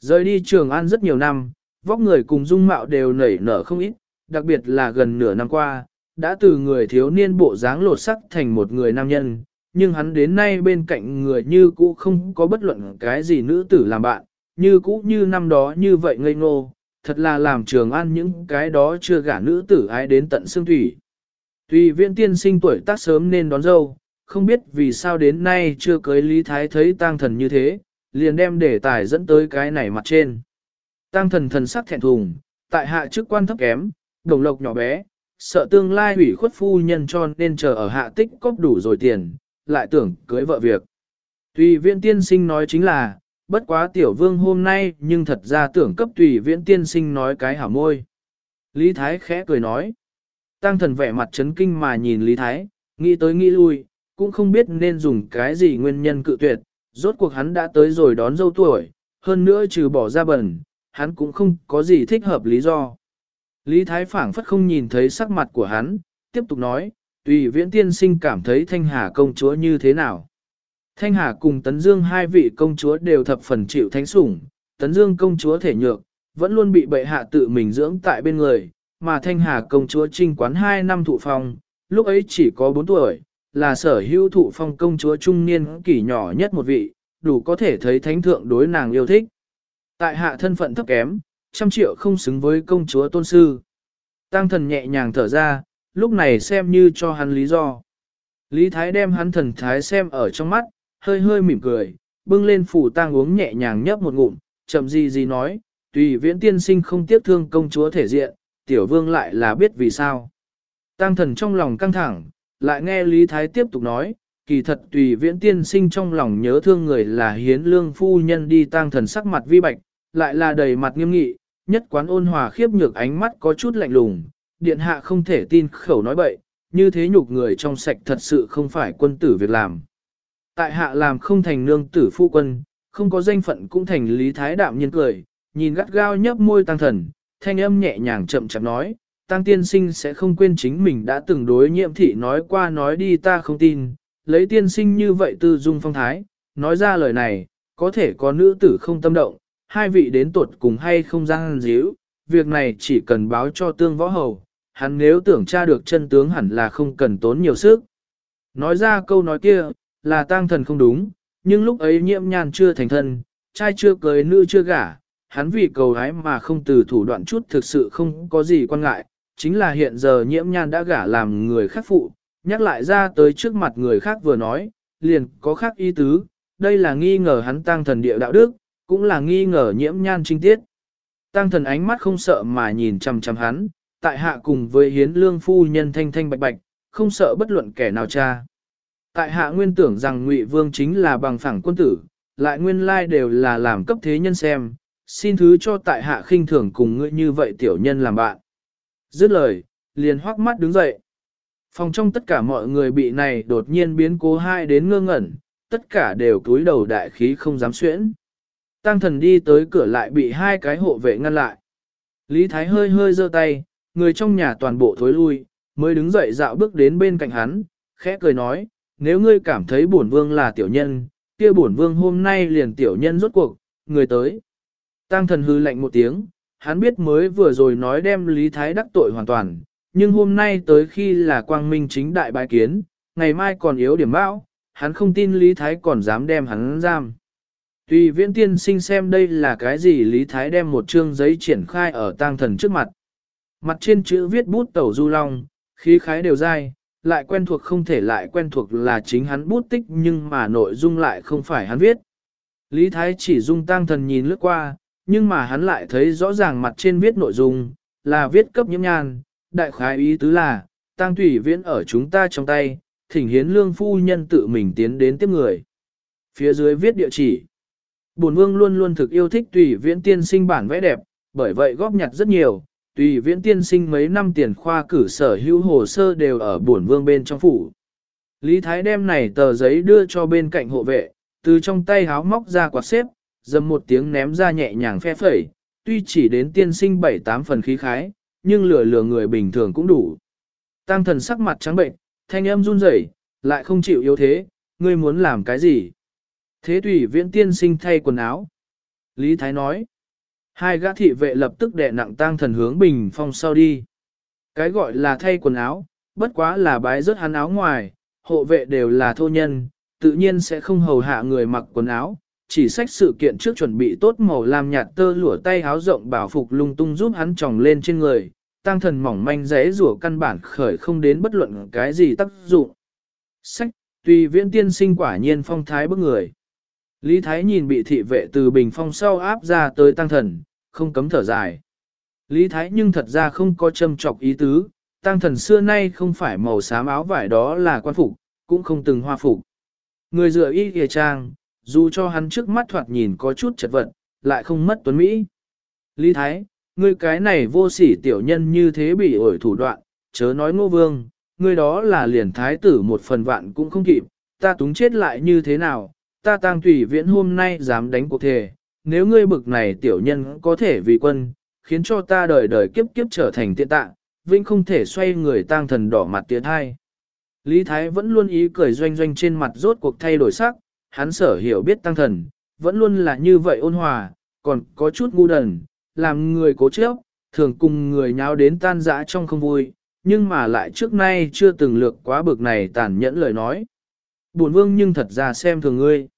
Rời đi trường an rất nhiều năm, vóc người cùng dung mạo đều nảy nở không ít, đặc biệt là gần nửa năm qua, đã từ người thiếu niên bộ dáng lột sắc thành một người nam nhân, nhưng hắn đến nay bên cạnh người như cũ không có bất luận cái gì nữ tử làm bạn, như cũ như năm đó như vậy ngây ngô, thật là làm trường an những cái đó chưa gả nữ tử ai đến tận xương thủy. Tùy viên tiên sinh tuổi tác sớm nên đón dâu, không biết vì sao đến nay chưa cưới Lý Thái thấy tang thần như thế, liền đem đề tài dẫn tới cái này mặt trên. Tang thần thần sắc thẹn thùng, tại hạ chức quan thấp kém, đồng lộc nhỏ bé, sợ tương lai hủy khuất phu nhân cho nên chờ ở hạ tích cóp đủ rồi tiền, lại tưởng cưới vợ việc. Tùy viện tiên sinh nói chính là, bất quá tiểu vương hôm nay nhưng thật ra tưởng cấp tùy viện tiên sinh nói cái hảo môi. Lý Thái khẽ cười nói. Tăng thần vẻ mặt chấn kinh mà nhìn Lý Thái, nghĩ tới nghĩ lui, cũng không biết nên dùng cái gì nguyên nhân cự tuyệt, rốt cuộc hắn đã tới rồi đón dâu tuổi, hơn nữa trừ bỏ ra bẩn, hắn cũng không có gì thích hợp lý do. Lý Thái phảng phất không nhìn thấy sắc mặt của hắn, tiếp tục nói, tùy viễn tiên sinh cảm thấy Thanh Hà công chúa như thế nào. Thanh Hà cùng Tấn Dương hai vị công chúa đều thập phần chịu thánh sủng, Tấn Dương công chúa thể nhược, vẫn luôn bị bệ hạ tự mình dưỡng tại bên người, mà Thanh Hà công chúa trinh quán 2 năm thụ phòng, lúc ấy chỉ có 4 tuổi, là sở hữu thụ phong công chúa trung niên kỷ nhỏ nhất một vị, đủ có thể thấy thánh thượng đối nàng yêu thích. Tại hạ thân phận thấp kém, trăm triệu không xứng với công chúa tôn sư. Tăng thần nhẹ nhàng thở ra, lúc này xem như cho hắn lý do. Lý Thái đem hắn thần thái xem ở trong mắt, hơi hơi mỉm cười, bưng lên phủ tang uống nhẹ nhàng nhấp một ngụm, chậm gì gì nói, tùy viễn tiên sinh không tiếc thương công chúa thể diện, tiểu vương lại là biết vì sao. Tăng thần trong lòng căng thẳng, lại nghe Lý Thái tiếp tục nói, kỳ thật tùy viễn tiên sinh trong lòng nhớ thương người là hiến lương phu nhân đi tang thần sắc mặt vi bạch, lại là đầy mặt nghiêm nghị, nhất quán ôn hòa khiếp nhược ánh mắt có chút lạnh lùng, điện hạ không thể tin khẩu nói bậy, như thế nhục người trong sạch thật sự không phải quân tử việc làm. Tại hạ làm không thành nương tử phu quân, không có danh phận cũng thành lý thái đạm nhiên cười, nhìn gắt gao nhấp môi tăng thần, thanh âm nhẹ nhàng chậm chậm nói, tăng tiên sinh sẽ không quên chính mình đã từng đối nhiệm thị nói qua nói đi ta không tin, lấy tiên sinh như vậy tư dung phong thái, nói ra lời này, có thể có nữ tử không tâm động, hai vị đến tuột cùng hay không giang díu, việc này chỉ cần báo cho tương võ hầu, hắn nếu tưởng tra được chân tướng hẳn là không cần tốn nhiều sức. Nói ra câu nói kia, là tang thần không đúng, nhưng lúc ấy nhiễm nhan chưa thành thân, trai chưa cưới nữ chưa gả, hắn vì cầu hái mà không từ thủ đoạn chút thực sự không có gì quan ngại, chính là hiện giờ nhiễm nhan đã gả làm người khác phụ, nhắc lại ra tới trước mặt người khác vừa nói, liền có khác ý tứ, đây là nghi ngờ hắn tăng thần địa đạo đức, cũng là nghi ngờ nhiễm nhan trinh tiết. Tăng thần ánh mắt không sợ mà nhìn chằm chằm hắn, tại hạ cùng với hiến lương phu nhân thanh thanh bạch bạch, không sợ bất luận kẻ nào cha. Tại hạ nguyên tưởng rằng ngụy vương chính là bằng phẳng quân tử, lại nguyên lai đều là làm cấp thế nhân xem, xin thứ cho tại hạ khinh thường cùng ngươi như vậy tiểu nhân làm bạn. Dứt lời, liền hoắc mắt đứng dậy. Phòng trong tất cả mọi người bị này đột nhiên biến cố hai đến ngơ ngẩn, tất cả đều cúi đầu đại khí không dám xuyễn. Tăng thần đi tới cửa lại bị hai cái hộ vệ ngăn lại. Lý Thái hơi hơi giơ tay, người trong nhà toàn bộ thối lui, mới đứng dậy dạo bước đến bên cạnh hắn, khẽ cười nói, nếu ngươi cảm thấy bổn vương là tiểu nhân, kia bổn vương hôm nay liền tiểu nhân rốt cuộc, người tới. Tăng thần hư lạnh một tiếng, hắn biết mới vừa rồi nói đem Lý Thái đắc tội hoàn toàn, nhưng hôm nay tới khi là quang minh chính đại bái kiến, ngày mai còn yếu điểm bão, hắn không tin Lý Thái còn dám đem hắn giam. Tùy viễn tiên sinh xem đây là cái gì Lý Thái đem một chương giấy triển khai ở tang thần trước mặt. Mặt trên chữ viết bút tẩu du long, khí khái đều dai, lại quen thuộc không thể lại quen thuộc là chính hắn bút tích nhưng mà nội dung lại không phải hắn viết. Lý Thái chỉ dung tang thần nhìn lướt qua, nhưng mà hắn lại thấy rõ ràng mặt trên viết nội dung, là viết cấp nhiễm nhan, đại khái ý tứ là, tang thủy viễn ở chúng ta trong tay, thỉnh hiến lương phu nhân tự mình tiến đến tiếp người. Phía dưới viết địa chỉ. Bổn vương luôn luôn thực yêu thích tùy viễn tiên sinh bản vẽ đẹp, bởi vậy góp nhặt rất nhiều, tùy viễn tiên sinh mấy năm tiền khoa cử sở hữu hồ sơ đều ở bổn vương bên trong phủ. Lý Thái đem này tờ giấy đưa cho bên cạnh hộ vệ, từ trong tay háo móc ra quạt xếp, dầm một tiếng ném ra nhẹ nhàng phe phẩy, tuy chỉ đến tiên sinh bảy tám phần khí khái, nhưng lừa lừa người bình thường cũng đủ. Tăng thần sắc mặt trắng bệnh, thanh âm run rẩy, lại không chịu yếu thế, ngươi muốn làm cái gì? Thế tùy viễn tiên sinh thay quần áo. Lý Thái nói. Hai gã thị vệ lập tức đè nặng tang thần hướng bình phong sau đi. Cái gọi là thay quần áo, bất quá là bái rớt hắn áo ngoài, hộ vệ đều là thô nhân, tự nhiên sẽ không hầu hạ người mặc quần áo, chỉ sách sự kiện trước chuẩn bị tốt màu làm nhạt tơ lụa tay háo rộng bảo phục lung tung giúp hắn tròng lên trên người, tăng thần mỏng manh rẽ rủa căn bản khởi không đến bất luận cái gì tác dụng. Sách, tùy viễn tiên sinh quả nhiên phong thái bức người. Lý Thái nhìn bị thị vệ từ bình phong sau áp ra tới tăng thần, không cấm thở dài. Lý Thái nhưng thật ra không có châm trọc ý tứ, tăng thần xưa nay không phải màu xám áo vải đó là quan phục, cũng không từng hoa phục. Người dựa y kìa trang, dù cho hắn trước mắt thoạt nhìn có chút chật vật, lại không mất tuấn Mỹ. Lý Thái, ngươi cái này vô sỉ tiểu nhân như thế bị ổi thủ đoạn, chớ nói ngô vương, ngươi đó là liền thái tử một phần vạn cũng không kịp, ta túng chết lại như thế nào, ta tang tùy viễn hôm nay dám đánh cuộc thề, nếu ngươi bực này tiểu nhân có thể vì quân, khiến cho ta đời đời kiếp kiếp trở thành tiện tạ, vĩnh không thể xoay người tang thần đỏ mặt tiến hai. Lý Thái vẫn luôn ý cười doanh doanh trên mặt rốt cuộc thay đổi sắc, hắn sở hiểu biết tăng thần, vẫn luôn là như vậy ôn hòa, còn có chút ngu đần, làm người cố chấp, thường cùng người nháo đến tan rã trong không vui, nhưng mà lại trước nay chưa từng lược quá bực này tàn nhẫn lời nói. Bổn vương nhưng thật ra xem thường ngươi.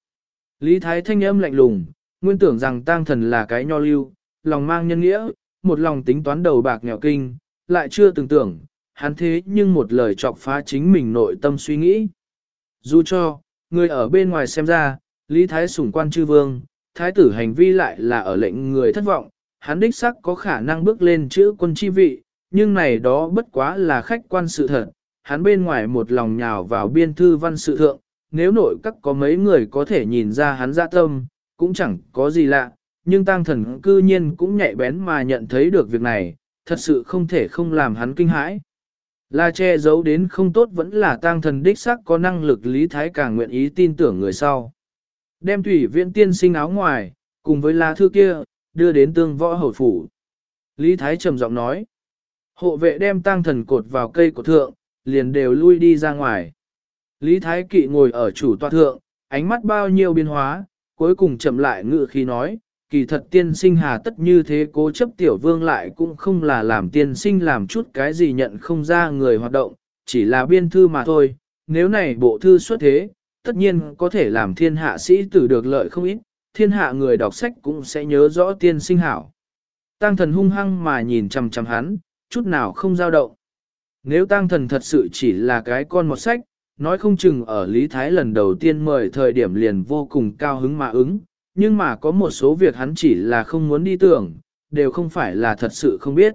Lý Thái thanh âm lạnh lùng, nguyên tưởng rằng tang thần là cái nho lưu, lòng mang nhân nghĩa, một lòng tính toán đầu bạc nghèo kinh, lại chưa từng tưởng, hắn thế nhưng một lời chọc phá chính mình nội tâm suy nghĩ. Dù cho, người ở bên ngoài xem ra, Lý Thái sủng quan chư vương, thái tử hành vi lại là ở lệnh người thất vọng, hắn đích sắc có khả năng bước lên chữ quân chi vị, nhưng này đó bất quá là khách quan sự thật, hắn bên ngoài một lòng nhào vào biên thư văn sự thượng, nếu nội các có mấy người có thể nhìn ra hắn dạ tâm, cũng chẳng có gì lạ, nhưng tăng thần cư nhiên cũng nhạy bén mà nhận thấy được việc này, thật sự không thể không làm hắn kinh hãi. Là che giấu đến không tốt vẫn là tang thần đích xác có năng lực lý thái càng nguyện ý tin tưởng người sau. Đem thủy viện tiên sinh áo ngoài, cùng với lá thư kia, đưa đến tương võ hầu phủ. Lý thái trầm giọng nói. Hộ vệ đem tang thần cột vào cây của thượng, liền đều lui đi ra ngoài. Lý Thái Kỵ ngồi ở chủ tọa thượng, ánh mắt bao nhiêu biến hóa, cuối cùng chậm lại ngự khi nói, kỳ thật tiên sinh hà tất như thế cố chấp tiểu vương lại cũng không là làm tiên sinh làm chút cái gì nhận không ra người hoạt động, chỉ là biên thư mà thôi, nếu này bộ thư xuất thế, tất nhiên có thể làm thiên hạ sĩ tử được lợi không ít, thiên hạ người đọc sách cũng sẽ nhớ rõ tiên sinh hảo. Tăng thần hung hăng mà nhìn chằm chằm hắn, chút nào không dao động. Nếu tăng thần thật sự chỉ là cái con một sách, nói không chừng ở Lý Thái lần đầu tiên mời thời điểm liền vô cùng cao hứng mà ứng, nhưng mà có một số việc hắn chỉ là không muốn đi tưởng, đều không phải là thật sự không biết.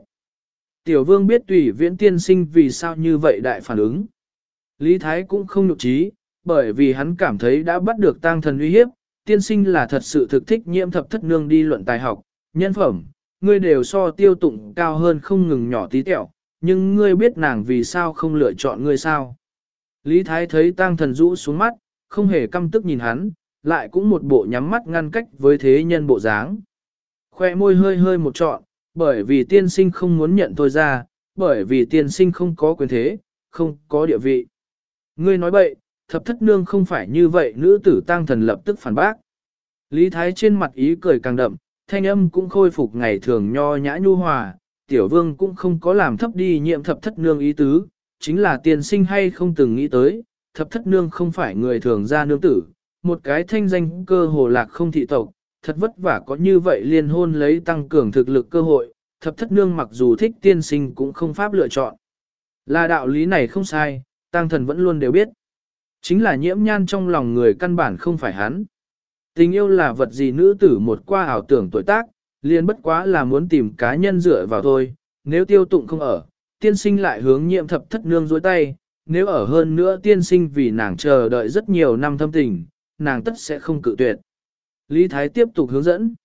Tiểu vương biết tùy viễn tiên sinh vì sao như vậy đại phản ứng. Lý Thái cũng không nhục trí, bởi vì hắn cảm thấy đã bắt được tang thần uy hiếp, tiên sinh là thật sự thực thích nhiễm thập thất nương đi luận tài học, nhân phẩm, ngươi đều so tiêu tụng cao hơn không ngừng nhỏ tí tẹo, nhưng ngươi biết nàng vì sao không lựa chọn ngươi sao. Lý Thái thấy tang thần rũ xuống mắt, không hề căm tức nhìn hắn, lại cũng một bộ nhắm mắt ngăn cách với thế nhân bộ dáng. Khoe môi hơi hơi một trọn, bởi vì tiên sinh không muốn nhận tôi ra, bởi vì tiên sinh không có quyền thế, không có địa vị. Ngươi nói bậy, thập thất nương không phải như vậy nữ tử tăng thần lập tức phản bác. Lý Thái trên mặt ý cười càng đậm, thanh âm cũng khôi phục ngày thường nho nhã nhu hòa, tiểu vương cũng không có làm thấp đi nhiệm thập thất nương ý tứ, chính là tiên sinh hay không từng nghĩ tới, thập thất nương không phải người thường ra nương tử, một cái thanh danh cơ hồ lạc không thị tộc, thật vất vả có như vậy liên hôn lấy tăng cường thực lực cơ hội, thập thất nương mặc dù thích tiên sinh cũng không pháp lựa chọn. Là đạo lý này không sai, tăng thần vẫn luôn đều biết. Chính là nhiễm nhan trong lòng người căn bản không phải hắn. Tình yêu là vật gì nữ tử một qua ảo tưởng tuổi tác, liền bất quá là muốn tìm cá nhân dựa vào thôi, nếu tiêu tụng không ở, tiên sinh lại hướng nhiệm thập thất nương dối tay, nếu ở hơn nữa tiên sinh vì nàng chờ đợi rất nhiều năm thâm tình, nàng tất sẽ không cự tuyệt. Lý Thái tiếp tục hướng dẫn.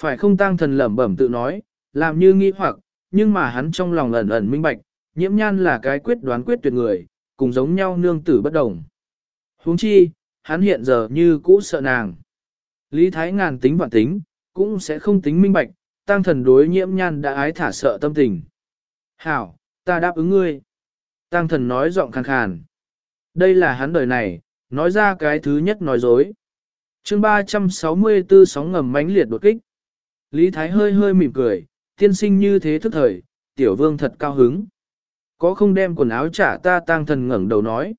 Phải không tăng thần lẩm bẩm tự nói, làm như nghi hoặc, nhưng mà hắn trong lòng ẩn ẩn minh bạch, nhiễm nhan là cái quyết đoán quyết tuyệt người, cùng giống nhau nương tử bất đồng. huống chi, hắn hiện giờ như cũ sợ nàng. Lý Thái ngàn tính vạn tính, cũng sẽ không tính minh bạch, tăng thần đối nhiễm nhan đã ái thả sợ tâm tình. Hảo, ta đáp ứng ngươi. Tăng thần nói giọng khàn khàn. Đây là hắn đời này, nói ra cái thứ nhất nói dối. chương 364 sóng ngầm mãnh liệt đột kích. Lý Thái hơi hơi mỉm cười, tiên sinh như thế thức thời, tiểu vương thật cao hứng. Có không đem quần áo trả ta tang thần ngẩng đầu nói.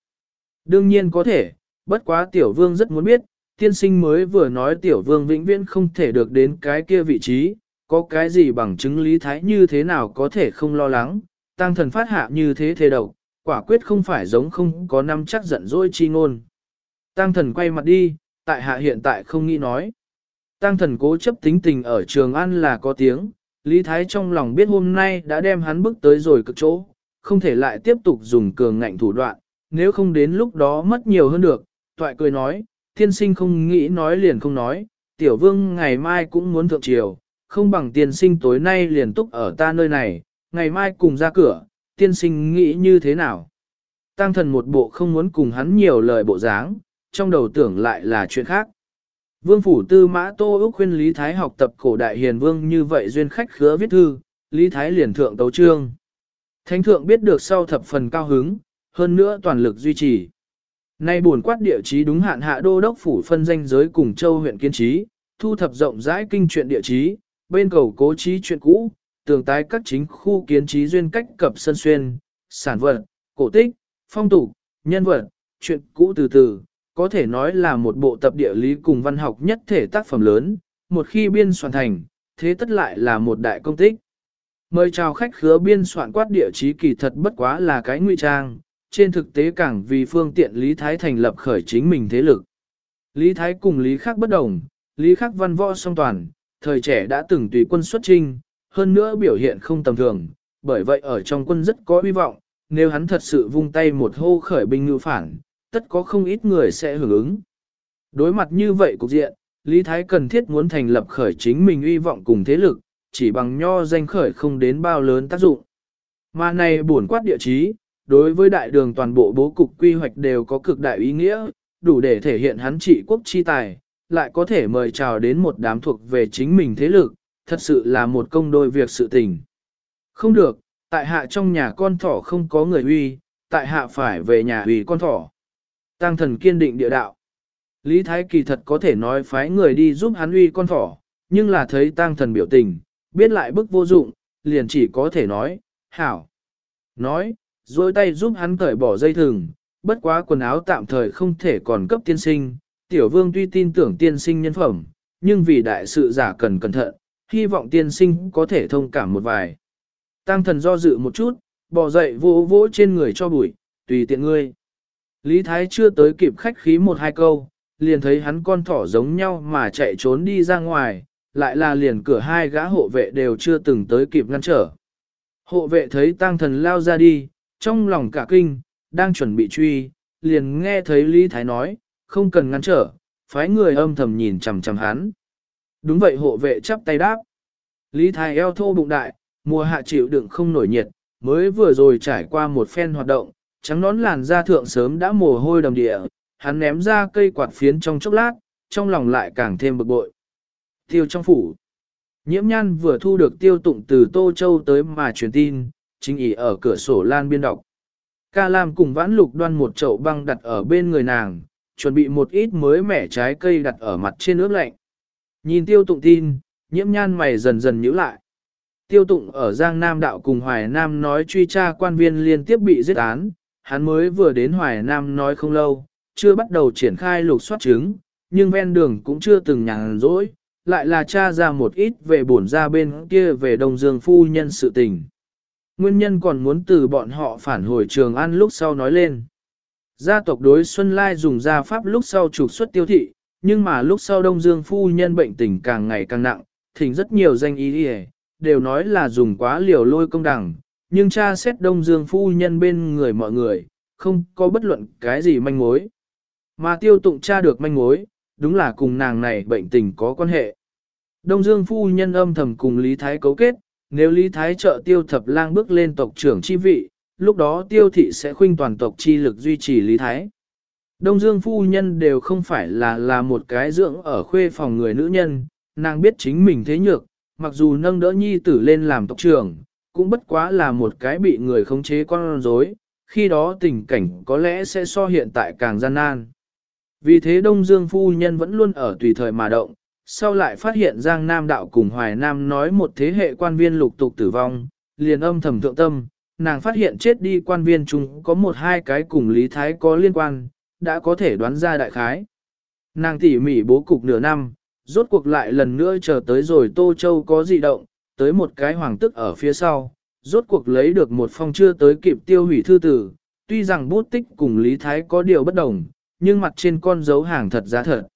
Đương nhiên có thể, bất quá tiểu vương rất muốn biết, tiên sinh mới vừa nói tiểu vương vĩnh viễn không thể được đến cái kia vị trí, có cái gì bằng chứng lý thái như thế nào có thể không lo lắng, tăng thần phát hạ như thế thế độc, quả quyết không phải giống không có năm chắc giận dỗi chi ngôn. Tăng thần quay mặt đi, tại hạ hiện tại không nghĩ nói. Tăng thần cố chấp tính tình ở trường ăn là có tiếng, Lý Thái trong lòng biết hôm nay đã đem hắn bước tới rồi cực chỗ, không thể lại tiếp tục dùng cường ngạnh thủ đoạn, nếu không đến lúc đó mất nhiều hơn được. Toại cười nói, tiên sinh không nghĩ nói liền không nói, tiểu vương ngày mai cũng muốn thượng triều, không bằng tiên sinh tối nay liền túc ở ta nơi này, ngày mai cùng ra cửa, tiên sinh nghĩ như thế nào. Tăng thần một bộ không muốn cùng hắn nhiều lời bộ dáng, trong đầu tưởng lại là chuyện khác. Vương phủ tư mã tô Úc khuyên Lý Thái học tập cổ đại hiền vương như vậy duyên khách khứa viết thư, Lý Thái liền thượng tấu trương. Thánh thượng biết được sau thập phần cao hứng, hơn nữa toàn lực duy trì. Nay buồn quát địa chí đúng hạn hạ đô đốc phủ phân danh giới cùng châu huyện kiên trí, thu thập rộng rãi kinh truyện địa chí, bên cầu cố trí chuyện cũ, tường tái các chính khu kiến trí duyên cách cập sân xuyên, sản vật, cổ tích, phong tục, nhân vật, chuyện cũ từ từ, có thể nói là một bộ tập địa lý cùng văn học nhất thể tác phẩm lớn, một khi biên soạn thành, thế tất lại là một đại công tích. Mời chào khách khứa biên soạn quát địa chí kỳ thật bất quá là cái nguy trang, trên thực tế càng vì phương tiện Lý Thái thành lập khởi chính mình thế lực. Lý Thái cùng Lý Khắc bất đồng, Lý Khắc văn võ song toàn, thời trẻ đã từng tùy quân xuất trinh, hơn nữa biểu hiện không tầm thường, bởi vậy ở trong quân rất có hy vọng, nếu hắn thật sự vung tay một hô khởi binh ngự phản, tất có không ít người sẽ hưởng ứng. Đối mặt như vậy cục diện, Lý Thái cần thiết muốn thành lập khởi chính mình uy vọng cùng thế lực, chỉ bằng nho danh khởi không đến bao lớn tác dụng. Mà này buồn quát địa chí, đối với đại đường toàn bộ bố cục quy hoạch đều có cực đại ý nghĩa, đủ để thể hiện hắn trị quốc chi tài, lại có thể mời chào đến một đám thuộc về chính mình thế lực, thật sự là một công đôi việc sự tình. Không được, tại hạ trong nhà con thỏ không có người uy, tại hạ phải về nhà uy con thỏ. Tăng thần kiên định địa đạo. Lý Thái kỳ thật có thể nói phái người đi giúp hắn uy con thỏ, nhưng là thấy tăng thần biểu tình, biết lại bức vô dụng, liền chỉ có thể nói, hảo. Nói, dôi tay giúp hắn cởi bỏ dây thừng, bất quá quần áo tạm thời không thể còn cấp tiên sinh. Tiểu vương tuy tin tưởng tiên sinh nhân phẩm, nhưng vì đại sự giả cần cẩn thận, hy vọng tiên sinh có thể thông cảm một vài. Tăng thần do dự một chút, bỏ dậy vỗ vỗ trên người cho bụi, tùy tiện ngươi. Lý Thái chưa tới kịp khách khí một hai câu, liền thấy hắn con thỏ giống nhau mà chạy trốn đi ra ngoài, lại là liền cửa hai gã hộ vệ đều chưa từng tới kịp ngăn trở. Hộ vệ thấy tăng thần lao ra đi, trong lòng cả kinh, đang chuẩn bị truy, liền nghe thấy Lý Thái nói, không cần ngăn trở, phái người âm thầm nhìn chằm chằm hắn. Đúng vậy hộ vệ chắp tay đáp. Lý Thái eo thô bụng đại, mùa hạ chịu đựng không nổi nhiệt, mới vừa rồi trải qua một phen hoạt động, trắng nón làn da thượng sớm đã mồ hôi đầm địa, hắn ném ra cây quạt phiến trong chốc lát, trong lòng lại càng thêm bực bội. Tiêu trong phủ. Nhiễm nhan vừa thu được tiêu tụng từ Tô Châu tới mà truyền tin, chính ý ở cửa sổ lan biên đọc. Ca Lam cùng vãn lục đoan một chậu băng đặt ở bên người nàng, chuẩn bị một ít mới mẻ trái cây đặt ở mặt trên nước lạnh. Nhìn tiêu tụng tin, nhiễm nhan mày dần dần nhíu lại. Tiêu tụng ở Giang Nam đạo cùng Hoài Nam nói truy tra quan viên liên tiếp bị giết án, hắn mới vừa đến Hoài Nam nói không lâu, chưa bắt đầu triển khai lục soát chứng, nhưng ven đường cũng chưa từng nhàn rỗi, lại là tra ra một ít về bổn ra bên kia về Đông Dương phu nhân sự tình. Nguyên nhân còn muốn từ bọn họ phản hồi trường ăn lúc sau nói lên. Gia tộc đối Xuân Lai dùng gia pháp lúc sau trục xuất tiêu thị, nhưng mà lúc sau Đông Dương phu nhân bệnh tình càng ngày càng nặng, thỉnh rất nhiều danh ý đi đều nói là dùng quá liều lôi công đẳng, nhưng cha xét Đông Dương phu nhân bên người mọi người, không có bất luận cái gì manh mối. Mà tiêu tụng cha được manh mối, đúng là cùng nàng này bệnh tình có quan hệ. Đông Dương phu nhân âm thầm cùng Lý Thái cấu kết, nếu Lý Thái trợ tiêu thập lang bước lên tộc trưởng chi vị, lúc đó tiêu thị sẽ khuynh toàn tộc chi lực duy trì Lý Thái. Đông Dương phu nhân đều không phải là là một cái dưỡng ở khuê phòng người nữ nhân, nàng biết chính mình thế nhược, mặc dù nâng đỡ nhi tử lên làm tộc trưởng, cũng bất quá là một cái bị người khống chế con rối, khi đó tình cảnh có lẽ sẽ so hiện tại càng gian nan. Vì thế Đông Dương phu nhân vẫn luôn ở tùy thời mà động, sau lại phát hiện Giang Nam đạo cùng Hoài Nam nói một thế hệ quan viên lục tục tử vong, liền âm thầm thượng tâm, nàng phát hiện chết đi quan viên chúng có một hai cái cùng Lý Thái có liên quan, đã có thể đoán ra đại khái. Nàng tỉ mỉ bố cục nửa năm, rốt cuộc lại lần nữa chờ tới rồi Tô Châu có dị động, tới một cái hoàng tức ở phía sau, rốt cuộc lấy được một phong chưa tới kịp tiêu hủy thư tử, tuy rằng bút tích cùng Lý Thái có điều bất đồng, nhưng mặt trên con dấu hàng thật giá thật.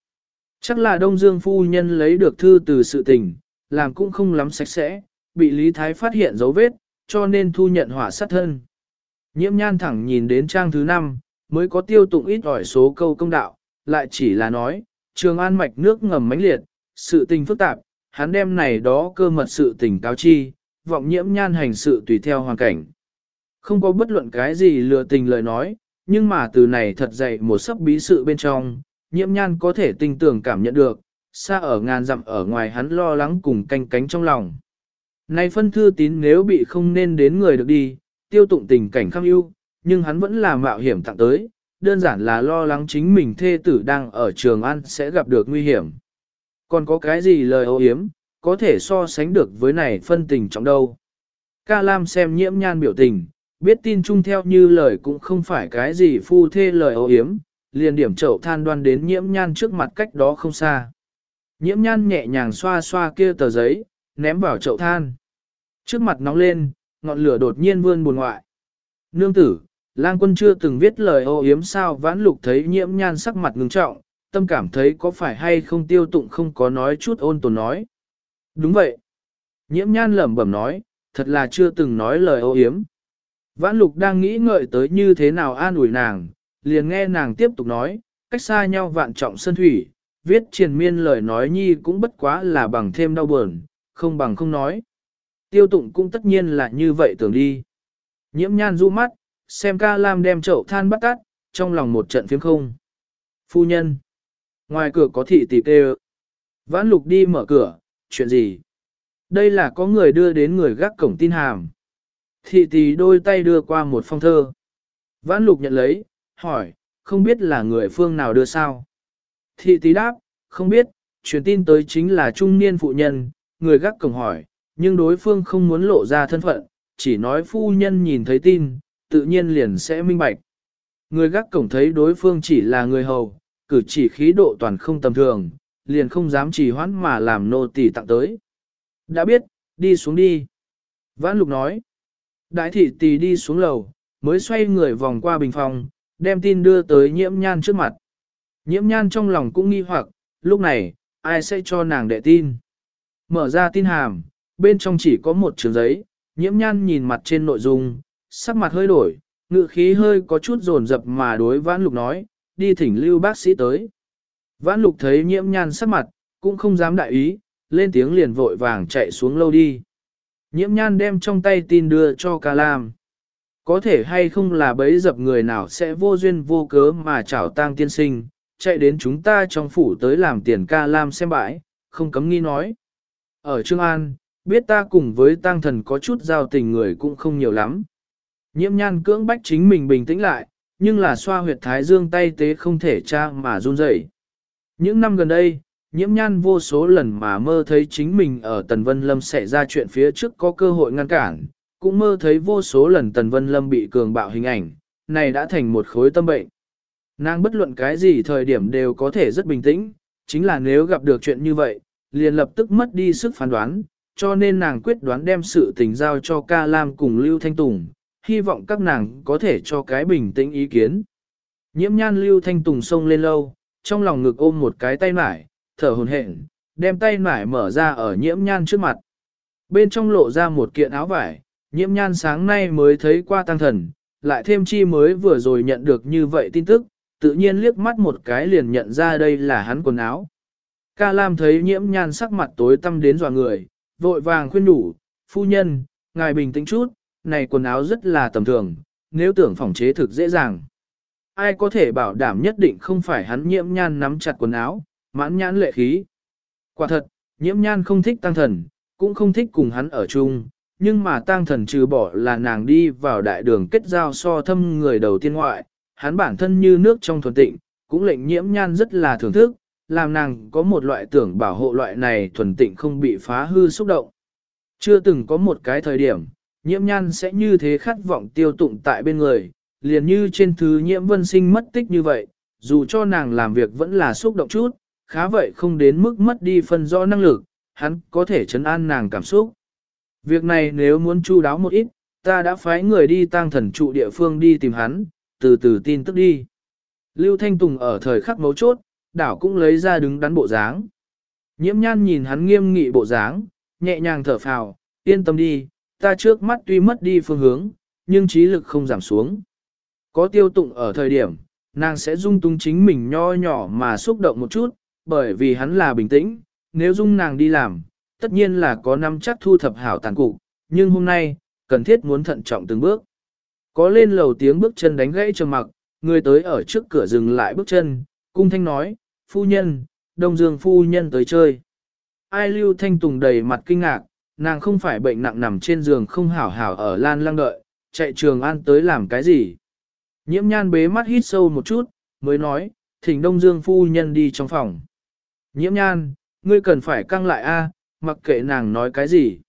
Chắc là Đông Dương phu nhân lấy được thư từ sự tình, làm cũng không lắm sạch sẽ, bị Lý Thái phát hiện dấu vết, cho nên thu nhận hỏa sát thân. Nhiễm nhan thẳng nhìn đến trang thứ 5, mới có tiêu tụng ít ỏi số câu công đạo, lại chỉ là nói, trường an mạch nước ngầm mãnh liệt, sự tình phức tạp, hắn đem này đó cơ mật sự tình cáo chi, vọng nhiễm nhan hành sự tùy theo hoàn cảnh. Không có bất luận cái gì lừa tình lời nói, nhưng mà từ này thật dậy một sấp bí sự bên trong, nhiễm nhan có thể tinh tưởng cảm nhận được, xa ở ngàn dặm ở ngoài hắn lo lắng cùng canh cánh trong lòng. Này phân thư tín nếu bị không nên đến người được đi, tiêu tụng tình cảnh khắc ưu, nhưng hắn vẫn là mạo hiểm tặng tới, đơn giản là lo lắng chính mình thê tử đang ở trường ăn sẽ gặp được nguy hiểm. Còn có cái gì lời ô hiếm, có thể so sánh được với này phân tình trọng đâu. Ca Lam xem nhiễm nhan biểu tình, biết tin chung theo như lời cũng không phải cái gì phu thê lời ô hiếm, liền điểm chậu than đoan đến nhiễm nhan trước mặt cách đó không xa. Nhiễm nhan nhẹ nhàng xoa xoa kia tờ giấy, ném vào chậu than. Trước mặt nóng lên, ngọn lửa đột nhiên vươn buồn ngoại. Nương tử, lang quân chưa từng viết lời ô yếm sao vãn lục thấy nhiễm nhan sắc mặt ngưng trọng, tâm cảm thấy có phải hay không tiêu tụng không có nói chút ôn tồn nói. Đúng vậy. Nhiễm nhan lẩm bẩm nói, thật là chưa từng nói lời ô yếm. Vãn lục đang nghĩ ngợi tới như thế nào an ủi nàng, liền nghe nàng tiếp tục nói, cách xa nhau vạn trọng sân thủy, viết triền miên lời nói nhi cũng bất quá là bằng thêm đau buồn, không bằng không nói. Tiêu tụng cũng tất nhiên là như vậy tưởng đi. Nhiễm nhan du mắt, xem ca lam đem chậu than bắt tắt, trong lòng một trận phiếm không. Phu nhân. Ngoài cửa có thị tỷ kêu. Vãn lục đi mở cửa, chuyện gì? Đây là có người đưa đến người gác cổng tin hàm. Thị tỷ đôi tay đưa qua một phong thơ. Vãn lục nhận lấy, hỏi, không biết là người phương nào đưa sao? Thị tỷ đáp, không biết, truyền tin tới chính là trung niên phụ nhân, người gác cổng hỏi, nhưng đối phương không muốn lộ ra thân phận, chỉ nói phu nhân nhìn thấy tin, tự nhiên liền sẽ minh bạch. Người gác cổng thấy đối phương chỉ là người hầu, cử chỉ khí độ toàn không tầm thường, liền không dám trì hoãn mà làm nô tỳ tặng tới. Đã biết, đi xuống đi. Vãn lục nói. Đại thị tỳ đi xuống lầu, mới xoay người vòng qua bình phòng, đem tin đưa tới nhiễm nhan trước mặt. Nhiễm nhan trong lòng cũng nghi hoặc, lúc này, ai sẽ cho nàng đệ tin. Mở ra tin hàm, bên trong chỉ có một trường giấy, nhiễm nhan nhìn mặt trên nội dung, sắc mặt hơi đổi, ngự khí hơi có chút rồn rập mà đối vãn lục nói, đi thỉnh lưu bác sĩ tới. Vãn lục thấy nhiễm nhan sắc mặt, cũng không dám đại ý, lên tiếng liền vội vàng chạy xuống lâu đi. Nhiễm nhan đem trong tay tin đưa cho ca lam. Có thể hay không là bấy dập người nào sẽ vô duyên vô cớ mà chảo tang tiên sinh, chạy đến chúng ta trong phủ tới làm tiền ca lam xem bãi, không cấm nghi nói. Ở Trương An, biết ta cùng với tang thần có chút giao tình người cũng không nhiều lắm. Nhiễm nhan cưỡng bách chính mình bình tĩnh lại, nhưng là xoa huyệt thái dương tay tế không thể tra mà run rẩy. Những năm gần đây, nhiễm nhan vô số lần mà mơ thấy chính mình ở Tần Vân Lâm xảy ra chuyện phía trước có cơ hội ngăn cản, cũng mơ thấy vô số lần Tần Vân Lâm bị cường bạo hình ảnh, này đã thành một khối tâm bệnh. Nàng bất luận cái gì thời điểm đều có thể rất bình tĩnh, chính là nếu gặp được chuyện như vậy, liền lập tức mất đi sức phán đoán, cho nên nàng quyết đoán đem sự tình giao cho ca lam cùng Lưu Thanh Tùng, hy vọng các nàng có thể cho cái bình tĩnh ý kiến. Nhiễm nhan Lưu Thanh Tùng sông lên lâu, trong lòng ngực ôm một cái tay mải, thở hồn hển, đem tay mải mở ra ở nhiễm nhan trước mặt. Bên trong lộ ra một kiện áo vải, nhiễm nhan sáng nay mới thấy qua tăng thần, lại thêm chi mới vừa rồi nhận được như vậy tin tức, tự nhiên liếc mắt một cái liền nhận ra đây là hắn quần áo. Ca Lam thấy nhiễm nhan sắc mặt tối tăm đến dọa người, vội vàng khuyên đủ, phu nhân, ngài bình tĩnh chút, này quần áo rất là tầm thường, nếu tưởng phòng chế thực dễ dàng. Ai có thể bảo đảm nhất định không phải hắn nhiễm nhan nắm chặt quần áo, mãn nhãn lệ khí. Quả thật, nhiễm nhan không thích tăng thần, cũng không thích cùng hắn ở chung, nhưng mà tăng thần trừ bỏ là nàng đi vào đại đường kết giao so thâm người đầu tiên ngoại, hắn bản thân như nước trong thuần tịnh, cũng lệnh nhiễm nhan rất là thưởng thức, làm nàng có một loại tưởng bảo hộ loại này thuần tịnh không bị phá hư xúc động. Chưa từng có một cái thời điểm, nhiễm nhan sẽ như thế khát vọng tiêu tụng tại bên người, liền như trên thứ nhiễm vân sinh mất tích như vậy, dù cho nàng làm việc vẫn là xúc động chút, khá vậy không đến mức mất đi phân rõ năng lực, hắn có thể chấn an nàng cảm xúc. Việc này nếu muốn chu đáo một ít, ta đã phái người đi tăng thần trụ địa phương đi tìm hắn, từ từ tin tức đi. Lưu Thanh Tùng ở thời khắc mấu chốt, đảo cũng lấy ra đứng đắn bộ dáng. Nhiễm nhan nhìn hắn nghiêm nghị bộ dáng, nhẹ nhàng thở phào, yên tâm đi, ta trước mắt tuy mất đi phương hướng, nhưng trí lực không giảm xuống. Có tiêu tụng ở thời điểm, nàng sẽ dung tung chính mình nho nhỏ mà xúc động một chút, bởi vì hắn là bình tĩnh, nếu dung nàng đi làm, tất nhiên là có năm chắc thu thập hảo tàn cục, nhưng hôm nay, cần thiết muốn thận trọng từng bước. Có lên lầu tiếng bước chân đánh gãy trầm mặc, người tới ở trước cửa dừng lại bước chân, cung thanh nói, phu nhân, đông dương phu nhân tới chơi. Ai lưu thanh tùng đầy mặt kinh ngạc, nàng không phải bệnh nặng nằm trên giường không hảo hảo ở lan lăng đợi, chạy trường an tới làm cái gì. Nhiễm nhan bế mắt hít sâu một chút, mới nói, thỉnh đông dương phu nhân đi trong phòng. Nhiễm nhan, ngươi cần phải căng lại a, mặc kệ nàng nói cái gì.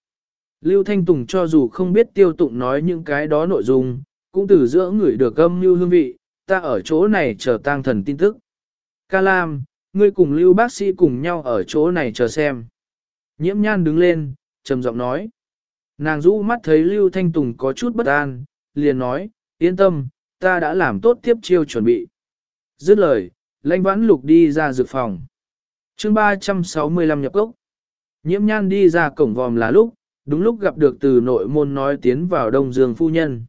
Lưu Thanh Tùng cho dù không biết tiêu tụng nói những cái đó nội dung, cũng từ giữa người được âm như hương vị, ta ở chỗ này chờ tang thần tin tức. Ca Lam, ngươi cùng Lưu bác sĩ cùng nhau ở chỗ này chờ xem. Nhiễm nhan đứng lên, trầm giọng nói. Nàng rũ mắt thấy Lưu Thanh Tùng có chút bất an, liền nói, yên tâm, ta đã làm tốt tiếp chiêu chuẩn bị. Dứt lời, lãnh vãn lục đi ra dược phòng. chương 365 nhập cốc. Nhiễm nhan đi ra cổng vòm là lúc, đúng lúc gặp được từ nội môn nói tiến vào Đông Dương phu nhân.